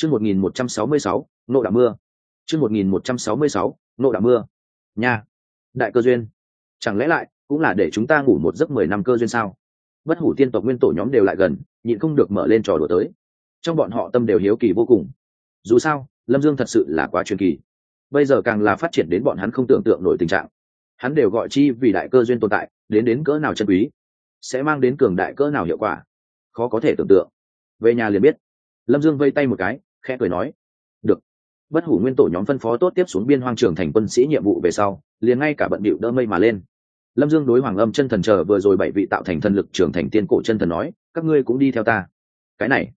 chương một nghìn một trăm sáu mươi sáu, nộ đạo mưa. Chương một nghìn một trăm sáu mươi sáu, nộ đạo mưa. Nha. Đại cơ duyên. Chẳng lẽ lại cũng là để chúng ta ngủ một giấc mười năm cơ duyên sao? Bất hủ tiên tộc nguyên tổ nhóm đều lại gần, nhịn không được mở lên trò đùa tới. Trong bọn họ tâm đều hiếu kỳ vô cùng. Dù sao, lâm dương thật sự là quá truyền kỳ. Bây giờ càng là phát triển đến bọn hắn không tưởng tượng nổi tình trạng. Hắn đều gọi chi vì đại cơ duyên tồn tại, đến đến cỡ nào chân quý, sẽ mang đến cường đại cỡ nào hiệu quả? Khó có thể tưởng tượng. Về nhà liền biết. Lâm dương vây tay một cái khẽ cười nói, được. Bất hủ nguyên tổ nhóm phân phó tốt tiếp xuống biên hoang trường thành quân sĩ nhiệm vụ về sau, liền ngay cả bận bịu đỡ mây mà lên. Lâm dương đối hoàng âm chân thần chờ vừa rồi bảy vị tạo thành thần lực trưởng thành tiên cổ chân thần nói, các ngươi cũng đi theo ta. Cái này,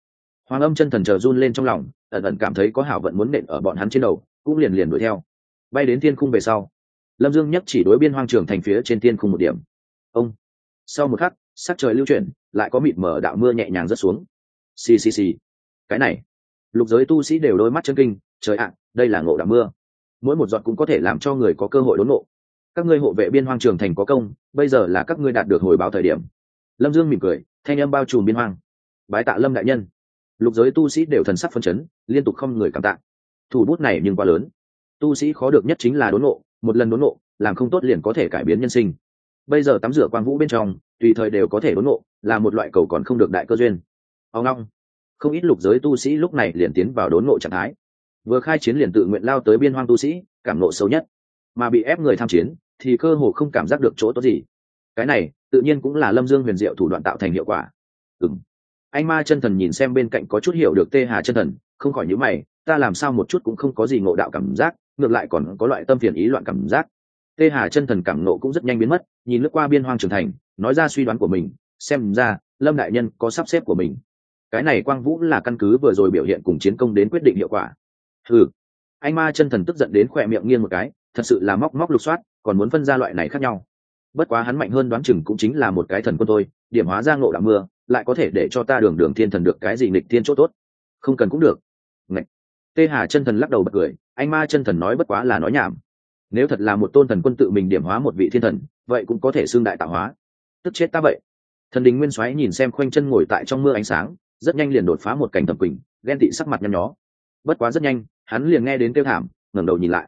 hoàng âm chân thần chờ run lên trong lòng, ẩn ẩn cảm thấy có hảo vận muốn nện ở bọn hắn trên đầu, cũng liền liền đuổi theo. Bay đến thiên khung về sau, lâm dương nhất chỉ đối biên hoang trường thành phía trên thiên khung một điểm. Ông, sau một khắc, sắc trời lưu chuyển, lại có mịt mở đạo mưa nhẹ nhàng rớt xuống. Xì xì xì. Cái này lục giới tu sĩ đều đôi mắt chân kinh, trời ạ, đây là ngộ đạo mưa. Mỗi một giọt cũng có thể làm cho người có cơ hội đốn ngộ. Các ngươi hộ vệ biên hoang trường thành có công, bây giờ là các ngươi đạt được hồi báo thời điểm. Lâm dương mỉm cười, thanh âm bao trùm biên hoang. Bái tạ lâm đại nhân. Lục giới tu sĩ đều thần sắc phân chấn, liên tục không người cảm tạ. Thủ bút này nhưng quá lớn. Tu sĩ khó được nhất chính là đốn ngộ, một lần đốn ngộ, làm không tốt liền có thể cải biến nhân sinh. Bây giờ tắm rửa quang vũ bên trong, tùy thời đều có thể đốn ngộ, là một loại cầu còn không được đại cơ duyên. Ông long không ít lục giới tu sĩ lúc này liền tiến vào đốn ngộ trạng thái. Vừa khai chiến liền tự nguyện lao tới biên hoang tu sĩ, cảm nộ xấu nhất. Mà bị ép người tham chiến, thì cơ hồ không cảm giác được chỗ tốt gì. Cái này, tự nhiên cũng là lâm dương huyền diệu thủ đoạn tạo thành hiệu quả. Ừng anh ma chân thần nhìn xem bên cạnh có chút hiểu được tê hà chân thần, không khỏi nhữ mày, ta làm sao một chút cũng không có gì ngộ đạo cảm giác, ngược lại còn có loại tâm phiền ý loạn cảm giác. Tê hà chân thần cảm nộ cũng rất nhanh biến mất, nhìn lướt qua biên hoang trưởng thành, nói ra suy đoán của mình, xem ra lâm đại nhân có sắp xếp của mình cái này quang vũ là căn cứ vừa rồi biểu hiện cùng chiến công đến quyết định hiệu quả. Ừ anh ma chân thần tức giận đến khỏe miệng nghiêng một cái, thật sự là móc móc lục soát, còn muốn phân ra loại này khác nhau. Bất quá hắn mạnh hơn đoán chừng cũng chính là một cái thần quân thôi, điểm hóa ra ngộ đạo mưa, lại có thể để cho ta đường đường thiên thần được cái gì nghịch thiên chỗ tốt. Không cần cũng được. Ngậy. tê hà chân thần lắc đầu bật cười, anh ma chân thần nói bất quá là nói nhảm. Nếu thật là một tôn thần quân tự mình điểm hóa một vị thiên thần, vậy cũng có thể xương đại tạo hóa. Tức chết ta vậy. Thần đình nguyên soái nhìn xem khoanh chân ngồi tại trong mưa ánh sáng rất nhanh liền đột phá một cảnh thẩm quỳnh, ghen tị sắc mặt nhăn nhó. Bất quá rất nhanh, hắn liền nghe đến kêu thảm, ngẩng đầu nhìn lại.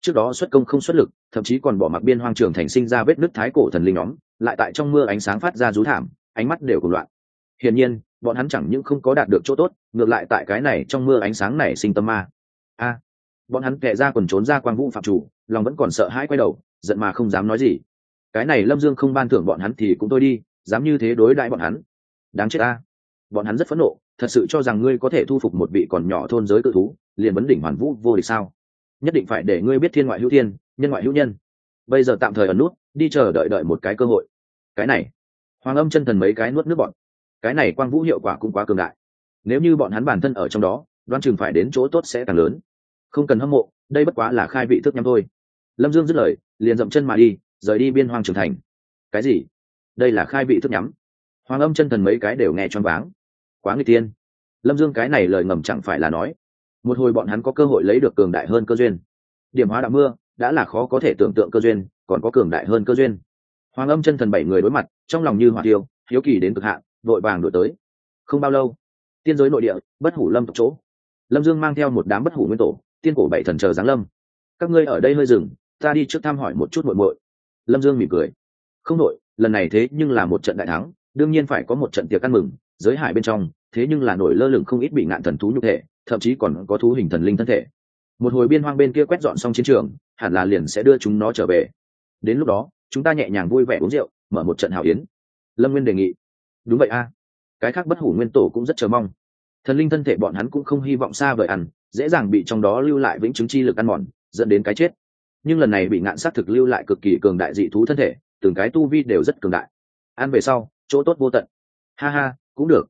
Trước đó xuất công không xuất lực, thậm chí còn bỏ mặc biên hoang trường thành sinh ra vết nứt thái cổ thần linh nhóm, lại tại trong mưa ánh sáng phát ra rú thảm, ánh mắt đều cùng loạn. Hiển nhiên, bọn hắn chẳng những không có đạt được chỗ tốt, ngược lại tại cái này trong mưa ánh sáng này sinh tâm ma. A! Bọn hắn kệ ra quần trốn ra quang vũ phạm chủ, lòng vẫn còn sợ hãi quay đầu, giận mà không dám nói gì. Cái này lâm dương không ban thưởng bọn hắn thì cũng tôi đi, dám như thế đối đãi bọn hắn. Đáng chết ta bọn hắn rất phẫn nộ, thật sự cho rằng ngươi có thể thu phục một vị còn nhỏ thôn giới cự thú, liền vấn đỉnh hoàn vũ vô địch sao? Nhất định phải để ngươi biết thiên ngoại hữu thiên, nhân ngoại hữu nhân. Bây giờ tạm thời ẩn nút, đi chờ đợi đợi một cái cơ hội. Cái này, hoàng âm chân thần mấy cái nuốt nước bọn. Cái này quang vũ hiệu quả cũng quá cường đại. Nếu như bọn hắn bản thân ở trong đó đoan chừng phải đến chỗ tốt sẽ càng lớn. Không cần hâm mộ, đây bất quá là khai vị thức nhắm thôi. Lâm dương dứt lời, liền dậm chân mà đi, rời đi biên hoang trưởng thành. Cái gì? Đây là khai vị thức nhắm. Hoàng âm chân thần mấy cái đều nghe choáng váng quá người tiên lâm dương cái này lời ngầm chẳng phải là nói. Một hồi bọn hắn có cơ hội lấy được cường đại hơn cơ duyên. Điểm hóa đạo mưa, đã là khó có thể tưởng tượng cơ duyên, còn có cường đại hơn cơ duyên. Hoàng âm chân thần bảy người đối mặt, trong lòng như hỏa tiêu, hiếu kỳ đến cực hạn vội vàng đổi tới. Không bao lâu, tiên giới nội địa, bất hủ lâm tộc chỗ. Lâm dương mang theo một đám bất hủ nguyên tổ, tiên cổ bảy thần chờ giáng lâm. Các ngươi ở đây hơi dừng, ta đi trước thăm hỏi một chút muội muội. Lâm dương mỉm cười. Không nội lần này thế nhưng là một trận đại thắng, đương nhiên phải có một trận tiệc ăn mừng giới hải bên trong, thế nhưng là nổi lơ lửng không ít bị ngạn thần thú nhục thể, thậm chí còn có thú hình thần linh thân thể. Một hồi biên hoang bên kia quét dọn xong chiến trường, hẳn là liền sẽ đưa chúng nó trở về. Đến lúc đó, chúng ta nhẹ nhàng vui vẻ uống rượu, mở một trận hào yến. Lâm nguyên đề nghị. Đúng vậy a. Cái khác bất hủ nguyên tổ cũng rất chờ mong. Thần linh thân thể bọn hắn cũng không hy vọng xa vời ăn, dễ dàng bị trong đó lưu lại vĩnh chứng chi lực ăn mòn, dẫn đến cái chết. Nhưng lần này bị ngạn sát thực lưu lại cực kỳ cường đại dị thú thân thể, từng cái tu vi đều rất cường đại. Ăn về sau, chỗ tốt vô tận. Ha ha cũng được.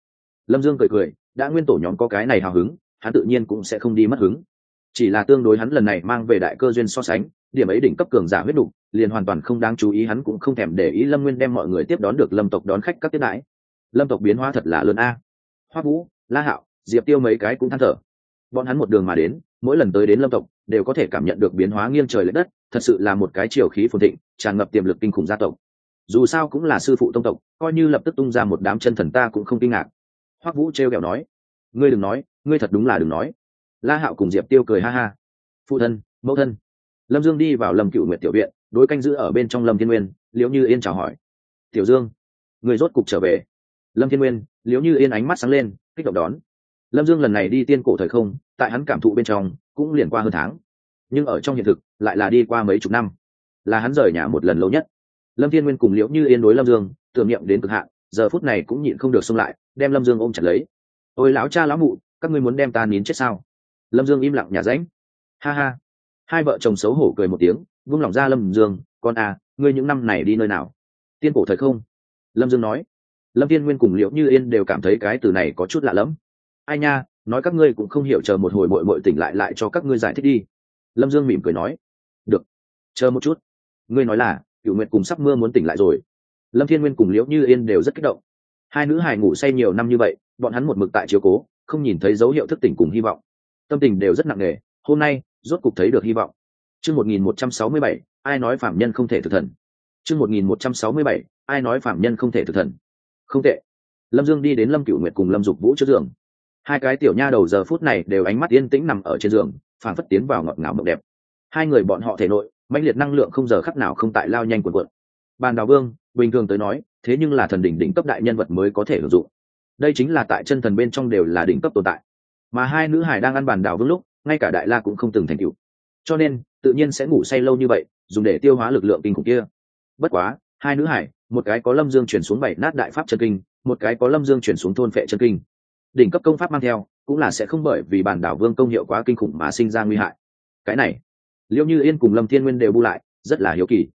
Lâm dương cười cười, đã nguyên tổ nhóm có cái này hào hứng, hắn tự nhiên cũng sẽ không đi mất hứng. Chỉ là tương đối hắn lần này mang về đại cơ duyên so sánh, điểm ấy đỉnh cấp cường giả huyết đục, liền hoàn toàn không đáng chú ý, hắn cũng không thèm để ý lâm nguyên đem mọi người tiếp đón được lâm tộc đón khách các tiết đãi. Lâm tộc biến hóa thật là lớn a. Hoa vũ, la hạo, diệp tiêu mấy cái cũng than thở. Bọn hắn một đường mà đến, mỗi lần tới đến lâm tộc, đều có thể cảm nhận được biến hóa nghiêng trời l ệ đất, thật sự là một cái chiều khí phồn thịnh, tràn ngập tiềm lực kinh khủng gia tộc dù sao cũng là sư phụ tông tộc, coi như lập tức tung ra một đám chân thần ta cũng không kinh ngạc. Hoắc vũ t r e o kẹo nói, ngươi đừng nói, ngươi thật đúng là đừng nói. La hạo cùng diệp tiêu cười ha ha. Phụ thân, mẫu thân. Lâm dương đi vào lâm cựu nguyệt tiểu viện, đối canh giữ ở bên trong lâm thiên nguyên, liễu như yên chào hỏi. Tiểu dương người rốt cục trở về. Lâm thiên nguyên, liễu như yên ánh mắt sáng lên, kích động đón. Lâm dương lần này đi tiên cổ thời không, tại hắn cảm thụ bên trong, cũng liền qua hơn tháng. Nhưng ở trong hiện thực, lại là đi qua mấy chục năm. Là hắn rời nhà một lần lâu nhất lâm thiên nguyên cùng liễu như yên đối lâm dương, tưởng niệm đến cực hạn, giờ phút này cũng nhịn không được xông lại, đem lâm dương ôm chặt lấy. Ôi lão cha lão mụ, các ngươi muốn đem ta nín chết sao? Lâm dương im lặng nhà ránh ha ha. Hai vợ chồng xấu hổ cười một tiếng, vung lòng ra lâm dương, con à ngươi những năm này đi nơi nào? Tiên cổ thời không? Lâm dương nói. Lâm tiên nguyên cùng liễu như yên đều cảm thấy cái từ này có chút lạ lẫm. Ai nha, nói các ngươi cũng không hiểu, chờ một hồi mội mội tỉnh lại lại cho các ngươi giải thích đi. Lâm dương mỉm cười nói. Được, chờ một chút. Ngươi nói là cựu nguyện cùng sắp mưa muốn tỉnh lại rồi. Lâm thiên nguyên cùng liễu như yên đều rất kích động. Hai nữ hài ngủ say nhiều năm như vậy, bọn hắn một mực tại chiếu cố, không nhìn thấy dấu hiệu thức tỉnh cùng hy vọng. Tâm tình đều rất nặng nề, hôm nay, rốt cục thấy được hy vọng. Chương một nghìn một trăm sáu mươi bảy, ai nói phạm nhân không thể thực thần? Chương một nghìn một trăm sáu mươi bảy, ai nói phạm nhân không thể thực thần? Không tệ. Lâm dương đi đến lâm cựu nguyệt cùng lâm dục vũ trước giường. Hai cái tiểu nha đầu giờ phút này đều ánh mắt yên tĩnh nằm ở trên giường phản phất tiến vào ngọt ngào mộng đẹp. Hai người bọn họ thể nội mãnh liệt năng lượng không giờ khắc nào không tại lao nhanh quần quận bàn đào vương, bình thường tới nói, thế nhưng là thần đỉnh đỉnh cấp đại nhân vật mới có thể sử dụng. Đây chính là tại chân thần bên trong đều là đỉnh cấp tồn tại. Mà hai nữ hải đang ăn bàn đào vương lúc, ngay cả đại la cũng không từng thành cựu cho nên, tự nhiên sẽ ngủ say lâu như vậy, dùng để tiêu hóa lực lượng kinh khủng kia. Bất quá, hai nữ hải, một cái có lâm dương chuyển xuống bảy nát đại pháp chân kinh, một cái có lâm dương chuyển xuống thôn phệ chân kinh. Đỉnh cấp công pháp mang theo, cũng là sẽ không bởi vì bản đảo vương công hiệu quá kinh khủng mà sinh ra nguy hại. Cái này liêu như yên cùng lâm thiên nguyên đều bu lại, rất là hiếu kỳ.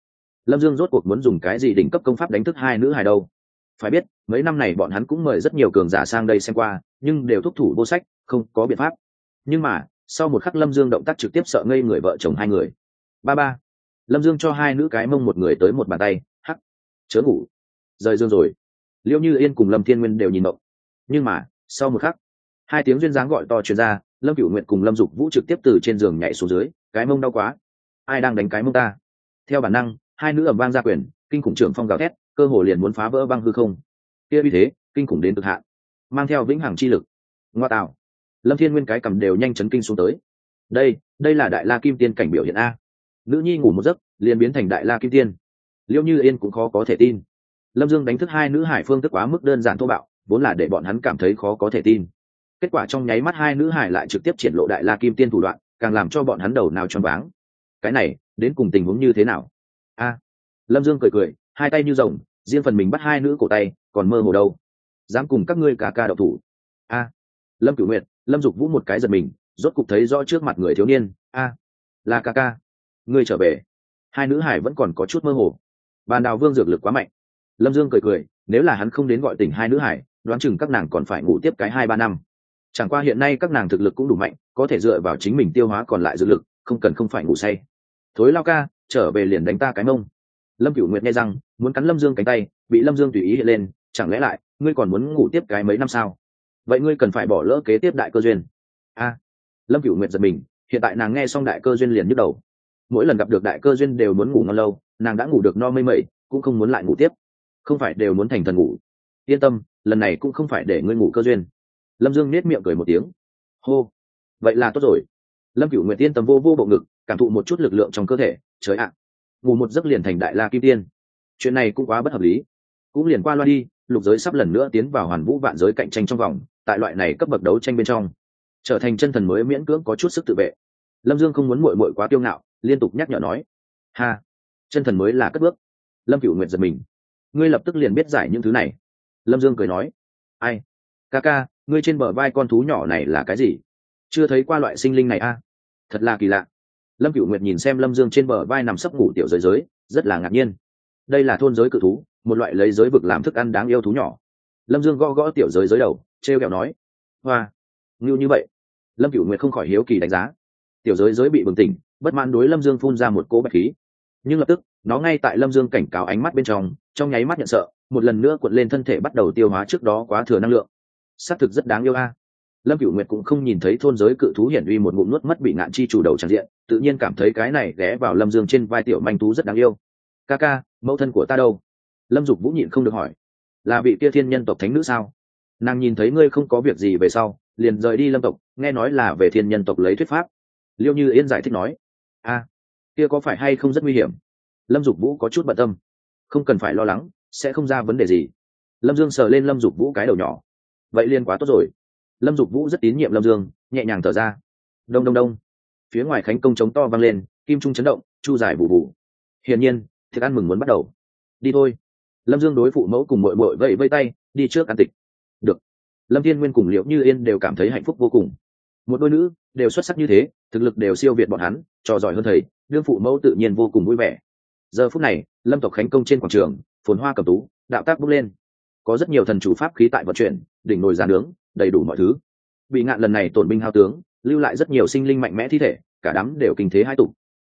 Lâm dương rốt cuộc muốn dùng cái gì đỉnh cấp công pháp đánh thức hai nữ hài đâu? Phải biết, mấy năm này bọn hắn cũng mời rất nhiều cường giả sang đây xem qua, nhưng đều thúc thủ vô sách, không có biện pháp. Nhưng mà, sau một khắc lâm dương động tác trực tiếp sợ ngây người vợ chồng hai người. Ba ba. Lâm dương cho hai nữ cái mông một người tới một bàn tay, hắc. Chớ ngủ. Rời dương rồi. Liêu như yên cùng lâm thiên nguyên đều nhìn động nhưng mà, sau một khắc, hai tiếng duyên dáng gọi to truyền ra lâm cựu nguyện cùng lâm dục vũ trực tiếp từ trên giường nhảy xuống dưới, cái mông đau quá. Ai đang đánh cái mông ta? Theo bản năng, hai nữ ẩm vang ra quyền, kinh khủng trưởng phong gào thét, cơ hồ liền muốn phá vỡ băng hư không. Kia vì thế, kinh khủng đến cực hạn, mang theo vĩnh hằng chi lực. Ngoa tạo. Lâm thiên nguyên cái cầm đều nhanh chấn kinh xuống tới. Đây đây là đại la kim tiên cảnh biểu hiện a. Nữ nhi ngủ một giấc, liền biến thành đại la kim tiên. Liêu như yên cũng khó có thể tin. Lâm dương đánh thức hai nữ hải phương thức quá mức đơn giản thô bạo, vốn là để bọn hắn cảm thấy khó có thể tin kết quả trong nháy mắt hai nữ hải lại trực tiếp triển lộ đại la kim tiên thủ đoạn, càng làm cho bọn hắn đầu nào choáng váng. Cái này, đến cùng tình huống như thế nào? A. Lâm dương cười cười, hai tay như rồng, riêng phần mình bắt hai nữ cổ tay, còn mơ hồ đâu? Dám cùng các ngươi cả ca đậu thủ. A. Lâm cửu nguyệt, lâm dục vũ một cái giật mình, rốt cục thấy rõ trước mặt người thiếu niên. A. Là ca ca. Ngươi trở về. Hai nữ hải vẫn còn có chút mơ hồ. Bàn đào vương dược lực quá mạnh. Lâm dương cười cười, nếu là hắn không đến gọi tỉnh hai nữ hải, đoán chừng các nàng còn phải ngủ tiếp cái hai ba năm chẳng qua hiện nay các nàng thực lực cũng đủ mạnh, có thể dựa vào chính mình tiêu hóa còn lại dự lực, không cần không phải ngủ say. Thối lao ca, trở về liền đánh ta cái mông. Lâm cửu nguyệt nghe rằng, muốn cắn lâm dương cánh tay, bị lâm dương tùy ý hiện lên, chẳng lẽ lại, ngươi còn muốn ngủ tiếp cái mấy năm sao? Vậy ngươi cần phải bỏ lỡ kế tiếp đại cơ duyên. A. Lâm cửu nguyệt giật mình, hiện tại nàng nghe xong đại cơ duyên liền nhức đầu. Mỗi lần gặp được đại cơ duyên đều muốn ngủ ngon lâu, nàng đã ngủ được no mây mẩy, cũng không muốn lại ngủ tiếp. Không phải đều muốn thành thần ngủ. Yên tâm, lần này cũng không phải để ngươi ngủ cơ duyên lâm dương nết miệng cười một tiếng. Hô. Vậy là tốt rồi. Lâm cửu nguyệt tiên tâm vô vô bộ ngực, cảm thụ một chút lực lượng trong cơ thể. Trời ạ. Ngủ một giấc liền thành đại la kim tiên. Chuyện này cũng quá bất hợp lý. Cũng liền qua loa đi, lục giới sắp lần nữa tiến vào hoàn vũ vạn giới cạnh tranh trong vòng, tại loại này cấp bậc đấu tranh bên trong, trở thành chân thần mới miễn cưỡng có chút sức tự vệ. Lâm dương không muốn mội mội quá kiêu ngạo, liên tục nhắc nhở nói. Ha. Chân thần mới là cất bước. Lâm cựu nguyệt giật mình. Ngươi lập tức liền biết giải những thứ này. Lâm dương cười nói. Ai? Ca ca ngươi trên bờ vai con thú nhỏ này là cái gì? Chưa thấy qua loại sinh linh này a à? thật là kỳ lạ. Lâm cựu nguyệt nhìn xem lâm dương trên bờ vai nằm sấp ngủ tiểu giới giới, rất là ngạc nhiên. Đây là thôn giới cự thú, một loại lấy giới vực làm thức ăn đáng yêu thú nhỏ. Lâm dương gõ gõ tiểu giới giới đầu t r e o kẹo nói, hoa, ngưu như vậy. Lâm cựu nguyệt không khỏi hiếu kỳ đánh giá. Tiểu giới giới bị bừng tỉnh, bất mãn đối lâm dương phun ra một cỗ bạch khí. Nhưng lập tức, nó ngay tại lâm dương cảnh cáo ánh mắt bên trong trong nháy mắt nhận sợ, một lần nữa cuộn lên thân thể bắt đầu tiêu hóa trước đó quá thừa năng lượng xác thực rất đáng yêu a. Lâm cựu nguyệt cũng không nhìn thấy thôn giới cự thú hiển uy một ngụm nuốt mất bị ngạn chi chủ đầu tràn diện, tự nhiên cảm thấy cái này ghé vào lâm dương trên vai tiểu manh thú rất đáng yêu. Ca ca, mẫu thân của ta đâu? Lâm dục vũ nhịn không được hỏi. Là vị kia thiên nhân tộc thánh nữ sao? Nàng nhìn thấy ngươi không có việc gì về sau, liền rời đi lâm tộc, nghe nói là về thiên nhân tộc lấy thuyết pháp. Liêu như yên giải thích nói. A, kia có phải hay không rất nguy hiểm? Lâm dục vũ có chút bận tâm. Không cần phải lo lắng, sẽ không ra vấn đề gì. Lâm dương sờ lên lâm dục vũ cái đầu nhỏ vậy liên quá tốt rồi. Lâm dục vũ rất tín nhiệm lâm dương, nhẹ nhàng thở ra. Đông đông đông. Phía ngoài khánh công chống to vang lên, kim trung chấn động, chu dài vụ vụ hiển nhiên thiệt ăn mừng muốn bắt đầu. Đi thôi. Lâm dương đối phụ mẫu cùng mội mội vẫy vây tay, đi trước ăn tịch. Được. Lâm thiên nguyên cùng liệu như yên đều cảm thấy hạnh phúc vô cùng. Một đôi nữ đều xuất sắc như thế, thực lực đều siêu việt bọn hắn, trò giỏi hơn thầy, đương phụ mẫu tự nhiên vô cùng vui vẻ. Giờ phút này, lâm tộc khánh công trên quảng trường, phồn hoa cầm tú, đạo tác bước lên. Có rất nhiều thần chủ pháp khí tại vận chuyển đỉnh nồi giàn nướng, đầy đủ mọi thứ. Bị ngạn lần này tổn binh hao tướng, lưu lại rất nhiều sinh linh mạnh mẽ thi thể, cả đám đều kinh thế hai tục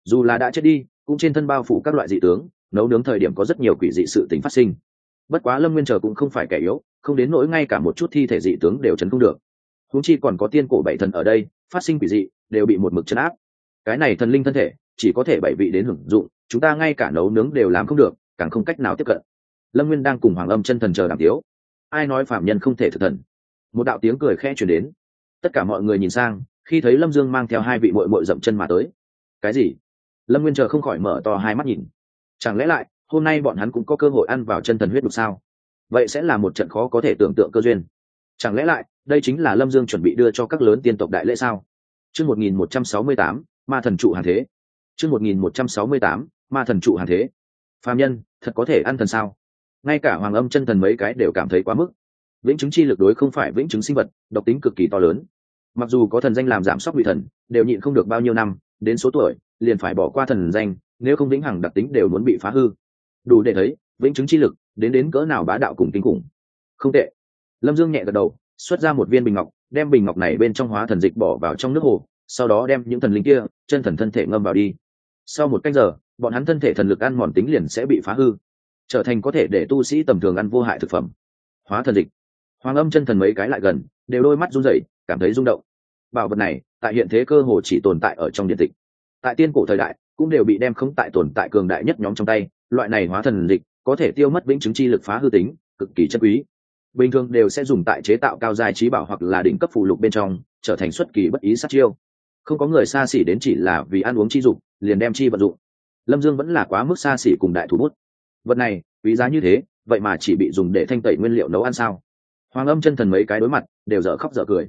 dù là đã chết đi, cũng trên thân bao phủ các loại dị tướng, nấu nướng thời điểm có rất nhiều quỷ dị sự tính phát sinh. Bất quá lâm nguyên chờ cũng không phải kẻ yếu, không đến nỗi ngay cả một chút thi thể dị tướng đều chấn không được. Húng chi còn có tiên cổ bảy thần ở đây, phát sinh quỷ dị, đều bị một mực chấn áp. Cái này thần linh thân thể, chỉ có thể bảy vị đến hưởng dụng, chúng ta ngay cả nấu nướng đều làm không được, càng không cách nào tiếp cận. Lâm nguyên đang cùng hoàng âm chân thần chờ đàm tiếu ai nói phạm nhân không thể thực thần? Một đạo tiếng cười khẽ chuyển đến. Tất cả mọi người nhìn sang, khi thấy lâm dương mang theo hai vị mội mội dậm chân mà tới. Cái gì? Lâm nguyên chờ không khỏi mở to hai mắt nhìn. Chẳng lẽ lại, hôm nay bọn hắn cũng có cơ hội ăn vào chân thần huyết đục sao? Vậy sẽ là một trận khó có thể tưởng tượng cơ duyên. Chẳng lẽ lại, đây chính là lâm dương chuẩn bị đưa cho các lớn tiên tộc đại lễ sao? Chương một nghìn một trăm sáu mươi tám, ma thần trụ hàng thế. Chương một nghìn một trăm sáu mươi tám, ma thần trụ hàng thế. Phạm nhân, thật có thể ăn thần sao? Ngay cả hoàng âm chân thần mấy cái đều cảm thấy quá mức. Vĩnh chứng chi lực đối không phải vĩnh chứng sinh vật, độc tính cực kỳ to lớn. Mặc dù có thần danh làm giảm sóc bị thần, đều nhịn không được bao nhiêu năm, đến số tuổi, liền phải bỏ qua thần danh, nếu không vĩnh hằng đặc tính đều muốn bị phá hư. Đủ để thấy, vĩnh chứng chi lực, đến đến cỡ nào bá đạo cùng kinh khủng. Không tệ. Lâm dương nhẹ gật đầu, xuất ra một viên bình ngọc, đem bình ngọc này bên trong hóa thần dịch bỏ vào trong nước hồ, sau đó đem những thần linh kia, chân thần thân thể ngâm vào đi. Sau một cách giờ, bọn hắn thân thể thần lực ăn mòn tính liền sẽ bị phá hư trở thành có thể để tu sĩ tầm thường ăn vô hại thực phẩm. Hóa thần dịch. Hoàng âm chân thần mấy cái lại gần, đều đôi mắt run rẩy, cảm thấy rung động. Bảo vật này, tại hiện thế cơ hồ chỉ tồn tại ở trong điện tịch. Tại tiên cổ thời đại, cũng đều bị đem không tại tồn tại cường đại nhất nhóm trong tay, loại này hóa thần dịch, có thể tiêu mất vĩnh chứng chi lực phá hư tính, cực kỳ chân quý. Bình thường đều sẽ dùng tại chế tạo cao dài trí bảo hoặc là đỉnh cấp phụ lục bên trong, trở thành xuất kỳ bất ý sát chiêu. Không có người xa xỉ đến chỉ là vì ăn uống chi dụng liền đem chi vận dụng. Lâm dương vẫn là quá mức xa xỉ cùng đại thủ bút vật này, quý giá như thế, vậy mà chỉ bị dùng để thanh tẩy nguyên liệu nấu ăn sao? Hoàng âm chân thần mấy cái đối mặt, đều dở khóc dở cười.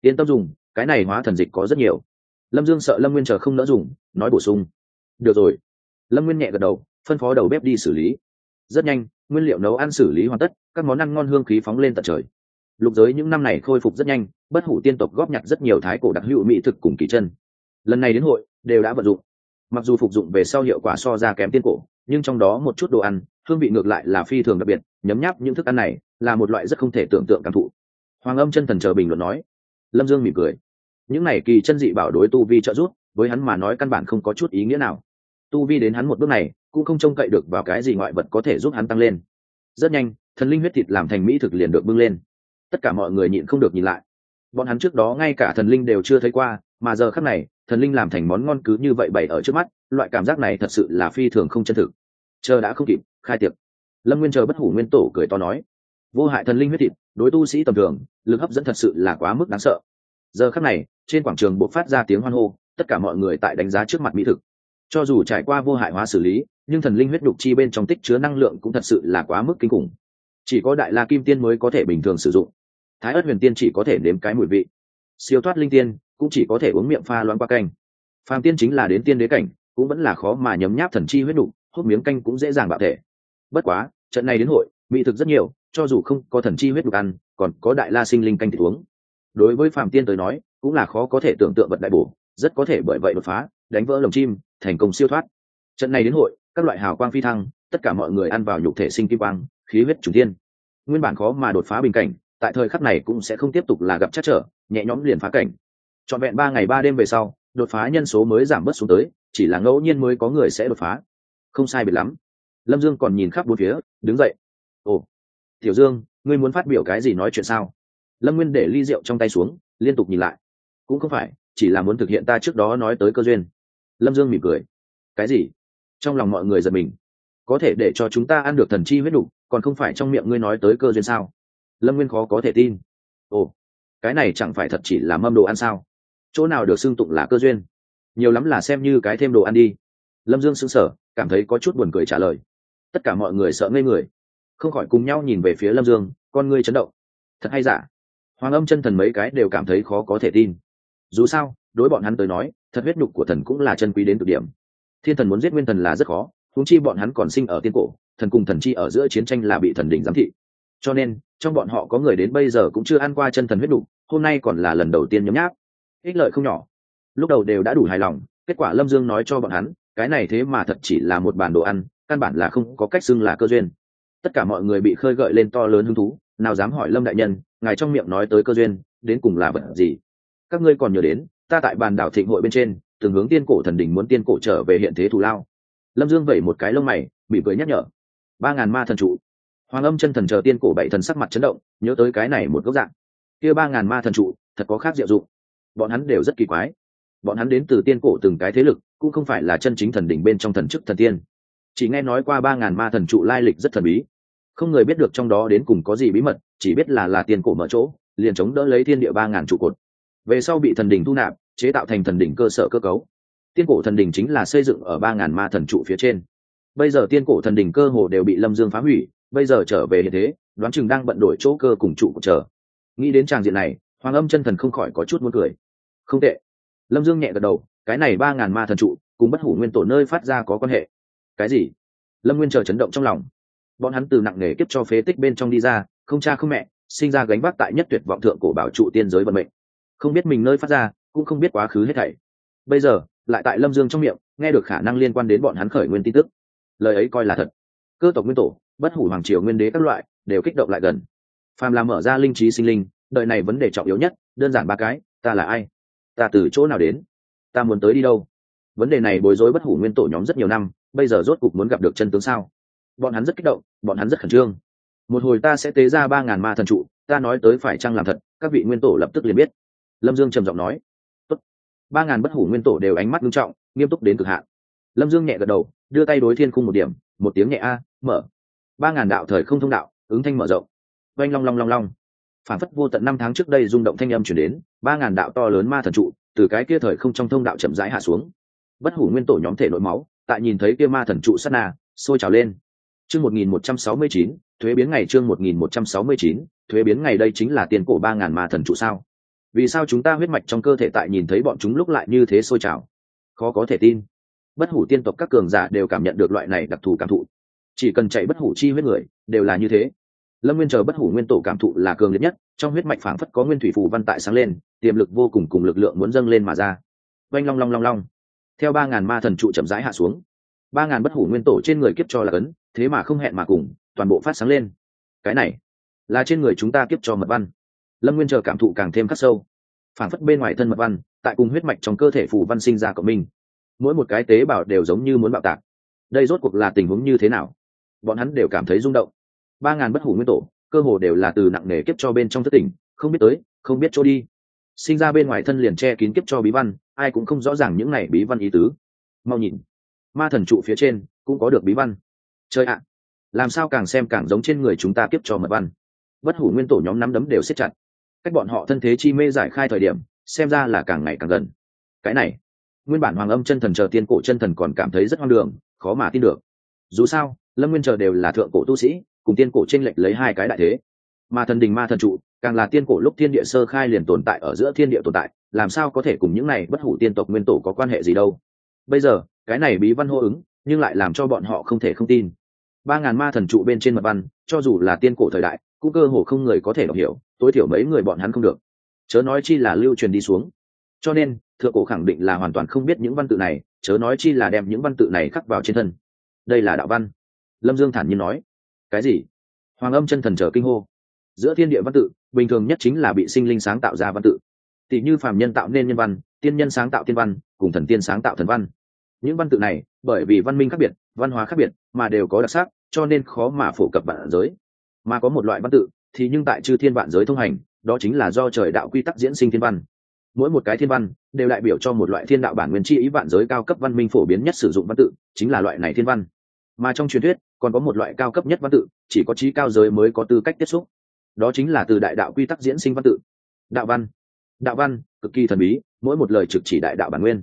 Yên tâm dùng, cái này hóa thần dịch có rất nhiều. Lâm dương sợ lâm nguyên chờ không nỡ dùng, nói bổ sung. Được rồi. Lâm nguyên nhẹ gật đầu, phân phó đầu bếp đi xử lý. Rất nhanh, nguyên liệu nấu ăn xử lý hoàn tất, các món ăn ngon hương khí phóng lên tận trời. Lục giới những năm này khôi phục rất nhanh, bất hủ tiên tộc góp nhặt rất nhiều thái cổ đặc hữu mỹ thực cùng kỳ chân. Lần này đến hội, đều đã vận dụng. Mặc dù phục dụng về sau hiệu quả so ra kém tiên cổ nhưng trong đó một chút đồ ăn, hương vị ngược lại là phi thường đặc biệt, nhấm nháp những thức ăn này là một loại rất không thể tưởng tượng cảm thụ. Hoàng âm chân thần chờ bình luận nói. Lâm dương mỉm cười. Những này kỳ chân dị bảo đối tu vi trợ giúp, với hắn mà nói căn bản không có chút ý nghĩa nào. Tu vi đến hắn một bước này, cũng không trông cậy được vào cái gì ngoại vật có thể giúp hắn tăng lên. Rất nhanh, thần linh huyết thịt làm thành mỹ thực liền được bưng lên. Tất cả mọi người nhịn không được nhìn lại. Bọn hắn trước đó ngay cả thần linh đều chưa thấy qua, mà giờ khắc này thần linh làm thành món ngon cứ như vậy bày ở trước mắt, loại cảm giác này thật sự là phi thường không chân thực. Chờ đã không kịp, khai tiệc. Lâm nguyên chờ bất hủ nguyên tổ cười to nói, vô hại thần linh huyết thịt, đối tu sĩ tầm thường, lực hấp dẫn thật sự là quá mức đáng sợ. Giờ khắc này, trên quảng trường buộc phát ra tiếng hoan hô, tất cả mọi người tại đánh giá trước mặt mỹ thực. Cho dù trải qua vô hại hóa xử lý, nhưng thần linh huyết đục chi bên trong tích chứa năng lượng cũng thật sự là quá mức kinh khủng. Chỉ có đại la kim tiên mới có thể bình thường sử dụng. Thái ất huyền tiên chỉ có thể nếm cái mùi vị. Siêu thoát linh tiên cũng chỉ có thể uống miệng pha loãng qua canh. Phàm tiên chính là đến tiên đế cảnh cũng vẫn là khó mà nhấm nháp thần chi huyết đủ, hút miếng canh cũng dễ dàng bạo thể. Bất quá trận này đến hội mỹ thực rất nhiều cho dù không có thần chi huyết đục ăn còn có đại la sinh linh canh thịt uống. Đối với phàm tiên tới nói cũng là khó có thể tưởng tượng vật đại bổ rất có thể bởi vậy đột phá đánh vỡ lồng chim thành công siêu thoát. Trận này đến hội các loại hào quang phi thăng tất cả mọi người ăn vào nhục thể sinh kim quang khí huyết chủ tiên nguyên bản khó mà đột phá bình cảnh tại thời khắc này cũng sẽ không tiếp tục là gặp chắc trở nhẹ nhõm liền phá cảnh trọn vẹn ba ngày ba đêm về sau đột phá nhân số mới giảm bớt xuống tới chỉ là ngẫu nhiên mới có người sẽ đột phá. Không sai biệt lắm. Lâm dương còn nhìn khắp bốn phía đứng dậy. Ồ tiểu dương ngươi muốn phát biểu cái gì nói chuyện sao? Lâm nguyên để ly rượu trong tay xuống liên tục nhìn lại. Cũng không phải chỉ là muốn thực hiện ta trước đó nói tới cơ duyên. Lâm dương mỉm cười. Cái gì? Trong lòng mọi người giật mình. Có thể để cho chúng ta ăn được thần chi huyết đủ, còn không phải trong miệng ngươi nói tới cơ duyên sao? Lâm nguyên khó có thể tin. Ồ cái này chẳng phải thật chỉ là mâm đồ ăn sao? Chỗ nào được xưng tụng là cơ duyên. Nhiều lắm là xem như cái thêm đồ ăn đi. Lâm dương sững sờ, cảm thấy có chút buồn cười trả lời. Tất cả mọi người sợ ngây người. Không khỏi cùng nhau nhìn về phía lâm dương, con ngươi chấn động. Thật hay giả? Hoàng âm chân thần mấy cái đều cảm thấy khó có thể tin. Dù sao, đối bọn hắn tới nói, thật huyết nhục của thần cũng là chân quý đến cực điểm. Thiên thần muốn giết nguyên thần là rất khó thúng chi bọn hắn còn sinh ở tiên cổ, thần cùng thần chi ở giữa chiến tranh là bị thần đỉnh giám thị. Cho nên, trong bọn họ có người đến bây giờ cũng chưa ăn qua chân thần huyết nhục, hôm nay còn là lần đầu tiên nhấm nháp ích lợi không nhỏ. Lúc đầu đều đã đủ hài lòng, kết quả lâm dương nói cho bọn hắn, cái này thế mà thật chỉ là một bản đồ ăn, căn bản là không có cách xưng là cơ duyên. Tất cả mọi người bị khơi gợi lên to lớn hứng thú, nào dám hỏi lâm đại nhân, ngài trong miệng nói tới cơ duyên, đến cùng là vật gì? Các ngươi còn nhớ đến, ta tại bàn đảo thịnh hội bên trên, từng hướng tiên cổ thần đỉnh muốn tiên cổ trở về hiện thế thù lao. Lâm dương vẩy một cái lông mày bị cười nhắc nhở. Ba ngàn ma thần trụ hoàng âm chân thần chờ tiên cổ bảy thần sắc mặt chấn động, nhớ tới cái này một góc dạng. Kia ba ngàn ma thần trụ thật có khác diệu dụng bọn hắn đều rất kỳ quái. Bọn hắn đến từ tiên cổ từng cái thế lực, cũng không phải là chân chính thần đỉnh bên trong thần chức thần tiên. Chỉ nghe nói qua ba ngàn ma thần trụ lai lịch rất thần bí. Không người biết được trong đó đến cùng có gì bí mật, chỉ biết là là tiên cổ mở chỗ, liền chống đỡ lấy thiên địa ba ngàn trụ cột. Về sau bị thần đỉnh thu nạp, chế tạo thành thần đỉnh cơ sở cơ cấu. Tiên cổ thần đỉnh chính là xây dựng ở ba ngàn ma thần trụ phía trên. Bây giờ tiên cổ thần đỉnh cơ hồ đều bị lâm dương phá hủy, bây giờ trở về hiện thế, đoán chừng đang bận đổi chỗ cơ cùng trụ của chờ. Nghĩ đến tràng diện này hoàng âm chân thần không khỏi có chút muốn cười. Không tệ. Lâm dương nhẹ gật đầu, cái này ba ngàn ma thần trụ, cùng bất hủ nguyên tổ nơi phát ra có quan hệ. Cái gì? Lâm nguyên chờ chấn động trong lòng. Bọn hắn từ nặng nề kiếp cho phế tích bên trong đi ra, không cha không mẹ, sinh ra gánh vác tại nhất tuyệt vọng thượng cổ bảo trụ tiên giới vận mệnh. Không biết mình nơi phát ra, cũng không biết quá khứ hết thảy. Bây giờ, lại tại lâm dương trong miệng, nghe được khả năng liên quan đến bọn hắn khởi nguyên tin tức. Lời ấy coi là thật. Cơ tộc nguyên tổ, bất hủ hoàng triều nguyên đế các loại, đều kích động lại gần. Phàm làm mở ra linh trí sinh linh đợi này vấn đề trọng yếu nhất, đơn giản ba cái, ta là ai? Ta từ chỗ nào đến? Ta muốn tới đi đâu? Vấn đề này bối rối bất hủ nguyên tổ nhóm rất nhiều năm, bây giờ rốt cục muốn gặp được chân tướng sao? Bọn hắn rất kích động, bọn hắn rất khẩn trương. Một hồi ta sẽ tế ra ba ngàn ma thần trụ, ta nói tới phải chăng làm thật, các vị nguyên tổ lập tức liền biết. Lâm dương trầm giọng nói. Tốt. ba ngàn bất hủ nguyên tổ đều ánh mắt nghiêm trọng, nghiêm túc đến cực hạn. Lâm dương nhẹ gật đầu, đưa tay đối thiên khung một điểm, một tiếng nhẹ a, mở. ba ngàn đạo thời không thông đạo, ứng thanh mở rộng. Oanh long long long long phản phất vô tận năm tháng trước đây rung động thanh âm chuyển đến, ba ngàn đạo to lớn ma thần trụ, từ cái kia thời không trong thông đạo chậm rãi hạ xuống. Bất hủ nguyên tổ nhóm thể nội máu, tại nhìn thấy kia ma thần trụ sát na, sôi trào lên. Chương một nghìn một trăm sáu mươi chín, thuế biến ngày chương một nghìn một trăm sáu mươi chín, thuế biến ngày đây chính là tiền cổ ba ngàn ma thần trụ sao? Vì sao chúng ta huyết mạch trong cơ thể tại nhìn thấy bọn chúng lúc lại như thế sôi trào? Khó có thể tin. Bất hủ tiên tộc các cường giả đều cảm nhận được loại này đặc thù cảm thụ. Chỉ cần chạy bất hủ chi huyết người, đều là như thế lâm nguyên chờ bất hủ nguyên tổ cảm thụ là cường liệt nhất, trong huyết mạch phảng phất có nguyên thủy phù văn tại sáng lên, tiềm lực vô cùng cùng lực lượng muốn dâng lên mà ra. Oanh long long long long. Theo ba ngàn ma thần trụ chậm rãi hạ xuống. Ba ngàn bất hủ nguyên tổ trên người kiếp cho là cấn thế mà không hẹn mà cùng, toàn bộ phát sáng lên. Cái này, là trên người chúng ta kiếp cho mật văn. Lâm nguyên chờ cảm thụ càng thêm khắc sâu. Phảng phất bên ngoài thân mật văn, tại cùng huyết mạch trong cơ thể phù văn sinh ra của mình mỗi một cái tế bào đều giống như muốn bạo tạc. Đây rốt cuộc là tình huống như thế nào? Bọn hắn đều cảm thấy rung động ba ngàn bất hủ nguyên tổ, cơ hồ đều là từ nặng nề kiếp cho bên trong thất tỉnh, không biết tới, không biết chỗ đi. Sinh ra bên ngoài thân liền che kín kiếp cho bí văn, ai cũng không rõ ràng những này bí văn ý tứ. Mau nhìn, ma thần trụ phía trên cũng có được bí văn. Chơi ạ, làm sao càng xem càng giống trên người chúng ta kiếp cho mật văn. Bất hủ nguyên tổ nhóm nắm đấm đều siết chặt. Cách bọn họ thân thế chi mê giải khai thời điểm, xem ra là càng ngày càng gần. Cái này, nguyên bản hoàng âm chân thần chờ tiên cổ chân thần còn cảm thấy rất hoang đường, khó mà tin được. Dù sao, lâm nguyên chờ đều là thượng cổ tu sĩ cùng tiên cổ tranh lệch lấy hai cái đại thế. Mà thần đình ma thần trụ, càng là tiên cổ lúc thiên địa sơ khai liền tồn tại ở giữa thiên địa tồn tại, làm sao có thể cùng những này bất hủ tiên tộc nguyên tổ có quan hệ gì đâu? Bây giờ, cái này bí văn hô ứng, nhưng lại làm cho bọn họ không thể không tin. Ba ngàn ma thần trụ bên trên mật văn, cho dù là tiên cổ thời đại, cũng cơ hồ không người có thể đọc hiểu, tối thiểu mấy người bọn hắn không được. Chớ nói chi là lưu truyền đi xuống. Cho nên, thượng cổ khẳng định là hoàn toàn không biết những văn tự này, chớ nói chi là đem những văn tự này khắc vào trên thân. Đây là đạo văn. Lâm dương thản nhiên nói cái gì? Hoàng âm chân thần trở kinh hô. Giữa thiên địa văn tự, bình thường nhất chính là bị sinh linh sáng tạo ra văn tự. Tỷ như phàm nhân tạo nên nhân văn, tiên nhân sáng tạo tiên văn, cùng thần tiên sáng tạo thần văn. Những văn tự này, bởi vì văn minh khác biệt, văn hóa khác biệt, mà đều có đặc sắc, cho nên khó mà phổ cập bản giới. Mà có một loại văn tự, thì nhưng tại chư thiên vạn giới thông hành, đó chính là do trời đạo quy tắc diễn sinh thiên văn. Mỗi một cái thiên văn, đều đại biểu cho một loại thiên đạo bản nguyên chi ý vạn giới cao cấp văn minh phổ biến nhất sử dụng văn tự, chính là loại này thiên văn. Mà trong truyền thuyết còn có một loại cao cấp nhất văn tự, chỉ có trí cao giới mới có tư cách tiếp xúc. Đó chính là từ đại đạo quy tắc diễn sinh văn tự. Đạo văn. Đạo văn, cực kỳ thần bí, mỗi một lời trực chỉ đại đạo bản nguyên.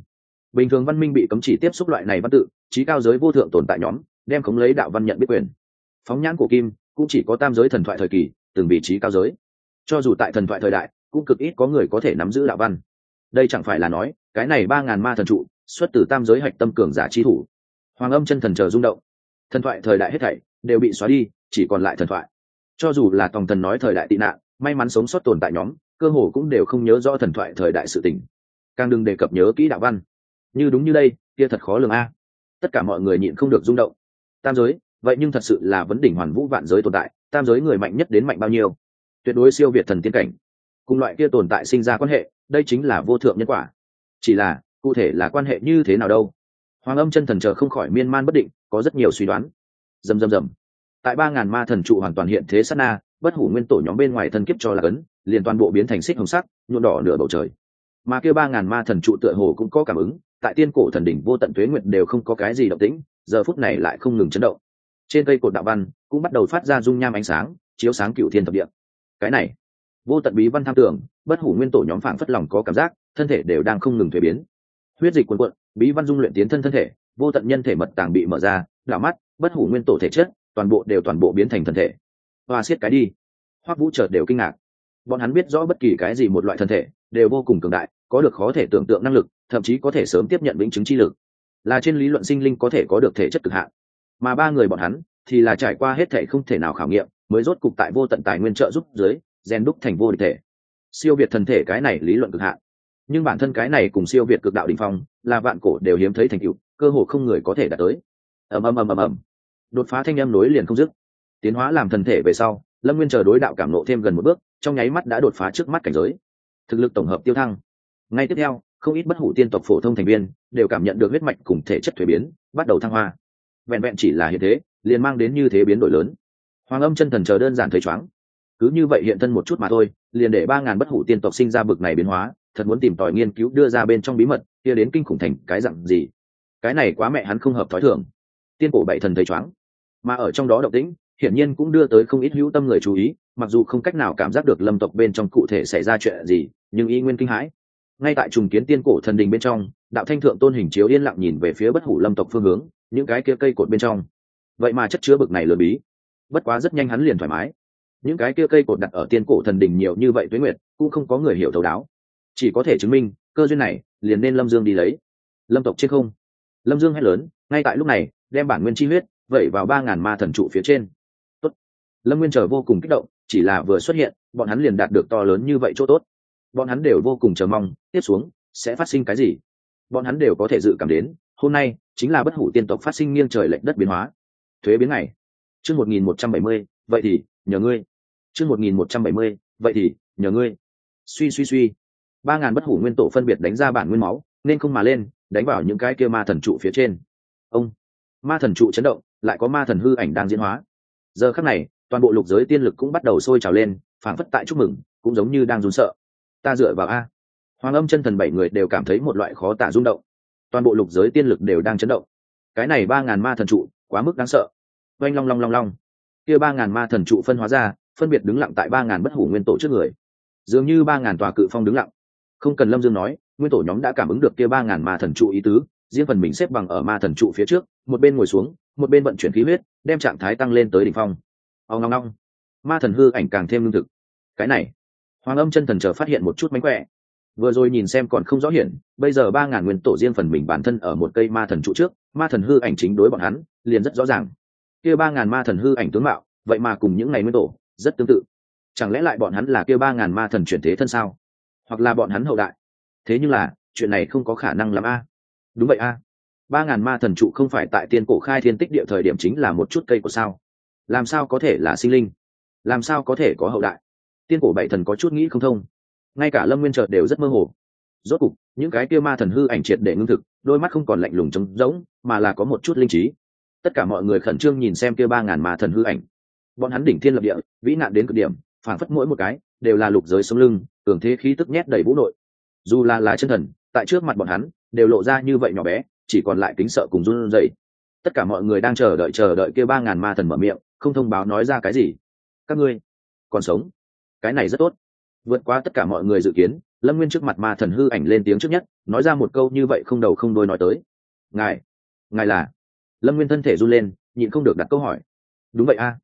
Bình thường văn minh bị cấm chỉ tiếp xúc loại này văn tự, trí cao giới vô thượng tồn tại nhóm, đem khống lấy đạo văn nhận biết quyền. Phóng nhãn của kim, cũng chỉ có tam giới thần thoại thời kỳ, từng vị trí cao giới. Cho dù tại thần thoại thời đại, cũng cực ít có người có thể nắm giữ đạo văn. Đây chẳng phải là nói, cái này ba ngàn ma thần trụ, xuất từ tam giới hạch tâm cường giả trí thủ. Hoàng âm chân thần chờ rung động thần thoại thời đại hết thảy đều bị xóa đi, chỉ còn lại thần thoại. Cho dù là tòng thần nói thời đại tị nạn, may mắn sống sót tồn tại nhóm, cơ hồ cũng đều không nhớ rõ thần thoại thời đại sự tình. Càng đừng đề cập nhớ kỹ đạo văn. Như đúng như đây, kia thật khó lường a. Tất cả mọi người nhịn không được rung động. Tam giới, vậy nhưng thật sự là vấn đỉnh hoàn vũ vạn giới tồn tại, tam giới người mạnh nhất đến mạnh bao nhiêu? Tuyệt đối siêu việt thần tiên cảnh. Cùng loại kia tồn tại sinh ra quan hệ, đây chính là vô thượng nhân quả. Chỉ là, cụ thể là quan hệ như thế nào đâu? Hoàng âm chân thần chờ không khỏi miên man bất định có rất nhiều suy đoán. Dầm dầm dầm tại ba ngàn ma thần trụ hoàn toàn hiện thế sát na, bất hủ nguyên tổ nhóm bên ngoài thân kiếp cho là cấn liền toàn bộ biến thành xích hồng sắc, nhuộm đỏ nửa bầu trời. Mà kêu ba ngàn ma thần trụ tựa hồ cũng có cảm ứng, tại tiên cổ thần đỉnh vô tận tuế nguyệt đều không có cái gì động tĩnh, giờ phút này lại không ngừng chấn động. Trên cây cột đạo văn cũng bắt đầu phát ra dung nham ánh sáng, chiếu sáng cựu thiên thập địa. Cái này, vô tận bí văn tham tưởng, bất hủ nguyên tổ nhóm phảng phất lòng có cảm giác, thân thể đều đang không ngừng thuế biến. Huyết dịch quần quận bí văn dung luyện tiến thân thân thể vô tận nhân thể mật tàng bị mở ra, đảo mắt, bất hủ nguyên tổ thể chất, toàn bộ đều toàn bộ biến thành thân thể. Hoa siết cái đi. Hoắc vũ chợt đều kinh ngạc. Bọn hắn biết rõ bất kỳ cái gì một loại thân thể, đều vô cùng cường đại, có được khó thể tưởng tượng năng lực, thậm chí có thể sớm tiếp nhận vĩnh chứng chi lực. Là trên lý luận sinh linh có thể có được thể chất cực hạn. Mà ba người bọn hắn, thì là trải qua hết thể không thể nào khảo nghiệm, mới rốt cục tại vô tận tài nguyên trợ giúp dưới gen đúc thành vô địch thể. Siêu việt thần thể cái này lý luận cực hạn. Nhưng bản thân cái này cùng siêu việt cực đạo đình phong, là vạn cổ đều hiếm thấy thành cựu cơ hồ không người có thể đạt tới. Ầm ầm ầm ầm ầm. Đột phá thanh em nối liền không dứt. Tiến hóa làm thần thể về sau, lâm nguyên chờ đối đạo cảm nộ thêm gần một bước, trong nháy mắt đã đột phá trước mắt cảnh giới. Thực lực tổng hợp tiêu thăng. Ngay tiếp theo, không ít bất hủ tiên tộc phổ thông thành viên đều cảm nhận được huyết mạch cùng thể chất thuế biến, bắt đầu thăng hoa. Vẹn vẹn chỉ là hiện thế, liền mang đến như thế biến đổi lớn. Hoàng âm chân thần chờ đơn giản thấy chóng. Cứ như vậy hiện thân một chút mà thôi, liền để ba ngàn bất hủ tiên tộc sinh ra bực này biến hóa, thật muốn tìm tòi nghiên cứu đưa ra bên trong bí mật, kia đến kinh khủng thành cái dặn gì cái này quá mẹ hắn không hợp thói thường. Tiên cổ bảy thần thấy chóng mà ở trong đó động tĩnh, hiển nhiên cũng đưa tới không ít hữu tâm người chú ý, mặc dù không cách nào cảm giác được lâm tộc bên trong cụ thể xảy ra chuyện gì, nhưng y nguyên kinh hãi. Ngay tại trùng kiến tiên cổ thần đình bên trong, đạo thanh thượng tôn hình chiếu yên lặng nhìn về phía bất hủ lâm tộc phương hướng, những cái kia cây cột bên trong. Vậy mà chất chứa bực này lừa bí. Bất quá rất nhanh hắn liền thoải mái. Những cái kia cây cột đặt ở tiên cổ thần đình nhiều như vậy tuế nguyệt, cũng không có người hiểu thấu đáo. Chỉ có thể chứng minh, cơ duyên này liền nên lâm dương đi lấy. Lâm tộc trên không lâm dương hét lớn, ngay tại lúc này, đem bản nguyên chi huyết vẩy vào ba ngàn ma thần trụ phía trên. Tốt. lâm nguyên chờ vô cùng kích động, chỉ là vừa xuất hiện, bọn hắn liền đạt được to lớn như vậy chỗ tốt. Bọn hắn đều vô cùng chờ mong, tiếp xuống, sẽ phát sinh cái gì? Bọn hắn đều có thể dự cảm đến, hôm nay, chính là bất hủ tiên tộc phát sinh nghiêng trời lệnh đất biến hóa. Thuế biến này chương một nghìn một trăm bảy mươi, vậy thì, nhờ ngươi. Chương một nghìn một trăm bảy mươi, vậy thì, nhờ ngươi. Suy suy suy. Ba ngàn bất hủ nguyên tổ phân biệt đánh ra bản nguyên máu, nên không mà lên đánh vào những cái kia ma thần trụ phía trên. Ông, ma thần trụ chấn động, lại có ma thần hư ảnh đang diễn hóa. Giờ khắc này, toàn bộ lục giới tiên lực cũng bắt đầu sôi trào lên, phảng phất tại chúc mừng, cũng giống như đang run sợ. Ta dựa vào a. Hoàng âm chân thần bảy người đều cảm thấy một loại khó tả rung động. Toàn bộ lục giới tiên lực đều đang chấn động. Cái này ba ngàn ma thần trụ, quá mức đáng sợ. Oanh long long long long. Kia ba ngàn ma thần trụ phân hóa ra, phân biệt đứng lặng tại ba ngàn bất hủ nguyên tổ trước người. Dường như ba ngàn tòa cự phong đứng lặng không cần lâm dương nói, nguyên tổ nhóm đã cảm ứng được kia ba ngàn ma thần trụ ý tứ, riêng phần mình xếp bằng ở ma thần trụ phía trước, một bên ngồi xuống, một bên vận chuyển khí huyết, đem trạng thái tăng lên tới đỉnh phong. Ao ngong ngong ma thần hư ảnh càng thêm lương thực. Cái này, hoàng âm chân thần chờ phát hiện một chút mánh khỏe. Vừa rồi nhìn xem còn không rõ hiển, bây giờ ba ngàn nguyên tổ riêng phần mình bản thân ở một cây ma thần trụ trước, ma thần hư ảnh chính đối bọn hắn, liền rất rõ ràng. Kia ba ngàn ma thần hư ảnh tướng mạo, vậy mà cùng những ngày nguyên tổ, rất tương tự. Chẳng lẽ lại bọn hắn là kia ba ngàn ma thần chuyển thế thân sao? Hoặc là bọn hắn hậu đại. Thế nhưng là, chuyện này không có khả năng làm a. Đúng vậy a. Ba ngàn ma thần trụ không phải tại tiên cổ khai thiên tích địa thời điểm chính là một chút cây của sao. Làm sao có thể là sinh linh? Làm sao có thể có hậu đại? Tiên cổ bảy thần có chút nghĩ không thông. Ngay cả lâm nguyên chợt đều rất mơ hồ. Rốt cục, những cái kia ma thần hư ảnh triệt để ngưng thực, đôi mắt không còn lạnh lùng trống rỗng, mà là có một chút linh trí. Tất cả mọi người khẩn trương nhìn xem kia ba ngàn ma thần hư ảnh. Bọn hắn đỉnh thiên lập địa, vĩ nạn đến cực điểm phản phất mỗi một cái, đều là lục giới sống lưng cường thế khí tức nhét đầy vũ nội. Dù là là chân thần, tại trước mặt bọn hắn, đều lộ ra như vậy nhỏ bé, chỉ còn lại kính sợ cùng run rẩy. Tất cả mọi người đang chờ đợi chờ đợi kia ba ngàn ma thần mở miệng, không thông báo nói ra cái gì. Các ngươi còn sống? Cái này rất tốt. Vượt qua tất cả mọi người dự kiến, lâm nguyên trước mặt ma thần hư ảnh lên tiếng trước nhất, nói ra một câu như vậy không đầu không đôi nói tới. Ngài ngài là? Lâm nguyên thân thể run lên, nhịn không được đặt câu hỏi. Đúng vậy a.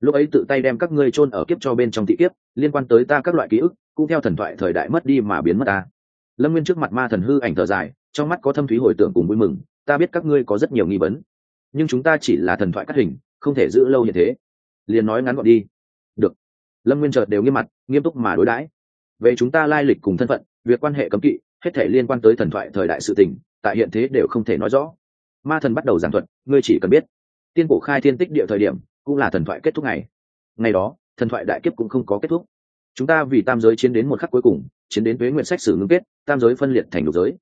Lúc ấy tự tay đem các ngươi chôn ở kiếp cho bên trong thị kiếp, liên quan tới ta các loại ký ức cũng theo thần thoại thời đại mất đi mà biến mất ta. Lâm nguyên trước mặt ma thần hư ảnh thở dài, trong mắt có thâm thúy hồi tưởng cùng vui mừng, ta biết các ngươi có rất nhiều nghi vấn, nhưng chúng ta chỉ là thần thoại cắt hình, không thể giữ lâu như thế. Liền nói ngắn gọn đi. Được. Lâm nguyên chợt đều nghiêm mặt, nghiêm túc mà đối đãi. Về chúng ta lai lịch cùng thân phận, việc quan hệ cấm kỵ, hết thể liên quan tới thần thoại thời đại sự tình, tại hiện thế đều không thể nói rõ. Ma thần bắt đầu giảng thuật, ngươi chỉ cần biết. Tiên cổ khai thiên tích địa thời điểm, cũng là thần thoại kết thúc ngày. Ngày đó, thần thoại đại kiếp cũng không có kết thúc chúng ta vì tam giới chiến đến một khắc cuối cùng, chiến đến tuế nguyện sách sử ngưng kết, tam giới phân liệt thành lục giới.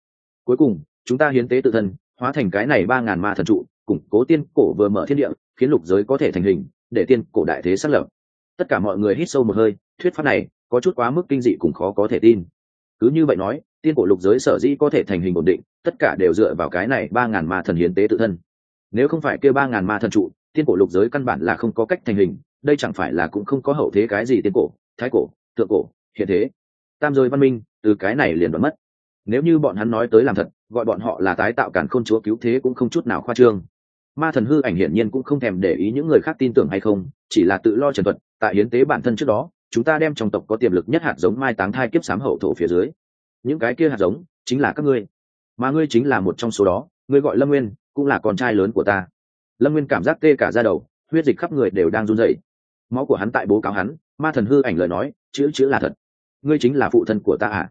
Cuối cùng, chúng ta hiến tế tự thân, hóa thành cái này ba ngàn ma thần trụ, củng cố tiên cổ vừa mở thiên địa, khiến lục giới có thể thành hình, để tiên cổ đại thế xác lập. Tất cả mọi người hít sâu một hơi, thuyết pháp này có chút quá mức kinh dị cùng khó có thể tin. Cứ như vậy nói, tiên cổ lục giới sở dĩ có thể thành hình ổn định, tất cả đều dựa vào cái này ba ngàn ma thần hiến tế tự thân. Nếu không phải kêu ba ngàn ma thần trụ, tiên cổ lục giới căn bản là không có cách thành hình, đây chẳng phải là cũng không có hậu thế cái gì tiên cổ, thái cổ thượng cổ, hiện thế. Tam giới văn minh, từ cái này liền đoán mất. Nếu như bọn hắn nói tới làm thật, gọi bọn họ là tái tạo cản khôn chúa cứu thế cũng không chút nào khoa trương. Ma thần hư ảnh hiển nhiên cũng không thèm để ý những người khác tin tưởng hay không, chỉ là tự lo trần thuật, tại hiến tế bản thân trước đó, chúng ta đem trong tộc có tiềm lực nhất hạt giống mai táng thai kiếp sám hậu thổ phía dưới. Những cái kia hạt giống, chính là các ngươi. Mà ngươi chính là một trong số đó, ngươi gọi lâm nguyên, cũng là con trai lớn của ta. Lâm nguyên cảm giác tê cả ra đầu, huyết dịch khắp người đều đang run rẩy. Máu của hắn tại bố cáo hắn ma thần hư ảnh lời nói, chữ chữ là thật. Ngươi chính là phụ thân của ta à?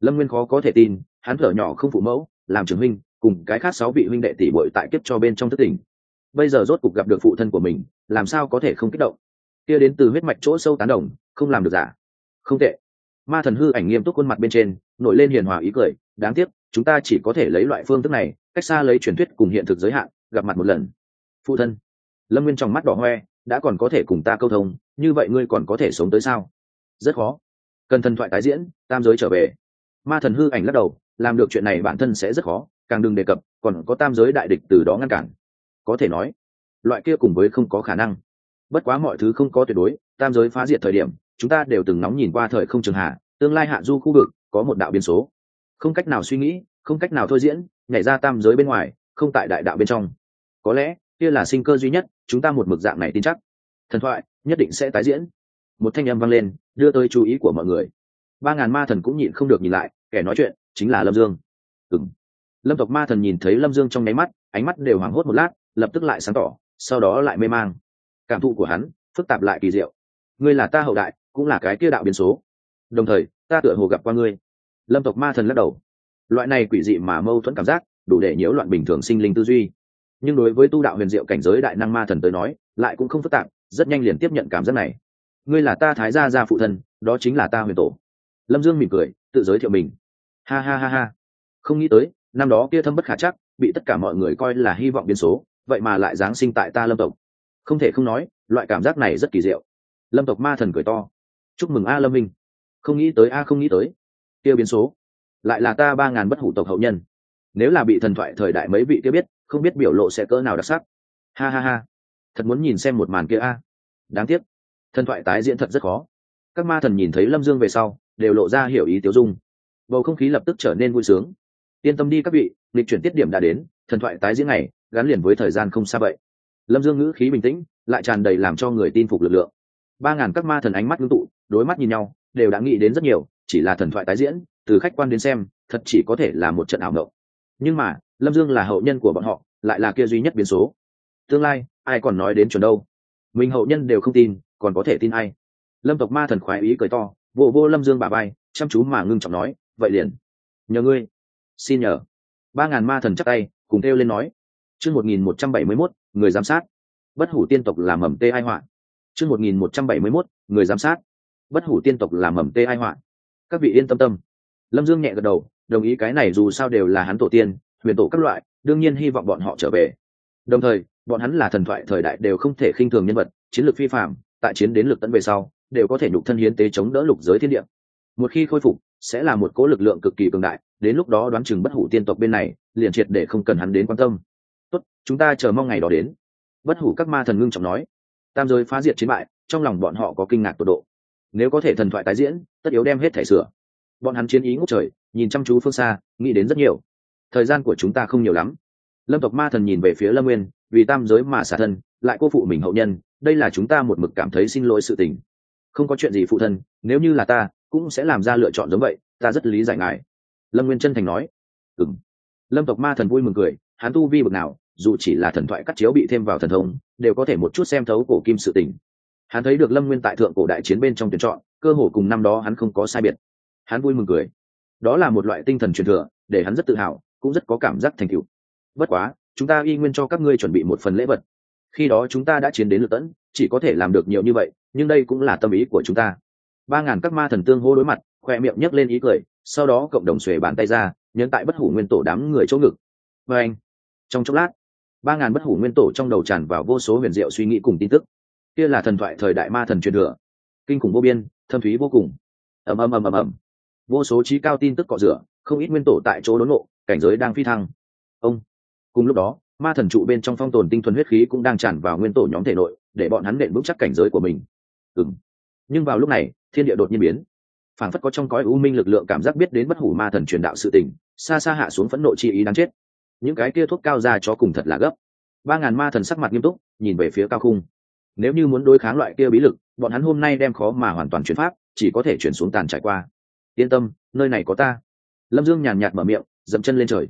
Lâm nguyên khó có thể tin, hắn thở nhỏ không phụ mẫu, làm trưởng huynh, cùng cái khác sáu vị huynh đệ tỷ bội tại kiếp cho bên trong thất tỉnh bây giờ rốt cục gặp được phụ thân của mình, làm sao có thể không kích động? Kia đến từ huyết mạch chỗ sâu tán đồng, không làm được giả. Không tệ. Ma thần hư ảnh nghiêm túc khuôn mặt bên trên, nổi lên hiền hòa ý cười, đáng tiếc, chúng ta chỉ có thể lấy loại phương thức này, cách xa lấy truyền thuyết cùng hiện thực giới hạn, gặp mặt một lần. Phụ thân. Lâm nguyên trong mắt đỏ hoe đã còn có thể cùng ta câu thông, như vậy ngươi còn có thể sống tới sao? Rất khó. Cần thần thoại tái diễn, tam giới trở về. Ma thần hư ảnh lắc đầu, làm được chuyện này bản thân sẽ rất khó, càng đừng đề cập, còn có tam giới đại địch từ đó ngăn cản. Có thể nói, loại kia cùng với không có khả năng. Bất quá mọi thứ không có tuyệt đối, tam giới phá diệt thời điểm, chúng ta đều từng nóng nhìn qua thời không trường hạ, tương lai hạ du khu vực, có một đạo biến số. Không cách nào suy nghĩ, không cách nào thôi diễn, nhảy ra tam giới bên ngoài, không tại đại đạo bên trong. Có lẽ, kia là sinh cơ duy nhất chúng ta một mực dạng này tin chắc. Thần thoại, nhất định sẽ tái diễn. Một thanh âm vang lên, đưa tới chú ý của mọi người. Ba ngàn ma thần cũng nhịn không được nhìn lại, kẻ nói chuyện chính là lâm dương. Ừng lâm tộc ma thần nhìn thấy lâm dương trong nháy mắt, ánh mắt đều hoảng hốt một lát, lập tức lại sáng tỏ, sau đó lại mê mang. Cảm thụ của hắn, phức tạp lại kỳ diệu. Ngươi là ta hậu đại, cũng là cái kia đạo biến số. Đồng thời, ta tựa hồ gặp qua ngươi. Lâm tộc ma thần lắc đầu. Loại này quỷ dị mà mâu thuẫn cảm giác, đủ để nhiễu loạn bình thường sinh linh tư duy nhưng đối với tu đạo huyền diệu cảnh giới đại năng ma thần tới nói, lại cũng không phức tạp, rất nhanh liền tiếp nhận cảm giác này. Ngươi là ta thái gia gia phụ thân, đó chính là ta huyền tổ. Lâm dương mỉm cười, tự giới thiệu mình. Ha ha ha ha. Không nghĩ tới, năm đó kia thâm bất khả chắc, bị tất cả mọi người coi là hy vọng biến số, vậy mà lại giáng sinh tại ta lâm tộc. Không thể không nói, loại cảm giác này rất kỳ diệu. Lâm tộc ma thần cười to. Chúc mừng a lâm minh. Không nghĩ tới, a không nghĩ tới. Tiêu biến số. Lại là ta ba ngàn bất hủ tộc hậu nhân. Nếu là bị thần thoại thời đại mấy vị kia biết không biết biểu lộ sẽ cỡ nào đặc sắc. Ha ha ha. Thật muốn nhìn xem một màn kia a. Đáng tiếc. Thần thoại tái diễn thật rất khó. Các ma thần nhìn thấy lâm dương về sau, đều lộ ra hiểu ý tiêu dung. Bầu không khí lập tức trở nên vui sướng. Yên tâm đi các vị, lịch chuyển tiết điểm đã đến, thần thoại tái diễn này gắn liền với thời gian không xa vậy. Lâm dương ngữ khí bình tĩnh, lại tràn đầy làm cho người tin phục lực lượng. Ba ngàn các ma thần ánh mắt ngưng tụ, đối mắt nhìn nhau, đều đã nghĩ đến rất nhiều, chỉ là thần thoại tái diễn, từ khách quan đến xem, thật chỉ có thể là một trận ảo mộng. Nhưng mà lâm dương là hậu nhân của bọn họ, lại là kia duy nhất biến số. Tương lai, ai còn nói đến chuẩn đâu? Mình hậu nhân đều không tin, còn có thể tin ai? Lâm tộc ma thần khoái ý cười to, vô vô lâm dương bà bay chăm chú mà ngưng trọng nói, vậy liền, nhờ ngươi. Xin nhờ. Ba ngàn ma thần chắc tay, cùng kêu lên nói. Chương một nghìn một trăm bảy mươi mốt, người giám sát. Bất hủ tiên tộc làm mầm tê ai họa. Chương một nghìn một trăm bảy mươi mốt, người giám sát. Bất hủ tiên tộc làm mầm tê ai họa. Các vị yên tâm tâm. Lâm dương nhẹ gật đầu, đồng ý cái này dù sao đều là hắn tổ tiên huyền tổ các loại, đương nhiên hy vọng bọn họ trở về. Đồng thời, bọn hắn là thần thoại thời đại đều không thể khinh thường nhân vật, chiến lược phi phạm tại chiến đến lực tận về sau, đều có thể nhục thân hiến tế chống đỡ lục giới thiên địa. Một khi khôi phục, sẽ là một cố lực lượng cực kỳ cường đại, đến lúc đó đoán chừng bất hủ tiên tộc bên này, liền triệt để không cần hắn đến quan tâm. Tốt, chúng ta chờ mong ngày đó đến. Bất hủ các ma thần ngưng trọng nói. Tam giới phá diệt chiến bại, trong lòng bọn họ có kinh ngạc tột độ. Nếu có thể thần thoại tái diễn, tất yếu đem hết thể sửa. Bọn hắn chiến ý ngốc trời, nhìn chăm chú phương xa, nghĩ đến rất nhiều thời gian của chúng ta không nhiều lắm. Lâm tộc ma thần nhìn về phía lâm nguyên, vì tam giới mà xả thân, lại cô phụ mình hậu nhân, đây là chúng ta một mực cảm thấy xin lỗi sự tình. Không có chuyện gì phụ thân, nếu như là ta, cũng sẽ làm ra lựa chọn giống vậy, ta rất lý giải ngài. Lâm nguyên chân thành nói. Ừng lâm tộc ma thần vui mừng cười, hắn tu vi bực nào, dù chỉ là thần thoại cắt chiếu bị thêm vào thần thông, đều có thể một chút xem thấu cổ kim sự tình. Hắn thấy được lâm nguyên tại thượng cổ đại chiến bên trong tuyển chọn, cơ hồ cùng năm đó hắn không có sai biệt. Hắn vui mừng cười. Đó là một loại tinh thần truyền thừa, để hắn rất tự hào cũng rất có cảm giác thành tựu. Bất quá, chúng ta y nguyên cho các ngươi chuẩn bị một phần lễ vật. Khi đó chúng ta đã chiến đến lượt tẫn chỉ có thể làm được nhiều như vậy, nhưng đây cũng là tâm ý của chúng ta. Ba ngàn các ma thần tương hô đối mặt, khoe miệng nhấc lên ý cười, sau đó cộng đồng xuề bàn tay ra, nhấn tại bất hủ nguyên tổ đám người chỗ ngực. Và anh, trong chốc lát, ba ngàn bất hủ nguyên tổ trong đầu tràn vào vô số huyền diệu suy nghĩ cùng tin tức. Kia là thần thoại thời đại ma thần truyền thừa. Kinh khủng vô biên, thâm thúy vô cùng. Ầm ầm ầm ầm ầm. Vô số trí cao tin tức cọ rửa không ít nguyên tổ tại chỗ đốn nộ cảnh giới đang phi thăng. Ông, cùng lúc đó, ma thần trụ bên trong phong tồn tinh thuần huyết khí cũng đang tràn vào nguyên tổ nhóm thể nội, để bọn hắn nện vững chắc cảnh giới của mình. Ừng nhưng vào lúc này, thiên địa đột nhiên biến. Phản phất có trong cõi u minh lực lượng cảm giác biết đến bất hủ ma thần truyền đạo sự tình, xa xa hạ xuống phẫn nộ chi ý đáng chết. Những cái kia thuốc cao ra cho cùng thật là gấp. Ba ngàn ma thần sắc mặt nghiêm túc, nhìn về phía cao khung. Nếu như muốn đối kháng loại kia bí lực, bọn hắn hôm nay đem khó mà hoàn toàn chuyển pháp, chỉ có thể chuyển xuống tàn trải qua. Yên tâm, nơi này có ta lâm dương nhàn nhạt mở miệng, dậm chân lên trời.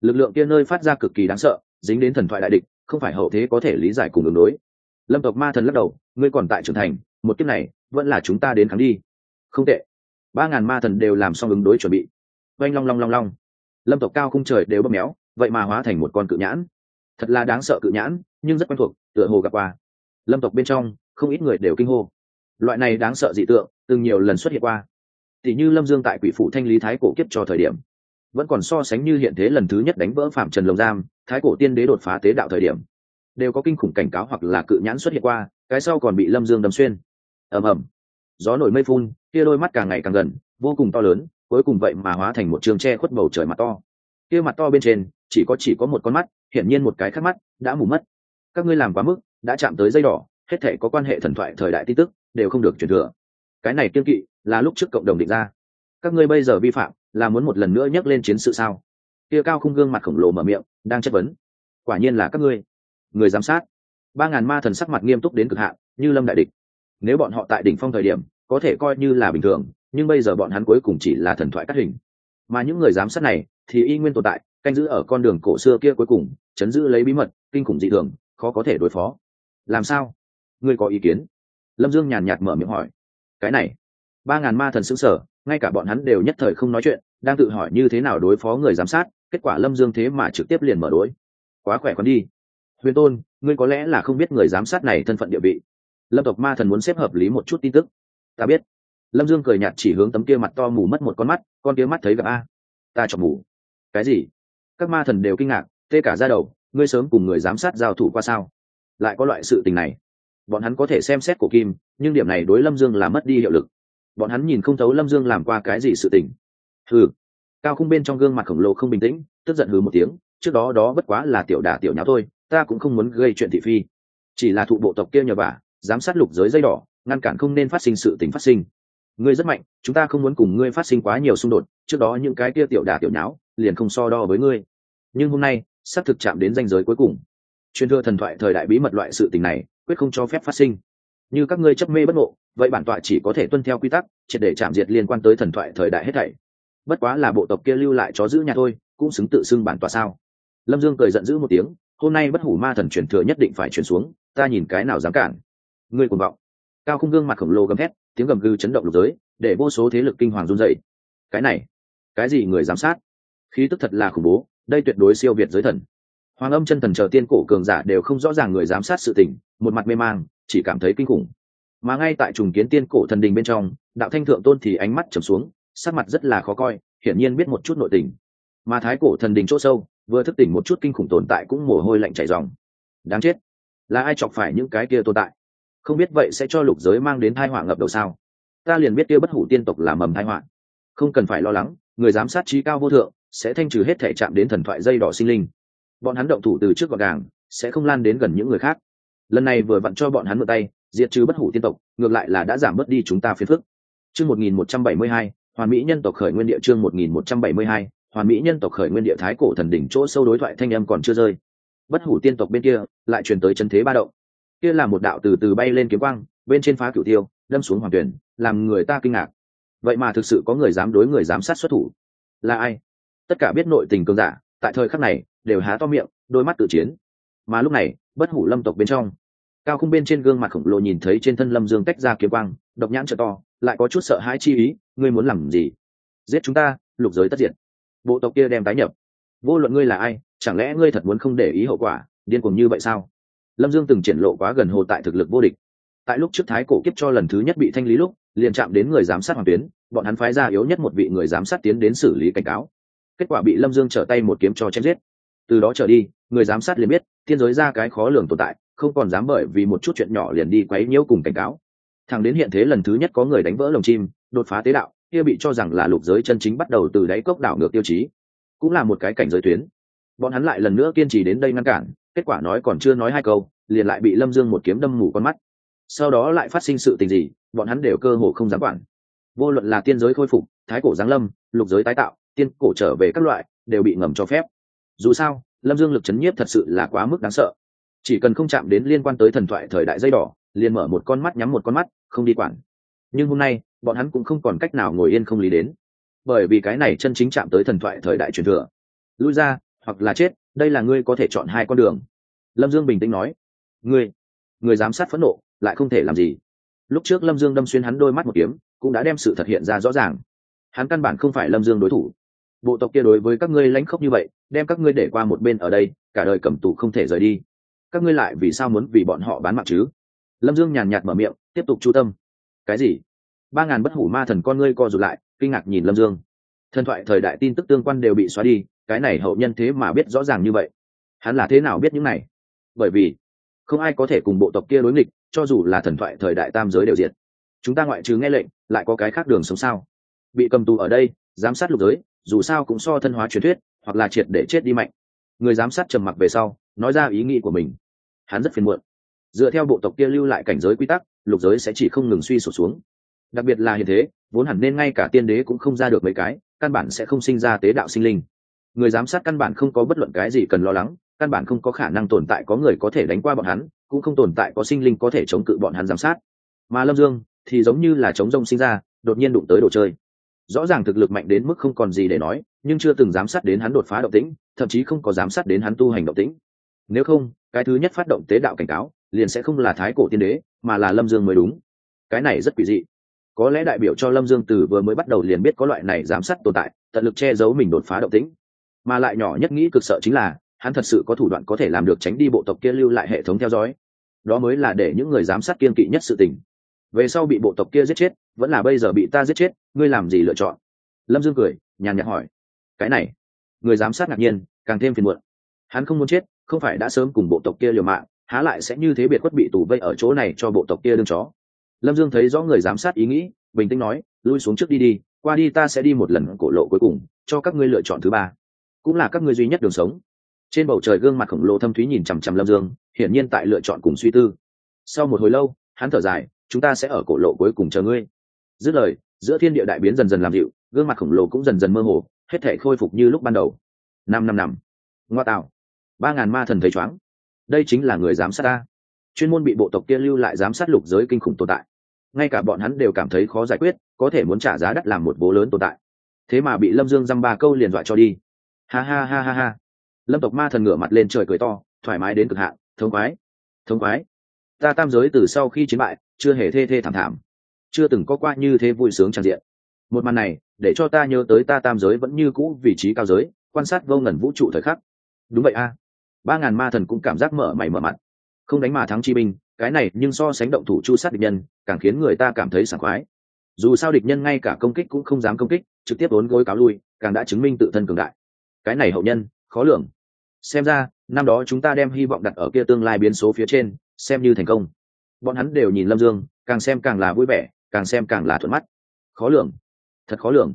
Lực lượng kia nơi phát ra cực kỳ đáng sợ, dính đến thần thoại đại địch, không phải hậu thế có thể lý giải cùng đường đối. Lâm tộc ma thần lắc đầu, ngươi còn tại trưởng thành, một kiếp này, vẫn là chúng ta đến kháng đi. Không tệ. Ba ngàn ma thần đều làm xong ứng đối chuẩn bị. Oanh long long long long. Lâm tộc cao khung trời đều bóp méo, vậy mà hóa thành một con cự nhãn. Thật là đáng sợ cự nhãn, nhưng rất quen thuộc, tựa hồ gặp qua. Lâm tộc bên trong, không ít người đều kinh hô. Loại này đáng sợ dị tượng, từng nhiều lần xuất hiện qua tỷ như lâm dương tại quỷ phủ thanh lý thái cổ kiếp cho thời điểm, vẫn còn so sánh như hiện thế lần thứ nhất đánh vỡ phạm trần lồng giam, thái cổ tiên đế đột phá tế đạo thời điểm, đều có kinh khủng cảnh cáo hoặc là cự nhãn xuất hiện qua, cái sau còn bị lâm dương đâm xuyên. Ầm ầm. Gió nổi mây phun, kia đôi mắt càng ngày càng gần, vô cùng to lớn, cuối cùng vậy mà hóa thành một trường tre khuất bầu trời mặt to. Kia mặt to bên trên, chỉ có chỉ có một con mắt, hiển nhiên một cái khác mắt, đã mù mất. Các ngươi làm quá mức, đã chạm tới dây đỏ, hết thể có quan hệ thần thoại thời đại tin tức, đều không được truyền thừa. Cái này kiên kỵ là lúc trước cộng đồng định ra. Các ngươi bây giờ vi phạm, là muốn một lần nữa nhắc lên chiến sự sao? Kia cao khung gương mặt khổng lồ mở miệng, đang chất vấn. Quả nhiên là các ngươi. Người giám sát. Ba ngàn ma thần sắc mặt nghiêm túc đến cực hạn, như lâm đại địch. Nếu bọn họ tại đỉnh phong thời điểm, có thể coi như là bình thường, nhưng bây giờ bọn hắn cuối cùng chỉ là thần thoại cắt hình. Mà những người giám sát này, thì y nguyên tồn tại, canh giữ ở con đường cổ xưa kia cuối cùng, chấn giữ lấy bí mật, kinh khủng dị thường, khó có thể đối phó. Làm sao? Ngươi có ý kiến? Lâm dương nhàn nhạt mở miệng hỏi. Cái này ba ngàn ma thần xứng sở, ngay cả bọn hắn đều nhất thời không nói chuyện, đang tự hỏi như thế nào đối phó người giám sát, kết quả lâm dương thế mà trực tiếp liền mở đối. Quá khỏe còn đi. Huyền tôn, ngươi có lẽ là không biết người giám sát này thân phận địa vị. Lâm tộc ma thần muốn xếp hợp lý một chút tin tức. Ta biết. Lâm dương cười nhạt chỉ hướng tấm kia mặt to mù mất một con mắt, con kia mắt thấy gặp a. Ta chọc mù. Cái gì? Các ma thần đều kinh ngạc, tê cả ra đầu, ngươi sớm cùng người giám sát giao thủ qua sao? Lại có loại sự tình này. Bọn hắn có thể xem xét cổ kim, nhưng điểm này đối lâm dương là mất đi hiệu lực bọn hắn nhìn không thấu lâm dương làm qua cái gì sự tình. Hừ. Cao khung bên trong gương mặt khổng lồ không bình tĩnh, tức giận hừ một tiếng, trước đó đó bất quá là tiểu đả tiểu nháo thôi, ta cũng không muốn gây chuyện thị phi. Chỉ là thụ bộ tộc kia nhờ vả, giám sát lục giới dây đỏ, ngăn cản không nên phát sinh sự tình phát sinh. Ngươi rất mạnh, chúng ta không muốn cùng ngươi phát sinh quá nhiều xung đột, trước đó những cái kia tiểu đả tiểu nháo, liền không so đo với ngươi. Nhưng hôm nay, sắp thực chạm đến danh giới cuối cùng. Truyền thừa thần thoại thời đại bí mật loại sự tình này, quyết không cho phép phát sinh. Như các ngươi chấp mê bất ngộ vậy bản tọa chỉ có thể tuân theo quy tắc, triệt để chạm diệt liên quan tới thần thoại thời đại hết thảy. Bất quá là bộ tộc kia lưu lại chó giữ nhà thôi, cũng xứng tự xưng bản tọa sao? Lâm dương cười giận dữ một tiếng, hôm nay bất hủ ma thần truyền thừa nhất định phải truyền xuống, ta nhìn cái nào dám cản. Ngươi cuồng vọng. Cao khung gương mặt khổng lồ gầm thét, tiếng gầm gừ chấn động lục giới, để vô số thế lực kinh hoàng run dậy cái này, cái gì người giám sát? Khí tức thật là khủng bố, đây tuyệt đối siêu việt giới thần. Hoàng âm chân thần chờ tiên cổ cường giả đều không rõ ràng người giám sát sự tình, một mặt mê mang, chỉ cảm thấy kinh khủng mà ngay tại trùng kiến tiên cổ thần đình bên trong, đạo thanh thượng tôn thì ánh mắt trầm xuống, sắc mặt rất là khó coi, hiển nhiên biết một chút nội tình. Mà thái cổ thần đình chỗ sâu, vừa thức tỉnh một chút kinh khủng tồn tại cũng mồ hôi lạnh chảy dòng. Đáng chết. Là ai chọc phải những cái kia tồn tại? Không biết vậy sẽ cho lục giới mang đến thai họa ngập đầu sao? Ta liền biết kia bất hủ tiên tộc là mầm thai họa. Không cần phải lo lắng, người giám sát trí cao vô thượng sẽ thanh trừ hết thể chạm đến thần thoại dây đỏ sinh linh. Bọn hắn động thủ từ trước gọn gàng, sẽ không lan đến gần những người khác. Lần này vừa vặn cho bọn hắn mượn tay diệt trừ bất hủ tiên tộc, ngược lại là đã giảm bớt đi chúng ta phiền phức. Chương một nghìn một trăm bảy mươi hai, hoàn mỹ nhân tộc khởi nguyên địa chương một nghìn một trăm bảy mươi hai, hoàn mỹ nhân tộc khởi nguyên địa thái cổ thần đỉnh chỗ sâu đối thoại thanh âm còn chưa rơi. Bất hủ tiên tộc bên kia, lại truyền tới chân thế ba động. Kia là một đạo từ từ bay lên kiếm quang, bên trên phá cửu tiêu, đâm xuống hoàng tuyển, làm người ta kinh ngạc. Vậy mà thực sự có người dám đối người giám sát xuất thủ. Là ai? Tất cả biết nội tình cường giả, tại thời khắc này, đều há to miệng, đôi mắt tự chiến. Mà lúc này, bất hủ lâm tộc bên trong cao không bên trên gương mặt khổng lồ nhìn thấy trên thân lâm dương tách ra kiếm quang, độc nhãn trợ to, lại có chút sợ hãi chi ý, ngươi muốn làm gì? Giết chúng ta, lục giới tất diệt. Bộ tộc kia đem tái nhập. Vô luận ngươi là ai, chẳng lẽ ngươi thật muốn không để ý hậu quả, điên cuồng như vậy sao? Lâm dương từng triển lộ quá gần hồ tại thực lực vô địch. Tại lúc trước thái cổ kiếp cho lần thứ nhất bị thanh lý lúc, liền chạm đến người giám sát hoàng tuyến, bọn hắn phái ra yếu nhất một vị người giám sát tiến đến xử lý cảnh cáo. Kết quả bị lâm dương trở tay một kiếm cho chém giết. Từ đó trở đi, người giám sát liền biết, thiên giới ra cái khó lường tồn tại không còn dám bởi vì một chút chuyện nhỏ liền đi quấy nhiễu cùng cảnh cáo. Thằng đến hiện thế lần thứ nhất có người đánh vỡ lồng chim, đột phá tế đạo, kia bị cho rằng là lục giới chân chính bắt đầu từ đáy cốc đảo ngược tiêu chí. Cũng là một cái cảnh giới tuyến. Bọn hắn lại lần nữa kiên trì đến đây ngăn cản, kết quả nói còn chưa nói hai câu, liền lại bị lâm dương một kiếm đâm mù con mắt. Sau đó lại phát sinh sự tình gì, bọn hắn đều cơ hồ không dám quản. Vô luận là tiên giới khôi phục, thái cổ giáng lâm, lục giới tái tạo, tiên cổ trở về các loại, đều bị ngầm cho phép. Dù sao, lâm dương lực chấn nhiếp thật sự là quá mức đáng sợ chỉ cần không chạm đến liên quan tới thần thoại thời đại dây đỏ, liền mở một con mắt nhắm một con mắt, không đi quản. Nhưng hôm nay, bọn hắn cũng không còn cách nào ngồi yên không lý đến. Bởi vì cái này chân chính chạm tới thần thoại thời đại truyền thừa. Lui ra, hoặc là chết, đây là ngươi có thể chọn hai con đường. Lâm dương bình tĩnh nói. Ngươi, người giám sát phẫn nộ, lại không thể làm gì. Lúc trước lâm dương đâm xuyên hắn đôi mắt một kiếm, cũng đã đem sự thật hiện ra rõ ràng. Hắn căn bản không phải lâm dương đối thủ. Bộ tộc kia đối với các ngươi lãnh khốc như vậy, đem các ngươi để qua một bên ở đây, cả đời cầm tù không thể rời đi các ngươi lại vì sao muốn vì bọn họ bán mạng chứ? Lâm dương nhàn nhạt mở miệng, tiếp tục chu tâm. Cái gì? Ba ngàn bất hủ ma thần con ngươi co rụt lại, kinh ngạc nhìn lâm dương. Thần thoại thời đại tin tức tương quan đều bị xóa đi, cái này hậu nhân thế mà biết rõ ràng như vậy. Hắn là thế nào biết những này? Bởi vì, không ai có thể cùng bộ tộc kia đối nghịch, cho dù là thần thoại thời đại tam giới đều diệt. Chúng ta ngoại trừ nghe lệnh, lại có cái khác đường sống sao? Bị cầm tù ở đây, giám sát lục giới, dù sao cũng so thân hóa truyền thuyết, hoặc là triệt để chết đi mạnh người giám sát trầm mặc về sau, nói ra ý nghĩ của mình. Hắn rất phiền muộn. Dựa theo bộ tộc kia lưu lại cảnh giới quy tắc, lục giới sẽ chỉ không ngừng suy sụp xuống. Đặc biệt là hiện thế, vốn hẳn nên ngay cả tiên đế cũng không ra được mấy cái, căn bản sẽ không sinh ra tế đạo sinh linh. Người giám sát căn bản không có bất luận cái gì cần lo lắng, căn bản không có khả năng tồn tại có người có thể đánh qua bọn hắn, cũng không tồn tại có sinh linh có thể chống cự bọn hắn giám sát. Mà lâm dương thì giống như là chống rông sinh ra, đột nhiên đụng tới đồ chơi. Rõ ràng thực lực mạnh đến mức không còn gì để nói nhưng chưa từng giám sát đến hắn đột phá động tĩnh, thậm chí không có giám sát đến hắn tu hành động tĩnh. Nếu không, cái thứ nhất phát động tế đạo cảnh cáo, liền sẽ không là thái cổ tiên đế, mà là lâm dương mới đúng. Cái này rất quỷ dị. Có lẽ đại biểu cho lâm dương từ vừa mới bắt đầu liền biết có loại này giám sát tồn tại, tận lực che giấu mình đột phá động tĩnh. Mà lại nhỏ nhất nghĩ cực sợ chính là, hắn thật sự có thủ đoạn có thể làm được tránh đi bộ tộc kia lưu lại hệ thống theo dõi. Đó mới là để những người giám sát kiên kỵ nhất sự tình. Về sau bị bộ tộc kia giết chết, vẫn là bây giờ bị ta giết chết, ngươi làm gì lựa chọn? Lâm dương cười, nhàn nhạt hỏi cái này. Người giám sát ngạc nhiên, càng thêm phiền muộn. Hắn không muốn chết, không phải đã sớm cùng bộ tộc kia liều mạng, há lại sẽ như thế biệt quất bị tù vây ở chỗ này cho bộ tộc kia đương chó. Lâm dương thấy rõ người giám sát ý nghĩ, bình tĩnh nói, lui xuống trước đi đi, qua đi ta sẽ đi một lần cổ lộ cuối cùng, cho các ngươi lựa chọn thứ ba. Cũng là các ngươi duy nhất đường sống. Trên bầu trời gương mặt khổng lồ thâm thúy nhìn chằm chằm lâm dương, hiển nhiên tại lựa chọn cùng suy tư. Sau một hồi lâu, hắn thở dài, chúng ta sẽ ở cổ lộ cuối cùng chờ ngươi. Dứt lời, giữa thiên địa đại biến dần dần làm dịu, gương mặt khổng lồ cũng dần dần mơ hồ hết thể khôi phục như lúc ban đầu. Năm năm năm. Ngoa tạo. Ba ngàn ma thần thấy chóng đây chính là người giám sát ta. Chuyên môn bị bộ tộc kia lưu lại giám sát lục giới kinh khủng tồn tại. Ngay cả bọn hắn đều cảm thấy khó giải quyết, có thể muốn trả giá đắt làm một bố lớn tồn tại. Thế mà bị lâm dương dăm ba câu liền dọa cho đi. Ha ha ha ha ha. Lâm tộc ma thần ngửa mặt lên trời cười to, thoải mái đến cực hạn, thống quái thống quái ta tam giới từ sau khi chiến bại, chưa hề thê thê thảm thảm. Chưa từng có qua như thế vui sướng tràn diện một màn này, để cho ta nhớ tới ta tam giới vẫn như cũ vị trí cao giới, quan sát vô ngần vũ trụ thời khắc. Đúng vậy a. Ba ngàn ma thần cũng cảm giác mở mày mở mặt. Không đánh mà thắng chi binh, cái này nhưng so sánh động thủ chu sát địch nhân, càng khiến người ta cảm thấy sảng khoái. Dù sao địch nhân ngay cả công kích cũng không dám công kích, trực tiếp đốn gối cáo lui, càng đã chứng minh tự thân cường đại. Cái này hậu nhân, khó lường. Xem ra, năm đó chúng ta đem hy vọng đặt ở kia tương lai biến số phía trên, xem như thành công. Bọn hắn đều nhìn lâm dương, càng xem càng là vui vẻ, càng xem càng là thuận mắt. Khó lường thật khó lường.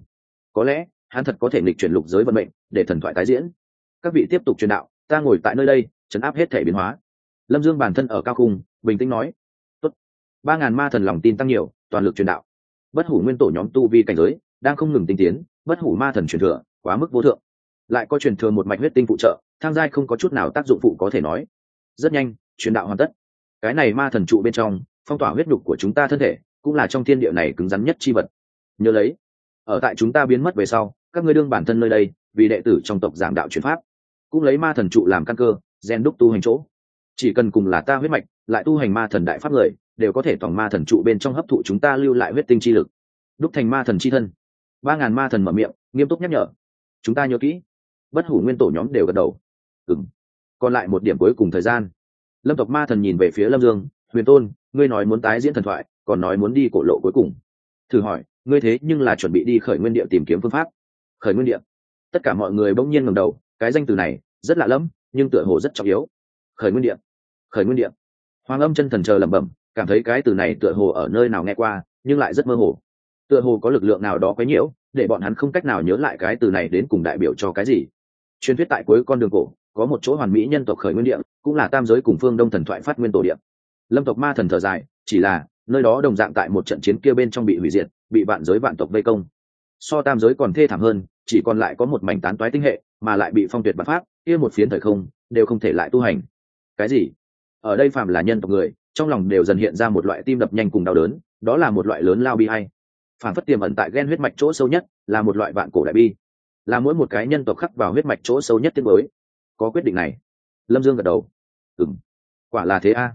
Có lẽ, hắn thật có thể nghịch chuyển lục giới vận mệnh, để thần thoại tái diễn. Các vị tiếp tục truyền đạo, ta ngồi tại nơi đây, chấn áp hết thể biến hóa. Lâm dương bản thân ở cao khung, bình tĩnh nói, Tốt. ba ngàn ma thần lòng tin tăng nhiều, toàn lực truyền đạo. Bất hủ nguyên tổ nhóm tu vi cảnh giới, đang không ngừng tinh tiến, bất hủ ma thần truyền thừa, quá mức vô thượng. Lại có truyền thừa một mạch huyết tinh phụ trợ, thang giai không có chút nào tác dụng phụ có thể nói. Rất nhanh, truyền đạo hoàn tất. Cái này ma thần trụ bên trong, phong tỏa huyết nhục của chúng ta thân thể, cũng là trong thiên địa này cứng rắn nhất chi vật. Nhớ lấy ở tại chúng ta biến mất về sau, các ngươi đương bản thân nơi đây, vì đệ tử trong tộc giảng đạo truyền pháp, cũng lấy ma thần trụ làm căn cơ gen đúc tu hành chỗ. Chỉ cần cùng là ta huyết mạch, lại tu hành ma thần đại pháp người, đều có thể tổng ma thần trụ bên trong hấp thụ chúng ta lưu lại huyết tinh chi lực. Đúc thành ma thần chi thân. Ba ngàn ma thần mở miệng, nghiêm túc nhắc nhở. Chúng ta nhớ kỹ. Bất hủ nguyên tổ nhóm đều gật đầu. Ừng còn lại một điểm cuối cùng thời gian. Lâm tộc ma thần nhìn về phía lâm dương, huyền tôn, ngươi nói muốn tái diễn thần thoại, còn nói muốn đi cổ lộ cuối cùng. Thử hỏi ngươi thế nhưng là chuẩn bị đi khởi nguyên địa tìm kiếm phương pháp. Khởi nguyên địa. Tất cả mọi người bỗng nhiên ngầm đầu, cái danh từ này rất lạ lẫm, nhưng tựa hồ rất trọng yếu. Khởi nguyên địa. Khởi nguyên địa. Hoàng âm chân thần chờ lẩm bẩm, cảm thấy cái từ này tựa hồ ở nơi nào nghe qua, nhưng lại rất mơ hồ. Tựa hồ có lực lượng nào đó quấy nhiễu, để bọn hắn không cách nào nhớ lại cái từ này đến cùng đại biểu cho cái gì. Truyền thuyết tại cuối con đường cổ, có một chỗ hoàn mỹ nhân tộc khởi nguyên địa, cũng là tam giới cùng phương đông thần thoại phát nguyên tổ địa. Lâm tộc ma thần thở dài, chỉ là, nơi đó đồng dạng tại một trận chiến kia bên trong bị hủy diệt bị vạn giới vạn tộc vây công. So tam giới còn thê thảm hơn, chỉ còn lại có một mảnh tán toái tinh hệ, mà lại bị phong tuyệt bạc pháp, kia một phiến thời không, đều không thể lại tu hành. Cái gì? Ở đây phàm là nhân tộc người, trong lòng đều dần hiện ra một loại tim đập nhanh cùng đau đớn, đó là một loại lớn lao bi hay phản phất tiềm ẩn tại ghen huyết mạch chỗ sâu nhất, là một loại vạn cổ đại bi. Là mỗi một cái nhân tộc khắc vào huyết mạch chỗ sâu nhất tiếng mới. Có quyết định này. Lâm dương gật đầu. Ừ m quả là thế a.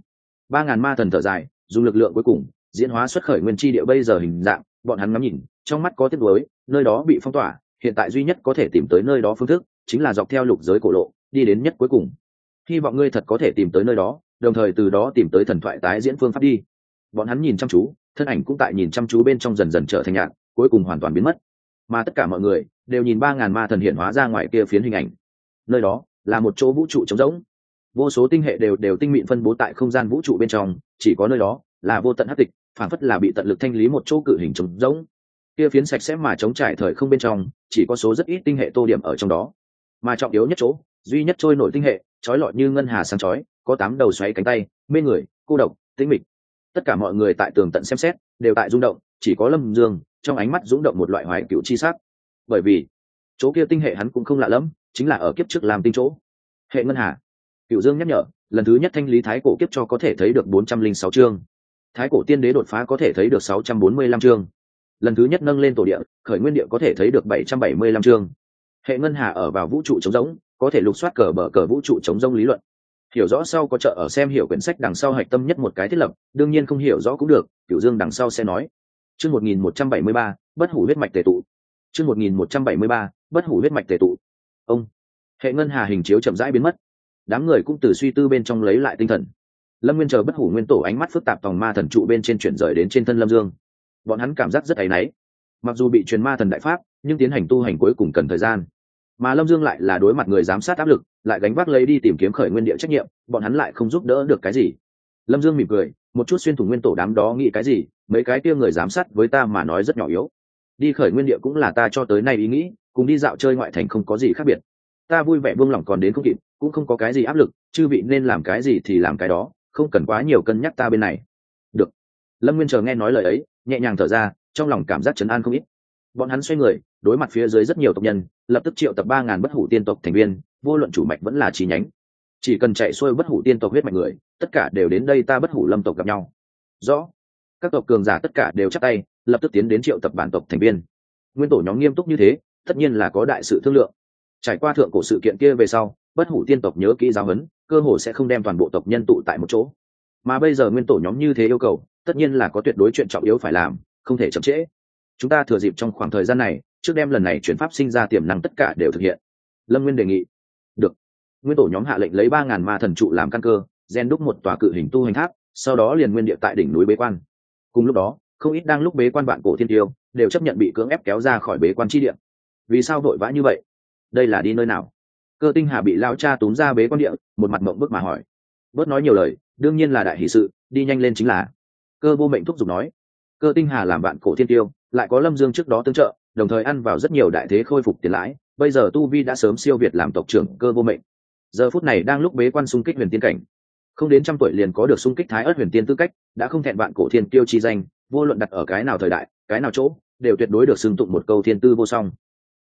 Ba ngàn ma thần thở dài, dùng lực lượng cuối cùng, diễn hóa xuất khởi nguyên tri địa bây giờ hình dạng bọn hắn ngắm nhìn, trong mắt có tiếc nuối, nơi đó bị phong tỏa, hiện tại duy nhất có thể tìm tới nơi đó phương thức chính là dọc theo lục giới cổ lộ, đi đến nhất cuối cùng. Hy vọng ngươi thật có thể tìm tới nơi đó, đồng thời từ đó tìm tới thần thoại tái diễn phương pháp đi. Bọn hắn nhìn chăm chú, thân ảnh cũng tại nhìn chăm chú bên trong dần dần trở thành nhạn cuối cùng hoàn toàn biến mất. Mà tất cả mọi người đều nhìn ba ngàn ma thần hiện hóa ra ngoài kia phiến hình ảnh. Nơi đó là một chỗ vũ trụ trống rỗng. Vô số tinh hệ đều đều tinh mịn phân bố tại không gian vũ trụ bên trong, chỉ có nơi đó là vô tận hắc tịch phản phất là bị tận lực thanh lý một chỗ cự hình trống rỗng. Kia phiến sạch sẽ mà chống trải thời không bên trong, chỉ có số rất ít tinh hệ tô điểm ở trong đó. Mà trọng yếu nhất chỗ, duy nhất trôi nổi tinh hệ, trói lọi như ngân hà sáng chói, có tám đầu xoáy cánh tay, mê người, cô độc, tĩnh mịch. Tất cả mọi người tại tường tận xem xét, đều tại rung động, chỉ có lâm dương, trong ánh mắt rung động một loại hoài cựu chi sắc. Bởi vì, chỗ kia tinh hệ hắn cũng không lạ lẫm, chính là ở kiếp trước làm tinh chỗ. Hệ ngân hà. Cựu dương nhắc nhở, lần thứ nhất thanh lý thái cổ kiếp cho có thể thấy được bốn trăm linh sáu chương thái cổ tiên đế đột phá có thể thấy được sáu trăm bốn mươi lăm chương. Lần thứ nhất nâng lên tổ địa khởi nguyên địa có thể thấy được bảy trăm bảy mươi lăm chương. Hệ ngân hà ở vào vũ trụ chống rỗng, có thể lục soát cờ bờ cờ vũ trụ chống rỗng lý luận. Hiểu rõ sau có trợ ở xem hiểu quyển sách đằng sau hạch tâm nhất một cái thiết lập đương nhiên không hiểu rõ cũng được cửu dương đằng sau sẽ nói. Chương một nghìn một trăm bảy mươi ba bất hủ huyết mạch tề tụ. Chương một nghìn một trăm bảy mươi ba bất hủ huyết mạch tề tụ. Ông. Hệ ngân hà hình chiếu chậm rãi biến mất. Đám người cũng từ suy tư bên trong lấy lại tinh thần lâm nguyên chờ bất hủ nguyên tổ ánh mắt phức tạp tòng ma thần trụ bên trên chuyển rời đến trên thân lâm dương. Bọn hắn cảm giác rất áy náy. Mặc dù bị truyền ma thần đại pháp, nhưng tiến hành tu hành cuối cùng cần thời gian. Mà lâm dương lại là đối mặt người giám sát áp lực, lại gánh vác lấy đi tìm kiếm khởi nguyên địa trách nhiệm, bọn hắn lại không giúp đỡ được cái gì. Lâm dương mỉm cười, một chút xuyên thủ nguyên tổ đám đó nghĩ cái gì, mấy cái kia người giám sát với ta mà nói rất nhỏ yếu. Đi khởi nguyên địa cũng là ta cho tới nay ý nghĩ, cùng đi dạo chơi ngoại thành không có gì khác biệt. Ta vui vẻ buông lỏng còn đến không kịp, cũng không có cái gì áp lực, chư vị nên làm cái gì thì làm cái đó không cần quá nhiều cân nhắc ta bên này. Được. Lâm nguyên chờ nghe nói lời ấy, nhẹ nhàng thở ra, trong lòng cảm giác chấn an không ít. Bọn hắn xoay người, đối mặt phía dưới rất nhiều tộc nhân, lập tức triệu tập ba ngàn bất hủ tiên tộc thành viên, vô luận chủ mạch vẫn là chi nhánh. Chỉ cần chạy xuôi bất hủ tiên tộc huyết mạch người, tất cả đều đến đây ta bất hủ lâm tộc gặp nhau. Rõ. Các tộc cường giả tất cả đều chắc tay, lập tức tiến đến triệu tập bản tộc thành viên. Nguyên tổ nhóm nghiêm túc như thế, tất nhiên là có đại sự thương lượng. Trải qua thượng cổ sự kiện kia về sau, bất hủ tiên tộc nhớ kỹ giáo huấn cơ hồ sẽ không đem toàn bộ tộc nhân tụ tại một chỗ. Mà bây giờ nguyên tổ nhóm như thế yêu cầu, tất nhiên là có tuyệt đối chuyện trọng yếu phải làm, không thể chậm trễ. Chúng ta thừa dịp trong khoảng thời gian này, trước đem lần này chuyển pháp sinh ra tiềm năng tất cả đều thực hiện. Lâm nguyên đề nghị. Được. Nguyên tổ nhóm hạ lệnh lấy ba ngàn ma thần trụ làm căn cơ, gen đúc một tòa cự hình tu hành tháp, sau đó liền nguyên địa tại đỉnh núi bế quan. Cùng lúc đó, không ít đang lúc bế quan bạn cổ thiên tiêu, đều chấp nhận bị cưỡng ép kéo ra khỏi bế quan chi điện vì sao vội vã như vậy? Đây là đi nơi nào? Cơ tinh hà bị lao cha túm ra bế quan địa, một mặt mộng bức mà hỏi. Bớt nói nhiều lời, đương nhiên là đại hỷ sự, đi nhanh lên chính là. Cơ vô mệnh thúc giục nói. Cơ tinh hà làm bạn cổ thiên tiêu, lại có lâm dương trước đó tương trợ, đồng thời ăn vào rất nhiều đại thế khôi phục tiền lãi, bây giờ tu vi đã sớm siêu việt làm tộc trưởng cơ vô mệnh. Giờ phút này đang lúc bế quan xung kích huyền tiên cảnh. Không đến trăm tuổi liền có được xung kích thái ớt huyền tiên tư cách, đã không thẹn bạn cổ thiên tiêu chi danh, vô luận đặt ở cái nào thời đại, cái nào chỗ, đều tuyệt đối được xưng tụng một câu thiên tư vô song.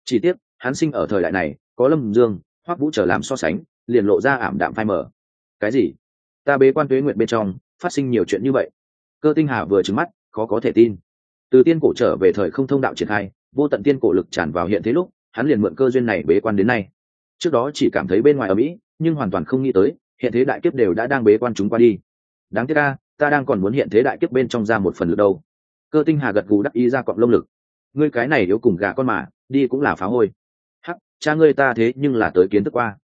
Chỉ tiếc, hắn sinh ở thời đại này, có lâm dương hoắc vũ trở làm so sánh, liền lộ ra ảm đạm phai mờ. Cái gì? Ta bế quan tuế nguyện bên trong, phát sinh nhiều chuyện như vậy. Cơ tinh hà vừa trứng mắt, khó có thể tin. Từ tiên cổ trở về thời không thông đạo triển khai, vô tận tiên cổ lực tràn vào hiện thế lúc, hắn liền mượn cơ duyên này bế quan đến nay. Trước đó chỉ cảm thấy bên ngoài ở mỹ nhưng hoàn toàn không nghĩ tới, hiện thế đại kiếp đều đã đang bế quan chúng qua đi. Đáng tiếc ca ta đang còn muốn hiện thế đại kiếp bên trong ra một phần lực đâu. Cơ tinh hà gật gù đắc ý ra cọng lông lực. Ngươi cái này yếu cùng gà con mà, đi cũng là phá hôi cha ngươi ta thế nhưng là tới kiến thức qua.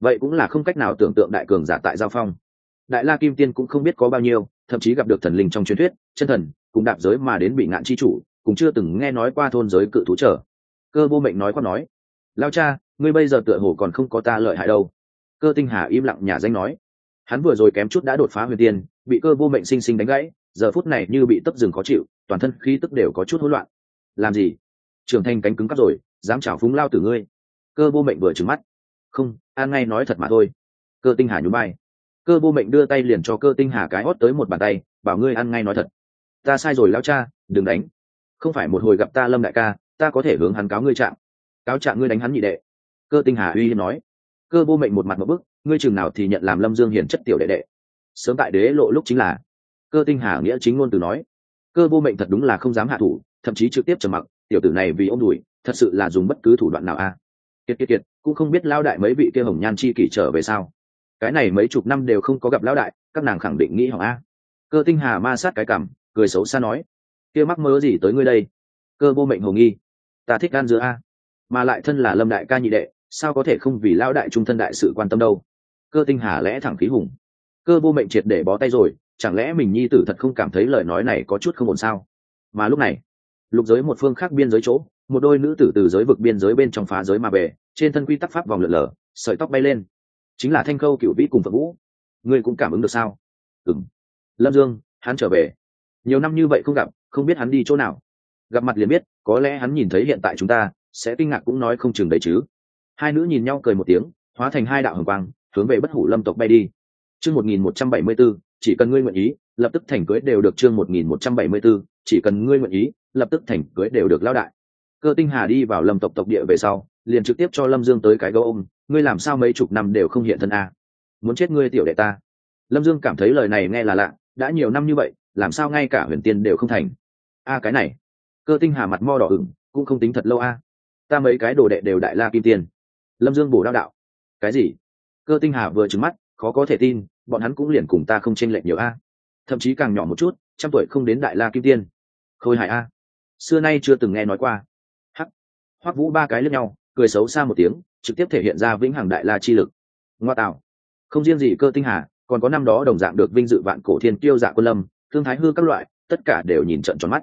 Vậy cũng là không cách nào tưởng tượng đại cường giả tại giao phong. Đại la kim tiên cũng không biết có bao nhiêu, thậm chí gặp được thần linh trong truyền thuyết, chân thần, cùng đạp giới mà đến bị ngạn chi chủ, cũng chưa từng nghe nói qua thôn giới cự thú trở. Cơ vô mệnh nói qua nói, lao cha, ngươi bây giờ tựa hồ còn không có ta lợi hại đâu. Cơ tinh hà im lặng nhà danh nói. Hắn vừa rồi kém chút đã đột phá huyền tiên, bị cơ vô mệnh sinh sinh đánh gãy, giờ phút này như bị tấp rừng khó chịu, toàn thân khí tức đều có chút hỗn loạn. Làm gì? Trưởng thành cánh cứng cắp rồi, dám chảo phúng lao tử ngươi cơ vô mệnh vừa trừng mắt. Không, an ngay nói thật mà thôi. Cơ tinh hà nhún bay cơ vô mệnh đưa tay liền cho cơ tinh hà cái hót tới một bàn tay, bảo ngươi ăn ngay nói thật. Ta sai rồi lao cha, đừng đánh. Không phải một hồi gặp ta lâm đại ca, ta có thể hướng hắn cáo ngươi trạng. Cáo trạng ngươi đánh hắn nhị đệ. Cơ tinh hà uy hiếp nói. Cơ vô mệnh một mặt một bức, ngươi chừng nào thì nhận làm lâm dương hiền chất tiểu đệ đệ. Sớm tại đế lộ lúc chính là. Cơ tinh hà nghĩa chính ngôn từ nói. Cơ vô mệnh thật đúng là không dám hạ thủ, thậm chí trực tiếp trầm mặc, tiểu tử này vì ông đùi thật sự là dùng bất cứ thủ đoạn nào a. à kiệt kiệt kiệt, cũng không biết lao đại mấy vị kia hồng nhan chi kỷ trở về sao. Cái này mấy chục năm đều không có gặp lão đại, các nàng khẳng định nghĩ hỏng a. Cơ tinh hà ma sát cái cảm, cười xấu xa nói, kia mắc mơ gì tới ngươi đây? Cơ vô mệnh hồ nghi, ta thích gan giữa a, mà lại thân là lâm đại ca nhị đệ, sao có thể không vì lão đại trung thân đại sự quan tâm đâu? Cơ tinh hà lẽ thẳng khí hùng, cơ vô mệnh triệt để bó tay rồi, chẳng lẽ mình nhi tử thật không cảm thấy lời nói này có chút không ổn sao? Mà lúc này, lục giới một phương khác biên giới chỗ một đôi nữ tử từ giới vực biên giới bên trong phá giới mà về, trên thân quy tắc pháp vòng lượn lờ, sợi tóc bay lên. Chính là thanh khâu cựu vĩ cùng phật vũ. Ngươi cũng cảm ứng được sao? Ừng lâm dương, hắn trở về. Nhiều năm như vậy không gặp, không biết hắn đi chỗ nào. Gặp mặt liền biết, có lẽ hắn nhìn thấy hiện tại chúng ta, sẽ kinh ngạc cũng nói không chừng đấy chứ. Hai nữ nhìn nhau cười một tiếng, hóa thành hai đạo hồng quang, hướng về bất hủ lâm tộc bay đi. Chương một nghìn một trăm bảy mươi b ố chỉ cần ngươi nguyện ý, lập tức thành cưới đều được chương một nghìn một trăm bảy mươi b ố chỉ cần ngươi nguyện ý, lập tức thành cưới đều được lao đại cơ tinh hà đi vào lâm tộc tộc địa về sau, liền trực tiếp cho lâm dương tới cái gấu ôm, ngươi làm sao mấy chục năm đều không hiện thân a? Muốn chết ngươi tiểu đệ ta. Lâm dương cảm thấy lời này nghe là lạ, đã nhiều năm như vậy, làm sao ngay cả huyền tiên đều không thành? A, cái này. Cơ tinh hà mặt mo đỏ ửng, cũng không tính thật lâu a. Ta mấy cái đồ đệ đều đại la kim tiên. Lâm dương bổ đao đạo, cái gì? Cơ tinh hà vừa trứng mắt, khó có thể tin, bọn hắn cũng liền cùng ta không tranh lệch nhiều a. Thậm chí càng nhỏ một chút, trăm tuổi không đến đại la kim tiên. Khôi hài a. Xưa nay chưa từng nghe nói qua hoắc vũ ba cái lên nhau, cười xấu xa một tiếng, trực tiếp thể hiện ra vĩnh hằng đại la chi lực. Ngoa tạo. Không riêng gì cơ tinh hà, còn có năm đó đồng dạng được vinh dự vạn cổ thiên tiêu dạ quân lâm, thương thái hư các loại, tất cả đều nhìn trận tròn mắt.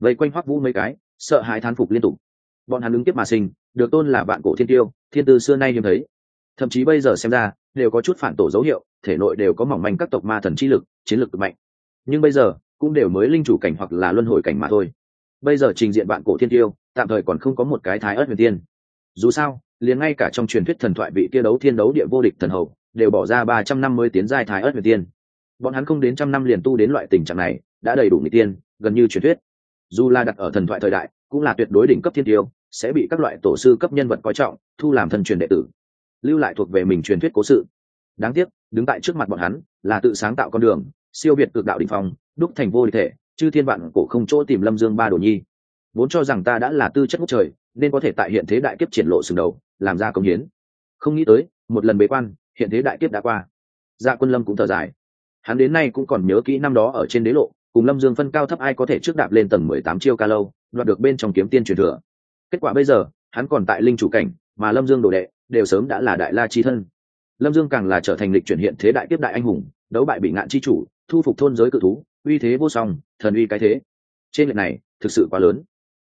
Vây quanh hoắc vũ mấy cái, sợ hãi thán phục liên tục. Bọn hắn ứng tiếp mà sinh, được tôn là vạn cổ thiên tiêu thiên tư xưa nay hiếm thấy. Thậm chí bây giờ xem ra, đều có chút phản tổ dấu hiệu, thể nội đều có mỏng manh các tộc ma thần chi lực, chiến lực mạnh. Nhưng bây giờ, cũng đều mới linh chủ cảnh hoặc là luân hồi cảnh mà thôi. Bây giờ trình diện vạn cổ thiên tiêu tạm thời còn không có một cái thái ớt huyền tiên. Dù sao, liền ngay cả trong truyền thuyết thần thoại vị kia đấu thiên đấu địa vô địch thần hầu, đều bỏ ra ba trăm năm mươi tiến giai thái ớt huyền tiên. Bọn hắn không đến trăm năm liền tu đến loại tình trạng này, đã đầy đủ người tiên, gần như truyền thuyết. Dù là đặt ở thần thoại thời đại, cũng là tuyệt đối đỉnh cấp thiên tiêu, sẽ bị các loại tổ sư cấp nhân vật coi trọng, thu làm thần truyền đệ tử. Lưu lại thuộc về mình truyền thuyết cố sự. Đáng tiếc, đứng tại trước mặt bọn hắn, là tự sáng tạo con đường, siêu việt cực đạo đỉnh phong, đúc thành vô địch thể, chư thiên vạn cổ không chỗ tìm lâm dương ba đồ nhi vốn cho rằng ta đã là tư chất ngốc trời, nên có thể tại hiện thế đại kiếp triển lộ sừng đầu, làm ra công hiến. Không nghĩ tới, một lần bế quan, hiện thế đại kiếp đã qua. Dạ quân lâm cũng thở dài. Hắn đến nay cũng còn nhớ kỹ năm đó ở trên đế lộ, cùng lâm dương phân cao thấp ai có thể trước đạp lên tầng mười tám chiêu ca lâu, đoạt được bên trong kiếm tiên truyền thừa. Kết quả bây giờ, hắn còn tại linh chủ cảnh, mà lâm dương đồ đệ, đều sớm đã là đại la chi thân. Lâm dương càng là trở thành lịch chuyển hiện thế đại tiếp đại anh hùng, đấu bại bị ngạn chi chủ, thu phục thôn giới cự thú, uy thế vô song, thần uy cái thế. Trên lệch này, thực sự quá lớn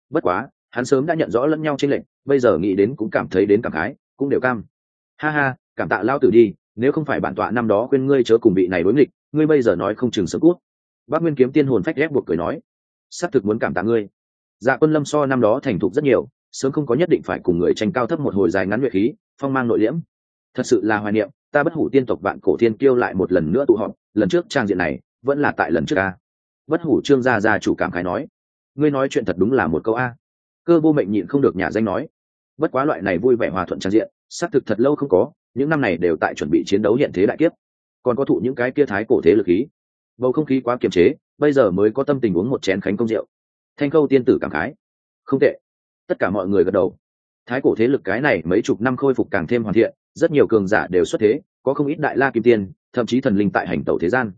bất quá, hắn sớm đã nhận rõ lẫn nhau trên lệnh bây giờ nghĩ đến cũng cảm thấy đến cảm khái, cũng đều cam. Ha ha, cảm tạ lao tử đi, nếu không phải bản tọa năm đó khuyên ngươi chớ cùng bị này đối nghịch, ngươi bây giờ nói không chừng sớm cút. Bác nguyên kiếm tiên hồn phách ghép buộc cười nói, xác thực muốn cảm tạ ngươi. Dạ quân lâm so năm đó thành thục rất nhiều, sớm không có nhất định phải cùng người tranh cao thấp một hồi dài ngắn luyện khí, phong mang nội liễm. Thật sự là hoài niệm, ta bất hủ tiên tộc vạn cổ tiên kêu lại một lần nữa tụ họp, lần trước trang diện này, vẫn là tại lần trước ca bất hủ trương gia gia chủ cảm khái nói ngươi nói chuyện thật đúng là một câu a. Cơ vô mệnh nhịn không được nhà danh nói. Bất quá loại này vui vẻ hòa thuận trang diện, xác thực thật lâu không có, những năm này đều tại chuẩn bị chiến đấu hiện thế đại kiếp. Còn có thụ những cái kia thái cổ thế lực khí. Bầu không khí quá kiềm chế, bây giờ mới có tâm tình uống một chén khánh công rượu. Thanh câu tiên tử cảm khái. Không tệ. Tất cả mọi người gật đầu. Thái cổ thế lực cái này mấy chục năm khôi phục càng thêm hoàn thiện, rất nhiều cường giả đều xuất thế, có không ít đại la kim tiên, thậm chí thần linh tại hành tẩu thế gian.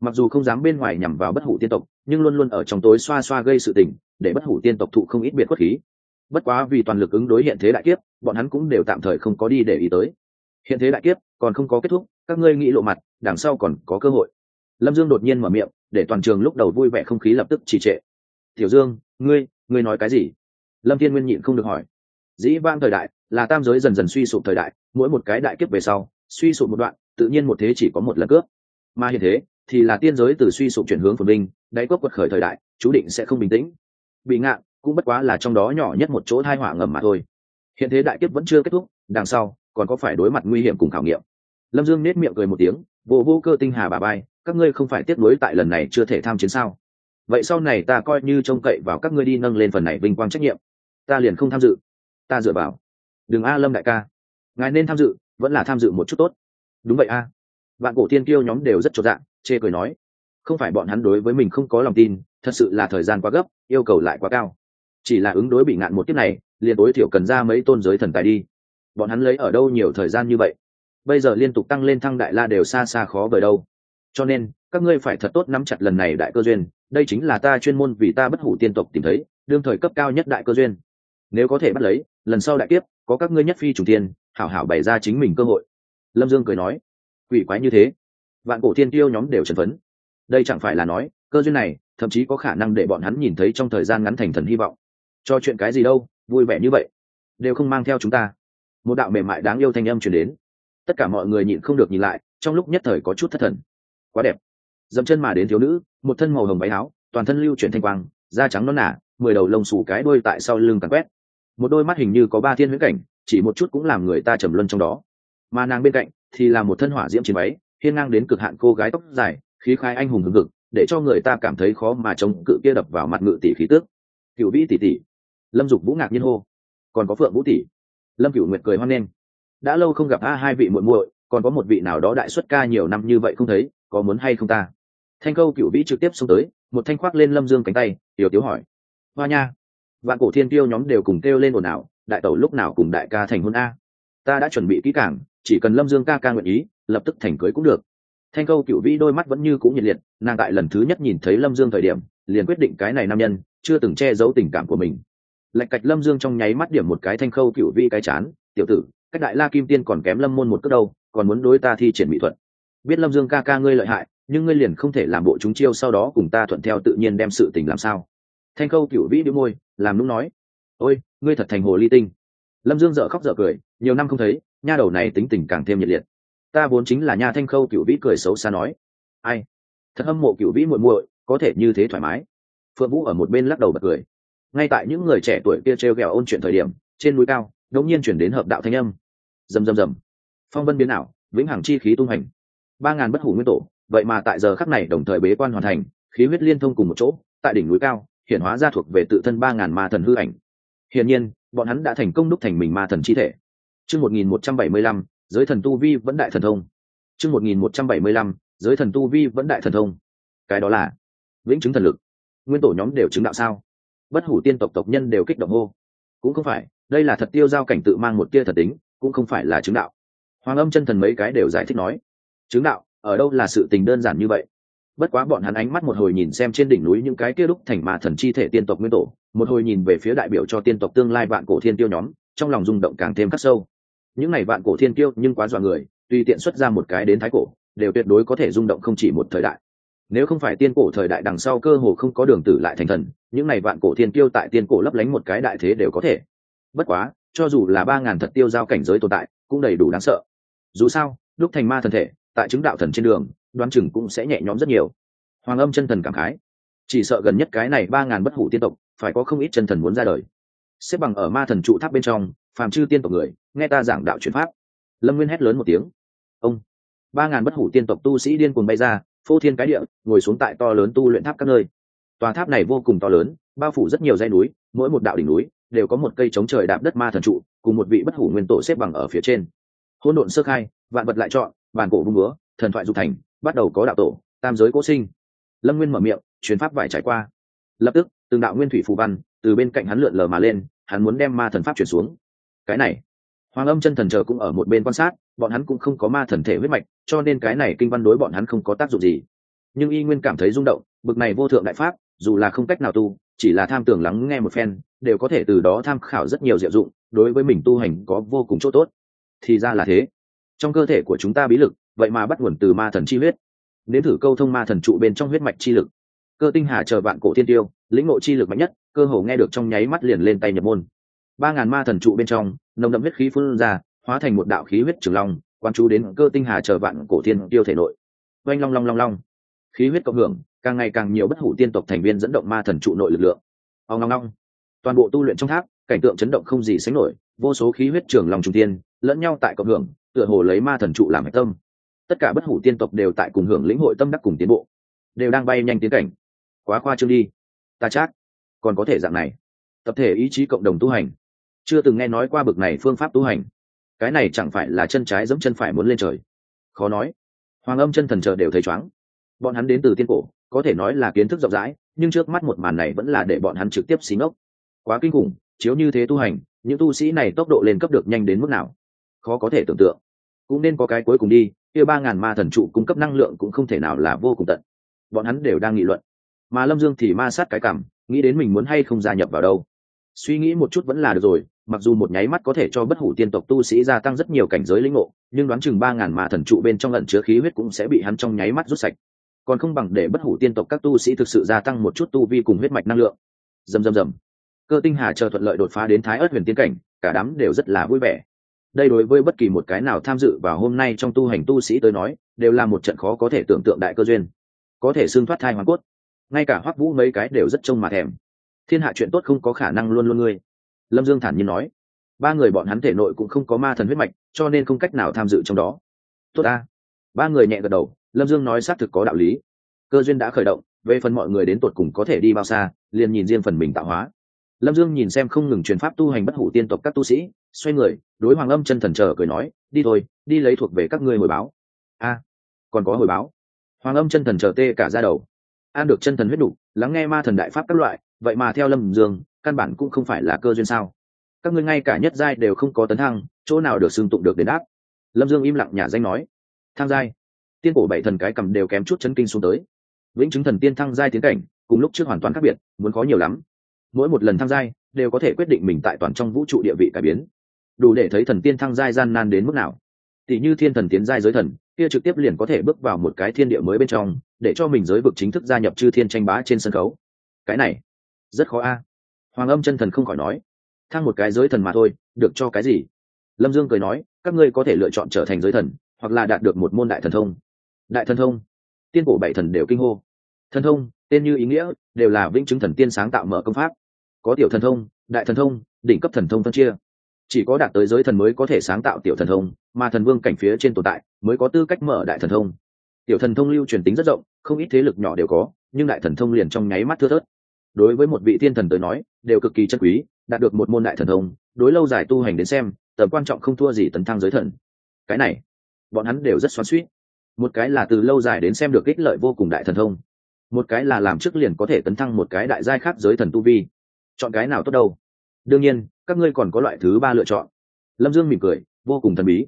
Mặc dù không dám bên ngoài nhằm vào bất hủ tiên tộc nhưng luôn luôn ở trong tối xoa xoa gây sự tình, để bất hủ tiên tộc thụ không ít biệt khuất khí. Bất quá vì toàn lực ứng đối hiện thế đại kiếp, bọn hắn cũng đều tạm thời không có đi để ý tới. Hiện thế đại kiếp còn không có kết thúc, các ngươi nghĩ lộ mặt, đằng sau còn có cơ hội. Lâm dương đột nhiên mở miệng, để toàn trường lúc đầu vui vẻ không khí lập tức trì trệ. Tiểu dương, ngươi ngươi nói cái gì? Lâm thiên nguyên nhịn không được hỏi. Dĩ vang thời đại là tam giới dần dần suy sụp thời đại, mỗi một cái đại kiếp về sau, suy sụp một đoạn, tự nhiên một thế chỉ có một lần cướp. Mà hiện thế thì là tiên giới từ suy sụp chuyển hướng phồn vinh đáy quốc quật khởi thời đại, chú định sẽ không bình tĩnh. Bị ngạn cũng bất quá là trong đó nhỏ nhất một chỗ thai họa ngầm mà thôi. Hiện thế đại kiếp vẫn chưa kết thúc, đằng sau, còn có phải đối mặt nguy hiểm cùng khảo nghiệm. Lâm dương nết miệng cười một tiếng, vô vô cơ tinh hà bà bay, các ngươi không phải tiếp nối tại lần này chưa thể tham chiến sao? Vậy sau này ta coi như trông cậy vào các ngươi đi nâng lên phần này vinh quang trách nhiệm. Ta liền không tham dự. Ta dựa vào. Đừng a, lâm đại ca. Ngài nên tham dự, vẫn là tham dự một chút tốt. Đúng vậy a. Bạn cổ tiên kêu nhóm đều rất cho dạng chê cười nói không phải bọn hắn đối với mình không có lòng tin, thật sự là thời gian quá gấp, yêu cầu lại quá cao. Chỉ là ứng đối bị ngạn một kiếp này, liền tối thiểu cần ra mấy tôn giới thần tài đi. Bọn hắn lấy ở đâu nhiều thời gian như vậy? Bây giờ liên tục tăng lên thăng đại la đều xa xa khó bởi đâu. Cho nên, các ngươi phải thật tốt nắm chặt lần này đại cơ duyên, đây chính là ta chuyên môn vì ta bất hủ tiên tộc tìm thấy, đương thời cấp cao nhất đại cơ duyên. Nếu có thể bắt lấy, lần sau đại kiếp, có các ngươi nhất phi chủ tiên, hảo hảo bày ra chính mình cơ hội. Lâm dương cười nói, quỷ quái như thế. Vạn cổ thiên tiêu nhóm đều trần phấn đây chẳng phải là nói, cơ duyên này, thậm chí có khả năng để bọn hắn nhìn thấy trong thời gian ngắn thành thần hy vọng. Cho chuyện cái gì đâu, vui vẻ như vậy. Đều không mang theo chúng ta. Một đạo mềm mại đáng yêu thanh âm chuyển đến. Tất cả mọi người nhịn không được nhìn lại, trong lúc nhất thời có chút thất thần. Quá đẹp. Dẫm chân mà đến thiếu nữ, một thân màu hồng váy áo, toàn thân lưu chuyển thanh quang, da trắng non nả mười đầu lông xù cái đôi tại sau lưng cắn quét. Một đôi mắt hình như có ba thiên huyễn cảnh, chỉ một chút cũng làm người ta trầm luân trong đó. Mà nàng bên cạnh thì là một thân hỏa diễm chiến váy, hiên ngang đến cực hạn cô gái tóc dài khí khai anh hùng hừng hực, để cho người ta cảm thấy khó mà chống cự kia đập vào mặt ngự tỷ khí tước cựu vĩ tỷ tỷ. Lâm dục vũ ngạc nhiên hô. Còn có phượng vũ tỷ. Lâm cựu nguyệt cười hoan nghênh. Đã lâu không gặp a, hai vị muội muội, còn có một vị nào đó đại xuất ca nhiều năm như vậy không thấy, có muốn hay không ta? Thanh câu cựu vĩ trực tiếp xông tới, một thanh khoác lên lâm dương cánh tay, tiểu tiếu hỏi. Hoa nha, vạn cổ thiên tiêu nhóm đều cùng kêu lên ồn ào, đại tẩu lúc nào cùng đại ca thành hôn a? Ta đã chuẩn bị kỹ cảng chỉ cần lâm dương ca ca nguyện ý, lập tức thành cưới cũng được thanh câu cựu vĩ đôi mắt vẫn như cũng nhiệt liệt, nàng tại lần thứ nhất nhìn thấy lâm dương thời điểm, liền quyết định cái này nam nhân, chưa từng che giấu tình cảm của mình. Lạch cạch lâm dương trong nháy mắt điểm một cái thanh khâu cựu vĩ cái chán, tiểu tử, cách đại la kim tiên còn kém lâm môn một cước đâu, còn muốn đối ta thi triển mỹ thuật. Biết lâm dương ca ca ngươi lợi hại, nhưng ngươi liền không thể làm bộ chúng chiêu sau đó cùng ta thuận theo tự nhiên đem sự tình làm sao. Thanh khâu cựu vĩ đĩu môi, làm lúc nói, ôi, ngươi thật thành hồ ly tinh. Lâm dương dợ khóc dợ cười, nhiều năm không thấy, nha đầu này tính tình càng thêm nhiệt liệt ta vốn chính là nha thanh khâu cựu vĩ cười xấu xa nói, ai, thật hâm mộ cựu vĩ muội muội, có thể như thế thoải mái. Phượng vũ ở một bên lắc đầu bật cười. Ngay tại những người trẻ tuổi kia treo ghẹo ôn chuyện thời điểm, trên núi cao, đột nhiên chuyển đến hợp đạo thanh âm. Rầm rầm rầm. Phong vân biến ảo, vĩnh hằng chi khí tung hành. Ba ngàn bất hủ nguyên tổ, vậy mà tại giờ khắc này đồng thời bế quan hoàn thành, khí huyết liên thông cùng một chỗ, tại đỉnh núi cao, hiện hóa ra thuộc về tự thân ba ngàn ma thần hư ảnh. Hiển nhiên, bọn hắn đã thành công đúc thành mình ma thần chi thể. Chương một nghìn một trăm bảy mươi lăm giới thần tu vi vẫn đại thần thông. Chương một nghìn một trăm bảy mươi lăm, giới thần tu vi vẫn đại thần thông. Cái đó là vĩnh chứng thần lực. Nguyên tổ nhóm đều chứng đạo sao? Bất hủ tiên tộc tộc nhân đều kích động hô. Cũng không phải, đây là thật tiêu giao cảnh tự mang một tia thật tính, cũng không phải là chứng đạo. Hoàng âm chân thần mấy cái đều giải thích nói, chứng đạo, ở đâu là sự tình đơn giản như vậy? Bất quá bọn hắn ánh mắt một hồi nhìn xem trên đỉnh núi những cái kia đúc thành mà thần chi thể tiên tộc nguyên tổ, một hồi nhìn về phía đại biểu cho tiên tộc tương lai vạn cổ thiên tiêu nhóm, trong lòng rung động càng thêm khắc sâu những này vạn cổ thiên tiêu nhưng quá dọa người, tùy tiện xuất ra một cái đến thái cổ, đều tuyệt đối có thể rung động không chỉ một thời đại. Nếu không phải tiên cổ thời đại đằng sau cơ hồ không có đường tử lại thành thần, những này vạn cổ thiên tiêu tại tiên cổ lấp lánh một cái đại thế đều có thể. Bất quá, cho dù là ba ngàn thật tiêu giao cảnh giới tồn tại, cũng đầy đủ đáng sợ. Dù sao, lúc thành ma thần thể, tại chứng đạo thần trên đường, đoán chừng cũng sẽ nhẹ nhõm rất nhiều. Hoàng âm chân thần cảm khái. Chỉ sợ gần nhất cái này ba ngàn bất hủ tiên tộc, phải có không ít chân thần muốn ra đời. Xếp bằng ở ma thần trụ tháp bên trong phàm chư tiên tộc người, nghe ta giảng đạo chuyển pháp. Lâm nguyên hét lớn một tiếng. Ông, ba ngàn bất hủ tiên tộc tu sĩ điên cuồng bay ra, phô thiên cái địa, ngồi xuống tại to lớn tu luyện tháp các nơi. Tòa tháp này vô cùng to lớn, bao phủ rất nhiều dãy núi, mỗi một đạo đỉnh núi đều có một cây chống trời đạp đất ma thần trụ, cùng một vị bất hủ nguyên tổ xếp bằng ở phía trên. Hỗn độn sơ khai, vạn vật lại chọn bàn cổ vung búa, thần thoại dục thành, bắt đầu có đạo tổ, tam giới cố sinh. Lâm nguyên mở miệng chuyến pháp vải trải qua. Lập tức, từng đạo nguyên thủy phù văn từ bên cạnh hắn lượn lờ mà lên, hắn muốn đem ma thần pháp chuyển xuống cái này, hoàng âm chân thần chờ cũng ở một bên quan sát, bọn hắn cũng không có ma thần thể huyết mạch, cho nên cái này kinh văn đối bọn hắn không có tác dụng gì. Nhưng y nguyên cảm thấy rung động, bực này vô thượng đại pháp, dù là không cách nào tu, chỉ là tham tưởng lắng nghe một phen, đều có thể từ đó tham khảo rất nhiều diệu dụng, đối với mình tu hành có vô cùng chỗ tốt. Thì ra là thế. Trong cơ thể của chúng ta bí lực, vậy mà bắt nguồn từ ma thần chi huyết. Nếm thử câu thông ma thần trụ bên trong huyết mạch chi lực. Cơ tinh hà chờ vạn cổ thiên tiêu, lĩnh ngộ chi lực mạnh nhất, cơ hồ nghe được trong nháy mắt liền lên tay nhập môn ba ngàn ma thần trụ bên trong, nồng đậm huyết khí phun ra, hóa thành một đạo khí huyết trường long quan chú đến cơ tinh hà chờ vạn cổ thiên tiêu thể nội. Oanh long long long long. Khí huyết cộng hưởng, càng ngày càng nhiều bất hủ tiên tộc thành viên dẫn động ma thần trụ nội lực lượng. Ông long long. Toàn bộ tu luyện trong tháp, cảnh tượng chấn động không gì sánh nổi, vô số khí huyết trường lòng trung tiên lẫn nhau tại cộng hưởng, tựa hồ lấy ma thần trụ làm hạch tâm. Tất cả bất hủ tiên tộc đều tại cùng hưởng lĩnh hội tâm đắc cùng tiến bộ, đều đang bay nhanh tiến cảnh. Quá khoa trương đi. Ta chắc, còn có thể dạng này. Tập thể ý chí cộng đồng tu hành chưa từng nghe nói qua bực này phương pháp tu hành. Cái này chẳng phải là chân trái giống chân phải muốn lên trời. Khó nói. Hoàng âm chân thần chờ đều thấy chóng bọn hắn đến từ tiên cổ, có thể nói là kiến thức rộng rãi, nhưng trước mắt một màn này vẫn là để bọn hắn trực tiếp xí ngốc. Quá kinh khủng, chiếu như thế tu hành, những tu sĩ này tốc độ lên cấp được nhanh đến mức nào? Khó có thể tưởng tượng. Cũng nên có cái cuối cùng đi, kia ba ngàn ma thần trụ cung cấp năng lượng cũng không thể nào là vô cùng tận. Bọn hắn đều đang nghị luận. Mà lâm dương thì ma sát cái cảm, nghĩ đến mình muốn hay không gia nhập vào đâu. Suy nghĩ một chút vẫn là được rồi mặc dù một nháy mắt có thể cho bất hủ tiên tộc tu sĩ gia tăng rất nhiều cảnh giới linh ngộ, nhưng đoán chừng ba ngàn ma thần trụ bên trong lận chứa khí huyết cũng sẽ bị hắn trong nháy mắt rút sạch. Còn không bằng để bất hủ tiên tộc các tu sĩ thực sự gia tăng một chút tu vi cùng huyết mạch năng lượng. Dầm dầm dầm cơ tinh hà chờ thuận lợi đột phá đến thái ớt huyền tiên cảnh, cả đám đều rất là vui vẻ. Đây đối với bất kỳ một cái nào tham dự vào hôm nay trong tu hành tu sĩ tới nói, đều là một trận khó có thể tưởng tượng đại cơ duyên. Có thể xương thoát thai hoàn cốt. Ngay cả hoắc vũ mấy cái đều rất trông mà thèm. Thiên hạ chuyện tốt không có khả năng luôn luôn ngươi lâm dương thản nhiên nói, ba người bọn hắn thể nội cũng không có ma thần huyết mạch, cho nên không cách nào tham dự trong đó. Tốt ta. Ba người nhẹ gật đầu, lâm dương nói xác thực có đạo lý. Cơ duyên đã khởi động, về phần mọi người đến tột cùng có thể đi bao xa, liền nhìn riêng phần mình tạo hóa. Lâm dương nhìn xem không ngừng truyền pháp tu hành bất hủ tiên tộc các tu sĩ, xoay người, đối hoàng âm chân thần chờ cười nói, đi thôi, đi lấy thuộc về các ngươi hồi báo. A, còn có hồi báo. Hoàng âm chân thần chờ tê cả ra đầu. An được chân thần huyết đủ, lắng nghe ma thần đại pháp các loại, vậy mà theo lâm dương căn bản cũng không phải là cơ duyên sao. Các ngươi ngay cả nhất giai đều không có tấn thăng, chỗ nào được xưng tụng được đến đáp? Lâm dương im lặng nhà danh nói. Thăng giai. Tiên cổ bảy thần cái cầm đều kém chút chấn kinh xuống tới. Vĩnh chứng thần tiên thăng giai tiến cảnh, cùng lúc trước hoàn toàn khác biệt, muốn khó nhiều lắm. Mỗi một lần thăng giai, đều có thể quyết định mình tại toàn trong vũ trụ địa vị cải biến. Đủ để thấy thần tiên thăng giai gian nan đến mức nào. Tỷ như thiên thần tiến giai giới thần, kia trực tiếp liền có thể bước vào một cái thiên địa mới bên trong, để cho mình giới vực chính thức gia nhập chư thiên tranh bá trên sân khấu. Cái này, rất khó a hoàng âm chân thần không khỏi nói, thang một cái giới thần mà thôi, được cho cái gì? Lâm dương cười nói, các ngươi có thể lựa chọn trở thành giới thần, hoặc là đạt được một môn đại thần thông. Đại thần thông? Tiên cổ bảy thần đều kinh hô. Thần thông, tên như ý nghĩa, đều là vĩnh chứng thần tiên sáng tạo mở công pháp. Có tiểu thần thông, đại thần thông, đỉnh cấp thần thông phân chia. Chỉ có đạt tới giới thần mới có thể sáng tạo tiểu thần thông, mà thần vương cảnh phía trên tồn tại, mới có tư cách mở đại thần thông. Tiểu thần thông lưu truyền tính rất rộng, không ít thế lực nhỏ đều có, nhưng đại thần thông liền trong nháy mắt thưa thớt đối với một vị thiên thần tới nói, đều cực kỳ chân quý, đạt được một môn đại thần thông, đối lâu dài tu hành đến xem, tầm quan trọng không thua gì tấn thăng giới thần. Cái này, bọn hắn đều rất xoắn suýt một cái là từ lâu dài đến xem được ích lợi vô cùng đại thần thông, một cái là làm trước liền có thể tấn thăng một cái đại giai khác giới thần tu vi. Chọn cái nào tốt đâu? Đương nhiên, các ngươi còn có loại thứ ba lựa chọn. Lâm dương mỉm cười, vô cùng thần bí.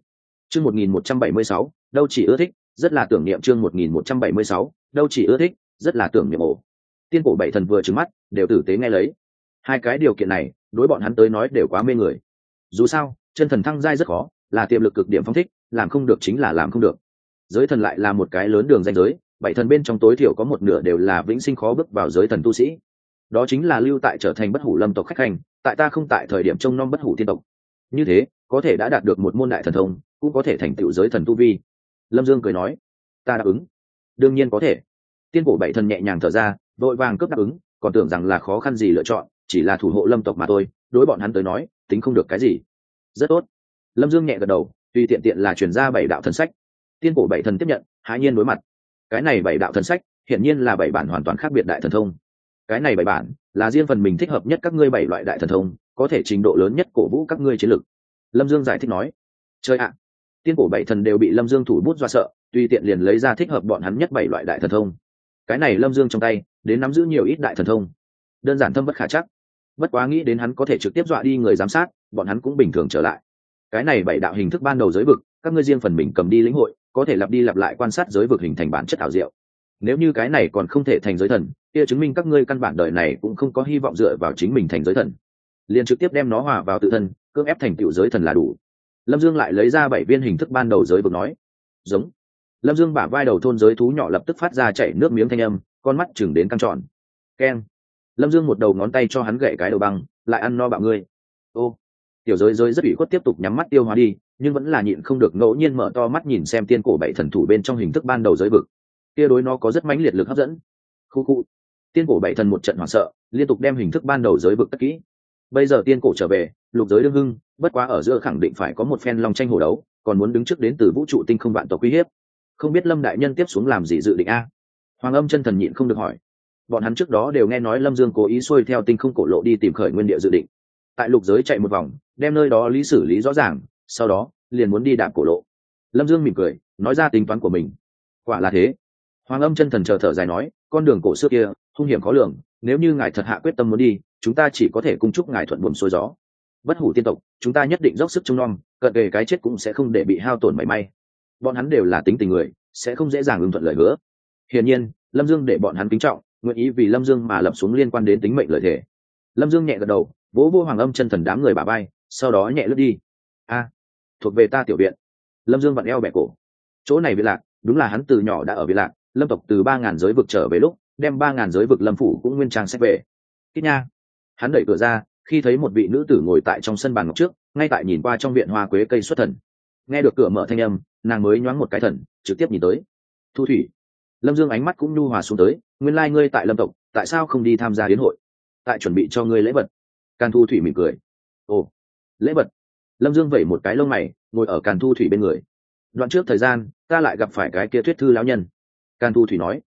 Chương một nghìn một trăm bảy mươi sáu, đâu chỉ ưa thích, rất là tưởng niệm chương một nghìn một trăm bảy mươi sáu, đâu chỉ ưa thích, rất là tưởng niệm ổ tiên cổ bảy thần vừa trứng mắt, đều tử tế nghe lấy. Hai cái điều kiện này, đối bọn hắn tới nói đều quá mê người. Dù sao, chân thần thăng giai rất khó, là tiềm lực cực điểm phong thích, làm không được chính là làm không được. Giới thần lại là một cái lớn đường danh giới, bảy thần bên trong tối thiểu có một nửa đều là vĩnh sinh khó bước vào giới thần tu sĩ. Đó chính là lưu tại trở thành bất hủ lâm tộc khách hành, tại ta không tại thời điểm trông nom bất hủ tiên tộc. Như thế, có thể đã đạt được một môn đại thần thông, cũng có thể thành tựu giới thần tu vi. Lâm dương cười nói, ta đáp ứng. Đương nhiên có thể tiên cổ bảy thần nhẹ nhàng thở ra, vội vàng cướp đáp ứng, còn tưởng rằng là khó khăn gì lựa chọn, chỉ là thủ hộ lâm tộc mà thôi, đối bọn hắn tới nói, tính không được cái gì. Rất tốt. Lâm dương nhẹ gật đầu, tùy tiện tiện là chuyển ra bảy đạo thần sách. Tiên cổ bảy thần tiếp nhận, hãi nhiên đối mặt. Cái này bảy đạo thần sách, hiển nhiên là bảy bản hoàn toàn khác biệt đại thần thông. Cái này bảy bản là riêng phần mình thích hợp nhất các ngươi bảy loại đại thần thông, có thể trình độ lớn nhất cổ vũ các ngươi chiến lực lâm dương giải thích nói. Chơi ạ. Tiên cổ bảy thần đều bị lâm dương thủ bút do sợ, tùy tiện liền lấy ra thích hợp bọn hắn nhất bảy loại đại thần thông cái này lâm dương trong tay, đến nắm giữ nhiều ít đại thần thông. Đơn giản thâm bất khả chắc. Bất quá nghĩ đến hắn có thể trực tiếp dọa đi người giám sát, bọn hắn cũng bình thường trở lại. Cái này bảy đạo hình thức ban đầu giới vực, các ngươi riêng phần mình cầm đi lĩnh hội, có thể lặp đi lặp lại quan sát giới vực hình thành bản chất ảo diệu. Nếu như cái này còn không thể thành giới thần, kia chứng minh các ngươi căn bản đời này cũng không có hy vọng dựa vào chính mình thành giới thần. Liền trực tiếp đem nó hòa vào tự thân, cưỡng ép thành tựu giới thần là đủ. Lâm dương lại lấy ra bảy viên hình thức ban đầu giới vực nói, giống lâm dương bả vai đầu thôn giới thú nhỏ lập tức phát ra chảy nước miếng thanh âm, con mắt chừng đến căng tròn. Keng lâm dương một đầu ngón tay cho hắn gậy cái đầu băng, lại ăn no bạo ngươi. Ô. Tiểu giới giới rất ủy khuất tiếp tục nhắm mắt tiêu hóa đi, nhưng vẫn là nhịn không được ngẫu nhiên mở to mắt nhìn xem tiên cổ bảy thần thủ bên trong hình thức ban đầu giới vực. Kia đối nó có rất mãnh liệt lực hấp dẫn. Khu khu. Tiên cổ bảy thần một trận hoảng sợ, liên tục đem hình thức ban đầu giới vực tất kỹ. Bây giờ tiên cổ trở về, lục giới đương hưng, bất quá ở giữa khẳng định phải có một phen long tranh hồ đấu, còn muốn đứng trước đến từ vũ trụ tinh không vạn tộc uy hiếp không biết lâm đại nhân tiếp xuống làm gì dự định a? Hoàng âm chân thần nhịn không được hỏi. Bọn hắn trước đó đều nghe nói lâm dương cố ý xuôi theo tinh không cổ lộ đi tìm khởi nguyên địa dự định. Tại lục giới chạy một vòng, đem nơi đó lý xử lý rõ ràng, sau đó, liền muốn đi đạp cổ lộ. Lâm dương mỉm cười, nói ra tính toán của mình. Quả là thế. Hoàng âm chân thần chờ thở dài nói, con đường cổ xưa kia, hung hiểm khó lường, nếu như ngài thật hạ quyết tâm muốn đi, chúng ta chỉ có thể cung chúc ngài thuận buồm xuôi gió. Bất hủ tiên tộc, chúng ta nhất định dốc sức trông nom, cận kề cái chết cũng sẽ không để bị hao tổn mảy may bọn hắn đều là tính tình người, sẽ không dễ dàng ưng thuận lời hứa. Hiển nhiên, lâm dương để bọn hắn kính trọng, nguyện ý vì lâm dương mà lập xuống liên quan đến tính mệnh lợi thể lâm dương nhẹ gật đầu, vỗ vô hoàng âm chân thần đám người bà bay sau đó nhẹ lướt đi. A, thuộc về ta tiểu viện. Lâm dương vặn eo bẻ cổ. Chỗ này bị lạc, đúng là hắn từ nhỏ đã ở bị lạc, lâm tộc từ ba ngàn giới vực trở về lúc, đem ba ngàn giới vực lâm phủ cũng nguyên trang sách về. Kích nha. Hắn đẩy cửa ra, khi thấy một vị nữ tử ngồi tại trong sân bàn ngọc trước, ngay tại nhìn qua trong viện hoa quế cây xuất thần. Nghe được cửa mở thanh âm nàng mới nhoáng một cái thần, trực tiếp nhìn tới. Thu thủy, lâm dương ánh mắt cũng nhu hòa xuống tới, nguyên lai、like、ngươi tại lâm tộc, tại sao không đi tham gia hiến hội? Tại chuẩn bị cho ngươi lễ vật. Càn thu thủy mỉm cười. Ồ, lễ vật. Lâm dương vẩy một cái lông mày, ngồi ở càn thu thủy bên người. Đoạn trước thời gian, ta lại gặp phải cái kia thuyết thư lão nhân. Càn thu thủy nói.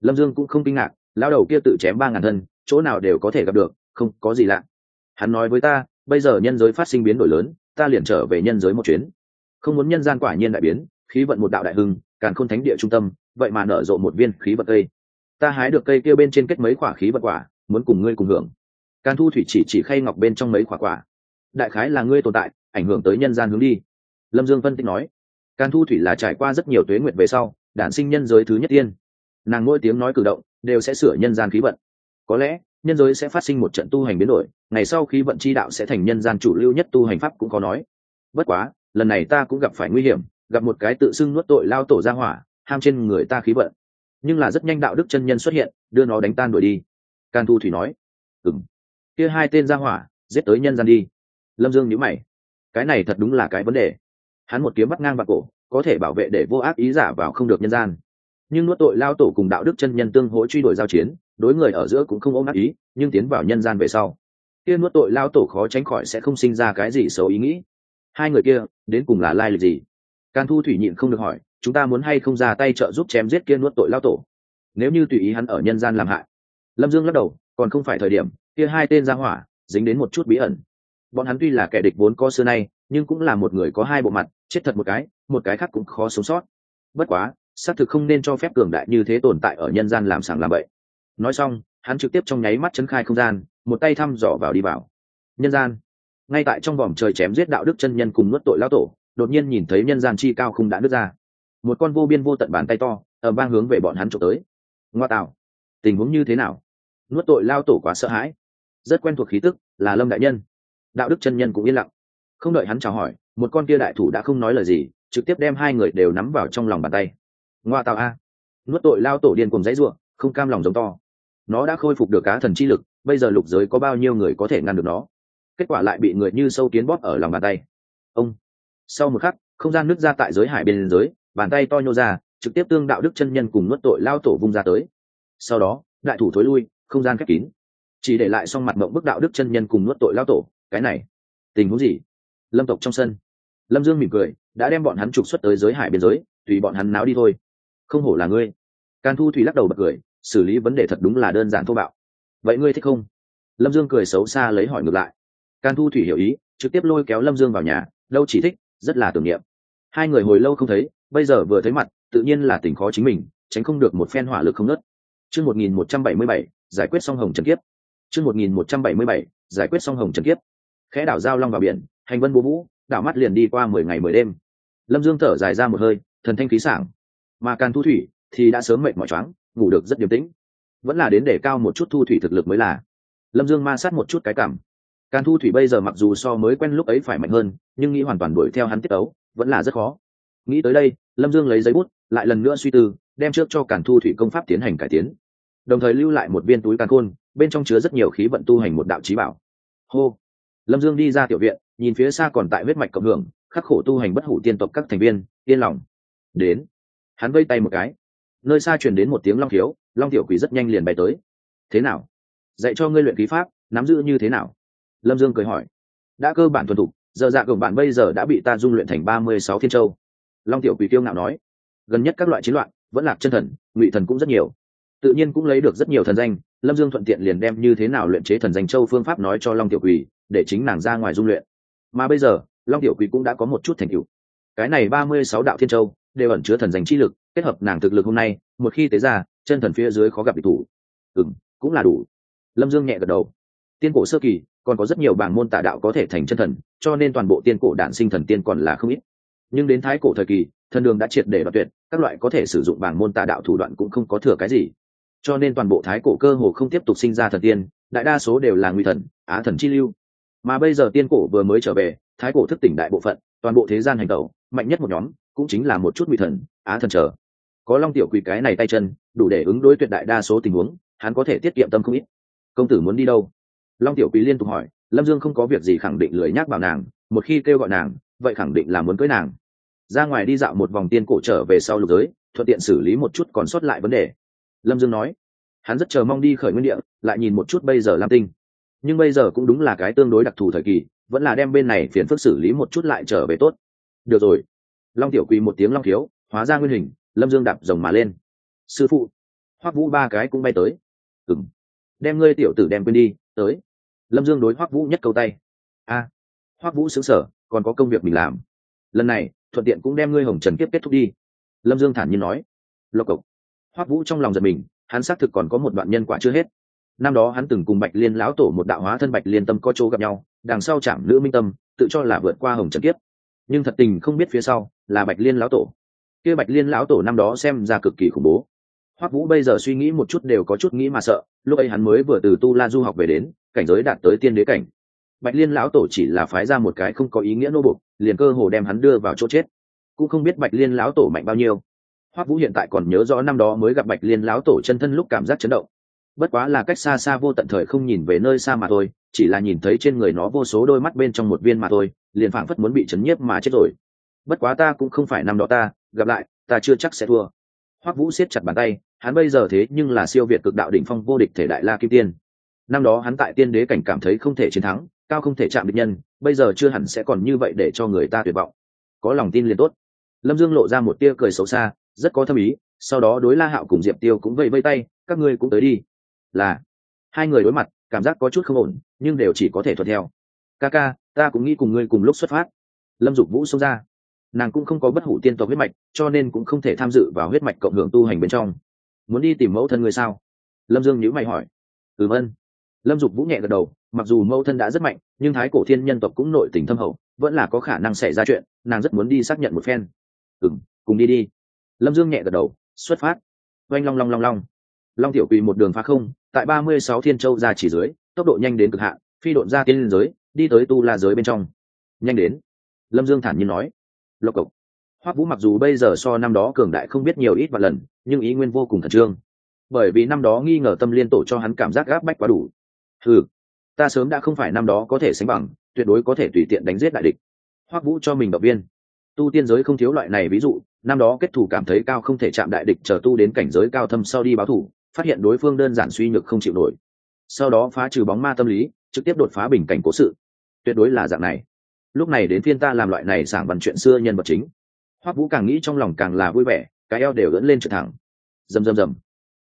Lâm dương cũng không kinh ngạc, lão đầu kia tự chém ba ngàn thân, chỗ nào đều có thể gặp được, không có gì lạ. Hắn nói với ta, bây giờ nhân giới phát sinh biến đổi lớn, ta liền trở về nhân giới một chuyến không muốn nhân gian quả nhiên đại biến, khí vận một đạo đại hưng, càn khôn thánh địa trung tâm, vậy mà nở rộ một viên khí vận cây. Ta hái được cây kia bên trên kết mấy quả khí vận quả, muốn cùng ngươi cùng hưởng. Càn thu thủy chỉ chỉ khay ngọc bên trong mấy quả quả. Đại khái là ngươi tồn tại, ảnh hưởng tới nhân gian hướng đi. Lâm dương phân tích nói. Càn thu thủy là trải qua rất nhiều tuế nguyện về sau, đản sinh nhân giới thứ nhất tiên. Nàng mỗi tiếng nói cử động, đều sẽ sửa nhân gian khí vận. Có lẽ, nhân giới sẽ phát sinh một trận tu hành biến đổi, ngày sau khí vận chi đạo sẽ thành nhân gian chủ lưu nhất tu hành pháp cũng có nói. Bất quá lần này ta cũng gặp phải nguy hiểm, gặp một cái tự xưng nuốt tội lao tổ ra hỏa, ham trên người ta khí vận. Nhưng là rất nhanh đạo đức chân nhân xuất hiện, đưa nó đánh tan đuổi đi. Can thu thủy nói ừng kia hai tên ra hỏa, giết tới nhân gian đi. Lâm dương nhữ mày, cái này thật đúng là cái vấn đề. Hắn một kiếm bắt ngang vào cổ, có thể bảo vệ để vô ác ý giả vào không được nhân gian. Nhưng nuốt tội lao tổ cùng đạo đức chân nhân tương hỗ truy đuổi giao chiến, đối người ở giữa cũng không ôm ác ý, nhưng tiến vào nhân gian về sau, kia nuốt tội lao tổ khó tránh khỏi sẽ không sinh ra cái gì xấu ý nghĩ hai người kia, đến cùng là lai lịch gì? Can thu thủy nhịn không được hỏi, chúng ta muốn hay không ra tay trợ giúp chém giết kia nuốt tội lao tổ? Nếu như tùy ý hắn ở nhân gian làm hại. Lâm dương lắc đầu, còn không phải thời điểm, kia hai tên ra hỏa, dính đến một chút bí ẩn. Bọn hắn tuy là kẻ địch vốn có xưa nay, nhưng cũng là một người có hai bộ mặt, chết thật một cái một cái khác cũng khó sống sót. Bất quá, xác thực không nên cho phép cường đại như thế tồn tại ở nhân gian làm sảng làm bậy. Nói xong, hắn trực tiếp trong nháy mắt chấn khai không gian, một tay thăm dò vào đi vào. Nhân gian ngay tại trong vòng trời chém giết đạo đức chân nhân cùng nuốt tội lao tổ, đột nhiên nhìn thấy nhân gian chi cao không đã nứt ra. Một con vô biên vô tận bàn tay to, ở bang hướng về bọn hắn trộm tới. Ngoa tạo, tình huống như thế nào? Nuốt tội lao tổ quá sợ hãi. Rất quen thuộc khí tức, là lâm đại nhân. Đạo đức chân nhân cũng yên lặng. Không đợi hắn chào hỏi, một con kia đại thủ đã không nói lời gì, trực tiếp đem hai người đều nắm vào trong lòng bàn tay. Ngoa tạo a. Nuốt tội lao tổ điên cùng dãy ruộng không cam lòng giống to. Nó đã khôi phục được cá thần chi lực, bây giờ lục giới có bao nhiêu người có thể ngăn được nó? Kết quả lại bị người như sâu kiến bóp ở lòng bàn tay. Ông, sau một khắc, không gian nứt ra tại giới hải bên giới, bàn tay to nhô ra, trực tiếp tương đạo đức chân nhân cùng nuốt tội lao tổ vung ra tới. Sau đó, đại thủ thối lui, không gian khép kín. Chỉ để lại xong mặt mộng bức đạo đức chân nhân cùng nuốt tội lao tổ, cái này, tình huống gì? Lâm tộc trong sân. Lâm dương mỉm cười, đã đem bọn hắn trục xuất tới giới hải biên giới, tùy bọn hắn náo đi thôi. Không hổ là ngươi. Can thu thủy lắc đầu bật cười, xử lý vấn đề thật đúng là đơn giản thô bạo. Vậy ngươi thích không? Lâm dương cười xấu xa lấy hỏi ngược lại càn thu thủy hiểu ý, trực tiếp lôi kéo lâm dương vào nhà, lâu chỉ thích, rất là tưởng niệm. Hai người hồi lâu không thấy, bây giờ vừa thấy mặt, tự nhiên là tình khó chính mình, tránh không được một phen hỏa lực không nớt chương một nghìn một trăm bảy mươi bảy, giải quyết song hồng trần kiếp. Chương một nghìn một trăm bảy mươi bảy, giải quyết song hồng trần kiếp. Khẽ đảo giao long vào biển, hành vân bố vũ, đảo mắt liền đi qua mười ngày mười đêm. Lâm dương thở dài ra một hơi, thần thanh khí sảng. Mà càn thu thủy thì đã sớm mệt mỏi choáng, ngủ được rất điềm tĩnh. Vẫn là đến để cao một chút thu thủy thực lực mới là. Lâm dương ma sát một chút cái cảm càn thu thủy bây giờ mặc dù so mới quen lúc ấy phải mạnh hơn nhưng nghĩ hoàn toàn đuổi theo hắn tiết tấu, vẫn là rất khó. Nghĩ tới đây lâm dương lấy giấy bút lại lần nữa suy tư đem trước cho càn thu thủy công pháp tiến hành cải tiến. Đồng thời lưu lại một viên túi càn khôn bên trong chứa rất nhiều khí vận tu hành một đạo chí bảo. Hô! Lâm dương đi ra tiểu viện nhìn phía xa còn tại huyết mạch cộng hưởng khắc khổ tu hành bất hủ tiên tộc các thành viên yên lòng. Đến! Hắn vây tay một cái. Nơi xa truyền đến một tiếng long thiếu long tiểu quỷ rất nhanh liền bay tới. Thế nào? Dạy cho ngươi luyện khí pháp nắm giữ như thế nào? Lâm dương cười hỏi, đã cơ bản thuần thục, giờ dạ của bạn bây giờ đã bị ta dung luyện thành ba mươi sáu thiên châu. Long tiểu quỷ tiêu ngạo nói, gần nhất các loại chiến loạn, vẫn lạc chân thần, ngụy thần cũng rất nhiều. Tự nhiên cũng lấy được rất nhiều thần danh, lâm dương thuận tiện liền đem như thế nào luyện chế thần danh châu phương pháp nói cho long tiểu quỷ, để chính nàng ra ngoài dung luyện. Mà bây giờ, long tiểu quỷ cũng đã có một chút thành tựu. Cái này ba mươi sáu đạo thiên châu đều ẩn chứa thần danh chi lực, kết hợp nàng thực lực hôm nay, một khi tế ra, chân thần phía dưới khó gặp địch thủ. Ừng cũng là đủ. Lâm dương nhẹ gật đầu. Tiên cổ sơ kỳ còn có rất nhiều bảng môn tà đạo có thể thành chân thần, cho nên toàn bộ tiên cổ đản sinh thần tiên còn là không ít. Nhưng đến thái cổ thời kỳ, thần đường đã triệt để đoạt tuyệt, các loại có thể sử dụng bảng môn tà đạo thủ đoạn cũng không có thừa cái gì. Cho nên toàn bộ thái cổ cơ hồ không tiếp tục sinh ra thần tiên, đại đa số đều là nguy thần, á thần chi lưu. Mà bây giờ tiên cổ vừa mới trở về, thái cổ thức tỉnh đại bộ phận, toàn bộ thế gian hành tẩu, mạnh nhất một nhóm, cũng chính là một chút nguy thần, á thần trở. Có long tiểu quỳ cái này tay chân, đủ để ứng đối tuyệt đại đa số tình huống, hắn có thể tiết kiệm tâm không ít. Công tử muốn đi đâu? Long tiểu quý liên tục hỏi, lâm dương không có việc gì khẳng định lười nhắc bảo nàng, một khi kêu gọi nàng, vậy khẳng định là muốn cưới nàng. Ra ngoài đi dạo một vòng tiên cổ trở về sau lục giới, thuận tiện xử lý một chút còn sót lại vấn đề. Lâm dương nói, hắn rất chờ mong đi khởi nguyên địa, lại nhìn một chút bây giờ lam tinh. Nhưng bây giờ cũng đúng là cái tương đối đặc thù thời kỳ, vẫn là đem bên này phiền phức xử lý một chút lại trở về tốt. Được rồi. Long tiểu quỳ một tiếng long thiếu hóa ra nguyên hình, lâm dương đạp rồng mà lên. Sư phụ. Hoắc vũ ba cái cũng bay tới. Ừng đem ngươi tiểu tử đem quên đi tới. Lâm dương đối hoắc vũ nhất câu tay. A à, hoắc vũ xứng sở còn có công việc mình làm. Lần này thuận tiện cũng đem ngươi hồng trần kiếp kết thúc đi. Lâm dương thản nhiên nói. Lộc cộc. Hoắc vũ trong lòng giật mình hắn xác thực còn có một đoạn nhân quả chưa hết. Năm đó hắn từng cùng bạch liên lão tổ một đạo hóa thân bạch liên tâm có chỗ gặp nhau đằng sau chạm nữ minh tâm tự cho là vượt qua hồng trần kiếp. Nhưng thật tình không biết phía sau là bạch liên lão tổ. Kia bạch liên lão tổ năm đó xem ra cực kỳ khủng bố hoắc vũ bây giờ suy nghĩ một chút đều có chút nghĩ mà sợ, lúc ấy hắn mới vừa từ tu la du học về đến, cảnh giới đạt tới tiên đế cảnh. Bạch liên lão tổ chỉ là phái ra một cái không có ý nghĩa nô bục liền cơ hồ đem hắn đưa vào chỗ chết. Cũng không biết bạch liên lão tổ mạnh bao nhiêu. Hoắc vũ hiện tại còn nhớ rõ năm đó mới gặp bạch liên lão tổ chân thân lúc cảm giác chấn động. Bất quá là cách xa xa vô tận thời không nhìn về nơi xa mà thôi, chỉ là nhìn thấy trên người nó vô số đôi mắt bên trong một viên mà thôi, liền phảng phất muốn bị chấn nhiếp mà chết rồi. Bất quá ta cũng không phải năm đó ta, gặp lại, ta chưa chắc sẽ thua hoắc vũ siết chặt bàn tay, hắn bây giờ thế nhưng là siêu việt cực đạo đỉnh phong vô địch thể đại la kim tiên. Năm đó hắn tại tiên đế cảnh cảm thấy không thể chiến thắng, cao không thể chạm địch nhân, bây giờ chưa hẳn sẽ còn như vậy để cho người ta tuyệt vọng. Có lòng tin liền tốt. Lâm dương lộ ra một tia cười xấu xa, rất có thâm ý, sau đó đối la hạo cùng diệp tiêu cũng vây vây tay, các ngươi cũng tới đi. Là, hai người đối mặt, cảm giác có chút không ổn, nhưng đều chỉ có thể thuận theo. Ca ca, ta cũng nghĩ cùng ngươi cùng lúc xuất phát. Lâm dục vũ xông ra nàng cũng không có bất hủ tiên tộc huyết mạch, cho nên cũng không thể tham dự vào huyết mạch cộng hưởng tu hành bên trong. Muốn đi tìm mẫu thân ngươi sao? Lâm dương nhữ mày hỏi. Ừm ân lâm dục vũ nhẹ gật đầu, mặc dù mẫu thân đã rất mạnh, nhưng thái cổ thiên nhân tộc cũng nội tình thâm hậu, vẫn là có khả năng xảy ra chuyện, nàng rất muốn đi xác nhận một phen. Ừ cùng đi đi. Lâm dương nhẹ gật đầu, xuất phát. Oanh long long long long. Long tiểu quỳ một đường phá không, tại ba mươi sáu thiên châu ra chỉ dưới, tốc độ nhanh đến cực hạn, phi độn ra tiên liên giới, đi tới tu la giới bên trong. Nhanh đến. Lâm dương thản nhiên nói lộc cộc. Hoắc vũ mặc dù bây giờ so năm đó cường đại không biết nhiều ít vài lần, nhưng ý nguyên vô cùng khẩn trương. Bởi vì năm đó nghi ngờ tâm liên tổ cho hắn cảm giác gáp bách quá đủ. Ừ ta sớm đã không phải năm đó có thể sánh bằng, tuyệt đối có thể tùy tiện đánh giết đại địch. Hoắc vũ cho mình động viên. Tu tiên giới không thiếu loại này ví dụ, năm đó kết thủ cảm thấy cao không thể chạm đại địch chờ tu đến cảnh giới cao thâm sau đi báo thủ phát hiện đối phương đơn giản suy nhược không chịu nổi. Sau đó phá trừ bóng ma tâm lý, trực tiếp đột phá bình cảnh cố sự. Tuyệt đối là dạng này lúc này đến phiên ta làm loại này sảng bằng chuyện xưa nhân vật chính. Hoắc vũ càng nghĩ trong lòng càng là vui vẻ, cái eo đều dẫn lên trực thẳng. Rầm rầm rầm.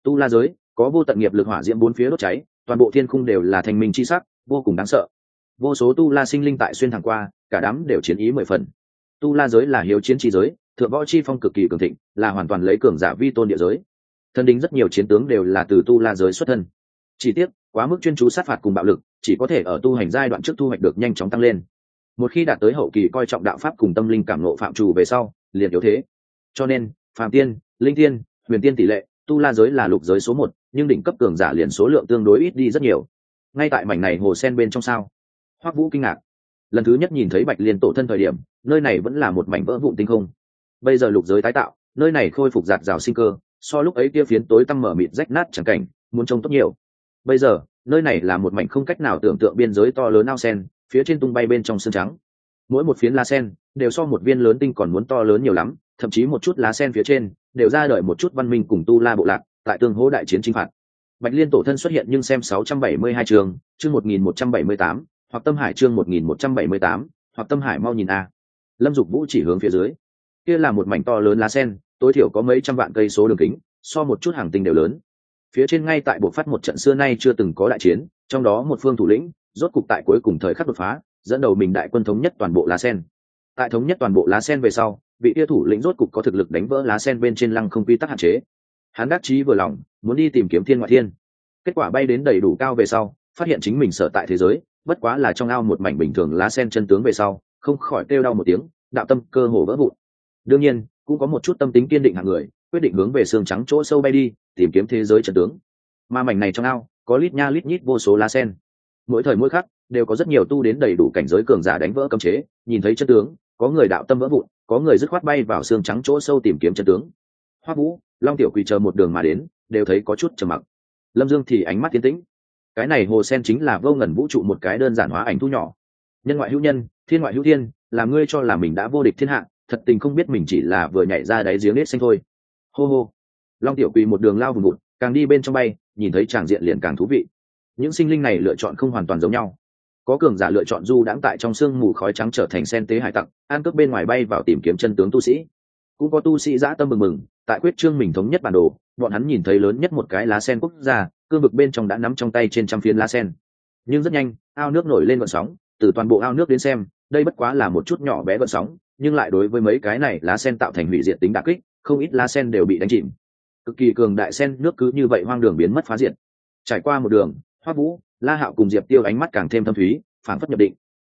Tu la giới, có vô tận nghiệp lực hỏa diễm bốn phía đốt cháy, toàn bộ thiên khung đều là thành minh chi sắc, vô cùng đáng sợ. Vô số tu la sinh linh tại xuyên thẳng qua, cả đám đều chiến ý mười phần. Tu la giới là hiếu chiến chi giới, thượng võ chi phong cực kỳ cường thịnh, là hoàn toàn lấy cường giả vi tôn địa giới. Thân đính rất nhiều chiến tướng đều là từ tu la giới xuất thân. Chỉ tiếc, quá mức chuyên chú sát phạt cùng bạo lực, chỉ có thể ở tu hành giai đoạn trước thu hoạch được nhanh chóng tăng lên một khi đạt tới hậu kỳ coi trọng đạo pháp cùng tâm linh cảm nộ phạm trù về sau, liền yếu thế. Cho nên phạm tiên, linh tiên, huyền tiên tỷ lệ, tu la giới là lục giới số một, nhưng đỉnh cấp cường giả liền số lượng tương đối ít đi rất nhiều. Ngay tại mảnh này hồ sen bên trong sao, hoắc vũ kinh ngạc. Lần thứ nhất nhìn thấy bạch liên tổ thân thời điểm, nơi này vẫn là một mảnh vỡ vụn tinh không. Bây giờ lục giới tái tạo, nơi này khôi phục giạt rào sinh cơ, so lúc ấy kia phiến tối tăm mở mịt rách nát chẳng cảnh, muốn trông tốt nhiều. Bây giờ, nơi này là một mảnh không cách nào tưởng tượng biên giới to lớn ao sen phía trên tung bay bên trong sương trắng. Mỗi một phiến lá sen đều so một viên lớn tinh còn muốn to lớn nhiều lắm thậm chí một chút lá sen phía trên đều ra đời một chút văn minh cùng tu la bộ lạc tại tương hỗ đại chiến chinh phạt. Bạch liên tổ thân xuất hiện nhưng xem 672 trường chương 1178, hoặc tâm hải chương 1178, hoặc tâm hải mau nhìn a. Lâm dục vũ chỉ hướng phía dưới. Kia là một mảnh to lớn lá sen tối thiểu có mấy trăm vạn cây số đường kính so một chút hàng tinh đều lớn. Phía trên ngay tại bộ phát một trận xưa nay chưa từng có đại chiến trong đó một phương thủ lĩnh rốt cục tại cuối cùng thời khắc đột phá, dẫn đầu mình đại quân thống nhất toàn bộ lá sen. Tại thống nhất toàn bộ lá sen về sau, vị tia thủ lĩnh rốt cục có thực lực đánh vỡ lá sen bên trên lăng không quy tắc hạn chế. Hắn đắc chí vừa lòng, muốn đi tìm kiếm thiên ngoại thiên. Kết quả bay đến đầy đủ cao về sau, phát hiện chính mình sợ tại thế giới, bất quá là trong ao một mảnh bình thường lá sen chân tướng về sau, không khỏi kêu đau một tiếng, đạo tâm cơ hồ vỡ vụn. Đương nhiên, cũng có một chút tâm tính kiên định hàng người, quyết định hướng về xương trắng chỗ sâu bay đi, tìm kiếm thế giới chân tướng. Mà mảnh này trong ao, có lít nha lít nhít vô số lá sen mỗi thời mỗi khắc đều có rất nhiều tu đến đầy đủ cảnh giới cường giả đánh vỡ cấm chế, nhìn thấy chân tướng, có người đạo tâm vỡ vụn, có người dứt khoát bay vào xương trắng chỗ sâu tìm kiếm chân tướng. Hoa vũ, long tiểu quỳ chờ một đường mà đến, đều thấy có chút trầm mặc. Lâm dương thì ánh mắt tiến tĩnh. Cái này hồ sen chính là vô ngần vũ trụ một cái đơn giản hóa ảnh thu nhỏ. Nhân ngoại hữu nhân, thiên ngoại hữu thiên, là ngươi cho là mình đã vô địch thiên hạ, thật tình không biết mình chỉ là vừa nhảy ra đáy giếng nết xanh thôi. Hô hô. Long tiểu quỳ một đường lao vùng vụt, càng đi bên trong bay, nhìn thấy tràng diện liền càng thú vị những sinh linh này lựa chọn không hoàn toàn giống nhau. Có cường giả lựa chọn du đãng tại trong sương mù khói trắng trở thành sen tế hải tặc, an cướp bên ngoài bay vào tìm kiếm chân tướng tu sĩ. Cũng có tu sĩ dã tâm mừng mừng, tại quyết trương mình thống nhất bản đồ, bọn hắn nhìn thấy lớn nhất một cái lá sen quốc gia, cương vực bên trong đã nắm trong tay trên trăm phiến lá sen. Nhưng rất nhanh, ao nước nổi lên vận sóng, từ toàn bộ ao nước đến xem, đây bất quá là một chút nhỏ bé vận sóng, nhưng lại đối với mấy cái này lá sen tạo thành hủy diệt tính đặc kích, không ít lá sen đều bị đánh chìm. Cực kỳ cường đại sen nước cứ như vậy hoang đường biến mất phá diệt. Trải qua một đường hoa vũ, la hạo cùng diệp tiêu ánh mắt càng thêm thâm thúy phản phất nhập định.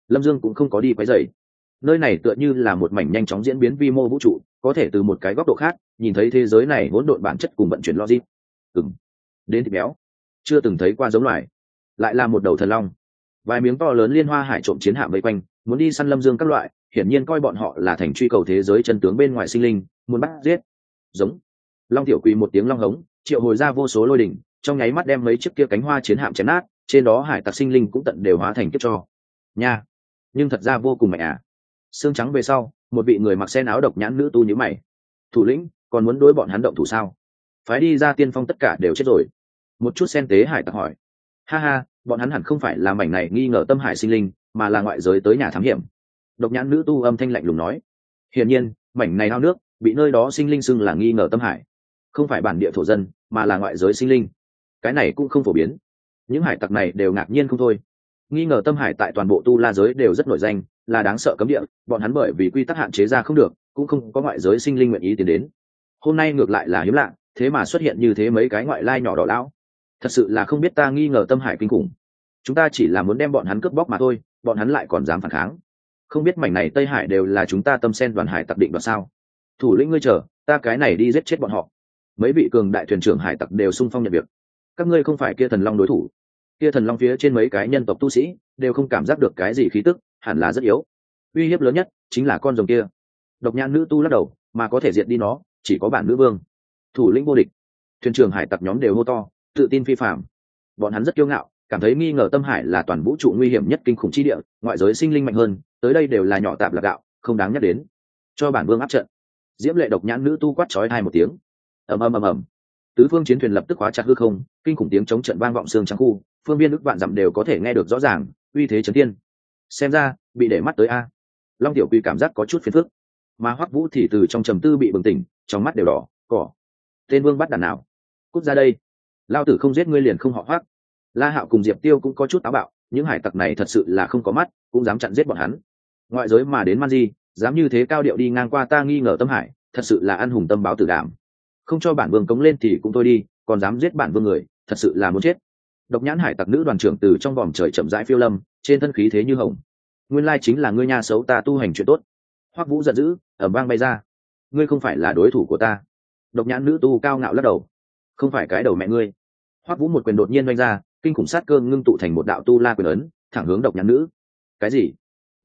Lâm dương cũng không có đi quấy dày nơi này tựa như là một mảnh nhanh chóng diễn biến vi mô vũ trụ, có thể từ một cái góc độ khác, nhìn thấy thế giới này hỗn độn bản chất cùng vận chuyển logic. Ừng đến thịt béo. Chưa từng thấy qua giống loài. Lại là một đầu thần long. Vài miếng to lớn liên hoa hải trộm chiến hạm vây quanh, muốn đi săn lâm dương các loại, hiển nhiên coi bọn họ là thành truy cầu thế giới chân tướng bên ngoài sinh linh, muốn bắt giết. Giống. Long tiểu quỳ một tiếng long hống, triệu hồi ra vô số lôi đỉnh trong nháy mắt đem mấy chiếc kia cánh hoa chiến hạm chém nát, trên đó hải tặc sinh linh cũng tận đều hóa thành kiếp cho. Nha, nhưng thật ra vô cùng mạnh à. Xương trắng về sau, một vị người mặc sen áo độc nhãn nữ tu nhữ mày. Thủ lĩnh, còn muốn đối bọn hắn động thủ sao? Phái đi ra tiên phong tất cả đều chết rồi. Một chút sen tế hải tặc hỏi. Ha ha, bọn hắn hẳn không phải là mảnh này nghi ngờ tâm hải sinh linh, mà là ngoại giới tới nhà thám hiểm. Độc nhãn nữ tu âm thanh lạnh lùng nói. Hiển nhiên, mảnh này hao nước, bị nơi đó sinh linh xưng là nghi ngờ tâm hải. Không phải bản địa thổ dân, mà là ngoại giới sinh linh cái này cũng không phổ biến. Những hải tặc này đều ngạc nhiên không thôi. Nghi ngờ tâm hải tại toàn bộ tu la giới đều rất nổi danh, là đáng sợ cấm địa, bọn hắn bởi vì quy tắc hạn chế ra không được, cũng không có ngoại giới sinh linh nguyện ý tiến đến. Hôm nay ngược lại là hiếm lạ, thế mà xuất hiện như thế mấy cái ngoại lai nhỏ đỏ lão. Thật sự là không biết ta nghi ngờ tâm hải kinh khủng. Chúng ta chỉ là muốn đem bọn hắn cướp bóc mà thôi, bọn hắn lại còn dám phản kháng. Không biết mảnh này tây hải đều là chúng ta tâm sen đoàn hải tặc định đoạt sao? Thủ lĩnh ngươi chờ, ta cái này đi giết chết bọn họ. Mấy vị cường đại thuyền trưởng hải tặc đều sung phong nhận việc các ngươi không phải kia thần long đối thủ. Kia thần long phía trên mấy cái nhân tộc tu sĩ đều không cảm giác được cái gì khí tức, hẳn là rất yếu. Uy hiếp lớn nhất chính là con rồng kia. Độc nhãn nữ tu lắc đầu, mà có thể diệt đi nó, chỉ có bản nữ vương. Thủ lĩnh vô địch. Thuyền trưởng hải tặc nhóm đều hô to, tự tin phi phạm. Bọn hắn rất kiêu ngạo, cảm thấy nghi ngờ tâm hải là toàn vũ trụ nguy hiểm nhất kinh khủng chi địa, ngoại giới sinh linh mạnh hơn, tới đây đều là nhỏ tạp lạc gạo không đáng nhắc đến. Cho bản vương áp trận. Diễm lệ độc nhãn nữ tu quát trói hai một tiếng. Ầm ầm ầm ầm tứ phương chiến thuyền lập tức khóa chặt hư không, kinh khủng tiếng chống trận vang vọng xương trắng khu, phương viên ức vạn dặm đều có thể nghe được rõ ràng, uy thế trấn tiên xem ra, bị để mắt tới a. Long tiểu quy cảm giác có chút phiền phức. Mà hoắc vũ thì từ trong trầm tư bị bừng tỉnh, trong mắt đều đỏ, cỏ. Tên vương bắt đàn nào? Cút ra đây. Lao tử không giết ngươi liền không họ hoắc. La hạo cùng diệp tiêu cũng có chút táo bạo, những hải tặc này thật sự là không có mắt, cũng dám chặn giết bọn hắn. Ngoại giới mà đến man di, dám như thế cao điệu đi ngang qua ta nghi ngờ tâm hải, thật sự là ăn hùng tâm báo tử đảm không cho bản vương cống lên thì cũng thôi đi, còn dám giết bản vương người, thật sự là muốn chết. Độc nhãn hải tặc nữ đoàn trưởng từ trong vòng trời chậm rãi phiêu lâm, trên thân khí thế như hồng. Nguyên lai chính là ngươi nha xấu, ta tu hành chuyện tốt. Hoắc vũ giận dữ ở bang bay ra. Ngươi không phải là đối thủ của ta. Độc nhãn nữ tu cao ngạo lắc đầu. Không phải cái đầu mẹ ngươi. Hoắc vũ một quyền đột nhiên đánh ra, kinh khủng sát cơ ngưng tụ thành một đạo tu la quyền ấn, thẳng hướng độc nhãn nữ. Cái gì?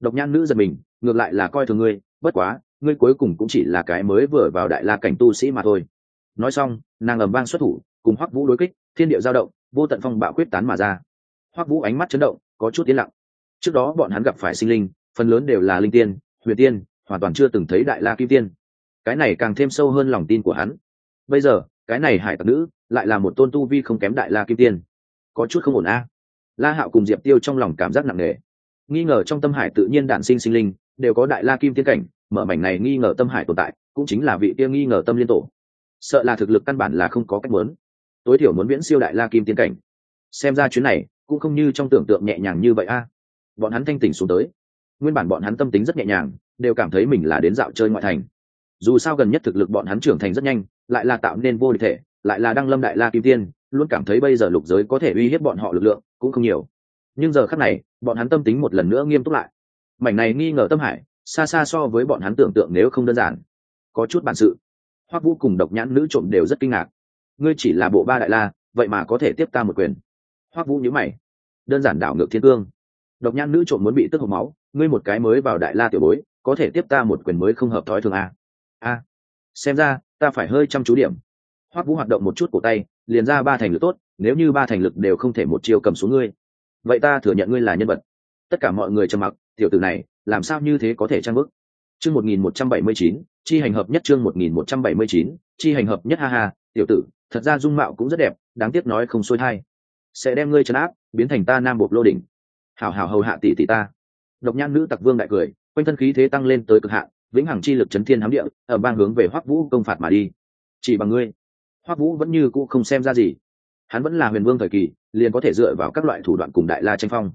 Độc nhãn nữ giật mình, ngược lại là coi thường ngươi, bất quá, ngươi cuối cùng cũng chỉ là cái mới vừa vào đại la cảnh tu sĩ mà thôi nói xong, nàng ầm vang xuất thủ, cùng hoắc vũ đối kích, thiên địa giao động, vô tận phong bạo quyết tán mà ra. Hoắc vũ ánh mắt chấn động, có chút yên lặng. Trước đó bọn hắn gặp phải sinh linh, phần lớn đều là linh tiên, huyền tiên, hoàn toàn chưa từng thấy đại la kim tiên. Cái này càng thêm sâu hơn lòng tin của hắn. Bây giờ, cái này hải tặc nữ, lại là một tôn tu vi không kém đại la kim tiên. Có chút không ổn a. La hạo cùng diệp tiêu trong lòng cảm giác nặng nề. Nghi ngờ trong tâm hải tự nhiên đản sinh sinh linh, đều có đại la kim tiên cảnh, mở mảnh này nghi ngờ tâm hải tồn tại, cũng chính là vị kia nghi ngờ tâm liên tổ sợ là thực lực căn bản là không có cách muốn. Tối thiểu muốn viễn siêu đại la kim tiên cảnh. Xem ra chuyến này cũng không như trong tưởng tượng nhẹ nhàng như vậy a. Bọn hắn thanh tỉnh xuống tới. Nguyên bản bọn hắn tâm tính rất nhẹ nhàng, đều cảm thấy mình là đến dạo chơi ngoại thành. Dù sao gần nhất thực lực bọn hắn trưởng thành rất nhanh, lại là tạo nên vô địch thể, lại là đăng lâm đại la kim tiên, luôn cảm thấy bây giờ lục giới có thể uy hiếp bọn họ lực lượng cũng không nhiều. Nhưng giờ khắc này, bọn hắn tâm tính một lần nữa nghiêm túc lại. Mảnh này nghi ngờ tâm hải, xa xa so với bọn hắn tưởng tượng nếu không đơn giản. Có chút bản sự hoắc vũ cùng độc nhãn nữ trộm đều rất kinh ngạc. Ngươi chỉ là bộ ba đại la, vậy mà có thể tiếp ta một quyền. Hoắc vũ nhíu mày. Đơn giản đảo ngược thiên cương. Độc nhãn nữ trộm muốn bị tức hộc máu, ngươi một cái mới vào đại la tiểu bối, có thể tiếp ta một quyền mới không hợp thói thường a a. Xem ra, ta phải hơi chăm chú điểm. Hoắc vũ hoạt động một chút cổ tay, liền ra ba thành lực tốt, nếu như ba thành lực đều không thể một chiêu cầm xuống ngươi, vậy ta thừa nhận ngươi là nhân vật. Tất cả mọi người trầm mặc, tiểu tử này, làm sao như thế có thể trang bức? Chương một nghìn một trăm bảy mươi chín, chi hành hợp nhất chương một nghìn một trăm bảy mươi chín, chi hành hợp nhất ha ha, tiểu tử, thật ra dung mạo cũng rất đẹp, đáng tiếc nói không xuôi hay sẽ đem ngươi trấn áp, biến thành ta nam bộ lô đỉnh. Hảo hảo hầu hạ tỷ tỷ ta. Độc nhãn nữ tặc vương đại cười, quanh thân khí thế tăng lên tới cực hạn, vĩnh hằng chi lực chấn thiên hám địa, ở bang hướng về hoắc vũ công phạt mà đi. Chỉ bằng ngươi, hoắc vũ vẫn như cũ không xem ra gì. Hắn vẫn là huyền vương thời kỳ, liền có thể dựa vào các loại thủ đoạn cùng đại la tranh phong.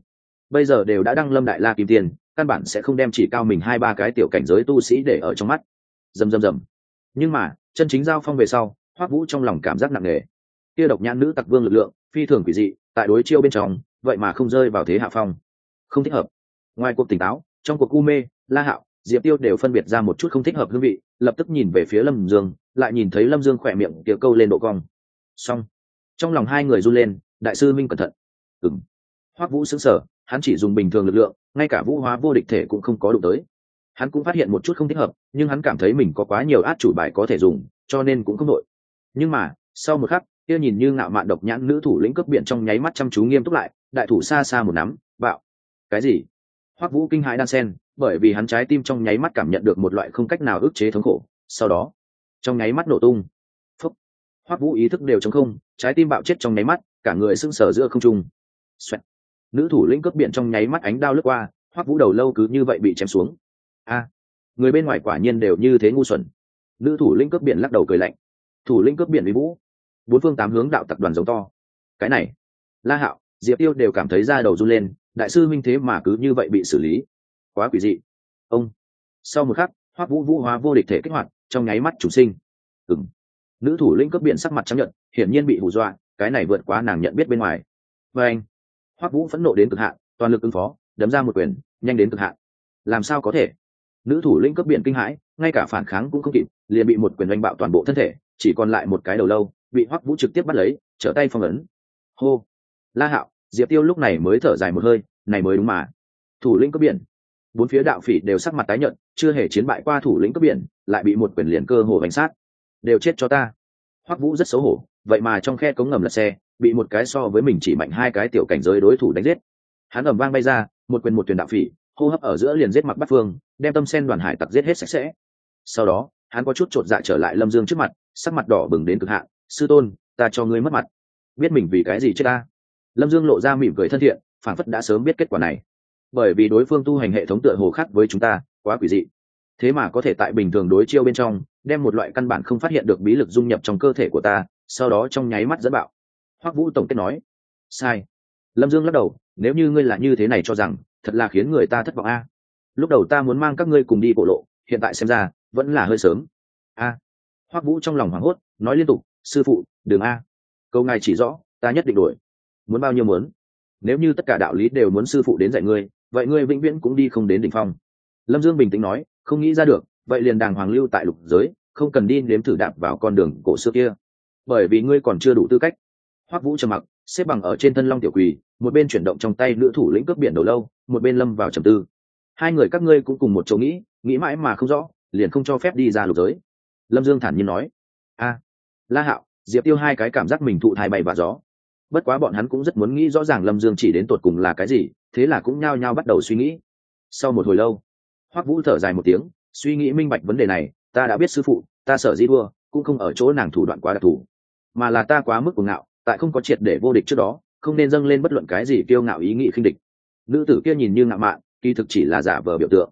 Bây giờ đều đã đăng lâm đại la kim tiền căn bản sẽ không đem chỉ cao mình hai ba cái tiểu cảnh giới tu sĩ để ở trong mắt. Rầm rầm rầm. Nhưng mà, chân chính giao phong về sau, hoắc vũ trong lòng cảm giác nặng nề. Kia độc nhãn nữ tặc vương lực lượng, phi thường quỷ dị, tại đối chiêu bên trong, vậy mà không rơi vào thế hạ phong. Không thích hợp. Ngoài cuộc tỉnh táo, trong cuộc u mê, la hạo, diệp tiêu đều phân biệt ra một chút không thích hợp hương vị, lập tức nhìn về phía lâm dương, lại nhìn thấy lâm dương khỏe miệng tiệc câu lên độ cong. Xong. Trong lòng hai người run lên, đại sư minh cẩn thận. Ừng hoắc vũ xứng sở hắn chỉ dùng bình thường lực lượng ngay cả vũ hóa vô địch thể cũng không có đụng tới. Hắn cũng phát hiện một chút không thích hợp, nhưng hắn cảm thấy mình có quá nhiều át chủ bài có thể dùng, cho nên cũng không đội. Nhưng mà, sau một khắc, kia nhìn như ngạo mạn độc nhãn nữ thủ lĩnh cướp biển trong nháy mắt chăm chú nghiêm túc lại, đại thủ xa xa một nắm, bạo. Cái gì? Hoắc vũ kinh hãi đan sen, bởi vì hắn trái tim trong nháy mắt cảm nhận được một loại không cách nào ức chế thống khổ. Sau đó, trong nháy mắt nổ tung. Phúc. Hoắc vũ ý thức đều chống không, trái tim bạo chết trong nháy mắt, cả người sưng sở giữa không trung. Xoẹt nữ thủ lĩnh cướp biển trong nháy mắt ánh đao lướt qua, hoắc vũ đầu lâu cứ như vậy bị chém xuống. A, người bên ngoài quả nhiên đều như thế ngu xuẩn. Nữ thủ lĩnh cướp biển lắc đầu cười lạnh. Thủ lĩnh cướp biển uy vũ. Bốn phương tám hướng đạo tập đoàn giống to. Cái này, la hạo, diệp tiêu đều cảm thấy da đầu run lên, đại sư minh thế mà cứ như vậy bị xử lý. Quá quỷ dị. Ông, sau một khắc, hoắc vũ vũ hóa vô địch thể kích hoạt, trong nháy mắt chủ sinh. Ừng nữ thủ lĩnh cướp biển sắc mặt chấp nhận hiển nhiên bị hù dọa, cái này vượt quá nàng nhận biết bên ngoài. Và anh hoắc vũ phẫn nộ đến cực hạn, toàn lực ứng phó, đấm ra một quyền, nhanh đến cực hạn. Làm sao có thể? Nữ thủ lĩnh cấp biển kinh hãi, ngay cả phản kháng cũng không kịp, liền bị một quyền đánh bạo toàn bộ thân thể, chỉ còn lại một cái đầu lâu, bị hoắc vũ trực tiếp bắt lấy, trở tay phong ấn. Hô! La hạo, diệp tiêu lúc này mới thở dài một hơi, này mới đúng mà. Thủ lĩnh cấp biển. Bốn phía đạo phỉ đều sắc mặt tái nhợt, chưa hề chiến bại qua thủ lĩnh cấp biển, lại bị một quyền liền cơ hồ bánh sát. Đều chết cho ta. Hoắc vũ rất xấu hổ, vậy mà trong khe cống ngầm lật xe bị một cái so với mình chỉ mạnh hai cái tiểu cảnh giới đối thủ đánh giết. Hắn ầm vang bay ra, một quyền một tuyển đạo phỉ, hô hấp ở giữa liền giết mặc bắt phương, đem tâm sen đoàn hải tặc giết hết sạch sẽ. Sau đó, hắn có chút chột dạ trở lại lâm dương trước mặt, sắc mặt đỏ bừng đến cực hạn, sư tôn, ta cho ngươi mất mặt. Biết mình vì cái gì chết ta? Lâm dương lộ ra mỉm cười thân thiện, phản phất đã sớm biết kết quả này. Bởi vì đối phương tu hành hệ thống tựa hồ khác với chúng ta, quá quỷ dị. Thế mà có thể tại bình thường đối chiêu bên trong, đem một loại căn bản không phát hiện được bí lực dung nhập trong cơ thể của ta, sau đó trong nháy mắt dẫn bạo hoắc vũ tổng kết nói. Sai. Lâm dương lắc đầu, nếu như ngươi là như thế này cho rằng, thật là khiến người ta thất vọng a. Lúc đầu ta muốn mang các ngươi cùng đi bộ lộ, hiện tại xem ra, vẫn là hơi sớm. A. Hoắc vũ trong lòng hoảng hốt, nói liên tục, sư phụ đường a. Câu ngài chỉ rõ, ta nhất định đổi muốn bao nhiêu muốn? Nếu như tất cả đạo lý đều muốn sư phụ đến dạy ngươi, vậy ngươi vĩnh viễn cũng đi không đến đỉnh phong. Lâm dương bình tĩnh nói, không nghĩ ra được, vậy liền đàng hoàng lưu tại lục giới, không cần đi nếm thử đạp vào con đường cổ xưa kia. Bởi vì ngươi còn chưa đủ tư cách hoắc vũ trầm mặc, xếp bằng ở trên thân long tiểu quỳ, một bên chuyển động trong tay nữ thủ lĩnh cướp biển đầu lâu, một bên lâm vào trầm tư. Hai người các ngươi cũng cùng một chỗ nghĩ nghĩ mãi mà không rõ, liền không cho phép đi ra lục giới. Lâm dương thản nhiên nói, a, la hạo, diệp tiêu hai cái cảm giác mình thụ thai bay và gió. Bất quá bọn hắn cũng rất muốn nghĩ rõ ràng lâm dương chỉ đến tột cùng là cái gì, thế là cũng nhao nhao bắt đầu suy nghĩ. Sau một hồi lâu, hoắc vũ thở dài một tiếng, suy nghĩ minh bạch vấn đề này, ta đã biết sư phụ, ta sợ di đua cũng không ở chỗ nàng thủ đoạn quá đặc thù, mà là ta quá mức cuồng ngạo tại không có triệt để vô địch trước đó, không nên dâng lên bất luận cái gì kiêu ngạo ý nghĩ khinh địch. Nữ tử kia nhìn như ngạo mạn, kỳ thực chỉ là giả vờ biểu tượng.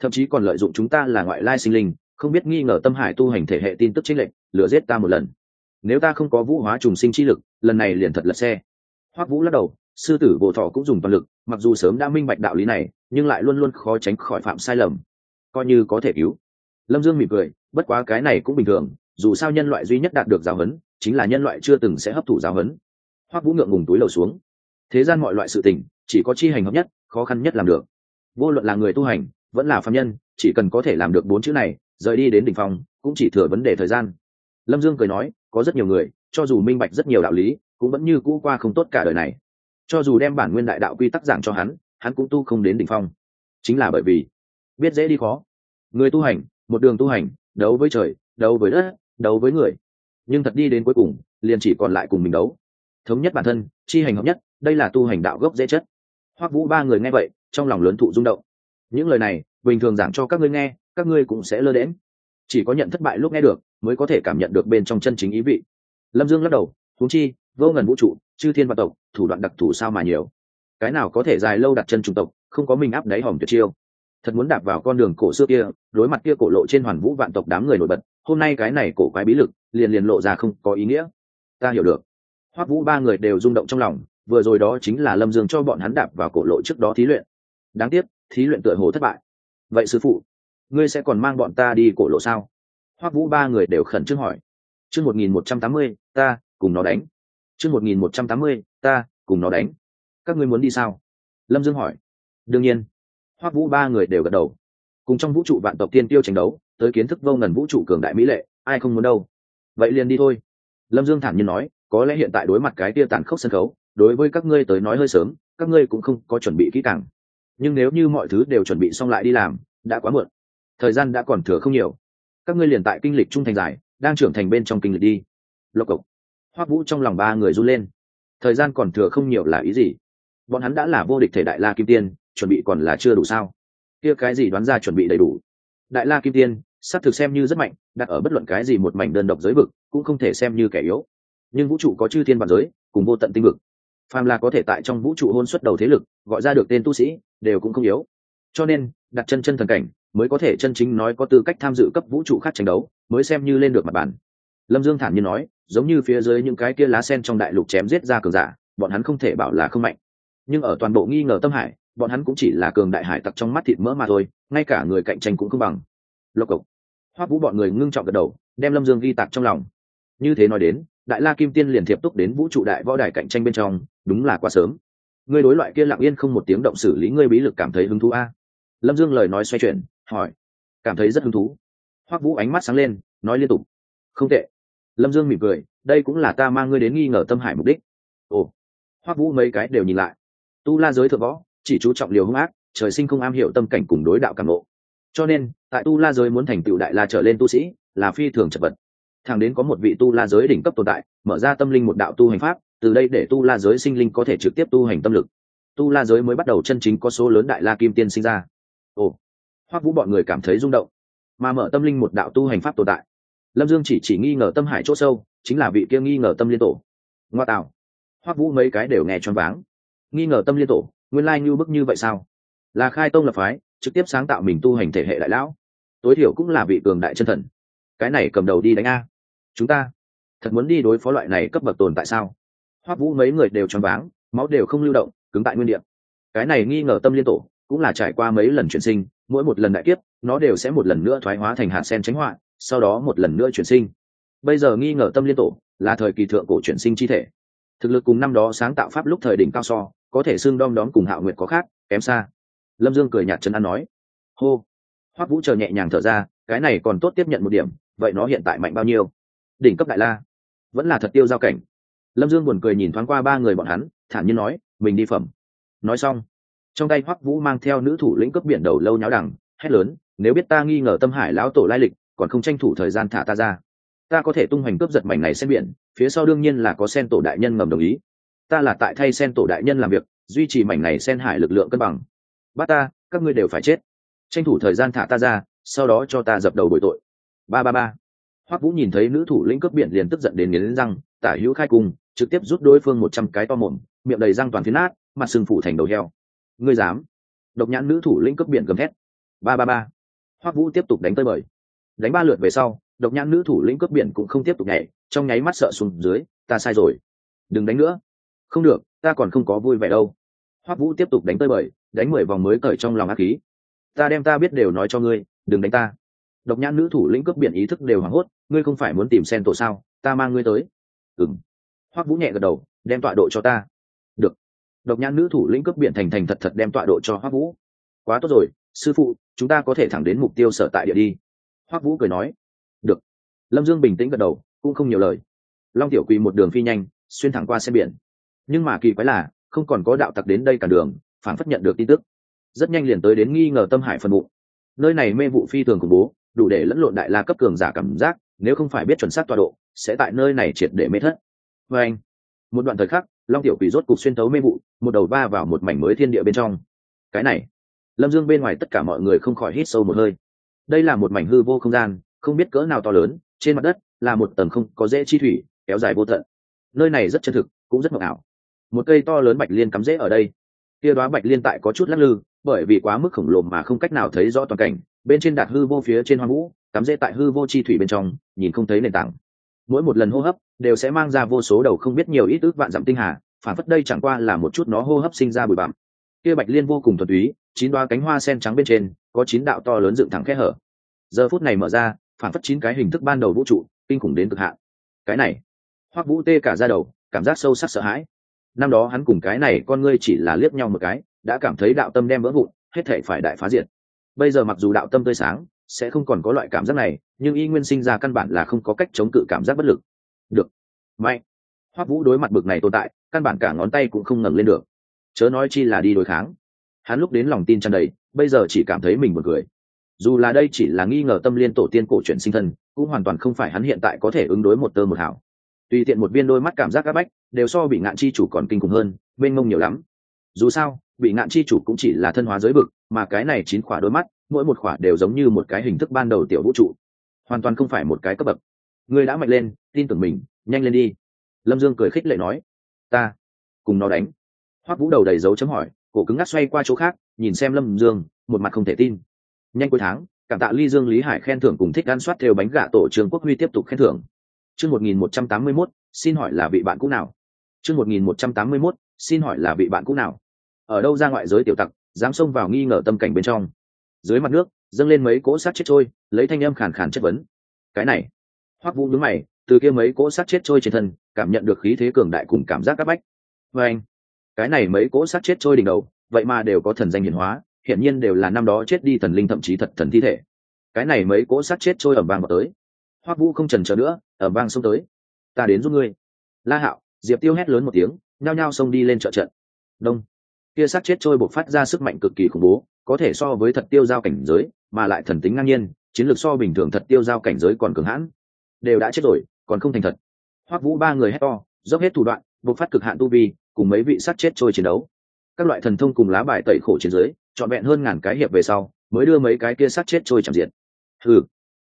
Thậm chí còn lợi dụng chúng ta là ngoại lai sinh linh, không biết nghi ngờ tâm hải tu hành thể hệ tin tức chính lệnh, lừa giết ta một lần. Nếu ta không có vũ hóa trùng sinh chi lực, lần này liền thật lật xe. Hoắc vũ lắc đầu, sư tử bộ thọ cũng dùng toàn lực, mặc dù sớm đã minh bạch đạo lý này, nhưng lại luôn luôn khó tránh khỏi phạm sai lầm. Coi như có thể cứu. Lâm dương mỉm cười, bất quá cái này cũng bình thường dù sao nhân loại duy nhất đạt được giáo huấn chính là nhân loại chưa từng sẽ hấp thụ giáo huấn. Hoắc vũ ngượng ngùng túi lầu xuống. Thế gian mọi loại sự tình, chỉ có chi hành hợp nhất, khó khăn nhất làm được. Vô luận là người tu hành, vẫn là phạm nhân, chỉ cần có thể làm được bốn chữ này, rời đi đến đỉnh phong, cũng chỉ thừa vấn đề thời gian. Lâm dương cười nói, có rất nhiều người, cho dù minh bạch rất nhiều đạo lý, cũng vẫn như cũ qua không tốt cả đời này. Cho dù đem bản nguyên đại đạo quy tắc giảng cho hắn hắn cũng tu không đến đỉnh phong. Chính là bởi vì, biết dễ đi khó. Người tu hành, một đường tu hành, đấu với trời, đấu với đất đấu với người. Nhưng thật đi đến cuối cùng, liền chỉ còn lại cùng mình đấu. Thống nhất bản thân, chi hành hợp nhất, đây là tu hành đạo gốc dễ chất. Hoắc vũ ba người nghe vậy, trong lòng lớn thụ rung động. Những lời này, bình thường giảng cho các ngươi nghe, các ngươi cũng sẽ lơ đễm chỉ có nhận thất bại lúc nghe được, mới có thể cảm nhận được bên trong chân chính ý vị. Lâm dương lắc đầu thú chi, vô ngần vũ trụ, chư thiên và tộc, thủ đoạn đặc thù sao mà nhiều. Cái nào có thể dài lâu đặt chân trung tộc, không có mình áp đáy hòm tuyệt chiêu. Thật muốn đạp vào con đường cổ xưa kia, đối mặt kia cổ lộ trên hoàn vũ vạn tộc đám người nổi bật hôm nay cái này cổ quái bí lực, liền liền lộ ra không có ý nghĩa. Ta hiểu được. Hoắc vũ ba người đều rung động trong lòng, vừa rồi đó chính là lâm dương cho bọn hắn đạp vào cổ lộ trước đó thí luyện. Đáng tiếc, thí luyện tựa hồ thất bại. Vậy sư phụ, ngươi sẽ còn mang bọn ta đi cổ lộ sao? Hoắc vũ ba người đều khẩn trương hỏi. Chương một nghìn một trăm tám mươi, ta cùng nó đánh. Chương một nghìn một trăm tám mươi, ta cùng nó đánh. Các ngươi muốn đi sao? Lâm dương hỏi. Đương nhiên. Hoắc vũ ba người đều gật đầu. Cùng trong vũ trụ vạn tộc tiên tiêu tranh đấu tới kiến thức vô ngần vũ trụ cường đại mỹ lệ, ai không muốn đâu. Vậy liền đi thôi. Lâm dương thản nhiên nói, có lẽ hiện tại đối mặt cái tia tàn khốc sân khấu, đối với các ngươi tới nói hơi sớm, các ngươi cũng không có chuẩn bị kỹ càng. Nhưng nếu như mọi thứ đều chuẩn bị xong lại đi làm, đã quá muộn. Thời gian đã còn thừa không nhiều. Các ngươi liền tại kinh lịch trung thành dài, đang trưởng thành bên trong kinh lịch đi. Lộc cộc. Hoác vũ trong lòng ba người run lên. Thời gian còn thừa không nhiều là ý gì? Bọn hắn đã là vô địch thể đại la kim tiên, chuẩn bị còn là chưa đủ sao? Kia cái gì đoán ra chuẩn bị đầy đủ? Đại la kim tiên sát thực xem như rất mạnh, đặt ở bất luận cái gì một mảnh đơn độc giới vực, cũng không thể xem như kẻ yếu. Nhưng vũ trụ có chư thiên bản giới, cùng vô tận tinh vực. Phàm là có thể tại trong vũ trụ hôn xuất đầu thế lực, gọi ra được tên tu sĩ, đều cũng không yếu. Cho nên, đặt chân chân thần cảnh, mới có thể chân chính nói có tư cách tham dự cấp vũ trụ khác tranh đấu, mới xem như lên được mặt bàn. Lâm dương thản nhiên nói, giống như phía dưới những cái kia lá sen trong đại lục chém giết ra cường giả, bọn hắn không thể bảo là không mạnh. Nhưng ở toàn bộ nghi ngờ tâm hải, bọn hắn cũng chỉ là cường đại hải tặc trong mắt thịt mỡ mà thôi, ngay cả người cạnh tranh cũng không bằng. Lộc cộc hoắc vũ bọn người ngưng trọng gật đầu, đem lâm dương ghi tạc trong lòng. Như thế nói đến, đại la kim tiên liền thiệp túc đến vũ trụ đại võ đài cạnh tranh bên trong, đúng là quá sớm. Ngươi đối loại kia lặng yên không một tiếng động xử lý ngươi bí lực cảm thấy hứng thú a? Lâm dương lời nói xoay chuyển, hỏi. Cảm thấy rất hứng thú. Hoắc vũ ánh mắt sáng lên, nói liên tục. Không tệ. Lâm dương mỉm cười, đây cũng là ta mang ngươi đến nghi ngờ tâm hải mục đích. Ồ. Hoắc vũ mấy cái đều nhìn lại. Tu la giới thượng võ, chỉ chú trọng liều hung ác, trời sinh không am hiểu tâm cảnh cùng đối đạo cảm lộ cho nên, tại tu la giới muốn thành tựu đại la trở lên tu sĩ, là phi thường chật vật. Thẳng đến có một vị tu la giới đỉnh cấp tồn tại, mở ra tâm linh một đạo tu hành pháp, từ đây để tu la giới sinh linh có thể trực tiếp tu hành tâm lực. Tu la giới mới bắt đầu chân chính có số lớn đại la kim tiên sinh ra. Ồ, hoắc vũ bọn người cảm thấy rung động, mà mở tâm linh một đạo tu hành pháp tồn tại. Lâm dương chỉ chỉ nghi ngờ tâm hải chỗ sâu, chính là vị kia nghi ngờ tâm liên tổ. Ngoa tạo, hoắc vũ mấy cái đều nghe choáng váng. Nghi ngờ tâm liên tổ, nguyên lai như bức như vậy sao? Là khai tông lập phái trực tiếp sáng tạo mình tu hành thể hệ đại lão. Tối thiểu cũng là vị cường đại chân thần. Cái này cầm đầu đi đánh a. Chúng ta thật muốn đi đối phó loại này cấp bậc tồn tại sao? Hoắc vũ mấy người đều choáng váng, máu đều không lưu động, cứng tại nguyên địa. Cái này nghi ngờ tâm liên tổ, cũng là trải qua mấy lần chuyển sinh, mỗi một lần đại kiếp, nó đều sẽ một lần nữa thoái hóa thành hạt sen tránh họa, sau đó một lần nữa chuyển sinh. Bây giờ nghi ngờ tâm liên tổ là thời kỳ thượng cổ chuyển sinh chi thể. Thực lực cùng năm đó sáng tạo pháp lúc thời đỉnh cao so, có thể xương đom đóm cùng hạo nguyệt có khác, kém xa lâm dương cười nhạt chân ăn nói, hô. Hoắc vũ chờ nhẹ nhàng thở ra, cái này còn tốt tiếp nhận một điểm, vậy nó hiện tại mạnh bao nhiêu? Đỉnh cấp đại la, vẫn là thật tiêu giao cảnh. Lâm dương buồn cười nhìn thoáng qua ba người bọn hắn, thản nhiên nói, mình đi phẩm. Nói xong, trong tay hoắc vũ mang theo nữ thủ lĩnh cấp biển đầu lâu nháo đằng, hét lớn, nếu biết ta nghi ngờ tâm hải lão tổ lai lịch, còn không tranh thủ thời gian thả ta ra. Ta có thể tung hoành cướp giật mảnh này sen biển, phía sau đương nhiên là có sen tổ đại nhân ngầm đồng ý. Ta là tại thay sen tổ đại nhân làm việc, duy trì mảnh này sen hải lực lượng cân bằng bắt ta, các ngươi đều phải chết. Tranh thủ thời gian thả ta ra, sau đó cho ta dập đầu bội tội. Ba ba ba. Hoắc vũ nhìn thấy nữ thủ lĩnh cướp biển liền tức giận đến nghiến răng, tả hữu khai cung, trực tiếp rút đối phương một trăm cái to mồm, miệng đầy răng toàn phiến nát, mặt sưng phủ thành đầu heo. Ngươi dám? Độc nhãn nữ thủ lĩnh cướp biển gầm thét. Ba ba ba. Hoắc vũ tiếp tục đánh tơi bời. Đánh ba lượt về sau, độc nhãn nữ thủ lĩnh cướp biển cũng không tiếp tục nhảy, trong nháy mắt sợ xuống dưới, ta sai rồi. Đừng đánh nữa. Không được, ta còn không có vui vẻ đâu. Hoắc vũ tiếp tục đánh tơi bời đánh mười vòng mới cởi trong lòng ác khí ta đem ta biết đều nói cho ngươi, đừng đánh ta. Độc nhãn nữ thủ lĩnh cướp biển ý thức đều hoảng hốt, ngươi không phải muốn tìm sen tổ sao, ta mang ngươi tới. Ừng hoắc vũ nhẹ gật đầu, đem tọa độ cho ta. Được. Độc nhãn nữ thủ lĩnh cướp biển thành thành thật thật đem tọa độ cho hoắc vũ. Quá tốt rồi, sư phụ, chúng ta có thể thẳng đến mục tiêu sở tại địa đi. Hoắc vũ cười nói. Được. Lâm dương bình tĩnh gật đầu, cũng không nhiều lời. Long tiểu quỳ một đường phi nhanh, xuyên thẳng qua xe biển. Nhưng mà kỳ quái là, không còn có đạo tặc đến đây cả đường phản phất nhận được tin tức. Rất nhanh liền tới đến nghi ngờ tâm hải phân vụ nơi này mê vụ phi thường khủng bố, đủ để lẫn lộn đại la cấp cường giả cảm giác, nếu không phải biết chuẩn xác tọa độ, sẽ tại nơi này triệt để mê thất. Vê anh, một đoạn thời khắc, long tiểu quỷ rốt cục xuyên tấu mê vụ, một đầu va vào một mảnh mới thiên địa bên trong. Cái này, lâm dương bên ngoài tất cả mọi người không khỏi hít sâu một hơi. Đây là một mảnh hư vô không gian, không biết cỡ nào to lớn, trên mặt đất là một tầng không có dễ chi thủy, kéo dài vô tận. Nơi này rất chân thực, cũng rất mộng ảo. Một cây to lớn bạch liên cắm rễ ở đây kia đoá bạch liên tại có chút lắc lư, bởi vì quá mức khổng lồ mà không cách nào thấy rõ toàn cảnh, bên trên đạt hư vô phía trên hoang vũ cắm rễ tại hư vô chi thủy bên trong, nhìn không thấy nền tảng. Mỗi một lần hô hấp, đều sẽ mang ra vô số đầu không biết nhiều ít ước vạn dặm tinh hà, phản phất đây chẳng qua là một chút nó hô hấp sinh ra bụi bặm. Kia bạch liên vô cùng thuần túy, chín đoá cánh hoa sen trắng bên trên, có chín đạo to lớn dựng thẳng khe hở. Giờ phút này mở ra, phản phất chín cái hình thức ban đầu vũ trụ, kinh khủng đến cực hạn. Cái này, hoắc vũ tê cả ra đầu, cảm giác sâu sắc sợ hãi năm đó hắn cùng cái này con ngươi chỉ là liếc nhau một cái đã cảm thấy đạo tâm đem vỡ vụn hết thể phải đại phá diệt. Bây giờ mặc dù đạo tâm tươi sáng sẽ không còn có loại cảm giác này nhưng y nguyên sinh ra căn bản là không có cách chống cự cảm giác bất lực. Được. May, hoắc vũ đối mặt bực này tồn tại căn bản cả ngón tay cũng không ngẩng lên được. Chớ nói chi là đi đối kháng. Hắn lúc đến lòng tin tràn đầy bây giờ chỉ cảm thấy mình buồn cười. Dù là đây chỉ là nghi ngờ tâm liên tổ tiên cổ truyền sinh thân cũng hoàn toàn không phải hắn hiện tại có thể ứng đối một tơ một hảo tùy tiện một viên đôi mắt cảm giác áp bách, đều so bị ngạn chi chủ còn kinh khủng hơn, mênh mông nhiều lắm. Dù sao, bị ngạn chi chủ cũng chỉ là thân hóa giới bực mà cái này chín khỏa đôi mắt, mỗi một khỏa đều giống như một cái hình thức ban đầu tiểu vũ trụ. Hoàn toàn không phải một cái cấp bậc. Ngươi đã mạnh lên, tin tưởng mình, nhanh lên đi. Lâm dương cười khích lệ nói, ta cùng nó đánh. Hoắc vũ đầu đầy dấu chấm hỏi, cổ cứng ngắc xoay qua chỗ khác, nhìn xem lâm dương, một mặt không thể tin. Nhanh cuối tháng, cảm tạ ly dương lý hải khen thưởng cùng thích ăn soát theo bánh gà tổ trường quốc huy tiếp tục khen thưởng chương một nghìn một trăm tám mươi mốt, xin hỏi là vị bạn cũ nào? Chương một nghìn một trăm tám mươi mốt, xin hỏi là vị bạn cũ nào? Ở đâu ra ngoại giới tiểu tặc, dám xông vào nghi ngờ tâm cảnh bên trong? Dưới mặt nước, dâng lên mấy cỗ sát chết trôi, lấy thanh âm khàn khàn chất vấn. Cái này. Hoắc vũ đứng mày, từ kia mấy cỗ sát chết trôi trên thân, cảm nhận được khí thế cường đại cùng cảm giác áp bách. Vê anh, cái này mấy cỗ sát chết trôi đỉnh đầu, vậy mà đều có thần danh hiển hóa, hiển nhiên đều là năm đó chết đi thần linh thậm chí thật thần thi thể. Cái này mấy cỗ sát chết trôi ẩm vang vào tới hoắc vũ không trần chờ nữa ở vang xông tới. Ta đến giúp ngươi. La hạo, diệp tiêu hét lớn một tiếng, nhao nhao xông đi lên trợ trận. Đông. Kia sát chết trôi bộc phát ra sức mạnh cực kỳ khủng bố, có thể so với thật tiêu giao cảnh giới, mà lại thần tính ngang nhiên, chiến lược so bình thường thật tiêu giao cảnh giới còn cường hãn. Đều đã chết rồi, còn không thành thật. Hoắc vũ ba người hét to, dốc hết thủ đoạn, bộc phát cực hạn tu vi, cùng mấy vị sát chết trôi chiến đấu. Các loại thần thông cùng lá bài tẩy khổ chiến giới, trọn vẹn hơn ngàn cái hiệp về sau, mới đưa mấy cái kia sát chết trôi chạm diện. Ừ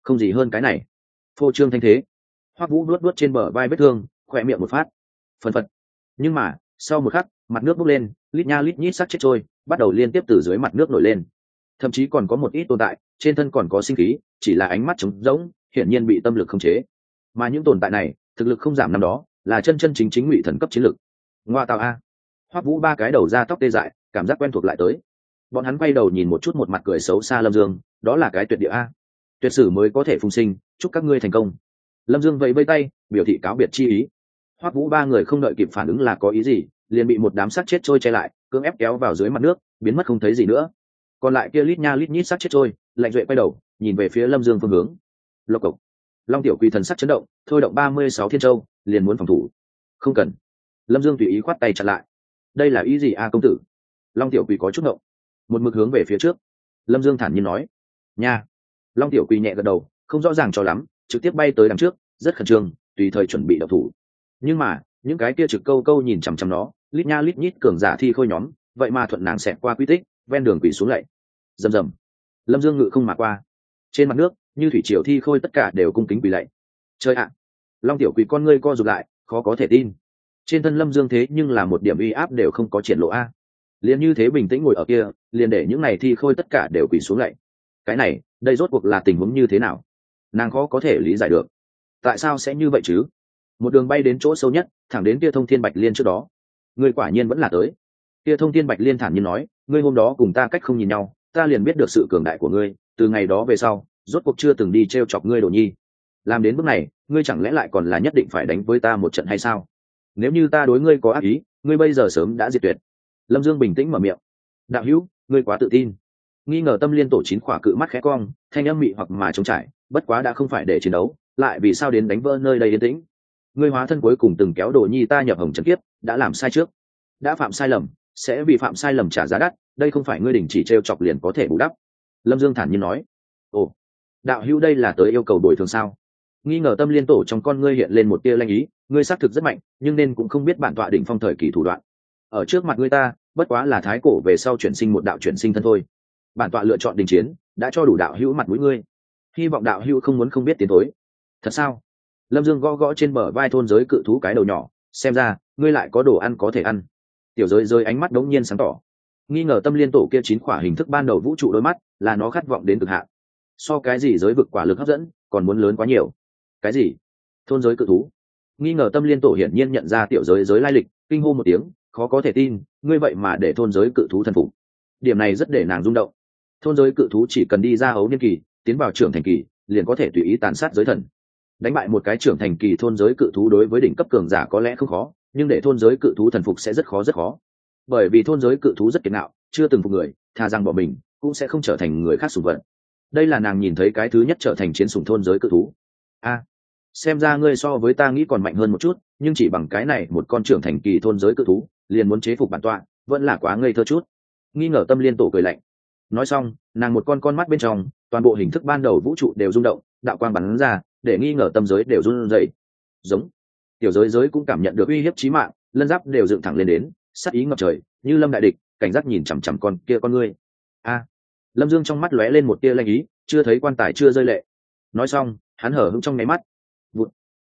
không gì hơn cái này phô trương thanh thế. Hoắc vũ nuốt nuốt trên bờ vai vết thương, khỏe miệng một phát. Phần phật. Nhưng mà, sau một khắc, mặt nước bốc lên, lít nha lít nhít sắc chết trôi, bắt đầu liên tiếp từ dưới mặt nước nổi lên. Thậm chí còn có một ít tồn tại, trên thân còn có sinh khí, chỉ là ánh mắt trống rỗng, hiển nhiên bị tâm lực khống chế. Mà những tồn tại này, thực lực không giảm năm đó, là chân chân chính chính ngụy thần cấp chiến lực. Ngoa tạo a. Hoắc vũ ba cái đầu ra tóc tê dại, cảm giác quen thuộc lại tới. Bọn hắn quay đầu nhìn một chút một mặt cười xấu xa lâm dương, đó là cái tuyệt địa a tuyệt sử mới có thể phùng sinh, chúc các ngươi thành công. Lâm dương vẫy vây tay, biểu thị cáo biệt chi ý. Hoắc vũ ba người không đợi kịp phản ứng là có ý gì, liền bị một đám xác chết trôi che lại, cưỡng ép kéo vào dưới mặt nước, biến mất không thấy gì nữa. Còn lại kia lít nha lít nhít xác chết trôi, lạnh duệ quay đầu, nhìn về phía lâm dương phương hướng. Lộc cộc. Long tiểu quỳ thần sắc chấn động, thôi động ba mươi sáu thiên châu, liền muốn phòng thủ. Không cần. Lâm dương tùy ý khoát tay chặn lại. Đây là ý gì a công tử? Long tiểu quỳ có chút động một mực hướng về phía trước. Lâm dương thản nhiên nói. Nha long tiểu quỳ nhẹ gật đầu, không rõ ràng cho lắm, trực tiếp bay tới đằng trước, rất khẩn trương, tùy thời chuẩn bị đậu thủ. Nhưng mà, những cái kia trực câu câu nhìn chằm chằm nó, lít nha lít nhít cường giả thi khôi nhóm, vậy mà thuận nàng xẹt qua quy tích, ven đường quỳ xuống lạy. Rầm rầm. Lâm dương ngự không mà qua. Trên mặt nước, như thủy triều thi khôi tất cả đều cung kính quỳ lạy. Chơi ạ! Long tiểu quỳ con ngươi co rụt lại, khó có thể tin. Trên thân lâm dương thế nhưng là một điểm uy áp đều không có triển lộ a. Liền như thế bình tĩnh ngồi ở kia, liền để những này thi khôi tất cả đều quỳ xuống lạy. Cái này đây rốt cuộc là tình huống như thế nào? Nàng khó có thể lý giải được. Tại sao sẽ như vậy chứ? Một đường bay đến chỗ sâu nhất, thẳng đến kia thông thiên bạch liên trước đó. Ngươi quả nhiên vẫn là tới. Kia thông thiên bạch liên thản nhiên nói, ngươi hôm đó cùng ta cách không nhìn nhau, ta liền biết được sự cường đại của ngươi, từ ngày đó về sau, rốt cuộc chưa từng đi t r e o chọc ngươi đồ nhi. Làm đến bước này, ngươi chẳng lẽ lại còn là nhất định phải đánh với ta một trận hay sao? Nếu như ta đối ngươi có ác ý, ngươi bây giờ sớm đã diệt tuyệt. Lâm dương bình tĩnh mở miệng. Đạo hữu, ngươi quá tự tin nghi ngờ tâm liên tổ chín khỏa cự mắt khẽ cong, thanh âm mị hoặc mà trống trải, bất quá đã không phải để chiến đấu, lại vì sao đến đánh vỡ nơi đây yên tĩnh. Ngươi hóa thân cuối cùng từng kéo đồ nhi ta nhập hồng trần kiếp, đã làm sai trước. Đã phạm sai lầm, sẽ vì phạm sai lầm trả giá đắt, đây không phải ngươi đình chỉ t r e o chọc liền có thể bù đắp. Lâm dương thản nhiên nói. Ồ, đạo hữu đây là tới yêu cầu bồi thường sao? Nghi ngờ tâm liên tổ trong con ngươi hiện lên một tia lanh ý, ngươi xác thực rất mạnh, nhưng nên cũng không biết bản tọa đỉnh phong thời kỳ thủ đoạn. Ở trước mặt ngươi ta, bất quá là thái cổ về sau chuyển sinh một đạo chuyển sinh thân thôi bản tọa lựa chọn đình chiến, đã cho đủ đạo hữu mặt mũi ngươi. Hy vọng đạo hữu không muốn không biết tiến thối. Thật sao? Lâm dương gõ gõ trên bờ vai thôn giới cự thú cái đầu nhỏ, xem ra, ngươi lại có đồ ăn có thể ăn. Tiểu giới rơi ánh mắt đống nhiên sáng tỏ. Nghi ngờ tâm liên tổ kia chín quả hình thức ban đầu vũ trụ đôi mắt, là nó khát vọng đến cực hạn. So cái gì giới vực quả lực hấp dẫn, còn muốn lớn quá nhiều. Cái gì? Thôn giới cự thú. Nghi ngờ tâm liên tổ hiển nhiên nhận ra tiểu giới giới lai lịch, kinh hô một tiếng, khó có thể tin, ngươi vậy mà để thôn giới cự thú thần phục. Điểm này rất để nàng rung động thôn giới cự thú chỉ cần đi ra ấu niên kỳ, tiến vào trưởng thành kỳ, liền có thể tùy ý tàn sát giới thần. Đánh bại một cái trưởng thành kỳ thôn giới cự thú đối với đỉnh cấp cường giả có lẽ không khó, nhưng để thôn giới cự thú thần phục sẽ rất khó rất khó. Bởi vì thôn giới cự thú rất kiệt nạo, chưa từng phục người, thà rằng bỏ mình, cũng sẽ không trở thành người khác sùng vận đây là nàng nhìn thấy cái thứ nhất trở thành chiến sùng thôn giới cự thú. A, xem ra ngươi so với ta nghĩ còn mạnh hơn một chút, nhưng chỉ bằng cái này một con trưởng thành kỳ thôn giới cự thú, liền muốn chế phục bản tọa, vẫn là quá ngây thơ chút. Nghi ngờ tâm liên tổ cười lạnh nói xong, nàng một con con mắt bên trong, toàn bộ hình thức ban đầu vũ trụ đều rung động, đạo quang bắn ra, để nghi ngờ tâm giới đều run rẩy. Giống. Tiểu giới giới cũng cảm nhận được uy hiếp trí mạng, lân giáp đều dựng thẳng lên đến, sắc ý ngập trời, như lâm đại địch, cảnh giác nhìn chằm chằm con kia con ngươi. A. Lâm dương trong mắt lóe lên một tia lanh ý, chưa thấy quan tài chưa rơi lệ. Nói xong, hắn hở hững trong nháy mắt. Vụt.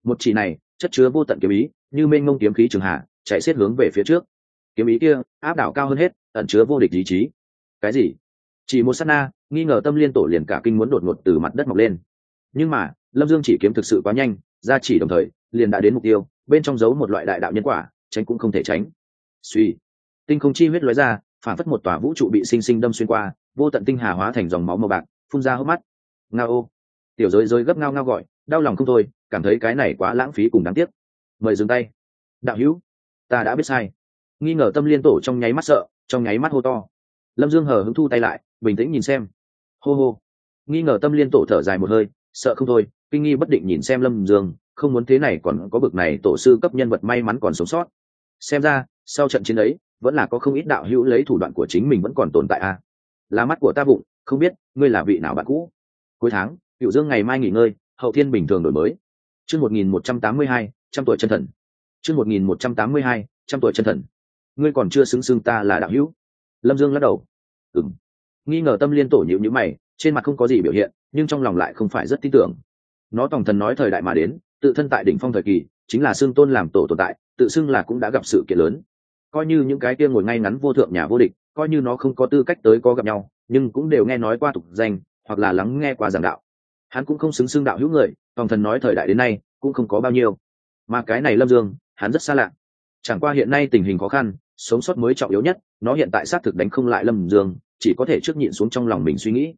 một chỉ này, chất chứa vô tận kiếm ý, như mênh mông kiếm khí trường hạ, chạy xiết hướng về phía trước. Kiếm ý kia, áp đảo cao hơn hết, ẩn chứa vô địch ý chí. Cái gì? Chỉ một sát na, nghi ngờ tâm liên tổ liền cả kinh muốn đột ngột từ mặt đất mọc lên. Nhưng mà, lâm dương chỉ kiếm thực sự quá nhanh, ra chỉ đồng thời, liền đã đến mục tiêu, bên trong giấu một loại đại đạo nhân quả, tránh cũng không thể tránh. Suy. Tinh không chi huyết lóe ra, phản phất một tòa vũ trụ bị sinh sinh đâm xuyên qua, vô tận tinh hà hóa thành dòng máu màu bạc, phun ra hốc mắt. Ngao. Ô tiểu giới giới gấp ngao ngao gọi, đau lòng không thôi, cảm thấy cái này quá lãng phí cùng đáng tiếc. Mời dừng tay. Đạo hữu, ta đã biết sai. Nghi ngờ tâm liên tổ trong nháy mắt sợ, trong nháy mắt hô to lâm dương hờ hứng thu tay lại, bình tĩnh nhìn xem. Hô hô. Nghi ngờ tâm liên tổ thở dài một hơi, sợ không thôi, kinh nghi bất định nhìn xem lâm dương, không muốn thế này còn có bực này tổ sư cấp nhân vật may mắn còn sống sót. Xem ra, sau trận chiến ấy, vẫn là có không ít đạo hữu lấy thủ đoạn của chính mình vẫn còn tồn tại à. Là mắt của ta bụng, không biết, ngươi là vị nào bạn cũ. Cuối tháng cựu dương ngày mai nghỉ ngơi, hậu thiên bình thường đổi mới. Chương một nghìn một trăm tám mươi hai, trăm tuổi chân thần. Chương một nghìn một trăm tám mươi hai, trăm tuổi chân thần. Ngươi còn chưa xứng xưng ta là đạo hữu lâm dương lắc đầu. Ừng nghi ngờ tâm liên tổ nhịu nhữ mày, trên mặt không có gì biểu hiện, nhưng trong lòng lại không phải rất tin tưởng. Nó tòng thần nói thời đại mà đến, tự thân tại đỉnh phong thời kỳ, chính là xương tôn làm tổ tồn tại, tự xưng là cũng đã gặp sự kiện lớn. Coi như những cái kia ngồi ngay ngắn vô thượng nhà vô địch, coi như nó không có tư cách tới có gặp nhau, nhưng cũng đều nghe nói qua tục danh, hoặc là lắng nghe qua giảng đạo. Hắn cũng không xứng xưng đạo hữu người, tòng thần nói thời đại đến nay, cũng không có bao nhiêu. Mà cái này lâm dương, hắn rất xa lạ. Chẳng qua hiện nay tình hình khó khăn sống sót mới trọng yếu nhất, nó hiện tại xác thực đánh không lại lâm dương, chỉ có thể trước nhịn xuống trong lòng mình suy nghĩ.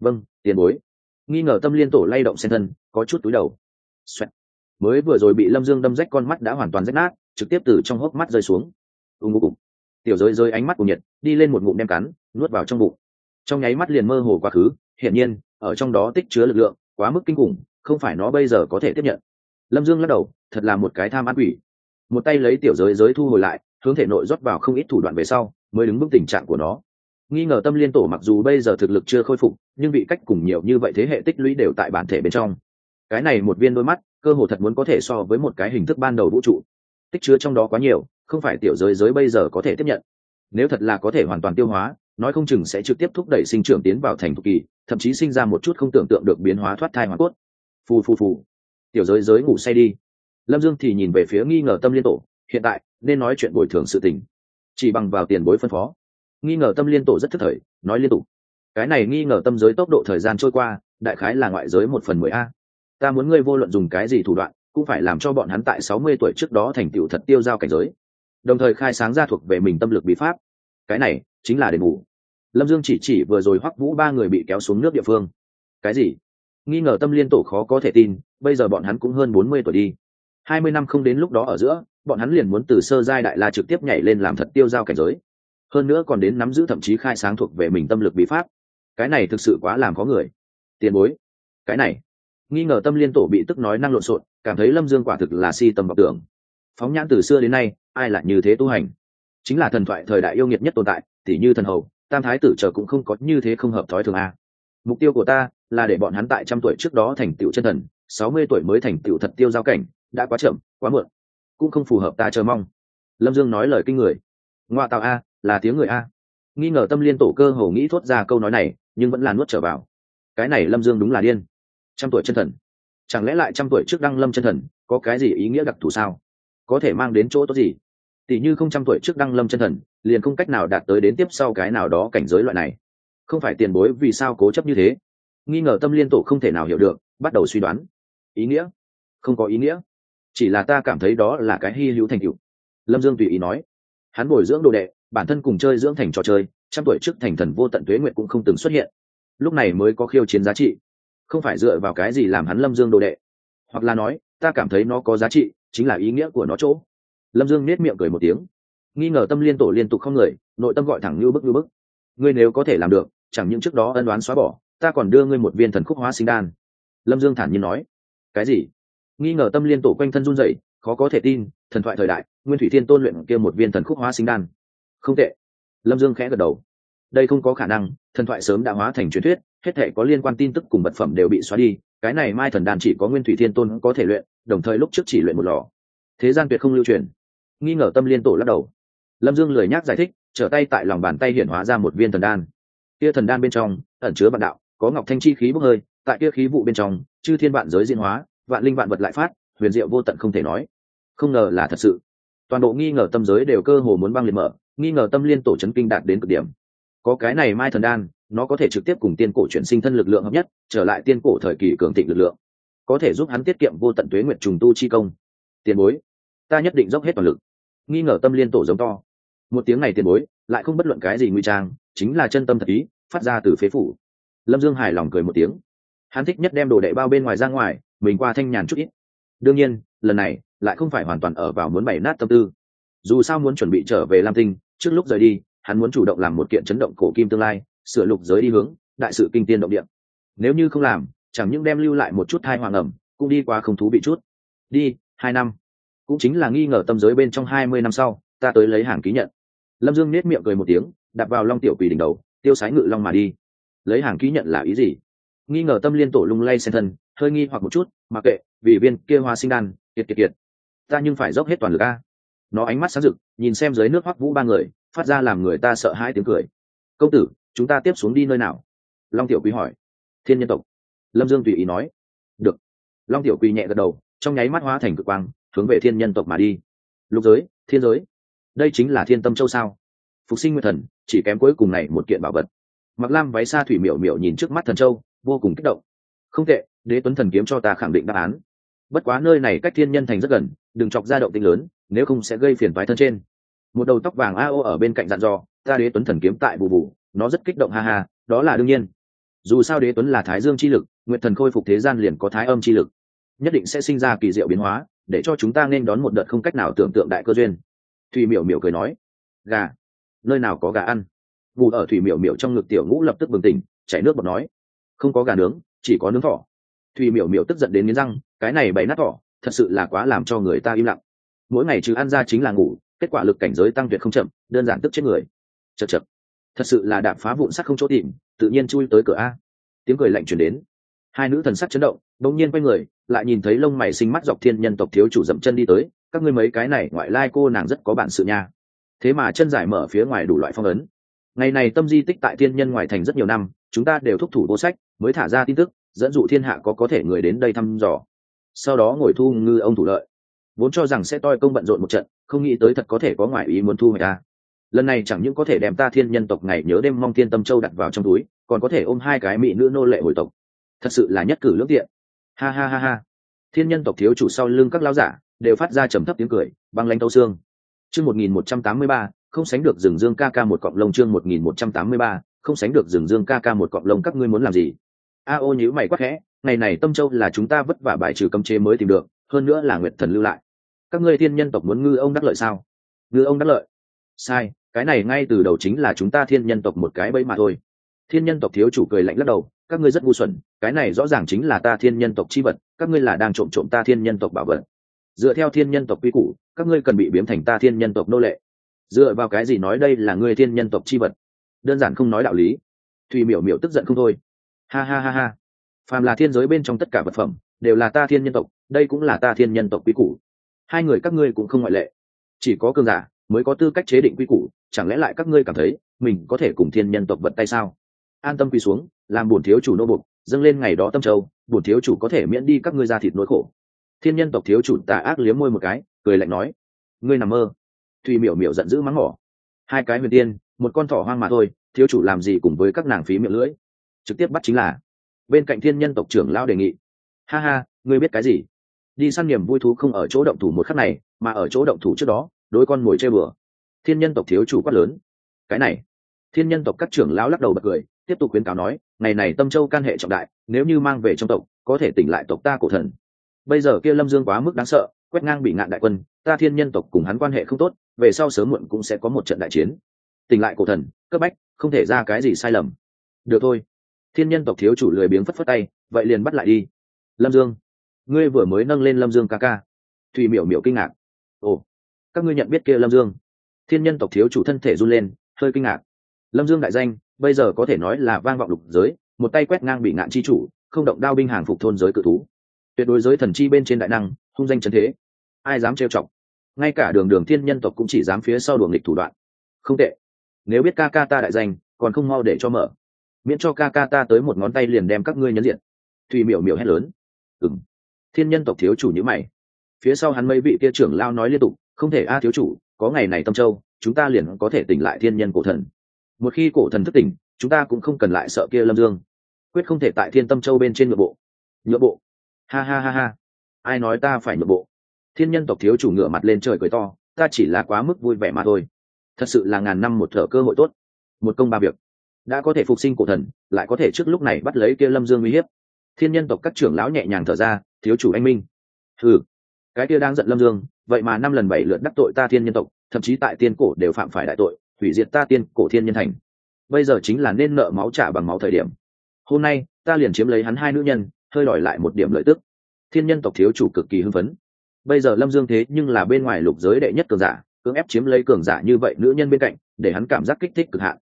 Vâng tiền bối. Nghi ngờ tâm liên tổ lay động sen thân, có chút túi đầu、Xoẹt. Mới vừa rồi bị lâm dương đâm rách con mắt đã hoàn toàn rách nát, trực tiếp từ trong hốc mắt rơi xuống. Ưng ngô cục tiểu rơi rơi ánh mắt cùng nhiệt, đi lên một ngụm đem cắn, nuốt vào trong bụng. Trong nháy mắt liền mơ hồ quá khứ, hiển nhiên, ở trong đó tích chứa lực lượng, quá mức kinh khủng, không phải nó bây giờ có thể tiếp nhận. Lâm dương lắc đầu, thật là một cái tham ăn quỷ. Một tay lấy tiểu giới giới thu hồi lại hướng thể nội rót vào không ít thủ đoạn về sau, mới đứng bước tình trạng của nó. Nghi ngờ tâm liên tổ mặc dù bây giờ thực lực chưa khôi phục, nhưng bị cách cùng nhiều như vậy thế hệ tích lũy đều tại bản thể bên trong. Cái này một viên đôi mắt, cơ hồ thật muốn có thể so với một cái hình thức ban đầu vũ trụ. Tích chứa trong đó quá nhiều, không phải tiểu giới giới bây giờ có thể tiếp nhận. Nếu thật là có thể hoàn toàn tiêu hóa, nói không chừng sẽ trực tiếp thúc đẩy sinh trưởng tiến vào thành thục kỳ, thậm chí sinh ra một chút không tưởng tượng được biến hóa thoát thai hóa cốt. Phù phù phù. Tiểu giới giới ngủ say đi. Lâm dương thì nhìn về phía nghi ngờ tâm liên tổ, hiện tại nên nói chuyện bồi thường sự tình. Chỉ bằng vào tiền bối phân phó. Nghi ngờ tâm liên tổ rất thức thời, nói liên tục. Cái này nghi ngờ tâm giới tốc độ thời gian trôi qua, đại khái là ngoại giới một phần mười a. Ta muốn ngươi vô luận dùng cái gì thủ đoạn, cũng phải làm cho bọn hắn tại sáu mươi tuổi trước đó thành tựu thật tiêu giao cảnh giới. Đồng thời khai sáng ra thuộc về mình tâm lực bí pháp. Cái này chính là đền bù. Lâm dương chỉ chỉ vừa rồi hoắc vũ ba người bị kéo xuống nước địa phương. Cái gì? Nghi ngờ tâm liên tổ khó có thể tin, bây giờ bọn hắn cũng hơn bốn mươi tuổi đi. Hai mươi năm không đến lúc đó ở giữa bọn hắn liền muốn từ sơ giai đại la trực tiếp nhảy lên làm thật tiêu giao cảnh giới. Hơn nữa còn đến nắm giữ thậm chí khai sáng thuộc về mình tâm lực bí pháp. Cái này thực sự quá làm có người. Tiền bối. Cái này. Nghi ngờ tâm liên tổ bị tức nói năng lộn xộn, cảm thấy lâm dương quả thực là si tầm bọc tưởng. Phóng nhãn từ xưa đến nay, ai lại như thế tu hành? Chính là thần thoại thời đại yêu nghiệt nhất tồn tại, tỉ như thần hầu, tam thái tử chờ cũng không có như thế không hợp thói thường a. Mục tiêu của ta là để bọn hắn tại trăm tuổi trước đó thành tựu chân thần, sáu mươi tuổi mới thành tựu thật tiêu giao cảnh, đã quá chậm, quá muộn cũng không phù hợp ta chờ mong. Lâm dương nói lời kinh người. Ngoa tạo a, là tiếng người a. Nghi ngờ tâm liên tổ cơ hồ nghĩ thốt ra câu nói này, nhưng vẫn là nuốt trở vào. Cái này lâm dương đúng là điên. Trăm tuổi chân thần. Chẳng lẽ lại trăm tuổi trước đăng lâm chân thần, có cái gì ý nghĩa đặc thù sao? Có thể mang đến chỗ tốt gì? Tỷ như không trăm tuổi trước đăng lâm chân thần, liền không cách nào đạt tới đến tiếp sau cái nào đó cảnh giới loại này. Không phải tiền bối vì sao cố chấp như thế? Nghi ngờ tâm liên tổ không thể nào hiểu được, bắt đầu suy đoán. Ý nghĩa? Không có ý nghĩa chỉ là ta cảm thấy đó là cái hy hữu thành tựu. Lâm dương tùy ý nói. Hắn bồi dưỡng đồ đệ, bản thân cùng chơi dưỡng thành trò chơi, trăm tuổi trước thành thần vô tận tuế nguyện cũng không từng xuất hiện. Lúc này mới có khiêu chiến giá trị. Không phải dựa vào cái gì làm hắn lâm dương đồ đệ. Hoặc là nói, ta cảm thấy nó có giá trị, chính là ý nghĩa của nó chỗ. Lâm dương nết miệng cười một tiếng. Nghi ngờ tâm liên tổ liên tục không người, nội tâm gọi thẳng như bức như bức. Ngươi nếu có thể làm được, chẳng những trước đó ân đoán xóa bỏ, ta còn đưa ngươi một viên thần khúc hóa sinh đan. Lâm dương thản nhiên nói. Cái gì? Nghi ngờ tâm liên tổ quanh thân run dậy khó có thể tin, thần thoại thời đại, nguyên thủy thiên tôn luyện kia một viên thần khúc hóa sinh đan. Không tệ. Lâm dương khẽ gật đầu. Đây không có khả năng, thần thoại sớm đã hóa thành truyền thuyết, hết thể có liên quan tin tức cùng vật phẩm đều bị xóa đi, cái này mai thần đàn chỉ có nguyên thủy thiên tôn có thể luyện, đồng thời lúc trước chỉ luyện một lò. Thế gian tuyệt không lưu truyền. Nghi ngờ tâm liên tổ lắc đầu. Lâm dương lười nhác giải thích, trở tay tại lòng bàn tay hiển hóa ra một viên thần đan. Kia thần đan bên trong, ẩn chứa vạn đạo, có ngọc thanh chi khí bốc hơi, tại kia khí vụ bên trong, chư thiên vạn giới diễn hóa vạn linh vạn vật lại phát, huyền diệu vô tận không thể nói. Không ngờ là thật sự. Toàn bộ nghi ngờ tâm giới đều cơ hồ muốn băng liệt mở, nghi ngờ tâm liên tổ chấn kinh đạt đến cực điểm. Có cái này mai thần đan, nó có thể trực tiếp cùng tiên cổ chuyển sinh thân lực lượng hợp nhất, trở lại tiên cổ thời kỳ cường thịnh lực lượng. Có thể giúp hắn tiết kiệm vô tận tuế nguyện trùng tu chi công. Tiền bối, ta nhất định dốc hết toàn lực. Nghi ngờ tâm liên tổ giống to. Một tiếng này tiền bối, lại không bất luận cái gì nguy trang, chính là chân tâm thật ý, phát ra từ phế phủ. Lâm dương hài lòng cười một tiếng. Hắn thích nhất đem đồ đệ bao bên ngoài ra ngoài mình qua thanh nhàn chút ít. Đương nhiên, lần này lại không phải hoàn toàn ở vào muốn bày nát tâm tư. Dù sao muốn chuẩn bị trở về lam tinh, trước lúc rời đi, hắn muốn chủ động làm một kiện chấn động cổ kim tương lai, sửa lục giới đi hướng, đại sự kinh tiên động địa. Nếu như không làm, chẳng những đem lưu lại một chút thai hoàng ẩm, cũng đi qua không thú bị chút. Đi, hai năm. Cũng chính là nghi ngờ tâm giới bên trong hai mươi năm sau, ta tới lấy hàng ký nhận. Lâm dương nết miệng cười một tiếng đặt vào long tiểu quỷ đỉnh đầu, tiêu sái ngự long mà đi. Lấy hàng ký nhận là ý gì? Nghi ngờ tâm liên tổ lung lay xen thân hơi nghi hoặc một chút mặc kệ, vì viên kia hoa sinh đan, kiệt kiệt kiệt. Ta nhưng phải dốc hết toàn lực a. Nó ánh mắt sáng rực, nhìn xem dưới nước hoắc vũ ba người, phát ra làm người ta sợ hãi tiếng cười. Công tử, chúng ta tiếp xuống đi nơi nào? Long tiểu quý hỏi. Thiên nhân tộc. Lâm dương tùy ý nói. Được. Long tiểu quý nhẹ gật đầu, trong nháy mắt hóa thành cực quang, hướng về thiên nhân tộc mà đi. Lục giới, thiên giới, đây chính là thiên tâm châu sao? Phục sinh nguyên thần, chỉ kém cuối cùng này một kiện bảo vật. Mặc lam váy xa thủy miểu miểu nhìn trước mắt thần châu, vô cùng kích động. Không tệ đế tuấn thần kiếm cho ta khẳng định đáp án. Bất quá nơi này cách thiên nhân thành rất gần, đừng chọc ra động tinh lớn, nếu không sẽ gây phiền toái thân trên. Một đầu tóc vàng a ô ở bên cạnh dặn dò, ta đế tuấn thần kiếm tại bù bù, nó rất kích động ha ha, đó là đương nhiên. Dù sao đế tuấn là thái dương chi lực nguyện thần khôi phục thế gian liền có thái âm chi lực. Nhất định sẽ sinh ra kỳ diệu biến hóa, để cho chúng ta nên đón một đợt không cách nào tưởng tượng đại cơ duyên. Thủy miểu miểu cười nói, gà, nơi nào có gà ăn? Ngủ ở thủy miểu miểu trong ngực tiểu ngũ lập tức bừng tỉnh, chảy nước bọt nói, không có gà nướng, chỉ có nướng thỏ thùy miểu miểu tức giận đến nghiến răng, cái này bày nát thỏ thật sự là quá làm cho người ta im lặng. Mỗi ngày trừ ăn ra chính là ngủ, kết quả lực cảnh giới tăng tuyệt không chậm, đơn giản tức chết người. Chật chật thật sự là đạp phá vụn sắt không chỗ tìm, tự nhiên chui tới cửa a. Tiếng cười lạnh chuyển đến. Hai nữ thần sắc chấn động, bỗng nhiên quay người, lại nhìn thấy lông mày sinh mắt dọc thiên nhân tộc thiếu chủ dậm chân đi tới, các ngươi mấy cái này ngoại lai cô nàng rất có bản sự nha. Thế mà chân giải mở phía ngoài đủ loại phong ấn. Ngày này tâm di tích tại thiên nhân ngoài thành rất nhiều năm, chúng ta đều thúc thủ vô sách, mới thả ra tin tức dẫn dụ thiên hạ có có thể người đến đây thăm dò. Sau đó ngồi thu ngư ông thủ lợi. Vốn cho rằng sẽ toi công bận rộn một trận, không nghĩ tới thật có thể có ngoại ý muốn thu người ta lần này chẳng những có thể đem ta thiên nhân tộc ngày nhớ đêm mong thiên tâm châu đặt vào trong túi, còn có thể ôm hai cái mỹ nữ nô lệ hồi tộc. Thật sự là nhất cử lưỡng tiện. Ha ha ha ha. Thiên nhân tộc thiếu chủ sau lưng các lao giả đều phát ra trầm thấp tiếng cười, băng lanh tâu xương. Chương một nghìn một trăm tám mươi ba, không sánh được rừng dương ca ca một cọng lông, chương một nghìn một trăm tám mươi ba, không sánh được rừng dương ca ca một cọng lông, các ngươi muốn làm gì? A ô nhữ mày quắc khẽ, ngày này tâm châu là chúng ta vất vả bài trừ cấm chế mới tìm được, hơn nữa là nguyệt thần lưu lại. Các ngươi thiên nhân tộc muốn ngư ông đắc lợi sao? Ngư ông đắc lợi. Sai, cái này ngay từ đầu chính là chúng ta thiên nhân tộc một cái bẫy mà thôi. Thiên nhân tộc thiếu chủ cười lạnh lắc đầu, các ngươi rất ngu xuẩn, cái này rõ ràng chính là ta thiên nhân tộc chi vật, các ngươi là đang trộm trộm ta thiên nhân tộc bảo vật. Dựa theo thiên nhân tộc quy củ, các ngươi cần bị biếm thành ta thiên nhân tộc nô lệ. Dựa vào cái gì nói đây là ngươi thiên nhân tộc chi vật? Đơn giản không nói đạo lý. Thùy miểu miểu tức giận không thôi ha ha ha ha. Phàm là thiên giới bên trong tất cả vật phẩm, đều là ta thiên nhân tộc, đây cũng là ta thiên nhân tộc quy củ. Hai người các ngươi cũng không ngoại lệ. Chỉ có cường giả mới có tư cách chế định quy củ, chẳng lẽ lại các ngươi cảm thấy mình có thể cùng thiên nhân tộc vận tay sao? An tâm quy xuống, làm bổn thiếu chủ nô bục dâng lên ngày đó tâm châu, bổn thiếu chủ có thể miễn đi các ngươi ra thịt nỗi khổ. Thiên nhân tộc thiếu chủ tà ác liếm môi một cái, cười lạnh nói, ngươi nằm mơ. Thùy miểu miểu giận dữ mắng mỏ, hai cái huyền tiên, một con thỏ hoang mà thôi, thiếu chủ làm gì cùng với các nàng phí miệng lưỡi? Trực tiếp bắt chính là. Bên cạnh thiên nhân tộc trưởng lao đề nghị. Ha ha, ngươi biết cái gì? Đi săn niềm vui thú không ở chỗ động thủ một khắc này, mà ở chỗ động thủ trước đó, đối con mồi chơi bừa. Thiên nhân tộc thiếu chủ quát lớn. Cái này. Thiên nhân tộc các trưởng lão lắc đầu bật cười, tiếp tục khuyến cáo nói, ngày này tâm châu can hệ trọng đại, nếu như mang về trong tộc, có thể tỉnh lại tộc ta cổ thần. Bây giờ kia lâm dương quá mức đáng sợ, quét ngang bị ngạn đại quân, ta thiên nhân tộc cùng hắn quan hệ không tốt, về sau sớm muộn cũng sẽ có một trận đại chiến. Tỉnh lại cổ thần, cấp bách, không thể ra cái gì sai lầm. Được thôi thiên nhân tộc thiếu chủ lười biếng phất phất tay, vậy liền bắt lại đi. Lâm dương, ngươi vừa mới nâng lên lâm dương ca ca. Thùy miểu miểu kinh ngạc. Ồ, các ngươi nhận biết kia lâm dương? Thiên nhân tộc thiếu chủ thân thể run lên, hơi kinh ngạc. Lâm dương đại danh, bây giờ có thể nói là vang vọng lục giới, một tay quét ngang bị ngạn chi chủ, không động đao binh hàng phục thôn giới cự thú. Tuyệt đối giới thần chi bên trên đại năng, hung danh trần thế. Ai dám trêu chọc? Ngay cả đường đường thiên nhân tộc cũng chỉ dám phía sau đường lịch thủ đoạn. Không tệ. Nếu biết ca ca ta đại danh, còn không mau để cho mở miễn cho ca ca ta tới một ngón tay liền đem các ngươi nhấn diện. Thùy miểu miểu hét lớn. Ừng thiên nhân tộc thiếu chủ như mày. Phía sau hắn mấy vị kia trưởng lao nói liên tục, không thể a thiếu chủ, có ngày này tâm châu, chúng ta liền có thể tỉnh lại thiên nhân cổ thần. Một khi cổ thần thức tỉnh, chúng ta cũng không cần lại sợ kia lâm dương. Quyết không thể tại thiên tâm châu bên trên ngựa bộ. Ngựa bộ. Ha ha ha ha. Ai nói ta phải ngựa bộ? Thiên nhân tộc thiếu chủ ngựa mặt lên trời cười to, ta chỉ là quá mức vui vẻ mà thôi. Thật sự là ngàn năm một thở cơ hội tốt. Một công ba việc đã có thể phục sinh cổ thần, lại có thể trước lúc này bắt lấy kia lâm dương uy hiếp. Thiên nhân tộc các trưởng lão nhẹ nhàng thở ra, thiếu chủ anh minh. Ừ cái kia đang giận lâm dương, vậy mà năm lần bảy lượt đắc tội ta thiên nhân tộc, thậm chí tại tiên cổ đều phạm phải đại tội, hủy diệt ta tiên cổ thiên nhân thành. Bây giờ chính là nên nợ máu trả bằng máu thời điểm. Hôm nay, ta liền chiếm lấy hắn hai nữ nhân, hơi đòi lại một điểm lợi tức. Thiên nhân tộc thiếu chủ cực kỳ hưng phấn. Bây giờ lâm dương thế nhưng là bên ngoài lục giới đệ nhất cường giả, cưỡng ép chiếm lấy cường giả như vậy nữ nhân bên cạnh, để hắn cảm giác kích thích cực hạn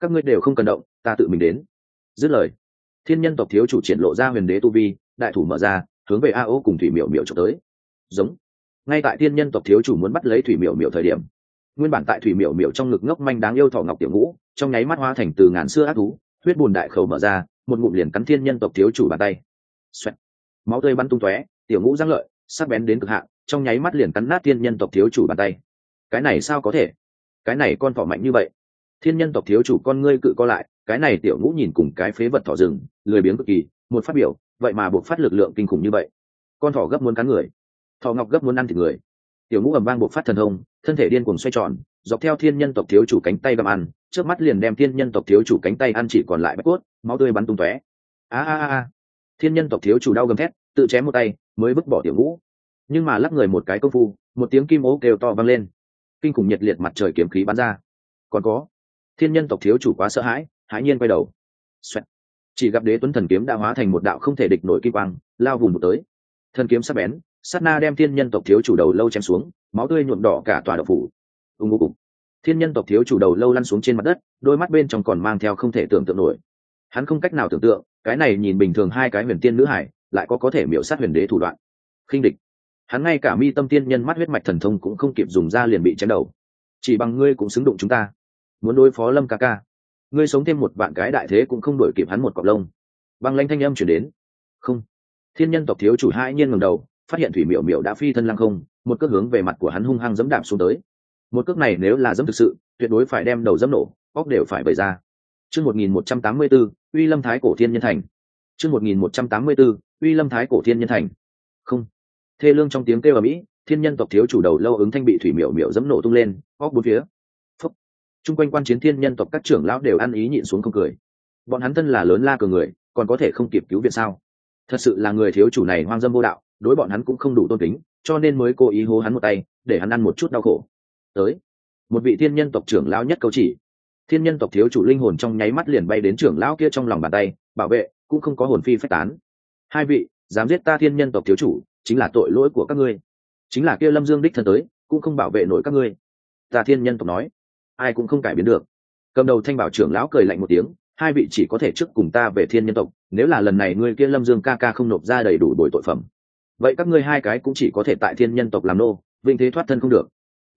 các ngươi đều không cần động, ta tự mình đến. Dứt lời, thiên nhân tộc thiếu chủ triển lộ ra huyền đế tu vi, đại thủ mở ra, hướng về a ô cùng thủy miểu miểu trộm tới. Giống. Ngay tại thiên nhân tộc thiếu chủ muốn bắt lấy thủy miểu miểu thời điểm, nguyên bản tại thủy miểu miểu trong ngực ngốc manh đáng yêu thỏ ngọc tiểu ngũ, trong nháy mắt hoa thành từ ngàn xưa ác thú, huyết bùn đại khẩu mở ra, một ngụm liền cắn thiên nhân tộc thiếu chủ bàn tay. Xoẹt. máu tươi bắn tung tóe, tiểu ngũ giang lợi, sắc bén đến cực hạn, trong nháy mắt liền cắn nát thiên nhân tộc thiếu chủ bàn tay. Cái này sao có thể? Cái này con thỏ mạnh như vậy thiên nhân tộc thiếu chủ con ngươi cự co lại, cái này tiểu ngũ nhìn cùng cái phế vật thỏ rừng, lười biếng cực kỳ, một phát biểu, vậy mà buộc phát lực lượng kinh khủng như vậy. Con thỏ gấp muốn cắn người, thỏ ngọc gấp muốn ăn thịt người. Tiểu ngũ ầm vang buộc phát thần thông, thân thể điên cuồng xoay tròn, dọc theo thiên nhân tộc thiếu chủ cánh tay găm ăn, trước mắt liền đem thiên nhân tộc thiếu chủ cánh tay ăn chỉ còn lại bách cốt, máu tươi bắn tung tóe. A a a. Thiên nhân tộc thiếu chủ đau gầm thét, tự chém một tay, mới vứt bỏ tiểu ngũ. Nhưng mà lắc người một cái công phu, một tiếng kim ố kêu to vang lên. Kinh khủng nhiệt liệt mặt trời kiếm khí bắn ra. Còn có thiên nhân tộc thiếu chủ quá sợ hãi hãi nhiên quay đầu. Xoẹt. chỉ gặp đế tuấn thần kiếm đã hóa thành một đạo không thể địch nổi kim quang, lao vùng một tới. Thần kiếm sắp bén, sát na đem thiên nhân tộc thiếu chủ đầu lâu chém xuống, máu tươi nhuộm đỏ cả tòa độc phủ. Ưng ngô cục thiên nhân tộc thiếu chủ đầu lâu lăn xuống trên mặt đất, đôi mắt bên trong còn mang theo không thể tưởng tượng nổi. Hắn không cách nào tưởng tượng, cái này nhìn bình thường hai cái huyền tiên nữ hải, lại có có thể miễu sát huyền đế thủ đoạn. Khinh địch. Hắn ngay cả mi tâm tiên nhân mắt huyết mạch thần thông cũng không kịp dùng ra liền bị chém đầu. Chỉ bằng ngươi cũng xứng đụng chúng ta muốn đối phó lâm ca ca. Ngươi sống thêm một vạn cái đại thế cũng không đổi kịp hắn một cọc lông. Băng lanh thanh âm chuyển đến. Không. Thiên nhân tộc thiếu chủ hai nhiên ngầm đầu, phát hiện thủy miệu miệu đã phi thân lăng không, một cước hướng về mặt của hắn hung hăng dẫm đạp xuống tới. Một cước này nếu là dẫm thực sự, tuyệt đối phải đem đầu dẫm nổ, óc đều phải bày ra. Chương một nghìn một trăm tám mươi bốn uy lâm thái cổ thiên nhân thành. Chương một nghìn một trăm tám mươi bốn uy lâm thái cổ thiên nhân thành. Không. Thê lương trong tiếng kêu ở mỹ thiên nhân tộc thiếu chủ đầu lâu ứng thanh bị thủy miệu miệu dẫm nổ tung lên, óc bốn phía chung quanh quan chiến thiên nhân tộc các trưởng lão đều ăn ý nhịn xuống không cười. Bọn hắn thân là lớn la cờ người, còn có thể không kịp cứu viện sao? Thật sự là người thiếu chủ này hoang dâm vô đạo, đối bọn hắn cũng không đủ tôn kính, cho nên mới cố ý hố hắn một tay, để hắn ăn một chút đau khổ. Tới, một vị thiên nhân tộc trưởng lão nhất câu chỉ. Thiên nhân tộc thiếu chủ linh hồn trong nháy mắt liền bay đến trưởng lão kia trong lòng bàn tay, bảo vệ, cũng không có hồn phi phách tán. Hai vị, dám giết ta thiên nhân tộc thiếu chủ, chính là tội lỗi của các ngươi. Chính là kia lâm dương đích thân tới, cũng không bảo vệ nổi các ngươi. Ta thiên nhân tộc nói ai cũng không cải biến được. Cầm đầu thanh bảo trưởng lão cười lạnh một tiếng, hai vị chỉ có thể trước cùng ta về thiên nhân tộc, nếu là lần này ngươi kia lâm dương ca ca không nộp ra đầy đủ bồi tội phẩm. Vậy các ngươi hai cái cũng chỉ có thể tại thiên nhân tộc làm nô, vinh thế thoát thân không được.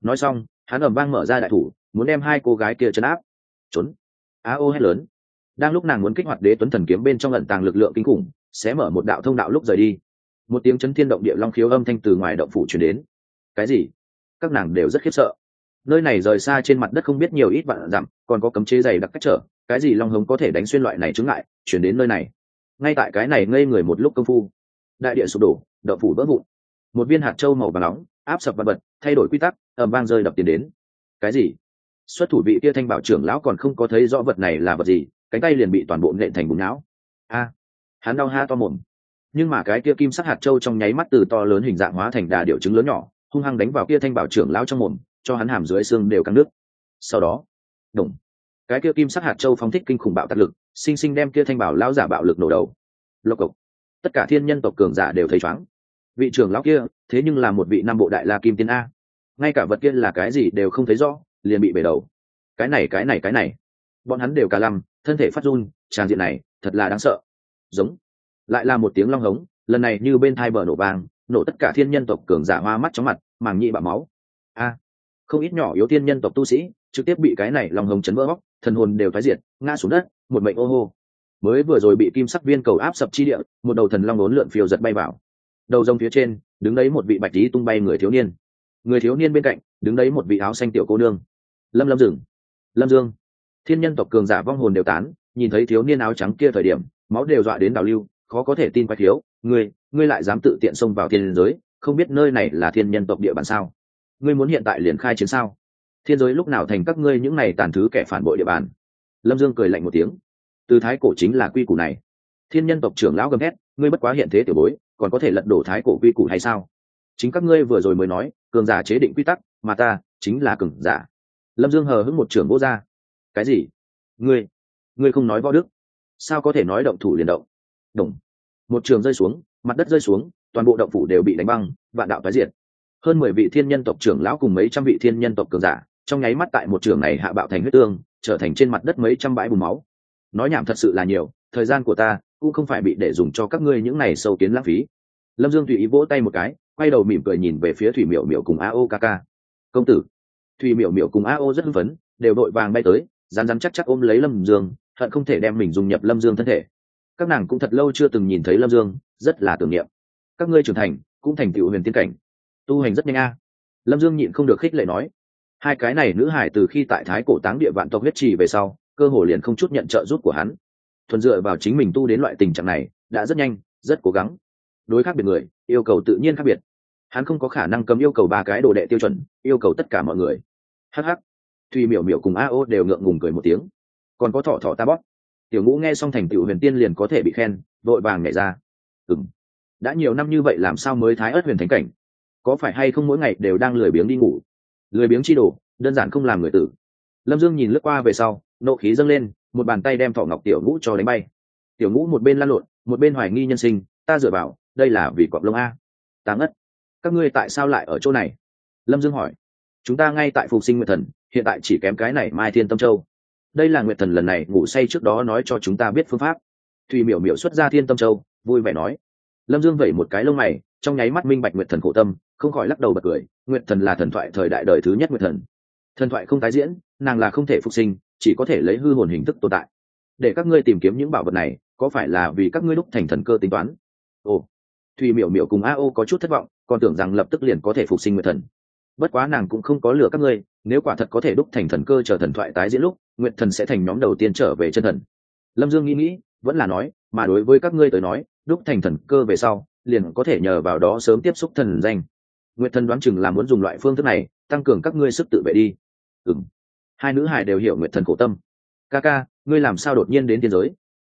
Nói xong, hắn ẩm vang mở ra đại thủ, muốn đem hai cô gái kia chấn áp. Trốn. A ô hét lớn. Đang lúc nàng muốn kích hoạt đế tuấn thần kiếm bên trong lận tàng lực lượng kinh khủng, sẽ mở một đạo thông đạo lúc rời đi. Một tiếng chấn thiên động địa long khiếu âm thanh từ ngoài động phủ chuyển đến. Cái gì? Các nàng đều rất khiếp sợ nơi này rời xa trên mặt đất không biết nhiều ít vạn dặm, còn có cấm chế dày đặc cách trở, cái gì long hống có thể đánh xuyên loại này chứng lại chuyển đến nơi này. Ngay tại cái này ngây người một lúc công phu, đại địa sụp đổ đậu phủ vỡ vụn. Một viên hạt trâu màu và nóng, áp sập vật vật, thay đổi quy tắc ẩm vang rơi đập tiền đến. Cái gì? Xuất thủ vị kia thanh bảo trưởng lão còn không có thấy rõ vật này là vật gì, cánh tay liền bị toàn bộ nện thành bùn não. A! Hắn đau ha to mồm. Nhưng mà cái kia kim sắc hạt trâu trong nháy mắt từ to lớn hình dạng hóa thành đà điệu trứng lớn nhỏ, hung hăng đánh vào kia thanh bảo trưởng lão trong mồm cho hắn hàm dưới xương đều căng nước. Sau đó đồng cái kia kim sắc hạt châu phóng thích kinh khủng bạo tạc lực, sinh sinh đem kia thanh bảo lão giả bạo lực nổ đầu. Lộc cộc, tất cả thiên nhân tộc cường giả đều thấy chóng. Vị trưởng lão kia, thế nhưng là một vị nam bộ đại la kim tiên a. Ngay cả vật kia là cái gì đều không thấy rõ, liền bị bể đầu. Cái này cái này cái này. Bọn hắn đều cả lăm, thân thể phát run, tràn diện này, thật là đáng sợ. Giống, lại là một tiếng long hống, lần này như bên thai bờ nổ vàng, nổ tất cả thiên nhân tộc cường giả hoa mắt chóng mặt, màng nhị bạo máu. A không ít nhỏ yếu thiên nhân tộc tu sĩ, trực tiếp bị cái này long hồng chấn vỡ góc thần hồn đều thoái diệt, ngã xuống đất, một mệnh ô hô. Mới vừa rồi bị kim sắc viên cầu áp sập chi địa, một đầu thần long đốn lượn phiêu giật bay vào. Đầu rông phía trên, đứng đấy một vị bạch tí tung bay người thiếu niên. Người thiếu niên bên cạnh, đứng đấy một vị áo xanh tiểu cô nương. Lâm lâm rừng lâm dương. Thiên nhân tộc cường giả vong hồn đều tán, nhìn thấy thiếu niên áo trắng kia thời điểm, máu đều dọa đến đào lưu, khó có thể tin quay thiếu. Ngươi ngươi lại dám tự tiện xông vào thiên giới, không biết nơi này là thiên nhân tộc địa bàn sao? Ngươi muốn hiện tại liền khai chiến sao? Thiên giới lúc nào thành các ngươi những này tàn thứ kẻ phản bội địa bàn? Lâm dương cười lạnh một tiếng. Từ thái cổ chính là quy củ này. Thiên nhân tộc trưởng lão gầm hét ngươi bất quá hiện thế tiểu bối, còn có thể lật đổ thái cổ quy củ hay sao? Chính các ngươi vừa rồi mới nói, cường giả chế định quy tắc, mà ta chính là cường giả. Lâm dương hờ hững một trưởng vô ra cái gì? Ngươi ngươi không nói võ đức? Sao có thể nói động thủ liền động? Đồng một trường rơi xuống, mặt đất rơi xuống, toàn bộ động phủ đều bị đánh băng, vạn đạo tái diệt hơn mười vị thiên nhân tộc trưởng lão cùng mấy trăm vị thiên nhân tộc cường giả, trong nháy mắt tại một trường này hạ bạo thành huyết tương, trở thành trên mặt đất mấy trăm bãi bùn máu. Nói nhảm thật sự là nhiều, thời gian của ta cũng không phải bị để dùng cho các ngươi những này sâu kiến lãng phí. Lâm dương tùy ý vỗ tay một cái, quay đầu mỉm cười nhìn về phía thủy miểu miểu cùng a o kk công tử. Thủy miểu miểu cùng a o rất hưng phấn, đều đội vàng bay tới rán rán chắc chắc ôm lấy lâm dương, hận không thể đem mình dùng nhập lâm dương thân thể. Các nàng cũng thật lâu chưa từng nhìn thấy lâm dương, rất là tưởng niệm. Các ngươi trưởng thành, cũng thành tựu huyền tiên cảnh tu hành rất nhanh a. Lâm dương nhịn không được khích lệ nói, hai cái này nữ hải từ khi tại thái cổ táng địa vạn tộc huyết trì về sau, cơ hồ liền không chút nhận trợ giúp của hắn. Thuần dựa vào chính mình tu đến loại tình trạng này, đã rất nhanh, rất cố gắng. Đối khác biệt người, yêu cầu tự nhiên khác biệt. Hắn không có khả năng cấm yêu cầu ba cái đồ đệ tiêu chuẩn, yêu cầu tất cả mọi người. Hh thùy miểu miểu cùng a ô đều ngượng ngùng cười một tiếng. Còn có thọ thọ ta bóp. Tiểu ngũ nghe xong thành tựu huyền tiên liền có thể bị khen, vội vàng nhảy ra. Ừng đã nhiều năm như vậy làm sao mới thái ớt huyền thánh cảnh? Có phải hay không mỗi ngày đều đang lười biếng đi ngủ? Lười biếng chi đồ, đơn giản không làm người tử. Lâm dương nhìn lướt qua về sau, nộ khí dâng lên, một bàn tay đem thọ ngọc tiểu ngũ cho đánh bay. Tiểu ngũ một bên lăn lộn, một bên hoài nghi nhân sinh, ta dựa vào, đây là vì cọp lông a. Táng ất các ngươi tại sao lại ở chỗ này? Lâm dương hỏi. Chúng ta ngay tại phục sinh nguyệt thần, hiện tại chỉ kém cái này mai thiên tâm châu. Đây là nguyệt thần lần này ngủ say trước đó nói cho chúng ta biết phương pháp. Thùy miểu miểu xuất ra thiên tâm châu, vui vẻ nói. Lâm dương vẩy một cái lông mày trong nháy mắt minh bạch nguyệt thần khổ tâm, không khỏi lắc đầu bật cười, nguyệt thần là thần thoại thời đại đời thứ nhất nguyệt thần. Thần thoại không tái diễn, nàng là không thể phục sinh, chỉ có thể lấy hư hồn hình thức tồn tại. Để các ngươi tìm kiếm những bảo vật này, có phải là vì các ngươi đúc thành thần cơ tính toán? Ồ, thùy miểu miểu cùng a ô có chút thất vọng, còn tưởng rằng lập tức liền có thể phục sinh nguyệt thần. Bất quá nàng cũng không có lừa các ngươi, nếu quả thật có thể đúc thành thần cơ chờ thần thoại tái diễn lúc, nguyệt thần sẽ thành nhóm đầu tiên trở về chân thần. Lâm dương nghĩ nghĩ, vẫn là nói, mà đối với các ngươi tới nói, đúc thành thần cơ về sau liền có thể nhờ vào đó sớm tiếp xúc thần danh. Nguyệt thần đoán chừng là muốn dùng loại phương thức này, tăng cường các ngươi sức tự vệ đi. Ừ m hai nữ hải đều hiểu nguyệt thần khổ tâm. Ca ca, ngươi làm sao đột nhiên đến thiên giới?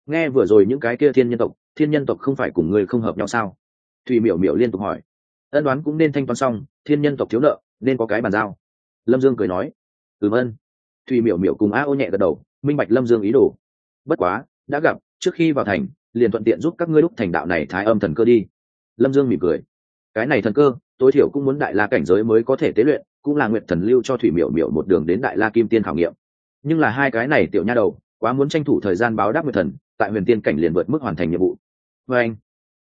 Nghe vừa rồi những cái kia thiên nhân tộc, thiên nhân tộc không phải cùng ngươi không hợp nhau sao? Thùy miểu miểu liên tục hỏi. Ân đoán cũng nên thanh toán xong, thiên nhân tộc thiếu nợ, nên có cái bàn giao. Lâm dương cười nói. Ừm ân. Thùy miểu miểu cùng a ô nhẹ gật đầu, minh bạch lâm dương ý đồ. Bất quá, đã gặp, trước khi vào thành, liền thuận tiện giúp các ngươi đúc thành đạo này thái âm thần cơ đi lâm dương mỉm cười. Cái này thần cơ, tối thiểu cũng muốn đại la cảnh giới mới có thể tế luyện, cũng là nguyện thần lưu cho thủy miểu miểu một đường đến đại la kim tiên khảo nghiệm. Nhưng là hai cái này tiểu nha đầu, quá muốn tranh thủ thời gian báo đáp nguyện thần, tại huyền tiên cảnh liền vượt mức hoàn thành nhiệm vụ. Vê anh,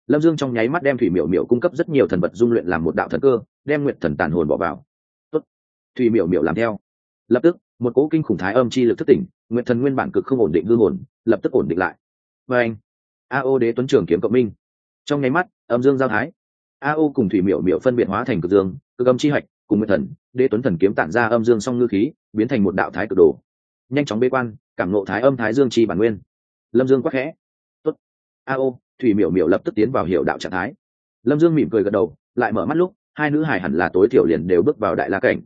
lâm dương trong nháy mắt đem thủy miểu miểu cung cấp rất nhiều thần vật dung luyện làm một đạo thần cơ, đem nguyện thần tàn hồn bỏ vào. Tốt. thủy miểu miểu làm theo. Lập tức, một cỗ kinh khủng thái âm chi lực thất tỉnh, nguyện thần nguyên bản cực không ổn định hư hồn, lập tức ổn định lại. Vê anh, a ô đế tuấn trường kiếm cộng minh trong nháy mắt, âm dương giao thái. A ô cùng thủy miểu miểu phân biệt hóa thành cực dương, cực âm chi hạch, cùng nguyên thần, đế tuấn thần kiếm tản ra âm dương song ngư khí, biến thành một đạo thái cực đồ. Nhanh chóng bế quan, cảm nộ thái âm thái dương chi bản nguyên. Lâm dương quắc khẽ. Tốt. A ô thủy miểu miểu lập tức tiến vào hiệu đạo trạng thái. Lâm dương mỉm cười gật đầu, lại mở mắt lúc, hai nữ hải hẳn là tối thiểu liền đều bước vào đại la cảnh.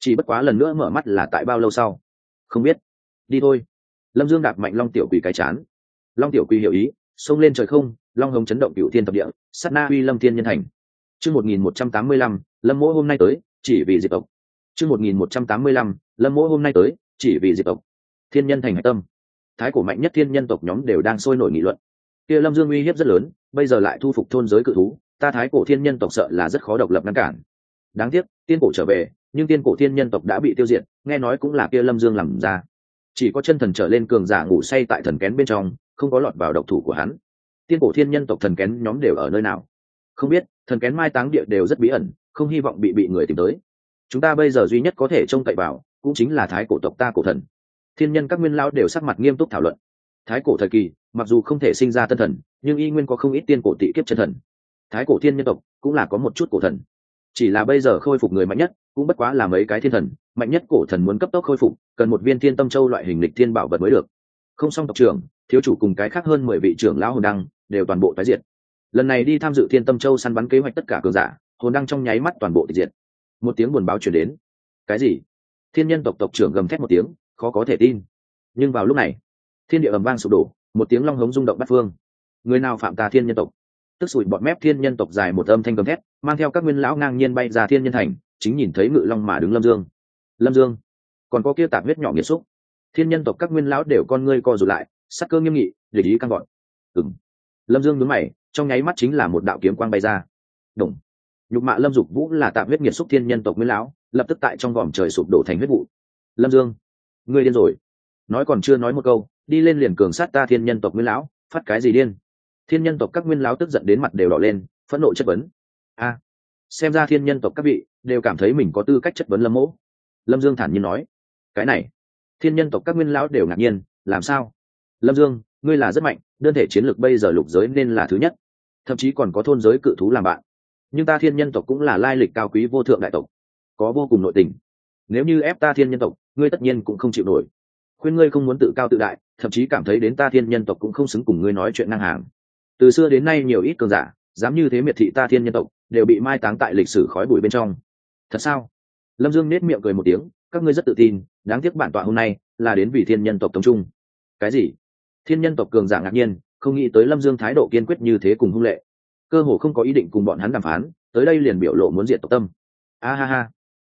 Chỉ bất quá lần nữa mở mắt là tại bao lâu sau? Không biết. Đi thôi. Lâm dương đạp mạnh long tiểu quỳ cái chán. Long tiểu quỳ hiểu ý, xông lên trời không long hồng chấn động cựu thiên thập địa, sát na uy lâm thiên nhân thành. Chương một nghìn một trăm tám mươi lăm, lâm mỗi hôm nay tới, chỉ vì diệt tộc. Chương một nghìn một trăm tám mươi lăm, lâm mỗi hôm nay tới, chỉ vì diệt tộc. Thiên nhân thành hạch tâm. Thái cổ mạnh nhất thiên nhân tộc nhóm đều đang sôi nổi nghị luận. Kia lâm dương uy hiếp rất lớn, bây giờ lại thu phục thôn giới cự thú, ta thái cổ thiên nhân tộc sợ là rất khó độc lập ngăn cản. Đáng tiếc, tiên cổ trở về, nhưng tiên cổ thiên nhân tộc đã bị tiêu diệt, nghe nói cũng là kia lâm dương làm ra. Chỉ có chân thần trở lên cường giả ngủ say tại thần kén bên trong, không có lọt vào độc thủ của hắn tiên cổ thiên nhân tộc thần kén nhóm đều ở nơi nào? Không biết, thần kén mai táng địa đều rất bí ẩn, không hy vọng bị bị người tìm tới. Chúng ta bây giờ duy nhất có thể trông cậy vào, cũng chính là thái cổ tộc ta cổ thần. Thiên nhân các nguyên lão đều sắc mặt nghiêm túc thảo luận. Thái cổ thời kỳ, mặc dù không thể sinh ra tân thần, nhưng y nguyên có không ít tiên cổ tị kiếp chân thần. Thái cổ thiên nhân tộc cũng là có một chút cổ thần. Chỉ là bây giờ khôi phục người mạnh nhất, cũng bất quá là mấy cái thiên thần, mạnh nhất cổ thần muốn cấp tốc khôi phục, cần một viên thiên tâm châu loại hình lịch thiên bảo vật mới được không xong tộc trưởng, thiếu chủ cùng cái khác hơn mười vị trưởng lão hồn đăng đều toàn bộ tái diệt. Lần này đi tham dự thiên tâm châu săn bắn kế hoạch tất cả cường giả, hồn đăng trong nháy mắt toàn bộ tịch diệt. Một tiếng buồn báo chuyển đến. Cái gì? Thiên nhân tộc tộc trưởng gầm thét một tiếng, khó có thể tin. Nhưng vào lúc này, thiên địa ầm vang sụp đổ, một tiếng long hống rung động bắt phương. Người nào phạm tà thiên nhân tộc? Tức sủi bọt mép thiên nhân tộc dài một âm thanh gầm thét, mang theo các nguyên lão ngang nhiên bay ra thiên nhân thành, chính nhìn thấy ngự long mà đứng lâm dương. Lâm dương, còn có kia tạp huyết nhỏ nghiệt xúc thiên nhân tộc các nguyên lão đều con ngươi co rụt lại, sắc cơ nghiêm nghị, để ý căng gọn. Ừng lâm dương nhướng mày, trong nháy mắt chính là một đạo kiếm quang bay ra. Đồng nhục mạ lâm dục vũ là tạm huyết nghiệt xúc thiên nhân tộc nguyên lão, lập tức tại trong vòm trời sụp đổ thành huyết vụ. Lâm dương, ngươi điên rồi. Nói còn chưa nói một câu, đi lên liền cường sát ta thiên nhân tộc nguyên lão, phát cái gì điên? Thiên nhân tộc các nguyên lão tức giận đến mặt đều đỏ lên, phẫn nộ chất vấn. A. Xem ra thiên nhân tộc các vị đều cảm thấy mình có tư cách chất vấn lâm mỗ. Lâm dương thản nhiên nói. Cái này thiên nhân tộc các nguyên lão đều ngạc nhiên, làm sao? Lâm dương, ngươi là rất mạnh, đơn thể chiến lược bây giờ lục giới nên là thứ nhất. Thậm chí còn có thôn giới cự thú làm bạn. Nhưng ta thiên nhân tộc cũng là lai lịch cao quý vô thượng đại tộc, có vô cùng nội tình. Nếu như ép ta thiên nhân tộc, ngươi tất nhiên cũng không chịu nổi. Khuyên ngươi không muốn tự cao tự đại, thậm chí cảm thấy đến ta thiên nhân tộc cũng không xứng cùng ngươi nói chuyện ngang hàng. Từ xưa đến nay nhiều ít cường giả, dám như thế miệt thị ta thiên nhân tộc, đều bị mai táng tại lịch sử khói bụi bên trong. Thật sao? Lâm dương nết miệng cười một tiếng các ngươi rất tự tin, đáng tiếc bản tọa hôm nay là đến vì thiên nhân tộc tống trung. Cái gì? Thiên nhân tộc cường giả ngạc nhiên, không nghĩ tới lâm dương thái độ kiên quyết như thế cùng hung lệ. Cơ hồ không có ý định cùng bọn hắn đàm phán, tới đây liền biểu lộ muốn diệt tộc tâm. A ha ha.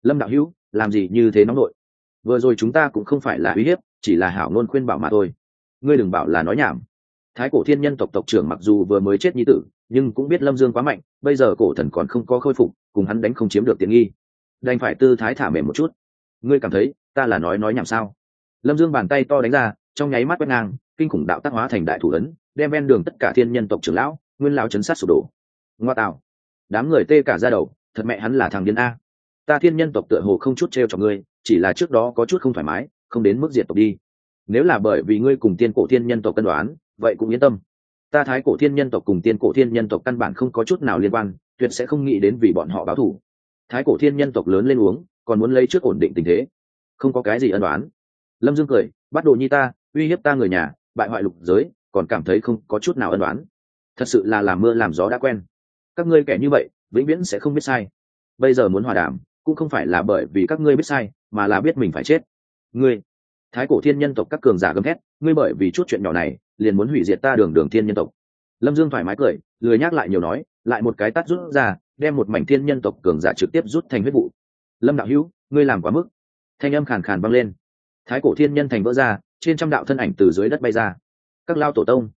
Lâm đạo hữu, làm gì như thế nóng nội? Vừa rồi chúng ta cũng không phải là uy hiếp, chỉ là hảo ngôn khuyên bảo mà thôi. Ngươi đừng bảo là nói nhảm. Thái cổ thiên nhân tộc tộc trưởng mặc dù vừa mới chết như tử, nhưng cũng biết lâm dương quá mạnh, bây giờ cổ thần còn không có khôi phục, cùng hắn đánh không chiếm được tiện nghi. Đành phải tư thái thả mềm một chút ngươi cảm thấy ta là nói nói nhảm sao? Lâm dương bàn tay to đánh ra, trong nháy mắt quét ngang, kinh khủng đạo tác hóa thành đại thủ ấn, đem ven đường tất cả thiên nhân tộc trưởng lão, nguyên lão chấn sát sụp đổ. Ngoa tạo. Đám người tê cả ra đầu, thật mẹ hắn là thằng điên a. Ta thiên nhân tộc tựa hồ không chút t r e o cho ngươi, chỉ là trước đó có chút không thoải mái, không đến mức diệt tộc đi. Nếu là bởi vì ngươi cùng tiên cổ thiên nhân tộc cân đoán, vậy cũng yên tâm. Ta thái cổ thiên nhân tộc cùng tiên cổ thiên nhân tộc căn bản không có chút nào liên quan, tuyệt sẽ không nghĩ đến vì bọn họ báo thù. Thái cổ thiên nhân tộc lớn lên uống còn muốn lấy trước ổn định tình thế. Không có cái gì ân đoán lâm dương cười, bắt đồ nhi ta, uy hiếp ta người nhà, bại hoại lục giới, còn cảm thấy không có chút nào ân đoán thật sự là làm mưa làm gió đã quen. Các ngươi kẻ như vậy, vĩnh viễn sẽ không biết sai. Bây giờ muốn hòa đàm, cũng không phải là bởi vì các ngươi biết sai, mà là biết mình phải chết. Ngươi, thái cổ thiên nhân tộc các cường giả gầm thét, ngươi bởi vì chút chuyện nhỏ này, liền muốn hủy diệt ta đường đường thiên nhân tộc. Lâm dương thoải mái cười, lười nhắc lại nhiều nói, lại một cái tắt rút ra, đem một mảnh thiên nhân tộc cường giả trực tiếp rút thành huyết vụ lâm đạo hữu, ngươi làm quá mức. Thanh âm khàn khàn vang lên. Thái cổ thiên nhân thành vỡ ra, trên trăm đạo thân ảnh từ dưới đất bay ra. Các lao tổ tông,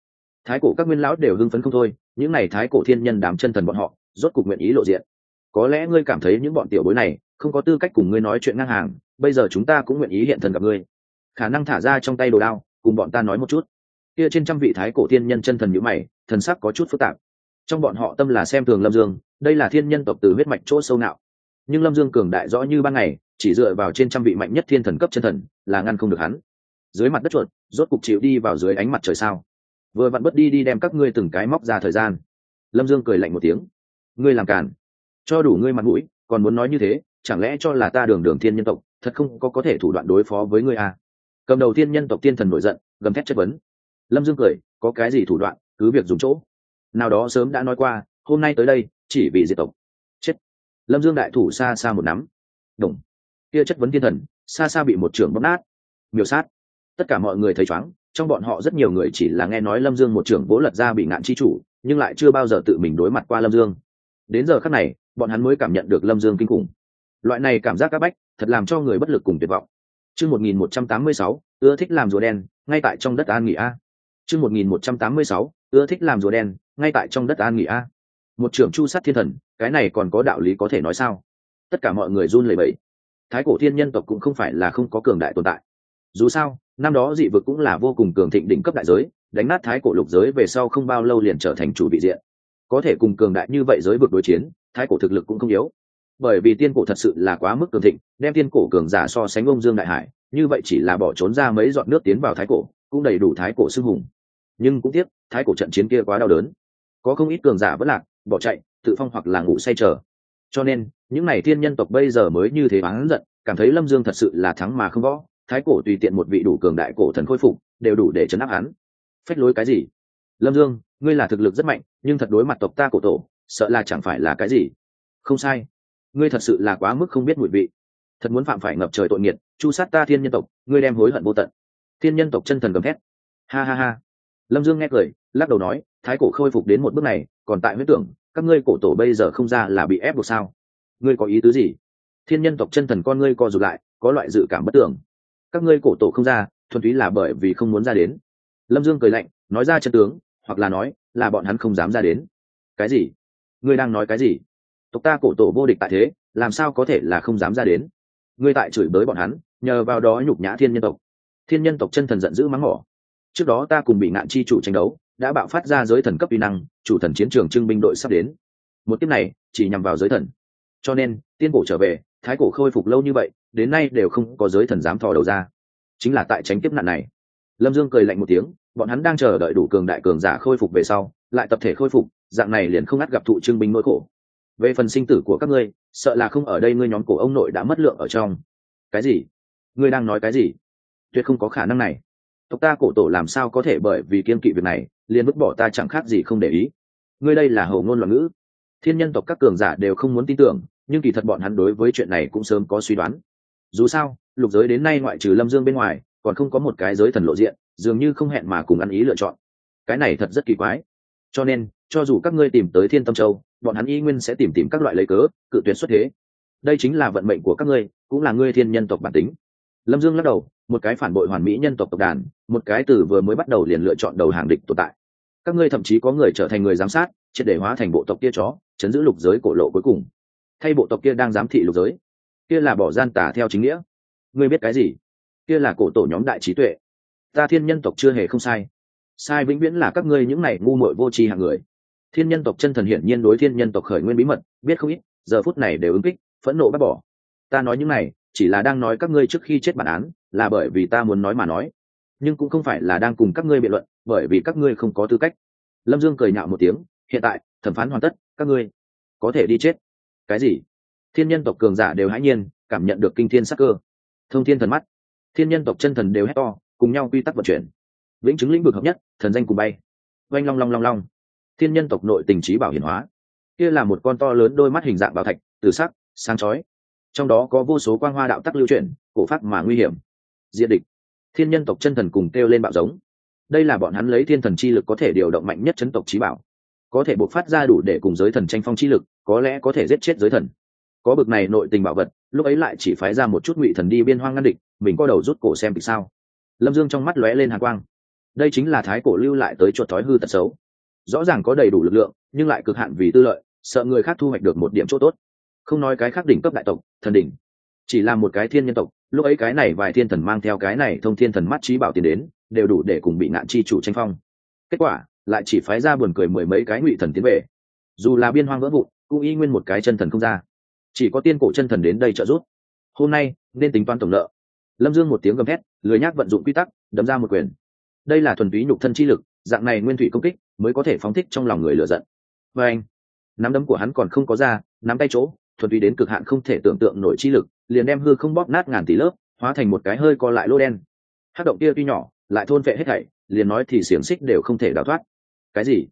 thái cổ các nguyên lão đều hưng phấn không thôi, những n à y thái cổ thiên nhân đám chân thần bọn họ, rốt cục nguyện ý lộ diện. Có lẽ ngươi cảm thấy những bọn tiểu bối này không có tư cách cùng ngươi nói chuyện ngang hàng, bây giờ chúng ta cũng nguyện ý hiện thần gặp ngươi. Khả năng thả ra trong tay đồ đao, cùng bọn ta nói một chút. Kia trên trăm vị thái cổ thiên nhân chân thần nhữ mày, thần sắc có chút phức tạp. Trong bọn họ tâm là xem thường lâm dương, đây là thiên nhân tộc từ huyết mạch chỗ sâu nạo nhưng lâm dương cường đại rõ như ban ngày, chỉ dựa vào trên trăm vị mạnh nhất thiên thần cấp chân thần là ngăn không được hắn. Dưới mặt đất chuột, rốt cục chịu đi vào dưới ánh mặt trời sao? Vừa vặn bất đi đi đem các ngươi từng cái móc ra thời gian. Lâm dương cười lạnh một tiếng. Ngươi làm càn. Cho đủ ngươi mặt mũi, còn muốn nói như thế, chẳng lẽ cho là ta đường đường thiên nhân tộc, thật không có có thể thủ đoạn đối phó với ngươi à? cầm đầu thiên nhân tộc thiên thần nổi giận, gầm thét chất vấn. Lâm dương cười, có cái gì thủ đoạn, cứ việc dùng chỗ. Nào đó sớm đã nói qua, hôm nay tới đây, chỉ vì diệt tộc lâm dương đại thủ xa xa một nắm. Đồng kia chất vấn thiên thần, xa xa bị một trưởng bóp nát. Miêu sát. Tất cả mọi người thấy chóng, trong bọn họ rất nhiều người chỉ là nghe nói lâm dương một trưởng vỗ lật ra bị ngạn chi chủ, nhưng lại chưa bao giờ tự mình đối mặt qua lâm dương. Đến giờ khắc này, bọn hắn mới cảm nhận được lâm dương kinh khủng. Loại này cảm giác c áp bách, thật làm cho người bất lực cùng tuyệt vọng. Chương một nghìn một trăm tám mươi sáu, ưa thích làm rùa đen, ngay tại trong đất an nghỉ a. Chương một nghìn một trăm tám mươi sáu, ưa thích làm rùa đen, ngay tại trong đất an nghỉ a. Một trưởng chu sát thiên thần cái này còn có đạo lý có thể nói sao? Tất cả mọi người run lẩy bẩy. Thái cổ thiên nhân tộc cũng không phải là không có cường đại tồn tại. Dù sao, năm đó dị vực cũng là vô cùng cường thịnh đỉnh cấp đại giới, đánh nát thái cổ lục giới về sau không bao lâu liền trở thành chủ bị diện. Có thể cùng cường đại như vậy giới vực đối chiến, thái cổ thực lực cũng không yếu. Bởi vì tiên cổ thật sự là quá mức cường thịnh, đem tiên cổ cường giả so sánh ông dương đại hải, như vậy chỉ là bỏ trốn ra mấy giọt nước tiến vào thái cổ, cũng đầy đủ thái cổ xưng hùng. Nhưng cũng tiếc, thái cổ trận chiến kia quá đau đớn có không ít cường giả vẫn lạc, bỏ chạy, tự phong hoặc là ngủ say chờ. Cho nên, những n à y thiên nhân tộc bây giờ mới như thế bán giận, cảm thấy lâm dương thật sự là thắng mà không võ thái cổ tùy tiện một vị đủ cường đại cổ thần khôi phục, đều đủ để chấn áp hắn. Phách lối cái gì? Lâm dương, ngươi là thực lực rất mạnh, nhưng thật đối mặt tộc ta cổ tổ, sợ là chẳng phải là cái gì? Không sai. Ngươi thật sự là quá mức không biết mùi vị. Thật muốn phạm phải ngập trời tội nghiệt, chu sát ta thiên nhân tộc, ngươi đem hối hận vô tận. Thiên nhân tộc chân thần gầm thét. Ha ha ha. Lâm dương nghe cười, lắc đầu nói thái cổ khôi phục đến một bước này, còn tại huyết tưởng, các ngươi cổ tổ bây giờ không ra là bị ép buộc sao? Ngươi có ý tứ gì? Thiên nhân tộc chân thần con ngươi co rụt lại, có loại dự cảm bất tưởng. Các ngươi cổ tổ không ra, thuần túy là bởi vì không muốn ra đến. Lâm dương cười lạnh, nói ra chân tướng, hoặc là nói, là bọn hắn không dám ra đến. Cái gì? Ngươi đang nói cái gì? Tộc ta cổ tổ vô địch tại thế, làm sao có thể là không dám ra đến? Ngươi tại chửi bới bọn hắn, nhờ vào đó nhục nhã thiên nhân tộc. Thiên nhân tộc chân thần giận dữ mắng mỏ. Trước đó ta cùng bị ngạn chi chủ tranh đấu đã bạo phát ra giới thần cấp uy năng, chủ thần chiến trường trưng binh đội sắp đến. Một kiếp này, chỉ nhằm vào giới thần. Cho nên, tiên cổ trở về, thái cổ khôi phục lâu như vậy, đến nay đều không có giới thần dám thò đầu ra. Chính là tại tránh kiếp nạn này. Lâm dương cười lạnh một tiếng, bọn hắn đang chờ đợi đủ cường đại cường giả khôi phục về sau, lại tập thể khôi phục, dạng này liền không ngắt gặp thụ trưng binh nỗi khổ. Về phần sinh tử của các ngươi, sợ là không ở đây ngươi nhóm cổ ông nội đã mất lượng ở trong. Cái gì? Ngươi đang nói cái gì? Tuyệt không có khả năng này. Tộc ta cổ tổ làm sao có thể bởi vì kiên kỵ việc này liền vứt bỏ ta chẳng khác gì không để ý. Ngươi đây là hầu ngôn loạn ngữ. Thiên nhân tộc các cường giả đều không muốn tin tưởng, nhưng kỳ thật bọn hắn đối với chuyện này cũng sớm có suy đoán. Dù sao, lục giới đến nay ngoại trừ lâm dương bên ngoài, còn không có một cái giới thần lộ diện, dường như không hẹn mà cùng ăn ý lựa chọn. Cái này thật rất kỳ quái. Cho nên, cho dù các ngươi tìm tới thiên tâm châu, bọn hắn y nguyên sẽ tìm tìm các loại lấy cớ, cự tuyệt xuất thế. Đây chính là vận mệnh của các ngươi, cũng là ngươi thiên nhân tộc bản tính. Lâm dương lắc đầu, một cái phản bội hoàn mỹ nhân tộc tộc đàn, một cái từ vừa mới bắt đầu liền lựa chọn đầu hàng địch tồn tại các ngươi thậm chí có người trở thành người giám sát, triệt để hóa thành bộ tộc kia chó, chấn giữ lục giới cổ lộ cuối cùng. Thay bộ tộc kia đang giám thị lục giới. Kia là bỏ gian tả theo chính nghĩa. Ngươi biết cái gì? Kia là cổ tổ nhóm đại trí tuệ. Ta thiên nhân tộc chưa hề không sai. Sai vĩnh viễn là các ngươi những này ngu muội vô tri hạng người. Thiên nhân tộc chân thần hiển nhiên đối thiên nhân tộc khởi nguyên bí mật, biết không ít, giờ phút này đều ứng kích, phẫn nộ bác bỏ. Ta nói những này, chỉ là đang nói các ngươi trước khi chết bản án, là bởi vì ta muốn nói mà nói. Nhưng cũng không phải là đang cùng các ngươi biện luận bởi vì các ngươi không có tư cách. Lâm dương cười nhạo một tiếng, hiện tại, thẩm phán hoàn tất, các ngươi có thể đi chết. Cái gì? Thiên nhân tộc cường giả đều hãy nhiên, cảm nhận được kinh thiên sắc cơ. Thông thiên thần mắt. Thiên nhân tộc chân thần đều hét to, cùng nhau quy tắc vận chuyển. Vĩnh chứng lĩnh vực hợp nhất, thần danh cùng bay. Oanh long long long long. Thiên nhân tộc nội tình trí bảo hiển hóa. Kia là một con to lớn đôi mắt hình dạng bảo thạch, từ sắc, sáng chói. Trong đó có vô số quang hoa đạo tắc lưu chuyển, cổ phát mà nguy hiểm. Diện địch. Thiên nhân tộc chân thần cùng kêu lên bạo giống đây là bọn hắn lấy thiên thần chi lực có thể điều động mạnh nhất chấn tộc trí bảo. Có thể bộc phát ra đủ để cùng giới thần tranh phong chi lực, có lẽ có thể giết chết giới thần. Có bực này nội tình bảo vật, lúc ấy lại chỉ phái ra một chút ngụy thần đi biên hoang ngăn địch, mình co đầu rút cổ xem vì sao? Lâm dương trong mắt lóe lên hàng quang. Đây chính là thái cổ lưu lại tới chuột thói hư tật xấu. Rõ ràng có đầy đủ lực lượng, nhưng lại cực hạn vì tư lợi, sợ người khác thu hoạch được một điểm chỗ tốt. Không nói cái khác đỉnh cấp đại tộc, thần đỉnh, chỉ là một cái thiên nhân tộc lúc ấy cái này vài thiên thần mang theo cái này thông thiên thần mắt trí bảo tiền đến, đều đủ để cùng bị ngạn chi chủ tranh phong. Kết quả, lại chỉ phái ra buồn cười mười mấy cái ngụy thần tiến về. Dù là biên hoang vỡ vụn, cũng y nguyên một cái chân thần không ra. Chỉ có tiên cổ chân thần đến đây trợ giúp. Hôm nay, nên tính toán tổng nợ. Lâm dương một tiếng gầm thét, lười nhác vận dụng quy tắc, đấm ra một quyền. Đây là thuần túy nhục thân chi lực, dạng này nguyên thủy công kích, mới có thể phóng thích trong lòng người lựa giận. Và anh, nắm đấm của hắn còn không có ra, nắm tay chỗ thuần túy đến cực hạn không thể tưởng tượng nổi chi lực, liền đem hư không bóp nát ngàn tỷ lớp, hóa thành một cái hơi co lại lô đen. Hát động kia tuy nhỏ, lại thôn vệ hết thảy, liền nói thì xiềng xích đều không thể đào thoát. Cái gì?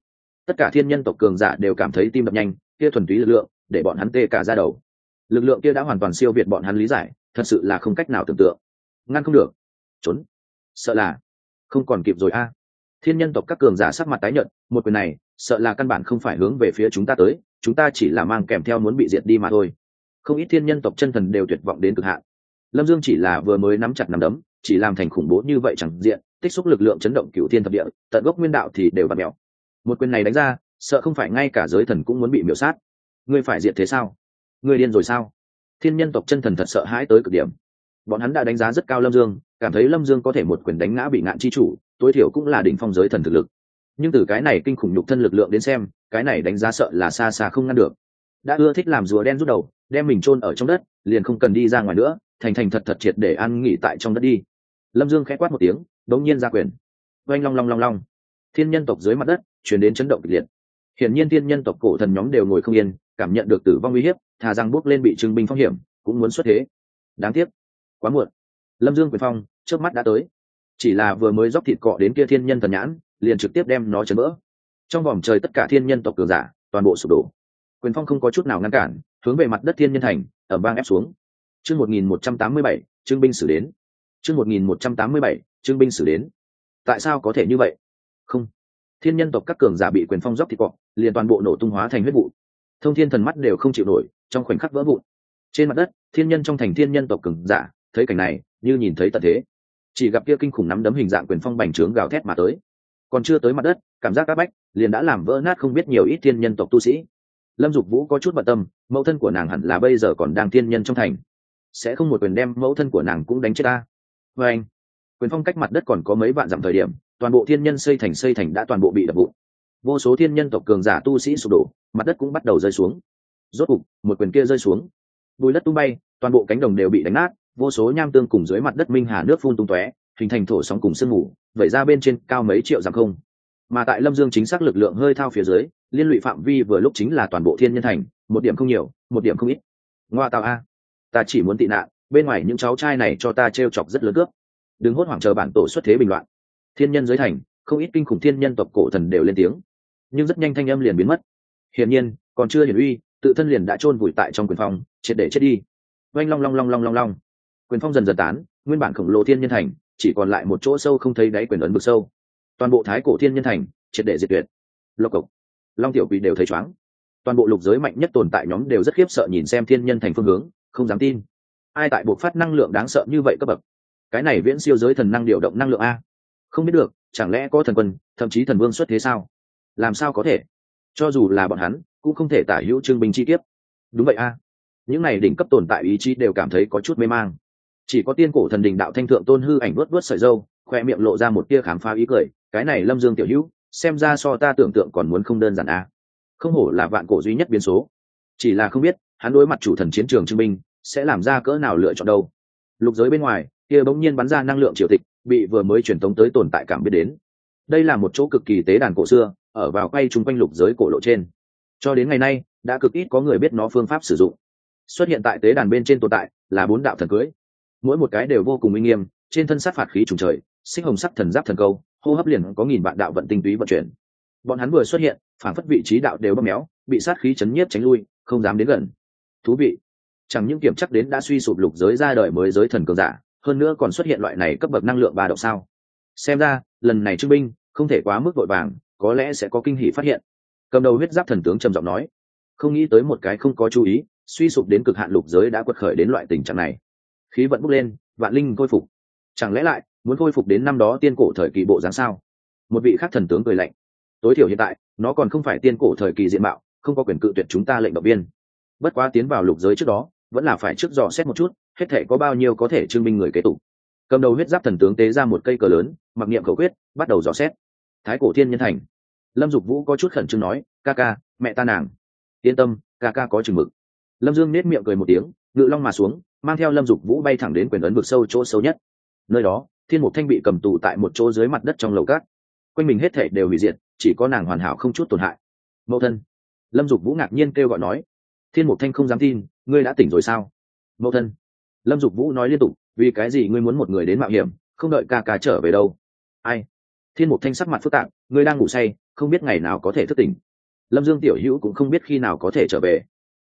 Tất cả thiên nhân tộc cường giả đều cảm thấy tim đập nhanh, kia thuần túy lực lượng, để bọn hắn tê cả ra đầu. Lực lượng kia đã hoàn toàn siêu việt bọn hắn lý giải, thật sự là không cách nào tưởng tượng. Ngăn không được. Trốn. Sợ là. Không còn kịp rồi a thiên nhân tộc các cường giả sắc mặt tái nhợt, một quyền này, sợ là căn bản không phải hướng về phía chúng ta tới, chúng ta chỉ là mang kèm theo muốn bị diệt đi mà thôi. Không ít thiên nhân tộc chân thần đều tuyệt vọng đến cực hạn. Lâm dương chỉ là vừa mới nắm chặt nắm đấm, chỉ làm thành khủng bố như vậy chẳng diện, tích xúc lực lượng chấn động cựu thiên thập địa, tận gốc nguyên đạo thì đều bật mèo. Một quyền này đánh ra, sợ không phải ngay cả giới thần cũng muốn bị miểu sát. Ngươi phải diệt thế sao? Ngươi điên rồi sao? Thiên nhân tộc chân thần thật sợ hãi tới cực điểm. Bọn hắn đã đánh giá rất cao lâm dương, cảm thấy lâm dương có thể một quyền đánh ngã bị ngạn chi chủ tối thiểu cũng là đỉnh phong giới thần thực lực. Nhưng từ cái này kinh khủng nhục thân lực lượng đến xem, cái này đánh giá sợ là xa xa không ngăn được. Đã ưa thích làm rùa đen rút đầu, đem mình chôn ở trong đất, liền không cần đi ra ngoài nữa, thành thành thật thật triệt để ăn nghỉ tại trong đất đi. Lâm dương khẽ quát một tiếng, đống nhiên ra quyền. Oanh long long long long. Thiên nhân tộc dưới mặt đất chuyển đến chấn động kịch liệt. Hiển nhiên thiên nhân tộc cổ thần nhóm đều ngồi không yên, cảm nhận được tử vong uy hiếp, thà rằng bước lên bị trưng binh phong hiểm, cũng muốn xuất thế. Đáng tiếc. Quá muộn. Lâm dương quyền phong trước mắt đã tới chỉ là vừa mới dóc thịt cọ đến kia thiên nhân thần nhãn, liền trực tiếp đem nó chấn vỡ. Trong vòng trời tất cả thiên nhân tộc cường giả, toàn bộ sụp đổ. Quyền phong không có chút nào ngăn cản, hướng về mặt đất thiên nhân thành ở bang ép xuống. Chương một nghìn một trăm tám mươi bảy trương binh xử đến. Chương một nghìn một trăm tám mươi bảy trương binh xử đến. Tại sao có thể như vậy? Không. Thiên nhân tộc các cường giả bị quyền phong dốc thịt cọ, liền toàn bộ nổ tung hóa thành huyết vụ. Thông thiên thần mắt đều không chịu nổi, trong khoảnh khắc vỡ vụn. Trên mặt đất, thiên nhân trong thành thiên nhân tộc cường giả, thấy cảnh này, như nhìn thấy tận thế chỉ gặp kia kinh khủng nắm đấm hình dạng quyền phong bành trướng gào thét mà tới. Còn chưa tới mặt đất, cảm giác áp bách liền đã làm vỡ nát không biết nhiều ít thiên nhân tộc tu sĩ. Lâm dục vũ có chút bận tâm, mẫu thân của nàng hẳn là bây giờ còn đang thiên nhân trong thành. Sẽ không một quyền đem mẫu thân của nàng cũng đánh chết ta. Vê anh, quyền phong cách mặt đất còn có mấy vạn dặm thời điểm, toàn bộ thiên nhân xây thành xây thành đã toàn bộ bị đập vụn. Vô số thiên nhân tộc cường giả tu sĩ sụp đổ, mặt đất cũng bắt đầu rơi xuống. Rốt cục, một quyền kia rơi xuống. Bùi đất tung bay, toàn bộ cánh đồng đều bị đánh nát vô số nham tương cùng dưới mặt đất minh hà nước phun tung tóe, hình thành thổ sóng cùng sương mù, vẩy ra bên trên cao mấy triệu dặm không. Mà tại lâm dương chính xác lực lượng hơi thao phía dưới, liên lụy phạm vi vừa lúc chính là toàn bộ thiên nhân thành, một điểm không nhiều, một điểm không ít. Ngoa tạo a, ta chỉ muốn tị nạn, bên ngoài những cháu trai này cho ta t r e o chọc rất lớn cướp. Đừng hốt hoảng chờ bản tổ xuất thế bình loạn. Thiên nhân giới thành, không ít kinh khủng thiên nhân tộc cổ thần đều lên tiếng. Nhưng rất nhanh thanh âm liền biến mất. Hiển nhiên, còn chưa hiển uy, tự thân liền đã chôn vùi tại trong quyền phòng, triệt để chết đi. Oanh long long long long long long quyền phong dần dần tán, nguyên bản khổng lồ thiên nhân thành, chỉ còn lại một chỗ sâu không thấy đáy quyền ấn vực sâu. Toàn bộ thái cổ thiên nhân thành, triệt để diệt tuyệt. Lộc cộc, long tiểu quỷ đều thấy chóng toàn bộ lục giới mạnh nhất tồn tại nhóm đều rất khiếp sợ nhìn xem thiên nhân thành phương hướng, không dám tin. Ai tại buộc phát năng lượng đáng sợ như vậy cấp bậc? Cái này viễn siêu giới thần năng điều động năng lượng a. Không biết được, chẳng lẽ có thần quân, thậm chí thần vương xuất thế sao? Làm sao có thể? Cho dù là bọn hắn, cũng không thể tả hữu trương bình chi tiết đúng vậy a. Những này đỉnh cấp tồn tại ý chí đều cảm thấy có chút mê mang chỉ có tiên cổ thần đình đạo thanh thượng tôn hư ảnh luốt luốt sợi dâu khoe miệng lộ ra một tia khám phá ý cười cái này lâm dương tiểu hữu xem ra so ta tưởng tượng còn muốn không đơn giản a không hổ là vạn cổ duy nhất biến số. Chỉ là không biết hắn đối mặt chủ thần chiến trường chứng minh, sẽ làm ra cỡ nào lựa chọn đâu. Lục giới bên ngoài kia bỗng nhiên bắn ra năng lượng triều tịch bị vừa mới truyền tống tới tồn tại cảm biết đến. Đây là một chỗ cực kỳ tế đàn cổ xưa ở vào quay chung quanh lục giới cổ lộ trên. Cho đến ngày nay đã cực ít có người biết nó phương pháp sử dụng. Xuất hiện tại tế đàn bên trên tồn tại là bốn đạo thần cưới mỗi một cái đều vô cùng uy nghiêm, trên thân sát phạt khí trùng trời sinh hồng sắc thần giáp thần câu, hô hấp liền có nghìn vạn đạo vận tinh túy vận chuyển. Bọn hắn vừa xuất hiện, phản phất vị trí đạo đều bóp méo, bị sát khí chấn nhiếp tránh lui, không dám đến gần. Thú vị! Chẳng những kiểm chắc đến đã suy sụp lục giới ra đời mới giới thần cường giả, hơn nữa còn xuất hiện loại này cấp bậc năng lượng ba độ sao? Xem ra, lần này trưng binh, không thể quá mức vội vàng, có lẽ sẽ có kinh hỷ phát hiện. Cầm đầu huyết giáp thần tướng trầm giọng nói. Không nghĩ tới một cái không có chú ý, suy sụp đến cực hạn lục giới đã quật khởi đến loại tình trạng này khí vận bốc lên, vạn linh khôi phục. Chẳng lẽ lại, muốn khôi phục đến năm đó tiên cổ thời kỳ bộ dáng sao? Một vị khác thần tướng cười lạnh. Tối thiểu hiện tại, nó còn không phải tiên cổ thời kỳ diện mạo, không có quyền cự tuyệt chúng ta lệnh động viên. Bất quá tiến vào lục giới trước đó, vẫn là phải trước dò xét một chút, hết thể có bao nhiêu có thể chứng minh người kế tục. Cầm đầu huyết giáp thần tướng tế ra một cây cờ lớn, mặc niệm khẩu quyết, bắt đầu dò xét. Thái cổ thiên nhân thành. Lâm dục vũ có chút khẩn trương nói, ca ca, mẹ ta nàng. Yên tâm, ca ca có chừng mực. Lâm dương nết miệng cười một tiếng, ngự long mà xuống mang theo lâm dục vũ bay thẳng đến quyền ấn vực sâu chỗ sâu nhất. Nơi đó, thiên mục thanh bị cầm tù tại một chỗ dưới mặt đất trong lầu cát. Quanh mình hết thể đều hủy diệt, chỉ có nàng hoàn hảo không chút tổn hại. Mẫu thân, lâm dục vũ ngạc nhiên kêu gọi nói, thiên mục thanh không dám tin, ngươi đã tỉnh rồi sao? Mẫu thân, lâm dục vũ nói liên tục, vì cái gì ngươi muốn một người đến mạo hiểm, không đợi ca ca trở về đâu? Ai? Thiên mục thanh sắc mặt phức tạp, ngươi đang ngủ say, không biết ngày nào có thể thức tỉnh. Lâm dương tiểu hữu cũng không biết khi nào có thể trở về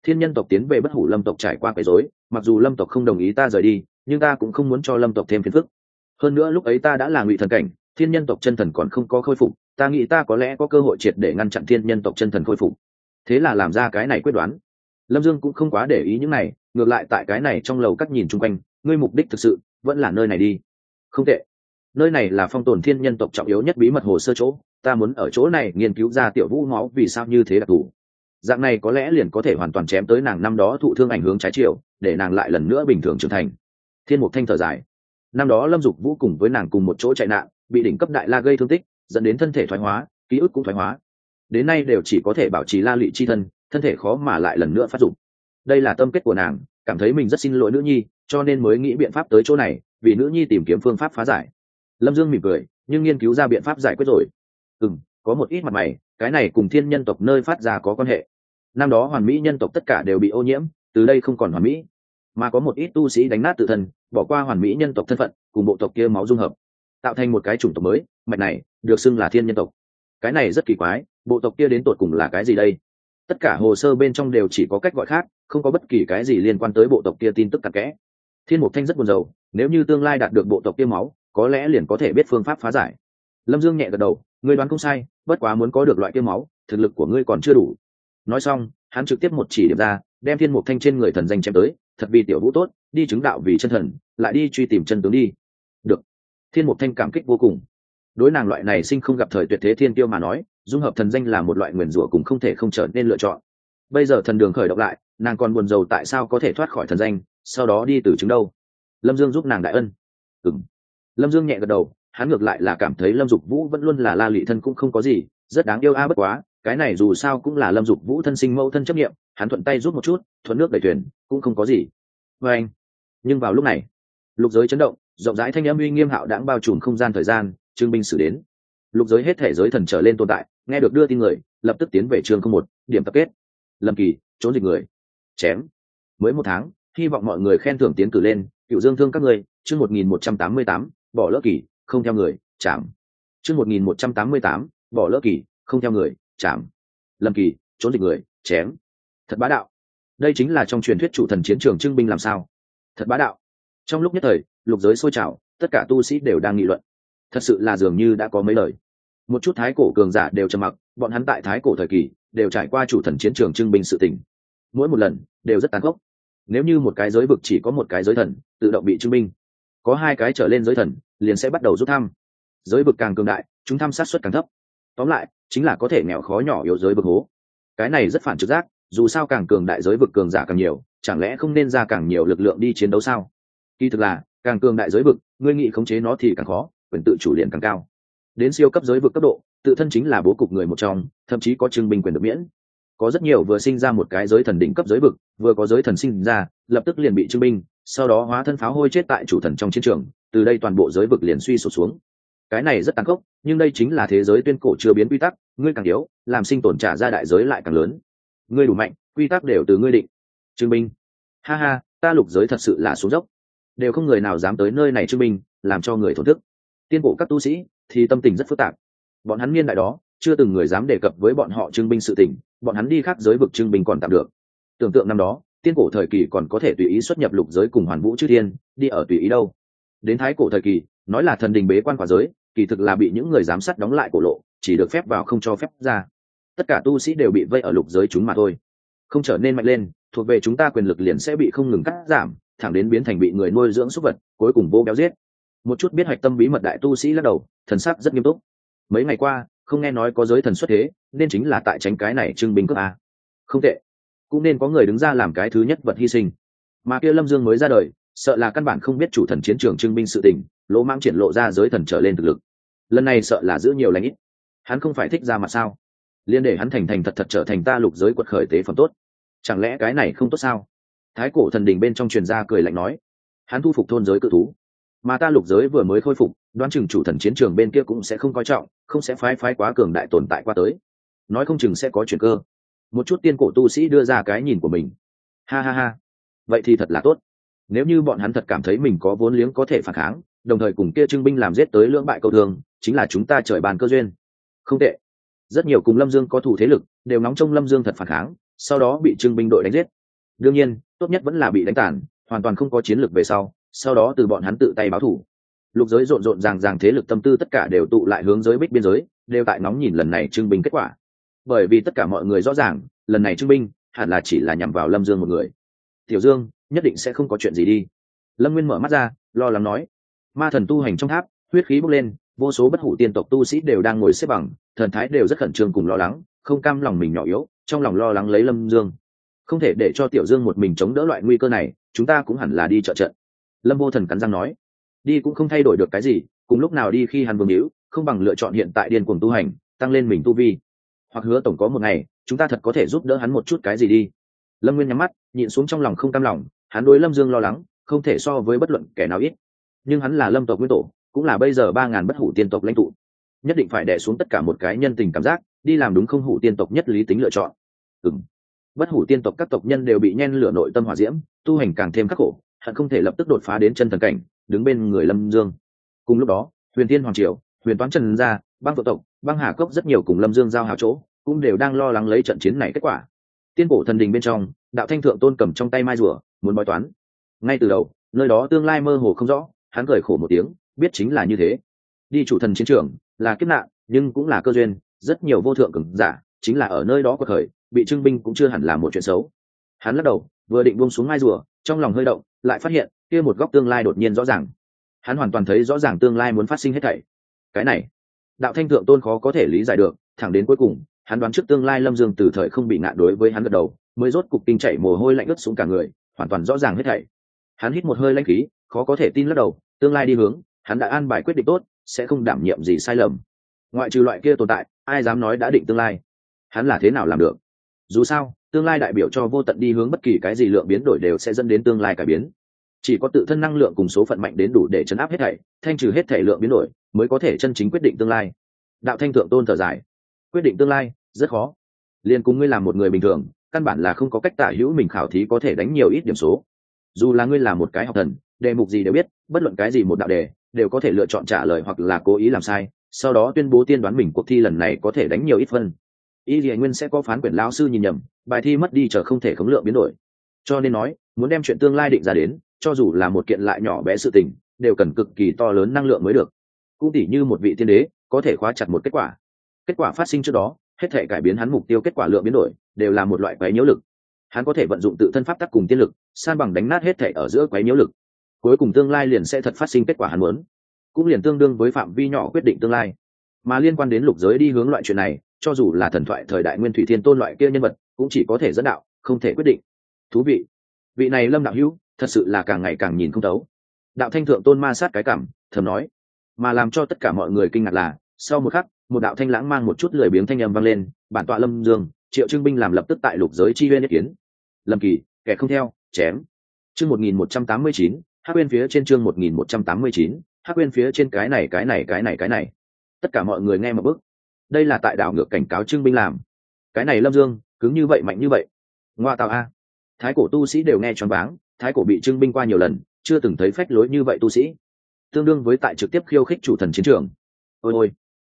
thiên nhân tộc tiến về bất hủ lâm tộc trải qua cái dối mặc dù lâm tộc không đồng ý ta rời đi, nhưng ta cũng không muốn cho lâm tộc thêm phiền phức. Hơn nữa lúc ấy ta đã là ngụy thần cảnh, thiên nhân tộc chân thần còn không có khôi phục, ta nghĩ ta có lẽ có cơ hội triệt để ngăn chặn thiên nhân tộc chân thần khôi phục. Thế là làm ra cái này quyết đoán. Lâm dương cũng không quá để ý những này, ngược lại tại cái này trong lầu cắt nhìn chung quanh, ngươi mục đích thực sự vẫn là nơi này đi. Không tệ. Nơi này là phong tồn thiên nhân tộc trọng yếu nhất bí mật hồ sơ chỗ, ta muốn ở chỗ này nghiên cứu ra tiểu vũ máu vì sao như thế đặc thù dạng này có lẽ liền có thể hoàn toàn chém tới nàng năm đó thụ thương ảnh hướng trái chiều, để nàng lại lần nữa bình thường trưởng thành. Thiên mục thanh thở dài. Năm đó lâm dục vũ cùng với nàng cùng một chỗ chạy nạn, bị đỉnh cấp đại la gây thương tích, dẫn đến thân thể thoái hóa, ký ức cũng thoái hóa. Đến nay đều chỉ có thể bảo trì la lụy chi thân thân thể khó mà lại lần nữa phát dụng đây là tâm kết của nàng, cảm thấy mình rất xin lỗi nữ nhi, cho nên mới nghĩ biện pháp tới chỗ này, vì nữ nhi tìm kiếm phương pháp phá giải. Lâm dương mỉm cười, nhưng nghiên cứu ra biện pháp giải quyết rồi. Ừ có một ít mặt mày, cái này cùng thiên nhân tộc nơi phát ra có quan hệ năm đó hoàn mỹ nhân tộc tất cả đều bị ô nhiễm, từ đây không còn hoàn mỹ. Mà có một ít tu sĩ đánh nát tự thân, bỏ qua hoàn mỹ nhân tộc thân phận, cùng bộ tộc kia máu dung hợp, tạo thành một cái chủng tộc mới, mạch này được xưng là thiên nhân tộc. Cái này rất kỳ quái, bộ tộc kia đến tột cùng là cái gì đây? Tất cả hồ sơ bên trong đều chỉ có cách gọi khác, không có bất kỳ cái gì liên quan tới bộ tộc kia tin tức cặn kẽ. Thiên mục thanh rất buồn rầu, nếu như tương lai đạt được bộ tộc kia máu, có lẽ liền có thể biết phương pháp phá giải. Lâm dương nhẹ gật đầu, ngươi đoán không sai, bất quá muốn có được loại kia máu, thực lực của ngươi còn chưa đủ nói xong, hắn trực tiếp một chỉ điểm ra, đem thiên mục thanh trên người thần danh chém tới, thật vì tiểu vũ tốt, đi chứng đạo vì chân thần, lại đi truy tìm chân tướng đi. Được. Thiên mục thanh cảm kích vô cùng. Đối nàng loại này sinh không gặp thời tuyệt thế thiên tiêu mà nói, dung hợp thần danh là một loại nguyền rủa cũng không thể không trở nên lựa chọn. Bây giờ thần đường khởi động lại, nàng còn buồn rầu tại sao có thể thoát khỏi thần danh, sau đó đi từ chứng đâu? Lâm dương giúp nàng đại ân. Ừng lâm dương nhẹ gật đầu, hắn ngược lại là cảm thấy lâm dục vũ vẫn luôn là la lị thân cũng không có gì, rất đáng yêu a bất quá cái này dù sao cũng là lâm dục vũ thân sinh mẫu thân chấp nghiệm, hắn thuận tay rút một chút, thuận nước đẩy thuyền, cũng không có gì. Vê anh, nhưng vào lúc này, lục giới chấn động, rộng rãi thanh âm uy nghiêm hạo đãng bao trùm không gian thời gian, trương binh xử đến. Lục giới hết thể giới thần trở lên tồn tại, nghe được đưa tin người, lập tức tiến về trường không một, điểm tập kết. Lâm kỳ, trốn dịch người. Chém. Mới một tháng, hy vọng mọi người khen thưởng tiến cử lên, cựu dương thương các người chương một nghìn một trăm tám mươi tám, bỏ lỡ kỳ, không theo người, chạm. Chương một nghìn một trăm tám mươi tám, bỏ lỡ kỳ, không theo người chạm. Lâm kỳ, trốn dịch người, chém. Thật bá đạo. Đây chính là trong truyền thuyết chủ thần chiến trường trưng binh làm sao? Thật bá đạo. Trong lúc nhất thời, lục giới sôi trào, tất cả tu sĩ đều đang nghị luận. Thật sự là dường như đã có mấy lời. Một chút thái cổ cường giả đều trầm mặc, bọn hắn tại thái cổ thời kỳ đều trải qua chủ thần chiến trường trưng binh sự tình. Mỗi một lần đều rất tàn khốc. Nếu như một cái giới vực chỉ có một cái giới thần tự động bị trưng binh, có hai cái trở lên giới thần liền sẽ bắt đầu rút thăm. Giới vực càng cường đại, chúng thăm sát xuất càng thấp tóm lại, chính là có thể nghèo khó nhỏ yếu giới vực hố. Cái này rất phản trực giác, dù sao càng cường đại giới vực cường giả càng nhiều, chẳng lẽ không nên ra càng nhiều lực lượng đi chiến đấu sao? Kỳ thực là, càng cường đại giới vực, ngươi nghị khống chế nó thì càng khó, quyền tự chủ liền càng cao. Đến siêu cấp giới vực cấp độ, tự thân chính là bố cục người một trong, thậm chí có trưng binh quyền được miễn. Có rất nhiều vừa sinh ra một cái giới thần đỉnh cấp giới vực, vừa có giới thần sinh ra, lập tức liền bị trưng binh, sau đó hóa thân pháo hôi chết tại chủ thần trong chiến trường, từ đây toàn bộ giới vực liền suy sụp xuống cái này rất tàn khốc, nhưng đây chính là thế giới tuyên cổ chưa biến quy tắc, ngươi càng yếu, làm sinh tồn trả ra đại giới lại càng lớn. Ngươi đủ mạnh, quy tắc đều từ ngươi định. Trương binh ha ha, ta lục giới thật sự là xuống dốc. Đều không người nào dám tới nơi này trương binh làm cho người thổn thức. Tiên bộ các tu sĩ, thì tâm tình rất phức tạp. Bọn hắn niên đại đó, chưa từng người dám đề cập với bọn họ trương binh sự tình, bọn hắn đi khác giới vực trương binh còn tạm được. Tưởng tượng năm đó, tiên cổ thời kỳ còn có thể tùy ý xuất nhập lục giới cùng hoàn vũ chư thiên, đi ở tùy ý đâu. Đến thái cổ thời kỳ, nói là thần đình bế quan quả giới kỳ thực là bị những người giám sát đóng lại cổ lộ, chỉ được phép vào không cho phép ra. Tất cả tu sĩ đều bị vây ở lục giới chúng mà thôi. Không trở nên mạnh lên, thuộc về chúng ta quyền lực liền sẽ bị không ngừng cắt giảm, thẳng đến biến thành bị người nuôi dưỡng súc vật, cuối cùng vô béo giết. Một chút biết hạch tâm bí mật đại tu sĩ lắc đầu, thần sắc rất nghiêm túc. Mấy ngày qua, không nghe nói có giới thần xuất thế, nên chính là tại tránh cái này trưng bình cướp a không tệ. Cũng nên có người đứng ra làm cái thứ nhất vật hy sinh. Mà kia lâm dương mới ra đời, sợ là căn bản không biết chủ thần chiến trường trưng binh sự tình lỗ mãng triển lộ ra giới thần trở lên thực lực. Lần này sợ là giữ nhiều lãnh ít. Hắn không phải thích ra mặt sao? Liên để hắn thành thành thật thật trở thành ta lục giới quật khởi tế phẩm tốt. Chẳng lẽ cái này không tốt sao? Thái cổ thần đình bên trong truyền gia cười lạnh nói. Hắn thu phục thôn giới cự thú. Mà ta lục giới vừa mới khôi phục, đoán chừng chủ thần chiến trường bên kia cũng sẽ không coi trọng, không sẽ phái phái quá cường đại tồn tại qua tới. Nói không chừng sẽ có chuyện cơ. Một chút tiên cổ tu sĩ đưa ra cái nhìn của mình. Ha ha ha. Vậy thì thật là tốt. Nếu như bọn hắn thật cảm thấy mình có vốn liếng có thể phản kháng đồng thời cùng kia trưng binh làm giết tới lưỡng bại cầu thường chính là chúng ta trời bàn cơ duyên. Không tệ. Rất nhiều cùng lâm dương có thủ thế lực, đều nóng trong lâm dương thật phản kháng, sau đó bị trưng binh đội đánh giết. Đương nhiên, tốt nhất vẫn là bị đánh tàn, hoàn toàn không có chiến lược về sau sau đó từ bọn hắn tự tay báo thủ. Lục giới rộn rộn ràng ràng thế lực tâm tư tất cả đều tụ lại hướng giới bích biên giới, đều tại nóng nhìn lần này trưng binh kết quả. Bởi vì tất cả mọi người rõ ràng, lần này trưng binh hẳn là chỉ là nhằm vào lâm dương một người. Tiểu dương, nhất định sẽ không có chuyện gì đi. Lâm nguyên mở mắt ra, lo lắng nói ma thần tu hành trong tháp, huyết khí bốc lên, vô số bất hủ tiên tộc tu sĩ đều đang ngồi xếp bằng, thần thái đều rất khẩn trương cùng lo lắng, không cam lòng mình nhỏ yếu, trong lòng lo lắng lấy lâm dương. Không thể để cho tiểu dương một mình chống đỡ loại nguy cơ này, chúng ta cũng hẳn là đi trợ trận. Lâm vô thần cắn răng nói, đi cũng không thay đổi được cái gì, cùng lúc nào đi khi hắn vương hữu, không bằng lựa chọn hiện tại điên cuồng tu hành, tăng lên mình tu vi. Hoặc hứa tổng có một ngày, chúng ta thật có thể giúp đỡ hắn một chút cái gì đi. Lâm nguyên nhắm mắt, nhịn xuống trong lòng không cam lòng, hắn đối lâm dương lo lắng, không thể so với bất luận kẻ nào ít nhưng hắn là lâm tộc nguyên tổ, cũng là bây giờ ba ngàn bất hủ tiên tộc lãnh tụ. Nhất định phải đẻ xuống tất cả một cái nhân tình cảm giác, đi làm đúng không hủ tiên tộc nhất lý tính lựa chọn. Ừng bất hủ tiên tộc các tộc nhân đều bị nhen lửa nội tâm hỏa diễm, tu hành càng thêm khắc khổ, hận không thể lập tức đột phá đến chân thần cảnh, đứng bên người lâm dương. Cùng lúc đó, huyền tiên hoàng triều, huyền toán trần gia, băng vợ tộc, băng hà cốc rất nhiều cùng lâm dương giao hảo chỗ, cũng đều đang lo lắng lấy trận chiến này kết quả. Tiên cổ thần đình bên trong, đạo thanh thượng tôn cầm trong tay mai rùa, muốn bói toán. Ngay từ đầu, nơi đó tương lai mơ hồ không rõ hắn cười khổ một tiếng biết chính là như thế. Đi chủ thần chiến trường là kiếp nạn nhưng cũng là cơ duyên rất nhiều vô thượng cường giả chính là ở nơi đó có khởi, bị trưng binh cũng chưa hẳn là một chuyện xấu. Hắn lắc đầu vừa định buông xuống mai rùa trong lòng hơi động lại phát hiện kia một góc tương lai đột nhiên rõ ràng. Hắn hoàn toàn thấy rõ ràng tương lai muốn phát sinh hết thảy. Cái này đạo thanh thượng tôn khó có thể lý giải được thẳng đến cuối cùng hắn đoán trước tương lai lâm dương từ thời không bị ngạ đối với hắn gật đầu mới rốt cục kinh chảy mồ hôi lạnh ướt xuống cả người hoàn toàn rõ ràng hết thảy. Hắn hít một hơi lanh khí khó có thể tin lắc đầu tương lai đi hướng, hắn đã an bài quyết định tốt, sẽ không đảm nhiệm gì sai lầm. Ngoại trừ loại kia tồn tại, ai dám nói đã định tương lai? Hắn là thế nào làm được? Dù sao, tương lai đại biểu cho vô tận đi hướng bất kỳ cái gì lượng biến đổi đều sẽ dẫn đến tương lai cải biến. Chỉ có tự thân năng lượng cùng số phận mạnh đến đủ để chấn áp hết thảy, thanh trừ hết thảy lượng biến đổi, mới có thể chân chính quyết định tương lai. Đạo thanh thượng tôn thở dài. Quyết định tương lai, rất khó. Liền cùng ngươi làm một người bình thường, căn bản là không có cách tả hữu mình khảo thí có thể đánh nhiều ít điểm số. Dù là ngươi là một cái học thần đề mục gì đều biết, bất luận cái gì một đạo đề, đều có thể lựa chọn trả lời hoặc là cố ý làm sai, sau đó tuyên bố tiên đoán mình cuộc thi lần này có thể đánh nhiều ít phân. Y thì nguyên sẽ có phán quyền lão sư nhìn nhầm, bài thi mất đi chờ không thể khống lượng biến đổi. Cho nên nói, muốn đem chuyện tương lai định ra đến, cho dù là một kiện lại nhỏ bé sự tình, đều cần cực kỳ to lớn năng lượng mới được. Cũng tỉ như một vị tiên đế, có thể khóa chặt một kết quả. Kết quả phát sinh trước đó, hết thể cải biến hắn mục tiêu kết quả lượng biến đổi, đều là một loại quấy nhiễu lực. Hắn có thể vận dụng tự thân pháp tắc cùng tiên lực, san bằng đánh nát hết thể ở giữa quấy nhiễu lực cuối cùng tương lai liền sẽ thật phát sinh kết quả hắn muốn. Cũng liền tương đương với phạm vi nhỏ quyết định tương lai. Mà liên quan đến lục giới đi hướng loại chuyện này, cho dù là thần thoại thời đại nguyên thủy thiên tôn loại kia nhân vật, cũng chỉ có thể dẫn đạo, không thể quyết định. Thú vị. Vị này lâm đạo hữu, thật sự là càng ngày càng nhìn không tấu đạo thanh thượng tôn ma sát cái cảm, thầm nói. Mà làm cho tất cả mọi người kinh ngạc là, sau một khắc, một đạo thanh lãng mang một chút lười biếng thanh âm vang lên, bản tọa lâm dương, triệu trưng binh làm lập tức tại lục giới chi huyên nhất kiến. Lâm kỳ, kẻ không theo, chém. Chương một nghìn một trăm tám mươi chín hát quên phía trên chương một nghìn một trăm tám mươi chín, hát quên phía trên cái này cái này cái này cái này. Tất cả mọi người nghe một bước. Đây là tại đảo ngược cảnh cáo trương binh làm. Cái này lâm dương cứng như vậy mạnh như vậy. Ngoa tạo a. Thái cổ tu sĩ đều nghe choáng váng, thái cổ bị trương binh qua nhiều lần, chưa từng thấy phách lối như vậy tu sĩ. Tương đương với tại trực tiếp khiêu khích chủ thần chiến trường. Ôi ôi.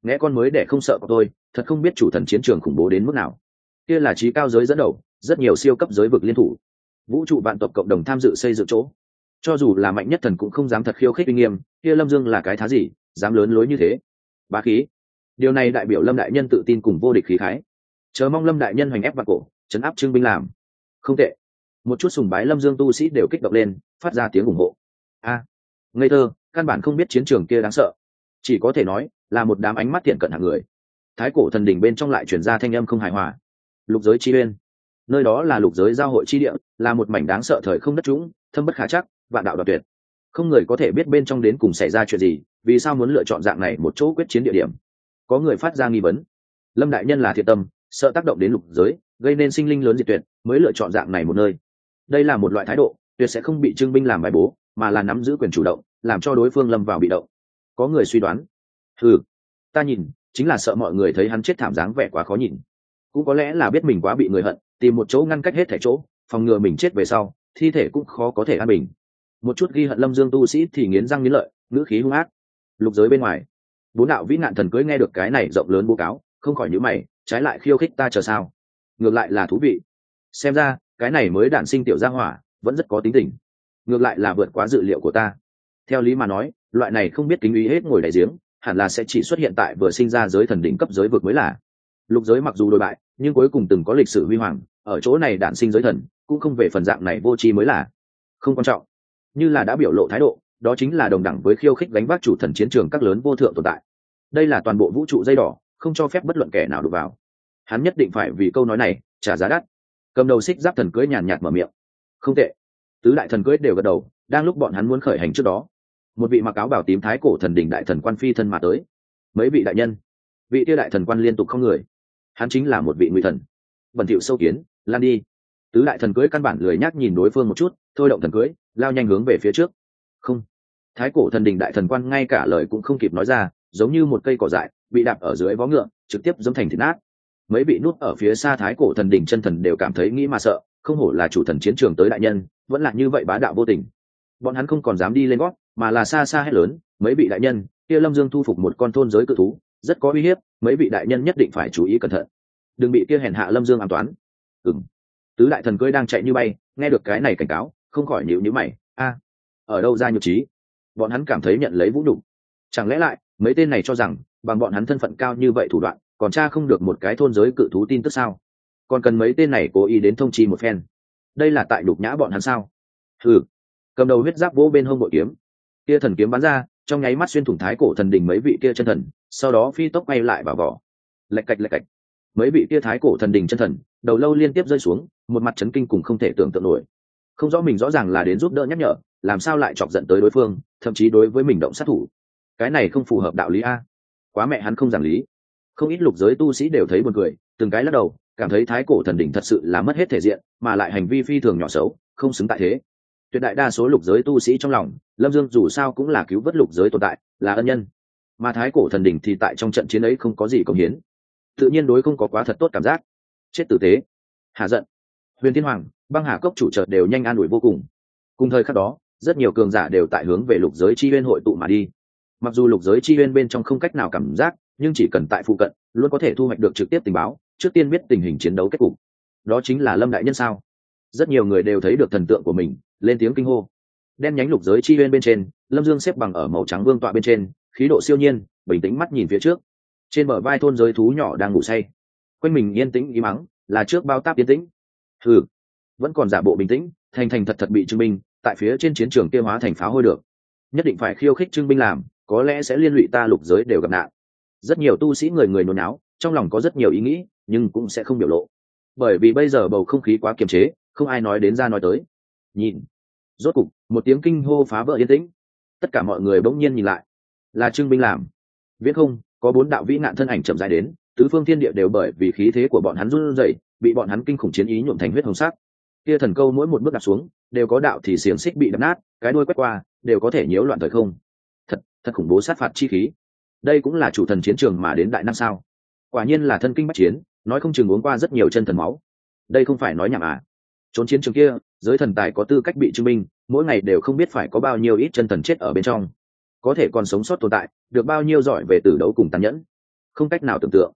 Nghe con mới để không sợ của tôi, thật không biết chủ thần chiến trường khủng bố đến mức nào. Kia là trí cao giới dẫn đầu, rất nhiều siêu cấp giới vực liên thủ. Vũ trụ vạn tộc cộng đồng tham dự xây dựng chỗ cho dù là mạnh nhất thần cũng không dám thật khiêu khích uy nghiêm, kia lâm dương là cái thá gì, dám lớn lối như thế? Bá khí. Điều này đại biểu lâm đại nhân tự tin cùng vô địch khí khái. Chờ mong lâm đại nhân hoành ép vào cổ, chấn áp trương binh làm. Không tệ. Một chút sùng bái lâm dương tu sĩ đều kích động lên, phát ra tiếng ủng hộ. A. Ngây thơ, căn bản không biết chiến trường kia đáng sợ. Chỉ có thể nói, là một đám ánh mắt thiện cận hạng người. Thái cổ thần đỉnh bên trong lại chuyển ra thanh âm không hài hòa. Lục giới chi uyên. Nơi đó là lục giới giao hội chi địa, là một mảnh đáng sợ thời không đất trũng, thâm bất khả chắc vạn đạo đoạt tuyệt. Không người có thể biết bên trong đến cùng xảy ra chuyện gì, vì sao muốn lựa chọn dạng này một chỗ quyết chiến địa điểm. Có người phát ra nghi vấn. Lâm đại nhân là thiệt tâm, sợ tác động đến lục giới, gây nên sinh linh lớn diệt tuyệt, mới lựa chọn dạng này một nơi. Đây là một loại thái độ, tuyệt sẽ không bị trưng binh làm bài bố, mà là nắm giữ quyền chủ động, làm cho đối phương lâm vào bị động. Có người suy đoán. Ừ ta nhìn, chính là sợ mọi người thấy hắn chết thảm dáng vẻ quá khó nhìn. Cũng có lẽ là biết mình quá bị người hận, tìm một chỗ ngăn cách hết thẻ chỗ, phòng ngừa mình chết về sau, thi thể cũng khó có thể an bình một chút ghi hận lâm dương tu sĩ thì nghiến răng nghiến lợi, ngữ khí hung ác. Lục giới bên ngoài, bốn đạo vĩ nạn thần cưới nghe được cái này rộng lớn bố cáo, không khỏi nhữ mày, trái lại khiêu khích ta chờ sao? Ngược lại là thú vị. Xem ra, cái này mới đản sinh tiểu gia hỏa, vẫn rất có tính tình. Ngược lại là vượt quá dự liệu của ta. Theo lý mà nói, loại này không biết kính ý hết ngồi đại giếng, hẳn là sẽ chỉ xuất hiện tại vừa sinh ra giới thần đỉnh cấp giới vực mới là. Lục giới mặc dù đồi bại, nhưng cuối cùng từng có lịch sử huy hoàng, ở chỗ này đản sinh giới thần, cũng không về phần dạng này vô tri mới là. Không quan trọng như là đã biểu lộ thái độ, đó chính là đồng đẳng với khiêu khích đánh vác chủ thần chiến trường các lớn vô thượng tồn tại. Đây là toàn bộ vũ trụ dây đỏ, không cho phép bất luận kẻ nào đụng vào. Hắn nhất định phải vì câu nói này trả giá đắt. Cầm đầu xích giáp thần cưới nhàn nhạt mở miệng. Không tệ. Tứ đại thần cưới đều gật đầu, đang lúc bọn hắn muốn khởi hành trước đó, một vị mặc áo bảo tím thái cổ thần đỉnh đại thần quan phi thân mà tới. Mấy vị đại nhân? Vị tiêu đại thần quan liên tục không người. Hắn chính là một vị ngụy thần. Bẩn thiệu sâu kiến, lan đi tứ đại thần cưới căn bản lười nhác nhìn đối phương một chút, thôi động thần cưới, lao nhanh hướng về phía trước. Không. Thái cổ thần đình đại thần quan ngay cả lời cũng không kịp nói ra, giống như một cây cỏ dại, bị đạp ở dưới vó ngựa, trực tiếp dâm thành thịt nát. Mấy vị nút ở phía xa thái cổ thần đình chân thần đều cảm thấy nghĩ mà sợ, không hổ là chủ thần chiến trường tới đại nhân, vẫn là như vậy bá đạo vô tình. Bọn hắn không còn dám đi lên gót, mà là xa xa hết lớn, mấy vị đại nhân, kia lâm dương thu phục một con thôn giới cự thú, rất có uy hiếp, mấy vị đại nhân nhất định phải chú ý cẩn thận. Đừng bị kia hèn hạ lâm dương an toán. Ừng tứ đại thần cưới đang chạy như bay nghe được cái này cảnh cáo không khỏi nhịu nhữ mày a ở đâu ra nhược trí bọn hắn cảm thấy nhận lấy vũ đục, chẳng lẽ lại mấy tên này cho rằng bằng bọn hắn thân phận cao như vậy thủ đoạn còn cha không được một cái thôn giới cự thú tin tức sao? Còn cần mấy tên này cố ý đến thông chi một phen. Đây là tại đục nhã bọn hắn sao? Ừ cầm đầu huyết giáp vỗ bên hông bội kiếm. Kia thần kiếm bắn ra trong nháy mắt xuyên thủng thái cổ thần đình mấy vị kia chân thần sau đó phi tốc bay lại vào vỏ. Lạch cạch lạch cạch mấy vị kia thái cổ thần đình chân thần, đầu lâu liên tiếp rơi xuống, một mặt chấn kinh cùng không thể tưởng tượng nổi. Không rõ mình rõ ràng là đến giúp đỡ nhắc nhở, làm sao lại chọc giận tới đối phương, thậm chí đối với mình động sát thủ. Cái này không phù hợp đạo lý a. Quá mẹ hắn không giảng lý. Không ít lục giới tu sĩ đều thấy buồn cười, từng cái lắc đầu, cảm thấy thái cổ thần đỉnh thật sự là mất hết thể diện, mà lại hành vi phi thường nhỏ xấu, không xứng tại thế. Tuyệt đại đa số lục giới tu sĩ trong lòng, lâm dương dù sao cũng là cứu vớt lục giới tồn tại, là ân nhân. Mà thái cổ thần đỉnh thì tại trong trận chiến ấy không có gì công hiến tự nhiên đối không có quá thật tốt cảm giác. Chết tử tế. Hà giận. Huyền thiên hoàng, băng hà cốc chủ trợ đều nhanh an ủi vô cùng. Cùng thời khắc đó, rất nhiều cường giả đều tại hướng về lục giới chi huyên hội tụ mà đi. Mặc dù lục giới chi huyên bên trong không cách nào cảm giác, nhưng chỉ cần tại phụ cận, luôn có thể thu hoạch được trực tiếp tình báo, trước tiên biết tình hình chiến đấu kết cục. Đó chính là lâm đại nhân sao? Rất nhiều người đều thấy được thần tượng của mình, lên tiếng kinh hô. Đen nhánh lục giới chi huyên bên trên, lâm dương xếp bằng ở màu trắng vương tọa bên trên, khí độ siêu nhiên, bình tĩnh mắt nhìn phía trước trên bờ vai thôn giới thú nhỏ đang ngủ say. Quanh mình yên tĩnh ý mắng là trước bao táp yên tĩnh. Ừ vẫn còn giả bộ bình tĩnh, thành thành thật thật bị trưng binh tại phía trên chiến trường kia hóa thành pháo hôi được. Nhất định phải khiêu khích trưng binh làm, có lẽ sẽ liên lụy ta lục giới đều gặp nạn. Rất nhiều tu sĩ người người nôn náo, trong lòng có rất nhiều ý nghĩ, nhưng cũng sẽ không biểu lộ. Bởi vì bây giờ bầu không khí quá kiềm chế, không ai nói đến ra nói tới. Nhìn, rốt cục, một tiếng kinh hô phá vỡ yên tĩnh. Tất cả mọi người bỗng nhiên nhìn lại. Là trương binh làm. Viễn không có bốn đạo vĩ nạn thân ảnh chậm dài đến, tứ phương thiên địa đều bởi vì khí thế của bọn hắn run rẩy, bị bọn hắn kinh khủng chiến ý nhuộm thành huyết hồng sắc. Kia thần câu mỗi một bước đặt xuống, đều có đạo thì xiềng xích bị đập nát, cái đuôi quét qua, đều có thể nhiễu loạn thời không. Thật thật khủng bố sát phạt chi khí. Đây cũng là chủ thần chiến trường mà đến đại năm sao? Quả nhiên là thân kinh bách chiến, nói không chừng uống qua rất nhiều chân thần máu. Đây không phải nói nhảm à? Trốn chiến trường kia, giới thần tài có tư cách bị chứng minh, mỗi ngày đều không biết phải có bao nhiêu ít chân thần chết ở bên trong có thể còn sống sót tồn tại được bao nhiêu giỏi về tử đấu cùng tàn nhẫn. Không cách nào tưởng tượng.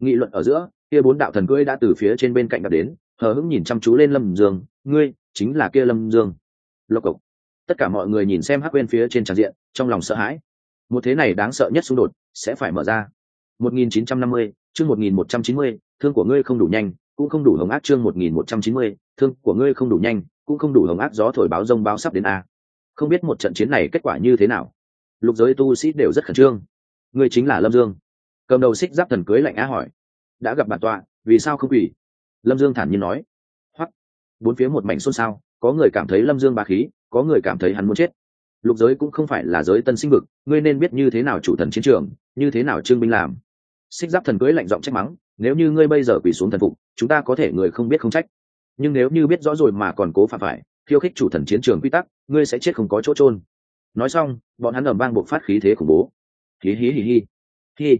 Nghị luận ở giữa kia bốn đạo thần cưỡi đã từ phía trên bên cạnh gặp đến hờ hững nhìn chăm chú lên lâm dương ngươi chính là kia lâm dương. Lộc cộc. Tất cả mọi người nhìn xem hắc bên phía trên tràn diện trong lòng sợ hãi. Một thế này đáng sợ nhất xung đột sẽ phải mở ra. 1950, chương 1190, thương của ngươi không đủ nhanh cũng không đủ hồng ác chương 1190, thương của ngươi không đủ nhanh cũng không đủ hồng ác gió thổi báo rông báo sắp đến a. Không biết một trận chiến này kết quả như thế nào lục giới tu sĩ đều rất khẩn trương. Ngươi chính là lâm dương. Cầm đầu xích giáp thần cưới lạnh á hỏi. Đã gặp bản tọa, vì sao không quỷ lâm dương thản nhiên nói. Hoặc bốn phía một mảnh xôn xao, có người cảm thấy lâm dương bá khí, có người cảm thấy hắn muốn chết. Lục giới cũng không phải là giới tân sinh vực, ngươi nên biết như thế nào chủ thần chiến trường, như thế nào trương binh làm. Xích giáp thần cưới lạnh giọng trách mắng, nếu như ngươi bây giờ quỳ xuống thần phục, chúng ta có thể người không biết không trách. Nhưng nếu như biết rõ rồi mà còn cố phạm phải, khiêu khích chủ thần chiến trường quy tắc, ngươi sẽ chết không có chỗ trôn nói xong, bọn hắn ẩm vang buộc phát khí thế khủng bố. Hí hí hí hí. Hí.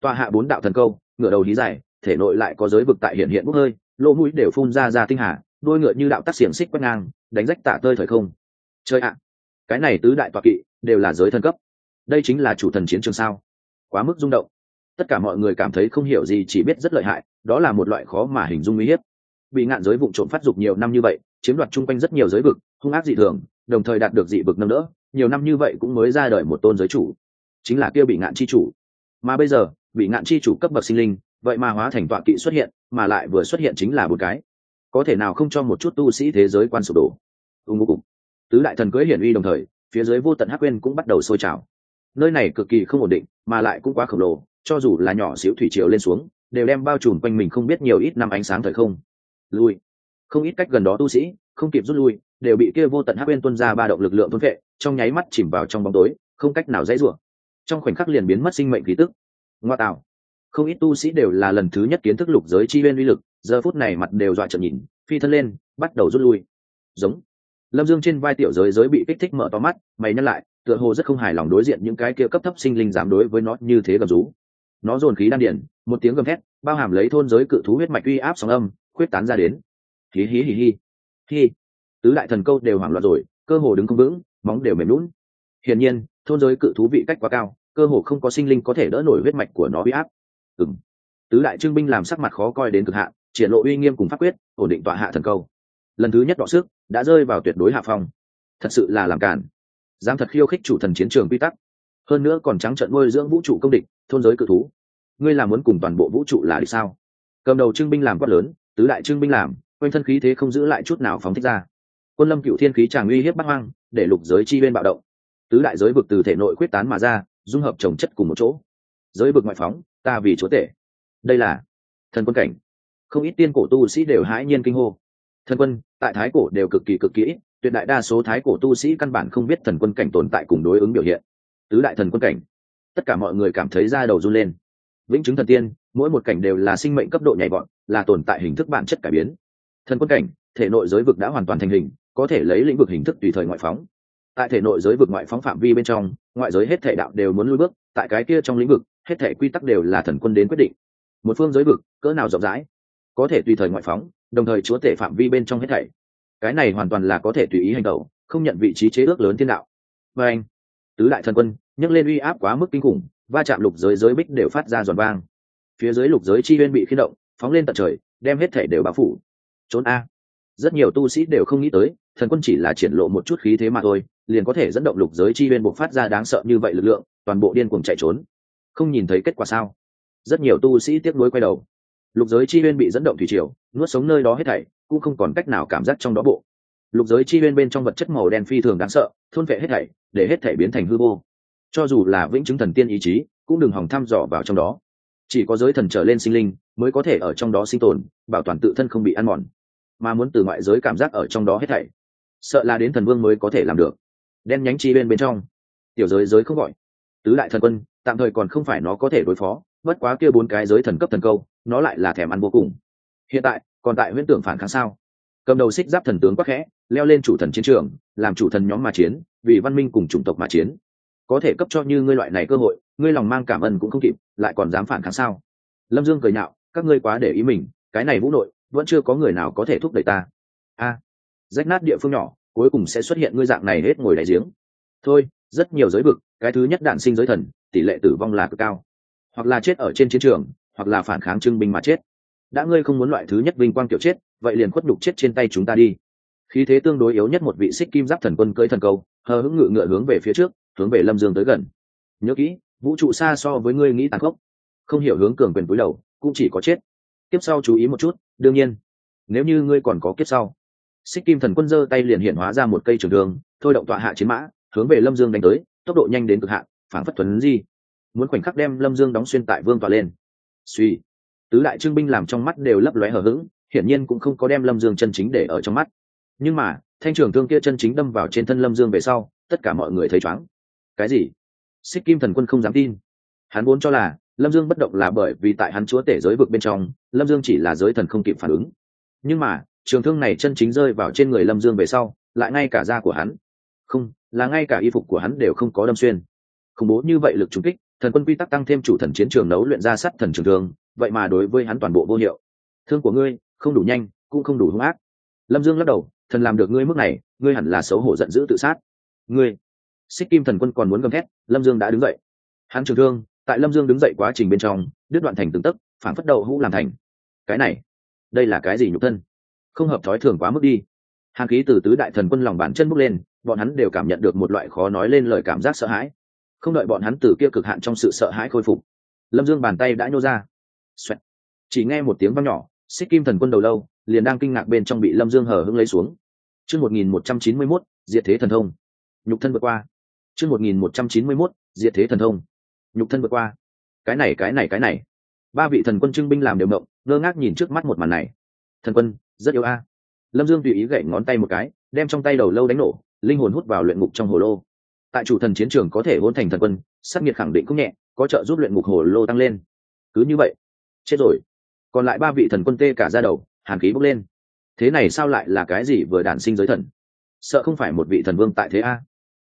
Tòa hạ bốn đạo thần câu ngựa đầu hí dài, thể nội lại có giới vực tại hiện hiện bốc hơi, lỗ mũi đều phun ra ra tinh hà, đôi ngựa như đạo tắc xiềng xích quét ngang, đánh rách tả tơi thời không. Chơi ạ! Cái này tứ đại tọa kỵ đều là giới thần cấp. Đây chính là chủ thần chiến trường sao? Quá mức rung động. Tất cả mọi người cảm thấy không hiểu gì, chỉ biết rất lợi hại, đó là một loại khó mà hình dung uy hiếp. Bị ngạn giới vụ trộm phát dục nhiều năm như vậy, chiếm đoạt chung quanh rất nhiều giới vực, hung ác dị thường, đồng thời đạt được dị vực nâng đỡ nhiều năm như vậy cũng mới ra đời một tôn giới chủ, chính là kia bị ngạn chi chủ. Mà bây giờ, bị ngạn chi chủ cấp bậc sinh linh, vậy mà hóa thành tọa kỵ xuất hiện, mà lại vừa xuất hiện chính là một cái. Có thể nào không cho một chút tu sĩ thế giới quan sụp đổ? Ưng ngô cục. Tứ đại thần cưới hiển uy đồng thời, phía dưới vô tận hắc quên cũng bắt đầu sôi trào. Nơi này cực kỳ không ổn định, mà lại cũng quá khổng lồ, cho dù là nhỏ xíu thủy triều lên xuống, đều đem bao trùm quanh mình không biết nhiều ít năm ánh sáng thời không. Lui. Không ít cách gần đó tu sĩ, không kịp rút lui đều bị kia vô tận hắc quên tuân ra ba động lực lượng thôn vệ, trong nháy mắt chìm vào trong bóng tối, không cách nào dãy rủa. Trong khoảnh khắc liền biến mất sinh mệnh khí tức. Ngoa tạo. Không ít tu sĩ đều là lần thứ nhất kiến thức lục giới chi uyên uy lực, giờ phút này mặt đều dọa trợn nhìn, phi thân lên, bắt đầu rút lui. Giống. Lâm dương trên vai tiểu giới giới bị kích thích mở to mắt, mày nhắc lại, tựa hồ rất không hài lòng đối diện những cái kia cấp thấp sinh linh dám đối với nó như thế gầm rú. Nó dồn khí đan điển, một tiếng gầm thét, bao hàm lấy thôn giới cự thú huyết mạch uy áp sóng âm, khuyết tán ra đến. Hí hí hí hí. Hí tứ đại thần câu đều hoảng loạn rồi, cơ hồ đứng không vững, móng đều mềm lún hiển nhiên, thôn giới cự thú vị cách quá cao, cơ hồ không có sinh linh có thể đỡ nổi huyết mạch của nó bị áp. Ừng tứ đại trương binh làm sắc mặt khó coi đến cực hạn, triển lộ uy nghiêm cùng pháp quyết, ổn định tọa hạ thần câu. Lần thứ nhất đọ sức, đã rơi vào tuyệt đối hạ phong. Thật sự là làm cản dám thật khiêu khích chủ thần chiến trường quy tắc. Hơn nữa còn trắng trận nuôi dưỡng vũ trụ công địch, thôn giới cự thú. Ngươi làm muốn cùng toàn bộ vũ trụ là đi sao? Cầm đầu trưng binh làm quát lớn, tứ đại trưng binh làm, quanh thân khí thế không giữ lại chút nào phóng thích ra quân lâm cựu thiên khí tràng uy hiếp bắt hoang, để lục giới chi bên bạo động. Tứ đại giới vực từ thể nội quyết tán mà ra, dung hợp trồng chất cùng một chỗ. Giới vực ngoại phóng, ta vì chúa tể. Đây là thần quân cảnh. Không ít tiên cổ tu sĩ đều hãi nhiên kinh hô. Thần quân, tại thái cổ đều cực kỳ cực kỹ tuyệt đại đa số thái cổ tu sĩ căn bản không biết thần quân cảnh tồn tại cùng đối ứng biểu hiện. Tứ đại thần quân cảnh. Tất cả mọi người cảm thấy da đầu run lên. Vĩnh chứng thần tiên, mỗi một cảnh đều là sinh mệnh cấp độ nhảy vọt, là tồn tại hình thức bản chất cải biến. Thần quân cảnh, thể nội giới vực đã hoàn toàn thành hình có thể lấy lĩnh vực hình thức tùy thời ngoại phóng. Tại thể nội giới vực ngoại phóng phạm vi bên trong, ngoại giới hết thể đạo đều muốn lui bước, tại cái kia trong lĩnh vực, hết thể quy tắc đều là thần quân đến quyết định. Một phương giới vực, cỡ nào rộng rãi, có thể tùy thời ngoại phóng, đồng thời chúa tể phạm vi bên trong hết thảy. Cái này hoàn toàn là có thể tùy ý hành động không nhận vị trí chế ước lớn thiên đạo. Và anh, tứ đại thần quân, nhấc lên uy áp quá mức kinh khủng, va chạm lục giới giới bích đều phát ra giòn vang. Phía dưới lục giới chi uyên bị khiến động, phóng lên tận trời, đem hết thể đều bao phủ. Trốn a. Rất nhiều tu sĩ đều không nghĩ tới thần quân chỉ là triển lộ một chút khí thế mà thôi, liền có thể dẫn động lục giới chi viên buộc phát ra đáng sợ như vậy lực lượng, toàn bộ điên cuồng chạy trốn. Không nhìn thấy kết quả sao? Rất nhiều tu sĩ tiếc nuối quay đầu. Lục giới chi viên bị dẫn động thủy triều, nuốt sống nơi đó hết thảy, cũng không còn cách nào cảm giác trong đó bộ. Lục giới chi viên bên trong vật chất màu đen phi thường đáng sợ, thôn vệ hết thảy, để hết thảy biến thành hư vô. Cho dù là vĩnh chứng thần tiên ý chí, cũng đừng hòng thăm dò vào trong đó. Chỉ có giới thần trở lên sinh linh mới có thể ở trong đó sinh tồn, bảo toàn tự thân không bị ăn mòn. Mà muốn từ ngoại giới cảm giác ở trong đó hết thảy sợ là đến thần vương mới có thể làm được. Đen nhánh chi bên bên trong. Tiểu giới giới không gọi. Tứ đại thần quân, tạm thời còn không phải nó có thể đối phó, bất quá kia bốn cái giới thần cấp thần câu, nó lại là thèm ăn vô cùng. Hiện tại, còn tại huyễn tưởng phản kháng sao? Cầm đầu xích giáp thần tướng quắc khẽ, leo lên chủ thần chiến trường, làm chủ thần nhóm mà chiến, vì văn minh cùng chủng tộc mà chiến. Có thể cấp cho như ngươi loại này cơ hội, ngươi lòng mang cảm ơn cũng không kịp, lại còn dám phản kháng sao? Lâm dương cười nhạo, các ngươi quá để ý mình, cái này vũ nội, vẫn chưa có người nào có thể thúc đẩy ta. A rách nát địa phương nhỏ, cuối cùng sẽ xuất hiện ngươi dạng này hết ngồi đại giếng. Thôi, rất nhiều giới vực, cái thứ nhất đạn sinh giới thần, tỷ lệ tử vong là cực cao. Hoặc là chết ở trên chiến trường, hoặc là phản kháng trưng binh mà chết. Đã ngươi không muốn loại thứ nhất vinh quang kiểu chết, vậy liền khuất đục chết trên tay chúng ta đi. Khí thế tương đối yếu nhất một vị xích kim giáp thần quân cưỡi thần câu, hờ hững ngự ngựa hướng về phía trước, hướng về lâm dương tới gần. Nhớ kỹ, vũ trụ xa so với ngươi nghĩ tàn khốc. Không hiểu hướng cường quyền túi đầu, cũng chỉ có chết. Kiếp sau chú ý một chút, đương nhiên, nếu như ngươi còn có kiếp sau xích kim thần quân giơ tay liền hiện hóa ra một cây trường đường thôi động tọa hạ chiến mã, hướng về lâm dương đánh tới, tốc độ nhanh đến cực hạn, phản phất thuần di. Muốn khoảnh khắc đem lâm dương đóng xuyên tại vương tọa lên. Suy tứ đại trương binh làm trong mắt đều lấp lóe hờ hững, hiển nhiên cũng không có đem lâm dương chân chính để ở trong mắt. Nhưng mà, thanh trường thương kia chân chính đâm vào trên thân lâm dương về sau, tất cả mọi người thấy chóng cái gì? Xích kim thần quân không dám tin. Hắn vốn cho là lâm dương bất động là bởi vì tại hắn chúa tể giới vực bên trong, lâm dương chỉ là giới thần không kịp phản ứng. Nhưng mà trường thương này chân chính rơi vào trên người lâm dương về sau, lại ngay cả da của hắn. Không, là ngay cả y phục của hắn đều không có đâm xuyên. Khủng bố như vậy lực trúng kích, thần quân quy tắc tăng thêm chủ thần chiến trường nấu luyện ra sắt thần trường thương, vậy mà đối với hắn toàn bộ vô hiệu. Thương của ngươi, không đủ nhanh, cũng không đủ hung ác. Lâm dương lắc đầu, thần làm được ngươi mức này, ngươi hẳn là xấu hổ giận dữ tự sát. Ngươi, xích kim thần quân còn muốn gầm thét, lâm dương đã đứng dậy. Hắn trường thương, tại lâm dương đứng dậy quá trình bên trong, đứt đoạn thành từng tấc, phản phất đầu hũ làm thành. Cái này, đây là cái gì nhục thân? Không hợp thói thường quá mức đi. Hàn khí từ tứ đại thần quân lòng bàn chân bước lên, bọn hắn đều cảm nhận được một loại khó nói lên lời cảm giác sợ hãi. Không đợi bọn hắn từ kia cực hạn trong sự sợ hãi khôi phục, lâm dương bàn tay đã nhô ra. Xoẹt. chỉ nghe một tiếng văng nhỏ, xích kim thần quân đầu lâu, liền đang kinh ngạc bên trong bị lâm dương hở hưng lấy xuống. Chương một nghìn một trăm chín mươi mốt, diệt thế thần thông. Nhục thân vượt qua. Chương một nghìn một trăm chín mươi mốt, diệt thế thần thông. Nhục thân vượt qua. Cái này cái này cái này. Ba vị thần quân trưng binh làm đều mộng, ngơ ngác nhìn trước mắt một màn này thần quân, rất yếu a. Lâm dương tùy ý gậy ngón tay một cái, đem trong tay đầu lâu đánh nổ, linh hồn hút vào luyện ngục trong hồ lô. Tại chủ thần chiến trường có thể hôn thành thần quân sắc nhiệt khẳng định cũng nhẹ, có trợ giúp luyện ngục hồ lô tăng lên. Cứ như vậy, chết rồi. Còn lại ba vị thần quân tê cả ra đầu, hàn khí bốc lên. Thế này sao lại là cái gì vừa đản sinh giới thần? Sợ không phải một vị thần vương tại thế a.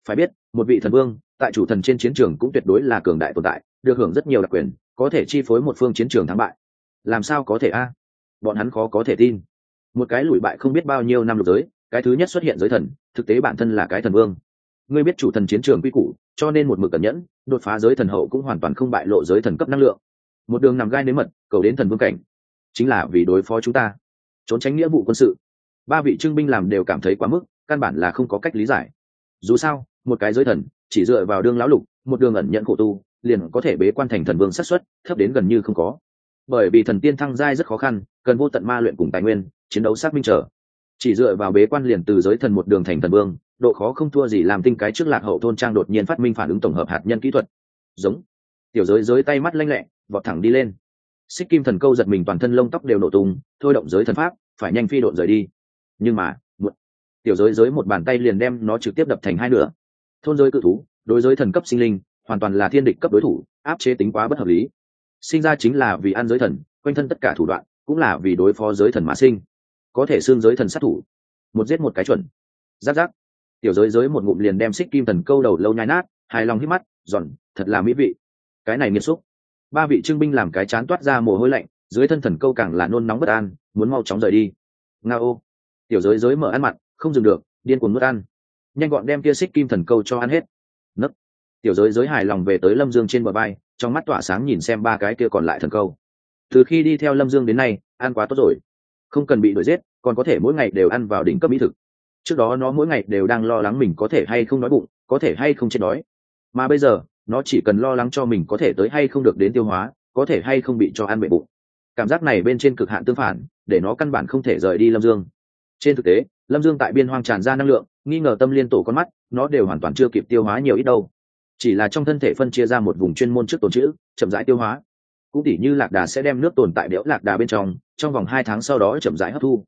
Phải biết, một vị thần vương, tại chủ thần trên chiến trường cũng tuyệt đối là cường đại tồn tại, được hưởng rất nhiều đặc quyền, có thể chi phối một phương chiến trường thắng bại. Làm sao có thể a? Bọn hắn khó có thể tin. Một cái lùi bại không biết bao nhiêu năm lục giới, cái thứ nhất xuất hiện giới thần, thực tế bản thân là cái thần vương. Ngươi biết chủ thần chiến trường quy củ, cho nên một mực cẩn nhẫn, đột phá giới thần hậu cũng hoàn toàn không bại lộ giới thần cấp năng lượng. Một đường nằm gai đến mật, cầu đến thần vương cảnh. Chính là vì đối phó chúng ta. Trốn tránh nghĩa vụ quân sự. Ba vị trưng binh làm đều cảm thấy quá mức, căn bản là không có cách lý giải. Dù sao, một cái giới thần, chỉ dựa vào đương lão lục, một đường ẩn nhận khổ tu, liền có thể bế quan thành thần vương sát xuất thấp đến gần như không có bởi vì thần tiên thăng giai rất khó khăn, cần vô tận ma luyện cùng tài nguyên, chiến đấu xác minh trở chỉ dựa vào bế quan liền từ giới thần một đường thành thần vương, độ khó không thua gì làm tinh cái trước lạc hậu thôn trang đột nhiên phát minh phản ứng tổng hợp hạt nhân kỹ thuật. Giống. Tiểu giới giới tay mắt lanh lẹ, vọt thẳng đi lên. Xích kim thần câu giật mình toàn thân lông tóc đều nổ tung, thôi động giới thần pháp, phải nhanh phi độn rời đi. Nhưng mà một tiểu giới giới một bàn tay liền đem nó trực tiếp đập thành hai nửa. Thôn giới cự thú, đối giới thần cấp sinh linh, hoàn toàn là thiên địch cấp đối thủ, áp chế tính quá bất hợp lý sinh ra chính là vì ăn giới thần quanh thân tất cả thủ đoạn cũng là vì đối phó giới thần mà sinh. Có thể xương giới thần sát thủ. Một giết một cái chuẩn. Giáp giáp. Tiểu giới giới một ngụm liền đem xích kim thần câu đầu lâu nhai nát hài lòng hít mắt giòn thật là mỹ vị. Cái này nghiêm xúc. Ba vị trưng binh làm cái chán toát ra mồ hôi lạnh dưới thân thần câu càng là nôn nóng bất an muốn mau chóng rời đi. Nga ô. Tiểu giới giới mở ăn mặt, không dừng được điên cuồng nuốt ăn. Nhanh gọn đem kia xích kim thần câu cho ăn hết. Nấc. Tiểu giới giới hài lòng về tới lâm dương trên bờ bay trong mắt tỏa sáng nhìn xem ba cái kia còn lại thần câu. Từ khi đi theo lâm dương đến nay, ăn quá tốt rồi. Không cần bị đuổi giết, còn có thể mỗi ngày đều ăn vào đỉnh cấp mỹ thực. Trước đó nó mỗi ngày đều đang lo lắng mình có thể hay không nói bụng, có thể hay không chết đói. Mà bây giờ, nó chỉ cần lo lắng cho mình có thể tới hay không được đến tiêu hóa, có thể hay không bị cho ăn bệ bụng. Cảm giác này bên trên cực hạn tương phản, để nó căn bản không thể rời đi lâm dương. Trên thực tế, lâm dương tại biên hoang tràn ra năng lượng, nghi ngờ tâm liên tổ con mắt, nó đều hoàn toàn chưa kịp tiêu hóa nhiều ít đâu chỉ là trong thân thể phân chia ra một vùng chuyên môn trước tồn chữ, chậm rãi tiêu hóa. Cũng tỉ như lạc đà sẽ đem nước tồn tại đẽo lạc đà bên trong trong vòng hai tháng sau đó chậm rãi hấp thu.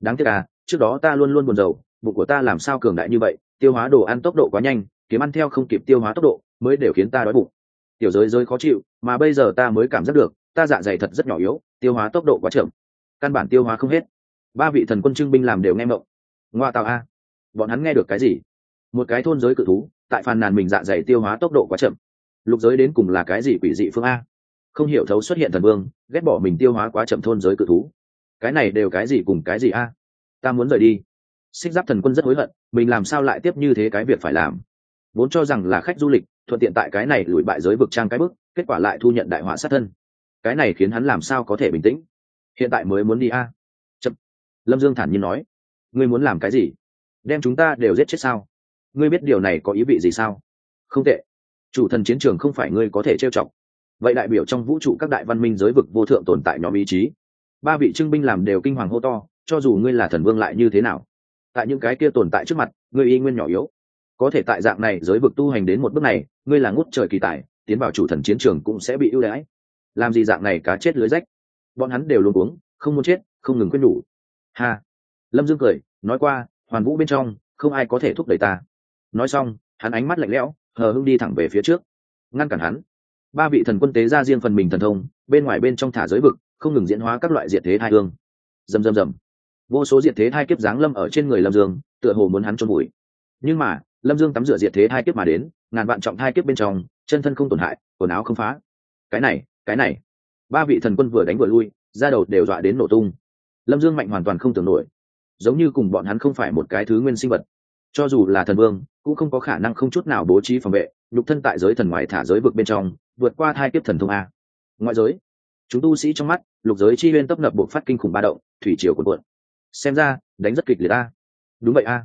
Đáng tiếc à trước đó ta luôn luôn buồn rầu, bụng của ta làm sao cường đại như vậy, tiêu hóa đồ ăn tốc độ quá nhanh, kiếm ăn theo không kịp tiêu hóa tốc độ, mới đều khiến ta đói bụng. Tiểu giới giới khó chịu, mà bây giờ ta mới cảm giác được, ta dạ dày thật rất nhỏ yếu, tiêu hóa tốc độ quá chậm. Căn bản tiêu hóa không hết. Ba vị thần quân trưng binh làm đều nghe mộng ngoa tạo a, bọn hắn nghe được cái gì? Một cái thôn giới cự thú tại phàn nàn mình dạ dày tiêu hóa tốc độ quá chậm. Lục giới đến cùng là cái gì quỷ dị phương a? Không hiểu thấu xuất hiện thần vương, ghét bỏ mình tiêu hóa quá chậm thôn giới cự thú. Cái này đều cái gì cùng cái gì a? Ta muốn rời đi. Xích giáp thần quân rất hối hận, mình làm sao lại tiếp như thế cái việc phải làm? Vốn cho rằng là khách du lịch, thuận tiện tại cái này lùi bại giới vực trang cái bức kết quả lại thu nhận đại họa sát thân. Cái này khiến hắn làm sao có thể bình tĩnh? Hiện tại mới muốn đi a. Chậm. Lâm dương thản nhiên nói. Ngươi muốn làm cái gì? Đem chúng ta đều giết chết sao? Ngươi biết điều này có ý vị gì sao? Không tệ. Chủ thần chiến trường không phải ngươi có thể trêu chọc. Vậy đại biểu trong vũ trụ các đại văn minh giới vực vô thượng tồn tại nhóm ý chí. Ba vị trưng binh làm đều kinh hoàng hô to, cho dù ngươi là thần vương lại như thế nào? Tại những cái kia tồn tại trước mặt, ngươi y nguyên nhỏ yếu. Có thể tại dạng này giới vực tu hành đến một bước này, ngươi là ngút trời kỳ tài, tiến vào chủ thần chiến trường cũng sẽ bị ưu đãi. Làm gì dạng này cá chết lưới rách? Bọn hắn đều luôn uống không muốn chết, không ngừng quyết nhủ. Ha. Lâm dương cười, nói qua, hoàn vũ bên trong, không ai có thể thúc đẩy ta nói xong, hắn ánh mắt lạnh lẽo, hờ hưng đi thẳng về phía trước. Ngăn cản hắn. Ba vị thần quân tế ra riêng phần mình thần thông, bên ngoài bên trong thả giới vực, không ngừng diễn hóa các loại diệt thế thai hương. Rầm rầm rầm. Vô số diệt thế thai kiếp giáng lâm ở trên người lâm dương, tựa hồ muốn hắn trôn bụi nhưng mà, lâm dương tắm rửa diệt thế thai kiếp mà đến, ngàn vạn trọng thai kiếp bên trong, chân thân không tổn hại, quần áo không phá. Cái này cái này. Ba vị thần quân vừa đánh vừa lui ra đầu đều dọa đến nổ tung. Lâm dương mạnh hoàn toàn không tưởng nổi. Giống như cùng bọn hắn không phải một cái thứ nguyên sinh vật. Cho dù là thần vương cũng không có khả năng không chút nào bố trí phòng vệ, nhục thân tại giới thần ngoài thả giới vực bên trong, vượt qua hai kiếp thần thông a. Ngoại giới, chúng tu sĩ trong mắt, lục giới chi liên tấp nập buộc phát kinh khủng ba động, thủy triều cuộn cuộn. Xem ra, đánh rất kịch liệt a. Đúng vậy a.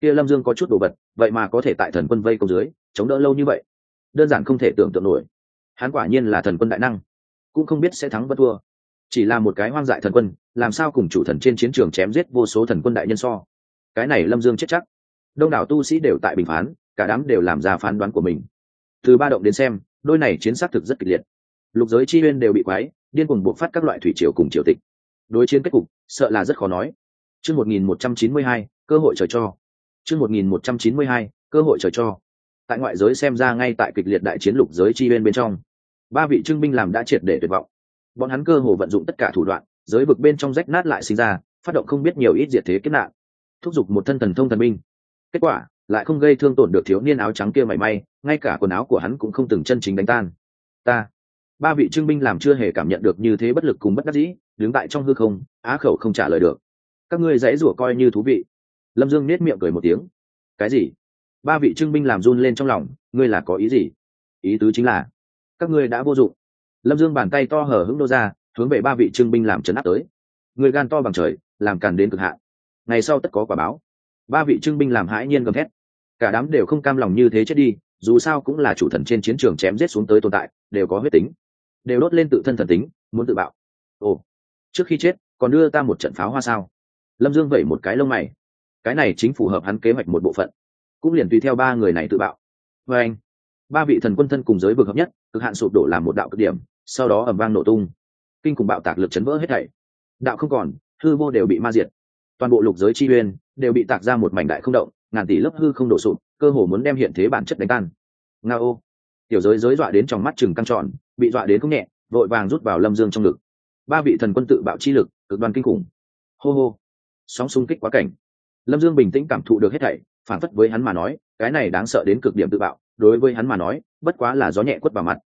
Kia lâm dương có chút đồ vật, vậy mà có thể tại thần quân vây công dưới, chống đỡ lâu như vậy. Đơn giản không thể tưởng tượng nổi. Hắn quả nhiên là thần quân đại năng, cũng không biết sẽ thắng bất thua. Chỉ là một cái hoang dại thần quân, làm sao cùng chủ thần trên chiến trường chém giết vô số thần quân đại nhân so? Cái này lâm dương chết chắc đông đảo tu sĩ đều tại bình phán, cả đám đều làm ra phán đoán của mình. Từ ba động đến xem, đôi này chiến xác thực rất kịch liệt. Lục giới chi uyên đều bị quái, điên cuồng buộc phát các loại thủy triều cùng triều tịch. Đối chiến kết cục, sợ là rất khó nói. Chương một nghìn một trăm chín mươi hai, cơ hội trời cho. Chương một nghìn một trăm chín mươi hai, cơ hội trời cho. Tại ngoại giới xem ra ngay tại kịch liệt đại chiến lục giới chi uyên bên trong, ba vị trưng binh làm đã triệt để tuyệt vọng. Bọn hắn cơ hồ vận dụng tất cả thủ đoạn, giới vực bên trong rách nát lại sinh ra, phát động không biết nhiều ít diệt thế kết nạn. Thúc giục một thân thần thông thần binh kết quả, lại không gây thương tổn được thiếu niên áo trắng kia mảy may, ngay cả quần áo của hắn cũng không từng chân chính đánh tan. Ta, ba vị trưng binh làm chưa hề cảm nhận được như thế bất lực cùng bất đắc dĩ, đứng tại trong hư không, á khẩu không trả lời được. Các ngươi dãy rủa coi như thú vị. Lâm dương nết miệng cười một tiếng. Cái gì? Ba vị trưng binh làm run lên trong lòng, ngươi là có ý gì? Ý tứ chính là, các ngươi đã vô dụng. Lâm dương bàn tay to hở hững đô ra, hướng về ba vị trưng binh làm trấn áp tới. Người gan to bằng trời, làm càn đến cực hạn. Ngày sau tất có quả báo ba vị trưng binh làm hãi nhiên gầm thét. Cả đám đều không cam lòng như thế chết đi, dù sao cũng là chủ thần trên chiến trường chém giết xuống tới tồn tại, đều có huyết tính. Đều đốt lên tự thân thần tính, muốn tự bạo. Ồ, trước khi chết, còn đưa ta một trận pháo hoa sao? Lâm dương vẩy một cái lông mày. Cái này chính phù hợp hắn kế hoạch một bộ phận. Cũng liền tùy theo ba người này tự bạo. Và anh, ba vị thần quân thân cùng giới vực hợp nhất, cực hạn sụp đổ làm một đạo cực điểm, sau đó ẩm vang nổ tung. Kinh cùng bạo tạc lực chấn vỡ hết thảy. Đạo không còn, hư vô đều bị ma diệt. Toàn bộ lục giới chi uyên đều bị tạc ra một mảnh đại không động, ngàn tỷ lớp hư không đổ sụp, cơ hồ muốn đem hiện thế bản chất đánh tan. Nga ô. Tiểu giới giới dọa đến trong mắt chừng căng tròn, bị dọa đến không nhẹ, vội vàng rút vào lâm dương trong ngực. Ba vị thần quân tự bạo chi lực, cực đoan kinh khủng. Hô hô. Sóng xung kích quá cảnh. Lâm dương bình tĩnh cảm thụ được hết thảy, phản phất với hắn mà nói, cái này đáng sợ đến cực điểm tự bạo, đối với hắn mà nói, bất quá là gió nhẹ quất vào mặt.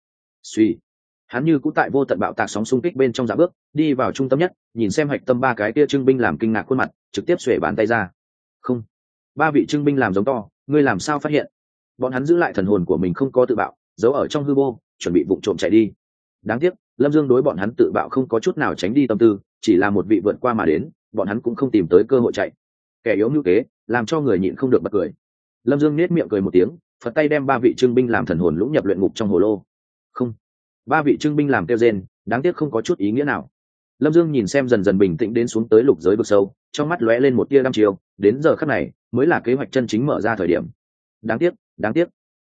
Suy. Hắn như cũng tại vô tận bạo tạc sóng xung kích bên trong dạ bước, đi vào trung tâm nhất, nhìn xem hạch tâm ba cái kia trưng binh làm kinh ngạc khuôn mặt, trực tiếp xuể bàn tay ra không. Ba vị trưng binh làm giống to, ngươi làm sao phát hiện? Bọn hắn giữ lại thần hồn của mình không có tự bạo, giấu ở trong hư vô, chuẩn bị vụ trộm chạy đi. Đáng tiếc, lâm dương đối bọn hắn tự bạo không có chút nào tránh đi tâm tư, chỉ là một vị vượt qua mà đến, bọn hắn cũng không tìm tới cơ hội chạy. Kẻ yếu ngữ kế, làm cho người nhịn không được bật cười. Lâm dương nết miệng cười một tiếng, phật tay đem ba vị trưng binh làm thần hồn lũng nhập luyện ngục trong hồ lô. Không. Ba vị trưng binh làm kêu rên, đáng tiếc không có chút ý nghĩa nào. Lâm dương nhìn xem dần dần bình tĩnh đến xuống tới lục giới vực sâu trong mắt lóe lên một tia đăm chiều đến giờ khắc này mới là kế hoạch chân chính mở ra thời điểm. Đáng tiếc đáng tiếc.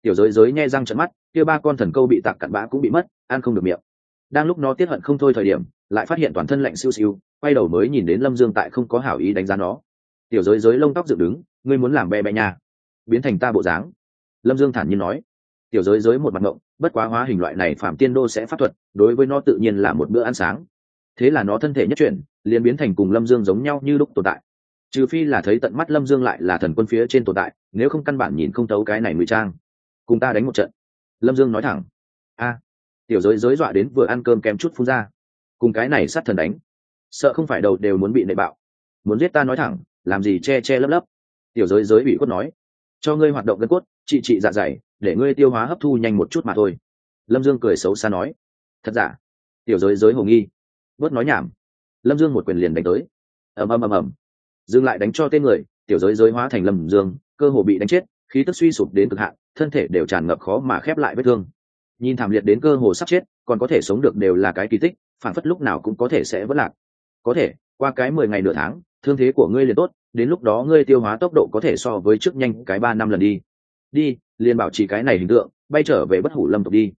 Tiểu giới giới nhai răng trận mắt, kia ba con thần câu bị tạc cặn bã cũng bị mất, ăn không được miệng. Đang lúc nó tiết hận không thôi thời điểm, lại phát hiện toàn thân lạnh siêu siêu, quay đầu mới nhìn đến lâm dương tại không có hảo ý đánh giá nó. Tiểu giới giới lông tóc dựng đứng, ngươi muốn làm bè bè nhà. Biến thành ta bộ dáng. Lâm dương thản nhiên nói. Tiểu giới giới một mặt ngộng, bất quá hóa hình loại này phạm tiên đô sẽ pháp thuật, đối với nó tự nhiên là một bữa ăn sáng. Thế là nó thân thể nhất chuyển liền biến thành cùng lâm dương giống nhau như lúc tồn tại. Trừ phi là thấy tận mắt lâm dương lại là thần quân phía trên tồn tại, nếu không căn bản nhìn không thấu cái này ngụy trang. Cùng ta đánh một trận. Lâm dương nói thẳng. A. Tiểu giới giới dọa đến vừa ăn cơm kém chút phun ra. Cùng cái này sát thần đánh. Sợ không phải đầu đều muốn bị nệ bạo. Muốn giết ta nói thẳng, làm gì che che lấp lấp. Tiểu giới giới bị cốt nói. Cho ngươi hoạt động gân cốt, chị chị dạ dày, để ngươi tiêu hóa hấp thu nhanh một chút mà thôi. Lâm dương cười xấu xa nói. Thật giả? Tiểu giới giới hồ nghi. Bớt nói nhảm lâm dương một quyền liền đánh tới. Ầm ầm ầm ầm. Dừng lại đánh cho tên người, tiểu giới giới hóa thành lâm dương, cơ hồ bị đánh chết, khí tức suy sụp đến cực hạn, thân thể đều tràn ngập khó mà khép lại vết thương. Nhìn thảm liệt đến cơ hồ sắp chết, còn có thể sống được đều là cái kỳ tích, phản phất lúc nào cũng có thể sẽ vất lạc. Có thể, qua cái mười ngày nửa tháng, thương thế của ngươi liền tốt, đến lúc đó ngươi tiêu hóa tốc độ có thể so với trước nhanh cái ba năm lần đi. Đi, liền bảo trì cái này hình tượng, bay trở về bất hủ lâm tộc đi.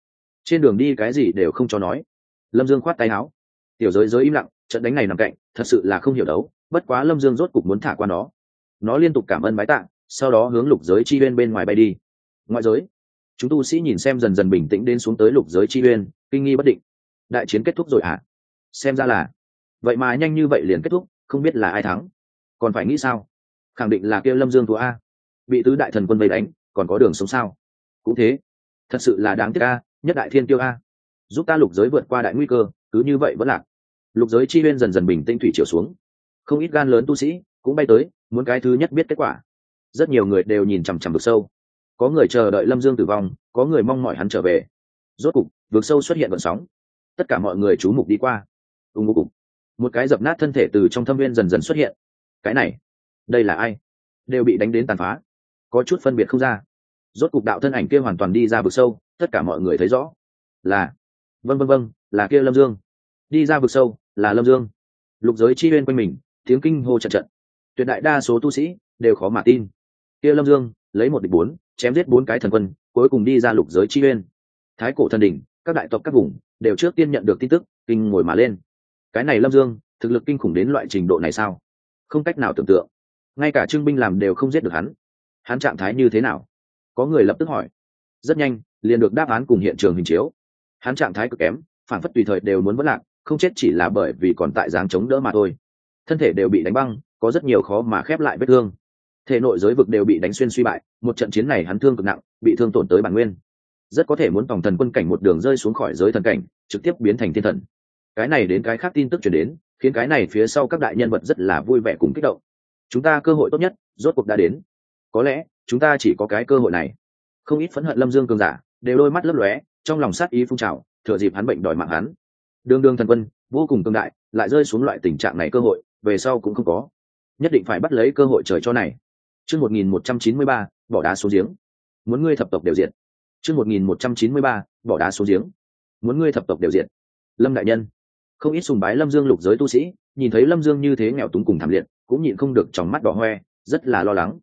Trên đường đi cái gì đều không cho nói. Lâm dương khoát tay áo. Tiểu giới giới im lặng trận đánh này nằm cạnh, thật sự là không hiểu đấu, bất quá lâm dương rốt cục muốn thả qua nó. Nó liên tục cảm ơn bái tạ, sau đó hướng lục giới chi uyên bên ngoài bay đi. Ngoại giới, chúng tu sĩ nhìn xem dần dần bình tĩnh đến xuống tới lục giới chi uyên, kinh nghi bất định. Đại chiến kết thúc rồi à? Xem ra là. Vậy mà nhanh như vậy liền kết thúc, không biết là ai thắng. Còn phải nghĩ sao? Khẳng định là kêu lâm dương thua a. Bị tứ đại thần quân vây đánh, còn có đường sống sao? Cũng thế. Thật sự là đáng tiếc a, nhất đại thiên tiêu a. Giúp ta lục giới vượt qua đại nguy cơ, cứ như vậy vẫn lạc lục giới chi bên dần dần bình tĩnh thủy chiều xuống. Không ít gan lớn tu sĩ cũng bay tới, muốn cái thứ nhất biết kết quả. Rất nhiều người đều nhìn chằm chằm vực sâu. Có người chờ đợi lâm dương tử vong, có người mong mọi hắn trở về. Rốt cục, vực sâu xuất hiện vận sóng. Tất cả mọi người chú mục đi qua. Ưng ngô cục. Một cái dập nát thân thể từ trong thâm viên dần dần xuất hiện. Cái này, đây là ai? Đều bị đánh đến tàn phá. Có chút phân biệt không ra. Rốt cục đạo thân ảnh kia hoàn toàn đi ra vực sâu, tất cả mọi người thấy rõ. Là vân vân vân là kia lâm dương. Đi ra vực sâu là lâm dương. Lục giới chi bên quanh mình, tiếng kinh hô trận trận. Tuyệt đại đa số tu sĩ đều khó mà tin. Kia lâm dương, lấy một địch bốn, chém giết bốn cái thần quân, cuối cùng đi ra lục giới chi bên thái cổ thần đỉnh, các đại tộc các vùng đều trước tiên nhận được tin tức, kinh ngồi mà lên. Cái này lâm dương, thực lực kinh khủng đến loại trình độ này sao? Không cách nào tưởng tượng. Ngay cả trương binh làm đều không giết được hắn. Hắn trạng thái như thế nào? Có người lập tức hỏi. Rất nhanh, liền được đáp án cùng hiện trường hình chiếu. Hắn trạng thái cực kém, phản phất tùy thời đều muốn vất lạc không chết chỉ là bởi vì còn tại dáng chống đỡ mà thôi. Thân thể đều bị đánh băng, có rất nhiều khó mà khép lại vết thương. Thể nội giới vực đều bị đánh xuyên suy bại, một trận chiến này hắn thương cực nặng, bị thương tổn tới bản nguyên. Rất có thể muốn tổng thần quân cảnh một đường rơi xuống khỏi giới thần cảnh, trực tiếp biến thành thiên thần. Cái này đến cái khác tin tức chuyển đến, khiến cái này phía sau các đại nhân vật rất là vui vẻ cùng kích động. Chúng ta cơ hội tốt nhất, rốt cuộc đã đến. Có lẽ, chúng ta chỉ có cái cơ hội này. Không ít phẫn hận lâm dương cường giả, đều đôi mắt lấp lóe, trong lòng sát ý phun trào, thừa dịp hắn bệnh đòi mạng hắn đương đương thần quân, vô cùng cương đại, lại rơi xuống loại tình trạng này cơ hội, về sau cũng không có. Nhất định phải bắt lấy cơ hội trời cho này. Chương một nghìn một trăm chín mươi ba, bỏ đá xuống giếng. Muốn ngươi thập tộc đều diện chương một nghìn một trăm chín mươi ba, bỏ đá xuống giếng. Muốn ngươi thập tộc đều diện lâm đại nhân. Không ít sùng bái lâm dương lục giới tu sĩ, nhìn thấy lâm dương như thế nghèo túng cùng thảm liệt, cũng nhịn không được trong mắt đỏ hoe, rất là lo lắng.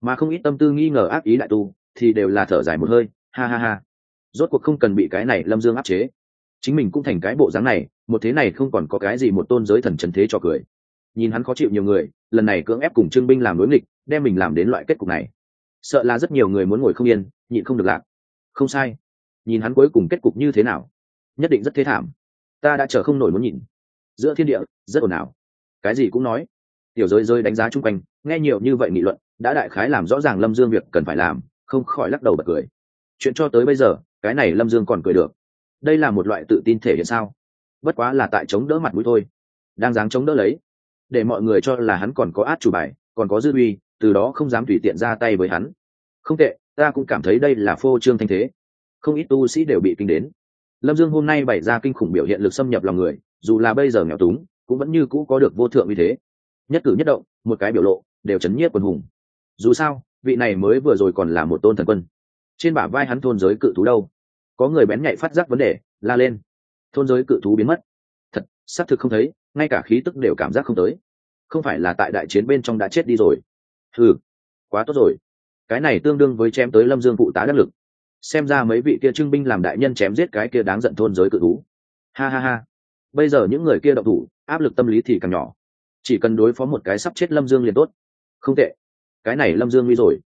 Mà không ít tâm tư nghi ngờ ác ý đại tu, thì đều là thở dài một hơi, ha ha ha. Rốt cuộc không cần bị cái này lâm dương áp chế chính mình cũng thành cái bộ dáng này, một thế này không còn có cái gì một tôn giới thần trần thế cho cười. Nhìn hắn khó chịu nhiều người, lần này cưỡng ép cùng trương binh làm đối nghịch, đem mình làm đến loại kết cục này. Sợ là rất nhiều người muốn ngồi không yên, nhịn không được lạc. Không sai. Nhìn hắn cuối cùng kết cục như thế nào, nhất định rất thế thảm. Ta đã chờ không nổi muốn nhìn giữa thiên địa, rất ồn ào. Cái gì cũng nói. Tiểu giới rơi đánh giá chung quanh, nghe nhiều như vậy nghị luận, đã đại khái làm rõ ràng lâm dương việc cần phải làm, không khỏi lắc đầu bật cười. Chuyện cho tới bây giờ, cái này lâm dương còn cười được đây là một loại tự tin thể hiện sao? Bất quá là tại chống đỡ mặt mũi thôi. Đang dáng chống đỡ lấy, để mọi người cho là hắn còn có át chủ bài, còn có dư uy, từ đó không dám tùy tiện ra tay với hắn. Không tệ, ta cũng cảm thấy đây là phô trương thanh thế. Không ít tu sĩ đều bị kinh đến. Lâm dương hôm nay bày ra kinh khủng biểu hiện lực xâm nhập lòng người, dù là bây giờ nghèo túng, cũng vẫn như cũ có được vô thượng như thế. Nhất cử nhất động, một cái biểu lộ, đều chấn nhiếp quần hùng. Dù sao, vị này mới vừa rồi còn là một tôn thần quân. Trên bả vai hắn thôn giới cự thú đâu? Có người bén nhạy phát giác vấn đề, la lên. Thôn giới cự thú biến mất. Thật, xác thực không thấy, ngay cả khí tức đều cảm giác không tới. Không phải là tại đại chiến bên trong đã chết đi rồi. Ừ quá tốt rồi. Cái này tương đương với chém tới lâm dương phụ tá đắc lực. Xem ra mấy vị kia trưng binh làm đại nhân chém giết cái kia đáng giận thôn giới cự thú. Ha ha ha. Bây giờ những người kia động thủ, áp lực tâm lý thì càng nhỏ. Chỉ cần đối phó một cái sắp chết lâm dương liền tốt. Không tệ. Cái này lâm dương nguy rồi.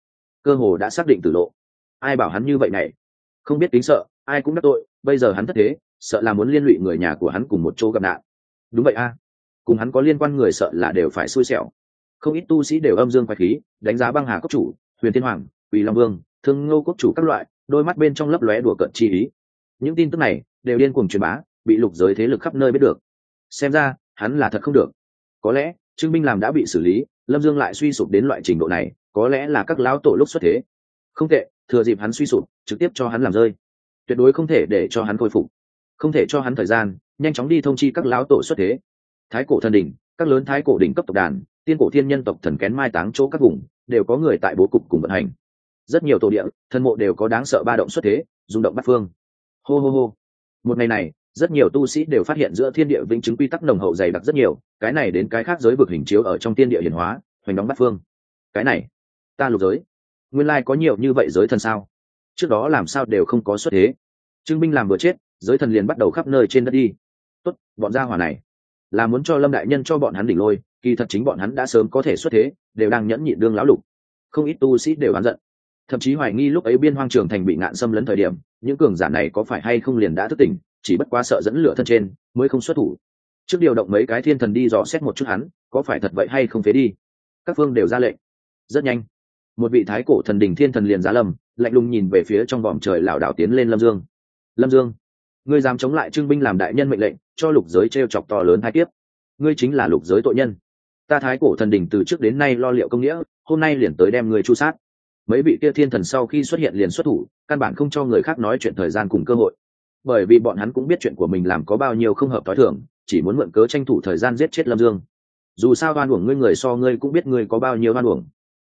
Cơ hồ đã xác định tử lộ. Ai bảo hắn như vậy này? Không biết tính sợ ai cũng đắc tội, bây giờ hắn thất thế, sợ là muốn liên lụy người nhà của hắn cùng một chỗ gặp nạn. Đúng vậy a, cùng hắn có liên quan người sợ là đều phải xui xẻo. Không ít tu sĩ đều âm dương quái khí, đánh giá băng hà cốc chủ, huyền thiên hoàng, quỳ long vương, thương ngô cốc chủ các loại, đôi mắt bên trong lấp lóe đùa cận chi ý. Những tin tức này đều điên cuồng truyền bá, bị lục giới thế lực khắp nơi biết được. Xem ra, hắn là thật không được. Có lẽ, trương minh làm đã bị xử lý, lâm dương lại suy sụp đến loại trình độ này, có lẽ là các lão tổ lúc xuất thế. Không tệ, thừa dịp hắn suy sụp, trực tiếp cho hắn làm rơi tuyệt đối không thể để cho hắn khôi phục. Không thể cho hắn thời gian, nhanh chóng đi thông chi các lão tổ xuất thế. Thái cổ thần đỉnh, các lớn thái cổ đỉnh cấp tộc đàn, tiên cổ thiên nhân tộc thần kén mai táng chỗ các vùng, đều có người tại bố cục cùng vận hành. Rất nhiều tổ địa thân mộ đều có đáng sợ ba động xuất thế, rung động bắt phương. Hô hô hô. Một ngày này, rất nhiều tu sĩ đều phát hiện giữa thiên địa vĩnh chứng quy tắc nồng hậu dày đặc rất nhiều, cái này đến cái khác giới vực hình chiếu ở trong thiên địa hiển hóa, hoành đóng bắt phương. Cái này, ta lục giới. Nguyên lai có nhiều như vậy giới thần sao? Trước đó làm sao đều không có xuất thế. Trương binh làm vừa chết, giới thần liền bắt đầu khắp nơi trên đất đi. Tốt, bọn gia hỏa này là muốn cho lâm đại nhân cho bọn hắn đỉnh lôi, kỳ thật chính bọn hắn đã sớm có thể xuất thế, đều đang nhẫn nhịn đương lão lục. Không ít tu sĩ đều bán giận. Thậm chí hoài nghi lúc ấy biên hoang trường thành bị ngạn xâm lấn thời điểm, những cường giả này có phải hay không liền đã thức tỉnh, chỉ bất quá sợ dẫn lửa thân trên, mới không xuất thủ. Trước điều động mấy cái thiên thần đi dò xét một chút hắn, có phải thật vậy hay không phế đi. Các phương đều ra lệnh. Rất nhanh một vị thái cổ thần đình thiên thần liền giá lâm, lạnh lùng nhìn về phía trong vòm trời lảo đảo tiến lên lâm dương. Lâm dương, ngươi dám chống lại trương binh làm đại nhân mệnh lệnh, cho lục giới t r e o chọc to lớn hai tiếp ngươi chính là lục giới tội nhân. Ta thái cổ thần đình từ trước đến nay lo liệu công nghĩa, hôm nay liền tới đem ngươi chu sát. Mấy vị kia thiên thần sau khi xuất hiện liền xuất thủ, căn bản không cho người khác nói chuyện thời gian cùng cơ hội. Bởi vì bọn hắn cũng biết chuyện của mình làm có bao nhiêu không hợp t h o i thưởng chỉ muốn mượn cớ tranh thủ thời gian giết chết lâm dương. Dù sao oan uổng ngươi người so ngươi cũng biết ngươi có bao nhiêu oan uổng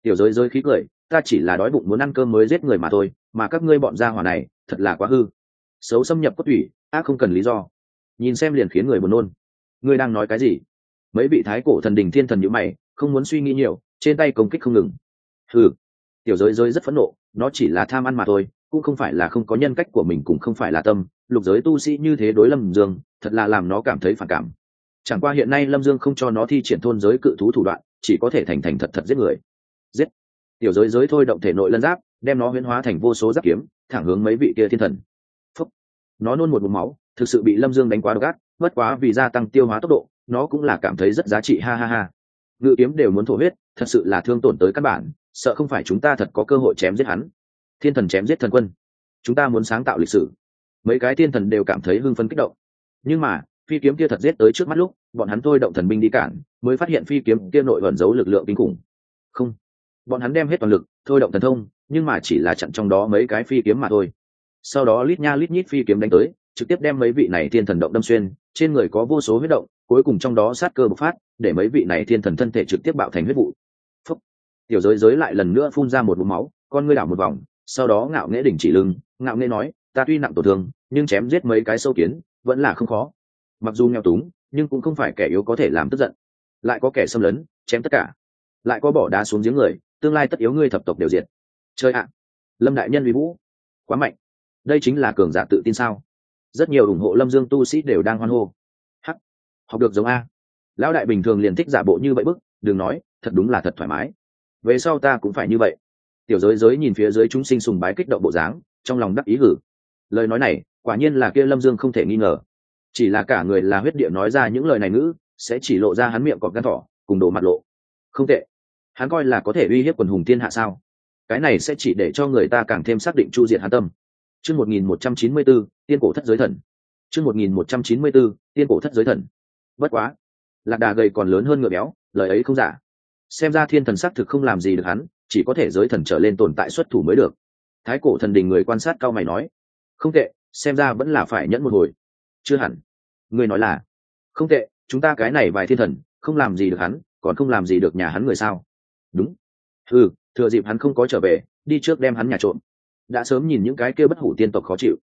tiểu giới giới khí cười ta chỉ là đói bụng muốn ăn cơm mới giết người mà thôi mà các ngươi bọn gia hỏa này thật là quá hư. Xấu xâm nhập cốt tủy ác không cần lý do. Nhìn xem liền khiến người buồn nôn. Ngươi đang nói cái gì? Mấy vị thái cổ thần đình thiên thần nhữ mày không muốn suy nghĩ nhiều trên tay công kích không ngừng. Hừ, tiểu giới giới rất phẫn nộ nó chỉ là tham ăn mà thôi cũng không phải là không có nhân cách của mình cũng không phải là tâm. Lục giới tu sĩ như thế đối lâm dương thật là làm nó cảm thấy phản cảm. Chẳng qua hiện nay lâm dương không cho nó thi triển thôn giới cự thú thủ đoạn chỉ có thể thành thành thật thật giết người giết. Tiểu giới giới thôi động thể nội lân giáp, đem nó huyễn hóa thành vô số giáp kiếm, thẳng hướng mấy vị kia thiên thần. Nó nôn một mụm máu, thực sự bị lâm dương đánh quá độc bất quá vì gia tăng tiêu hóa tốc độ, nó cũng là cảm thấy rất giá trị, ha ha ha. Ngự kiếm đều muốn thổ huyết, thật sự là thương tổn tới căn bản, sợ không phải chúng ta thật có cơ hội chém giết hắn. Thiên thần chém giết thần quân. Chúng ta muốn sáng tạo lịch sử. Mấy cái thiên thần đều cảm thấy hưng phấn kích động. Nhưng mà, phi kiếm kia thật giết tới trước mắt lúc, bọn hắn thôi động thần binh đi cản, mới phát hiện phi kiếm kia nội ẩn giấu lực lượng kinh khủng. Không bọn hắn đem hết toàn lực, thôi động thần thông, nhưng mà chỉ là chặn trong đó mấy cái phi kiếm mà thôi. Sau đó lít nha lít nhít phi kiếm đánh tới, trực tiếp đem mấy vị này thiên thần động đâm xuyên, trên người có vô số huyết động, cuối cùng trong đó sát cơ bộc phát, để mấy vị này thiên thần thân thể trực tiếp bạo thành huyết vụ. Phúc. tiểu giới giới lại lần nữa phun ra một vùng máu, con ngươi đảo một vòng, sau đó ngạo nghễ đỉnh chỉ lưng, ngạo nghễ nói, ta tuy nặng tổn thương, nhưng chém giết mấy cái sâu kiến, vẫn là không khó. Mặc dù nghèo túng, nhưng cũng không phải kẻ yếu có thể làm tức giận. Lại có kẻ xâm lấn, chém tất cả. Lại có bỏ đá xuống giếng người tương lai tất yếu ngươi thập tộc đều diệt. Chơi ạ. À. Lâm đại nhân uy vũ. Quá mạnh. Đây chính là cường giả tự tin sao? Rất nhiều ủng hộ lâm dương tu sĩ đều đang hoan hô. Hắc. Học được giống a. Lão đại bình thường liền thích giả bộ như vậy bức, đừng nói, thật đúng là thật thoải mái. Về sau ta cũng phải như vậy. Tiểu giới giới nhìn phía dưới chúng sinh sùng bái kích động bộ dáng, trong lòng đắc ý gử lời nói này, quả nhiên là kia lâm dương không thể nghi ngờ. Chỉ là cả người là huyết địa nói ra những lời này ngữ, sẽ chỉ lộ ra hắn miệng cọp gan thỏ, cùng đồ mặt lộ. Không tệ hắn coi là có thể uy hiếp quần hùng thiên hạ sao cái này sẽ chỉ để cho người ta càng thêm xác định chu diệt hắn tâm Chương 1194, tiên cổ thất giới thần. Chương 1194, tiên cổ thất giới thần. Bất quá, lạc đà gầy còn lớn hơn ngựa béo, lời ấy không giả. Xem ra thiên thần sắc thực không làm gì được hắn, chỉ có thể giới thần trở lên tồn tại xuất thủ mới được thái cổ thần đình người quan sát cao mày nói không tệ xem ra vẫn là phải nhẫn một hồi chưa hẳn người nói là không tệ chúng ta cái này vài thiên thần không làm gì được hắn còn không làm gì được nhà hắn người sao đúng. Ừ thừa dịp hắn không có trở về, đi trước đem hắn nhà trộm. Đã sớm nhìn những cái kia bất hủ tiên tộc khó chịu.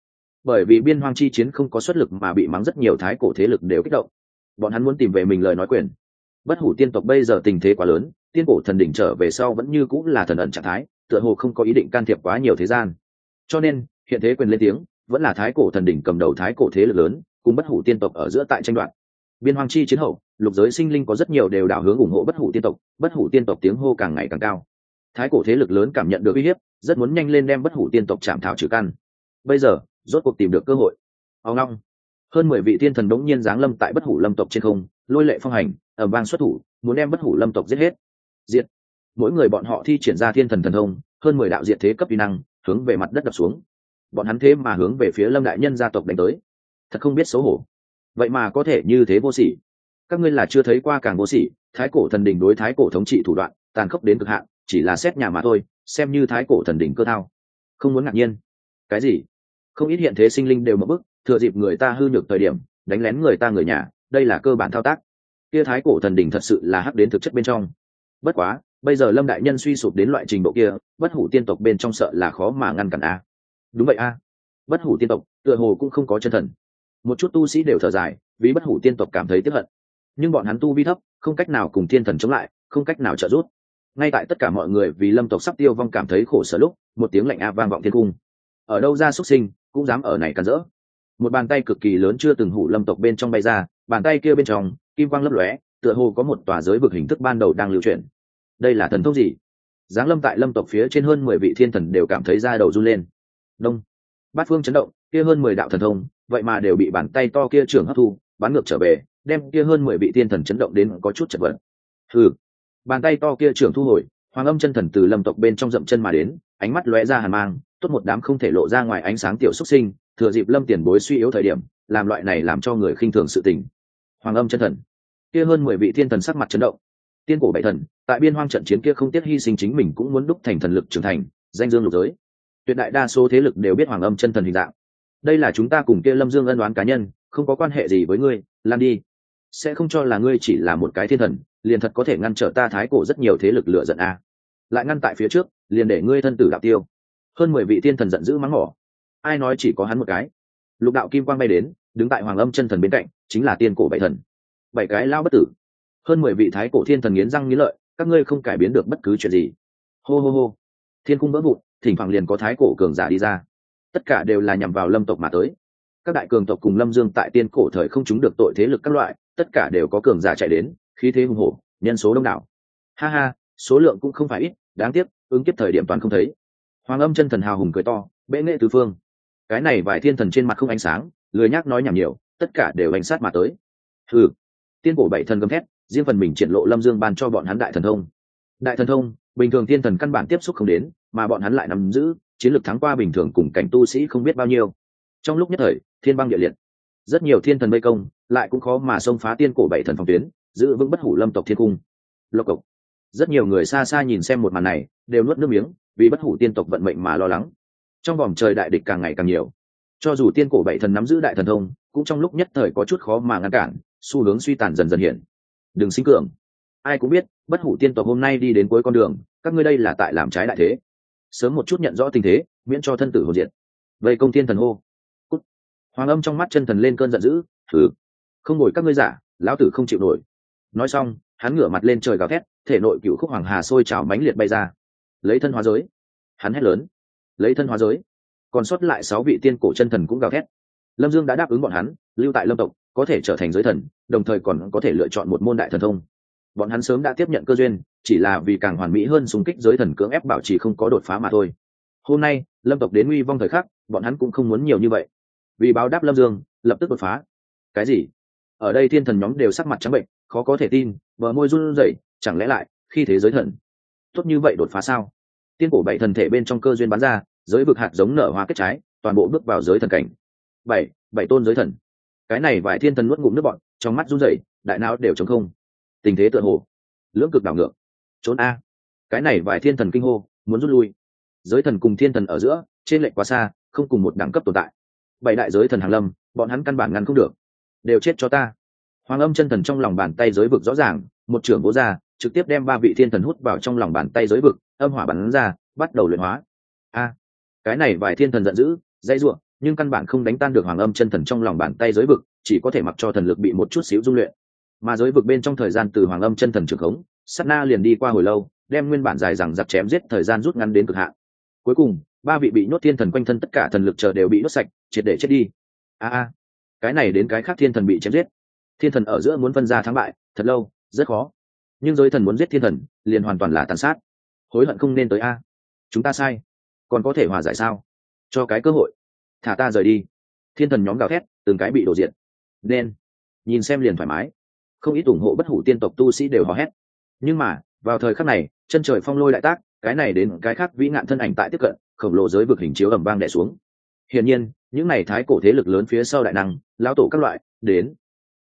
Bởi vì biên hoang chi chiến không có xuất lực mà bị mắng rất nhiều thái cổ thế lực đều kích động. Bọn hắn muốn tìm về mình lời nói quyền. Bất hủ tiên tộc bây giờ tình thế quá lớn, tiên cổ thần đỉnh trở về sau vẫn như cũng là thần ẩn trạng thái, tựa hồ không có ý định can thiệp quá nhiều thế gian. Cho nên, hiện thế quyền lên tiếng, vẫn là thái cổ thần đỉnh cầm đầu thái cổ thế lực lớn, cùng bất hủ tiên tộc ở giữa tại tranh đoạn biên hoang chi chiến hậu, lục giới sinh linh có rất nhiều đều đảo hướng ủng hộ bất hủ tiên tộc, bất hủ tiên tộc tiếng hô càng ngày càng cao. Thái cổ thế lực lớn cảm nhận được uy hiếp, rất muốn nhanh lên đem bất hủ tiên tộc chạm thảo trừ căn. Bây giờ, rốt cuộc tìm được cơ hội. Ao ngong hơn mười vị tiên thần đống nhiên giáng lâm tại bất hủ lâm tộc trên không, lôi lệ phong hành ở vang xuất thủ, muốn đem bất hủ lâm tộc giết hết. Diệt. Mỗi người bọn họ thi triển ra thiên thần thần thông, hơn mười đạo diệt thế cấp vi năng, hướng về mặt đất đập xuống. Bọn hắn thế mà hướng về phía lâm đại nhân gia tộc đánh tới. Thật không biết xấu hổ vậy mà có thể như thế vô sỉ. Các ngươi là chưa thấy qua càng vô sỉ, thái cổ thần đỉnh đối thái cổ thống trị thủ đoạn, tàn khốc đến cực hạn, chỉ là xét nhà mà thôi, xem như thái cổ thần đỉnh cơ thao. Không muốn ngạc nhiên. Cái gì? Không ít hiện thế sinh linh đều mất bức thừa dịp người ta hư nhược thời điểm, đánh lén người ta người nhà, đây là cơ bản thao tác. Kia thái cổ thần đỉnh thật sự là hắc đến thực chất bên trong. Bất quá, bây giờ lâm đại nhân suy sụp đến loại trình độ kia, bất hủ tiên tộc bên trong sợ là khó mà ngăn cản a. Đúng vậy a. Bất hủ tiên tộc, tựa hồ cũng không có chân thần một chút tu sĩ đều thở dài, vì bất hủ tiên tộc cảm thấy tiếp hận. Nhưng bọn hắn tu vi thấp, không cách nào cùng thiên thần chống lại, không cách nào trợ giúp. Ngay tại tất cả mọi người vì lâm tộc sắp tiêu vong cảm thấy khổ sở lúc, một tiếng lạnh a vang vọng thiên cung. Ở đâu ra xuất sinh, cũng dám ở này cắn rỡ. Một bàn tay cực kỳ lớn chưa từng hủ lâm tộc bên trong bay ra, bàn tay kia bên trong, kim quang lấp lóe, tựa hồ có một tòa giới vực hình thức ban đầu đang lưu chuyển. Đây là thần thông gì? Giáng lâm tại lâm tộc phía trên hơn mười vị thiên thần đều cảm thấy da đầu run lên. Đông. Bát phương chấn động, kia hơn mười đạo thần thông vậy mà đều bị bàn tay to kia trưởng hấp thu, bắn ngược trở về, đem kia hơn mười vị tiên thần chấn động đến có chút chật vật. Ừ bàn tay to kia trưởng thu hồi, hoàng âm chân thần từ lâm tộc bên trong dậm chân mà đến, ánh mắt lóe ra hàn mang, tốt một đám không thể lộ ra ngoài ánh sáng tiểu xuất sinh, thừa dịp lâm tiền bối suy yếu thời điểm, làm loại này làm cho người khinh thường sự tình. Hoàng âm chân thần. Kia hơn mười vị thiên thần sắc mặt chấn động. Tiên cổ bảy thần, tại biên hoang trận chiến kia không tiếc hy sinh chính mình cũng muốn đúc thành thần lực trưởng thành, danh dương lục giới. Tuyệt đại đa số thế lực đều biết hoàng âm chân thần hình dạng đây là chúng ta cùng kia lâm dương ân đoán cá nhân, không có quan hệ gì với ngươi, lan đi. Sẽ không cho là ngươi chỉ là một cái thiên thần, liền thật có thể ngăn trở ta thái cổ rất nhiều thế lực lựa giận a. Lại ngăn tại phía trước, liền để ngươi thân tử đạo tiêu. Hơn mười vị thiên thần giận dữ mắng mỏ. Ai nói chỉ có hắn một cái? Lục đạo kim quang bay đến, đứng tại hoàng âm chân thần bên cạnh, chính là tiên cổ bảy thần. Bảy cái lao bất tử. Hơn mười vị thái cổ thiên thần nghiến răng nghiến lợi, các ngươi không cải biến được bất cứ chuyện gì. Hô hô hô. Thiên cung vỡ vụn, thỉnh thoảng liền có thái cổ cường giả đi ra tất cả đều là nhằm vào lâm tộc mà tới. Các đại cường tộc cùng lâm dương tại tiên cổ thời không chúng được tội thế lực các loại, tất cả đều có cường giả chạy đến, khí thế hùng hổ, nhân số đông đảo. Ha ha, số lượng cũng không phải ít, đáng tiếc, ứng kiếp thời điểm toàn không thấy. Hoàng âm chân thần hào hùng cười to, bệ nghệ tứ phương. Cái này vài thiên thần trên mặt không ánh sáng, lười nhác nói nhảm nhiều, tất cả đều bánh sát mà tới. Ừ tiên cổ bảy thần gầm thét, riêng phần mình triển lộ lâm dương ban cho bọn hắn đại thần thông. Đại thần thông, bình thường thiên thần căn bản tiếp xúc không đến mà bọn hắn lại nắm giữ chiến lược thắng qua bình thường cùng cảnh tu sĩ không biết bao nhiêu. Trong lúc nhất thời, thiên băng địa liệt. Rất nhiều thiên thần vây công, lại cũng khó mà xông phá tiên cổ bảy thần phòng tuyến, giữ vững bất hủ lâm tộc thiên cung. Lộc cộc. Rất nhiều người xa xa nhìn xem một màn này, đều nuốt nước miếng, vì bất hủ tiên tộc vận mệnh mà lo lắng. Trong vòng trời đại địch càng ngày càng nhiều. Cho dù tiên cổ bảy thần nắm giữ đại thần thông, cũng trong lúc nhất thời có chút khó mà ngăn cản, xu hướng suy tàn dần dần hiện. Đừng sinh cường. Ai cũng biết, bất hủ tiên tộc hôm nay đi đến cuối con đường, các ngươi đây là tại làm trái đại thế sớm một chút nhận rõ tình thế, miễn cho thân tử hồ diện vây công tiên thần hô. Cút. hoàng âm trong mắt chân thần lên cơn giận dữ, thử. Không ngồi các ngươi giả, lão tử không chịu nổi. Nói xong, hắn ngửa mặt lên trời gào thét, thể nội cựu khúc hoàng hà sôi trào mãnh liệt bay ra. Lấy thân hóa giới. Hắn hét lớn. Lấy thân hóa giới. Còn sót lại sáu vị tiên cổ chân thần cũng gào thét. Lâm dương đã đáp ứng bọn hắn, lưu tại lâm tộc, có thể trở thành giới thần, đồng thời còn có thể lựa chọn một môn đại thần thông bọn hắn sớm đã tiếp nhận cơ duyên, chỉ là vì càng hoàn mỹ hơn xung kích giới thần cưỡng ép bảo trì không có đột phá mà thôi. Hôm nay, lâm tộc đến nguy vong thời khắc, bọn hắn cũng không muốn nhiều như vậy. Vì báo đáp lâm dương, lập tức đột phá. Cái gì? Ở đây thiên thần nhóm đều sắc mặt trắng bệnh, khó có thể tin vợ môi run rẩy, chẳng lẽ lại, khi thế giới thần, tốt như vậy đột phá sao? Tiên cổ bảy thần thể bên trong cơ duyên bắn ra, giới vực hạt giống nở hoa kết trái, toàn bộ bước vào giới thần cảnh. Bảy bảy tôn giới thần. Cái này vài thiên thần nuốt ngụm nước bọn trong mắt run rẩy, đại não đều chống không tình thế tựa hồ. Lưỡng cực đảo ngược. Trốn a. Cái này vài thiên thần kinh hô, muốn rút lui. Giới thần cùng thiên thần ở giữa, trên lệnh quá xa, không cùng một đẳng cấp tồn tại. Bảy đại giới thần hàng lâm, bọn hắn căn bản ngăn không được. Đều chết cho ta. Hoàng âm chân thần trong lòng bàn tay giới vực rõ ràng, một trưởng bố ra, trực tiếp đem ba vị thiên thần hút vào trong lòng bàn tay giới vực, âm hỏa bắn ra, bắt đầu luyện hóa. A. Cái này vài thiên thần giận dữ dây ruộng, nhưng căn bản không đánh tan được hoàng âm chân thần trong lòng bàn tay giới vực, chỉ có thể mặc cho thần lực bị một chút xíu dung luyện mà giới vực bên trong thời gian từ hoàng âm chân thần trường khống, sát na liền đi qua hồi lâu, đem nguyên bản dài rằng giặc chém giết thời gian rút ngắn đến cực hạn. Cuối cùng, ba vị bị nhốt thiên thần quanh thân tất cả thần lực chờ đều bị đốt sạch, triệt để chết đi. A a, cái này đến cái khác thiên thần bị chém giết. Thiên thần ở giữa muốn phân ra thắng bại, thật lâu, rất khó. Nhưng giới thần muốn giết thiên thần, liền hoàn toàn là tàn sát. Hối hận không nên tới a. Chúng ta sai. Còn có thể hòa giải sao? Cho cái cơ hội. Thả ta rời đi. Thiên thần nhóm gào thét, từng cái bị đổ diện. Nên, nhìn xem liền thoải mái không ít ủng hộ bất hủ tiên tộc tu sĩ đều hò hét. Nhưng mà, vào thời khắc này, chân trời phong lôi đại tác, cái này đến cái khác vĩ nạn thân ảnh tại tiếp cận, khổng lồ giới vực hình chiếu ẩm vang đẻ xuống. Hiển nhiên, những n à y thái cổ thế lực lớn phía sau đại năng, lão tổ các loại, đến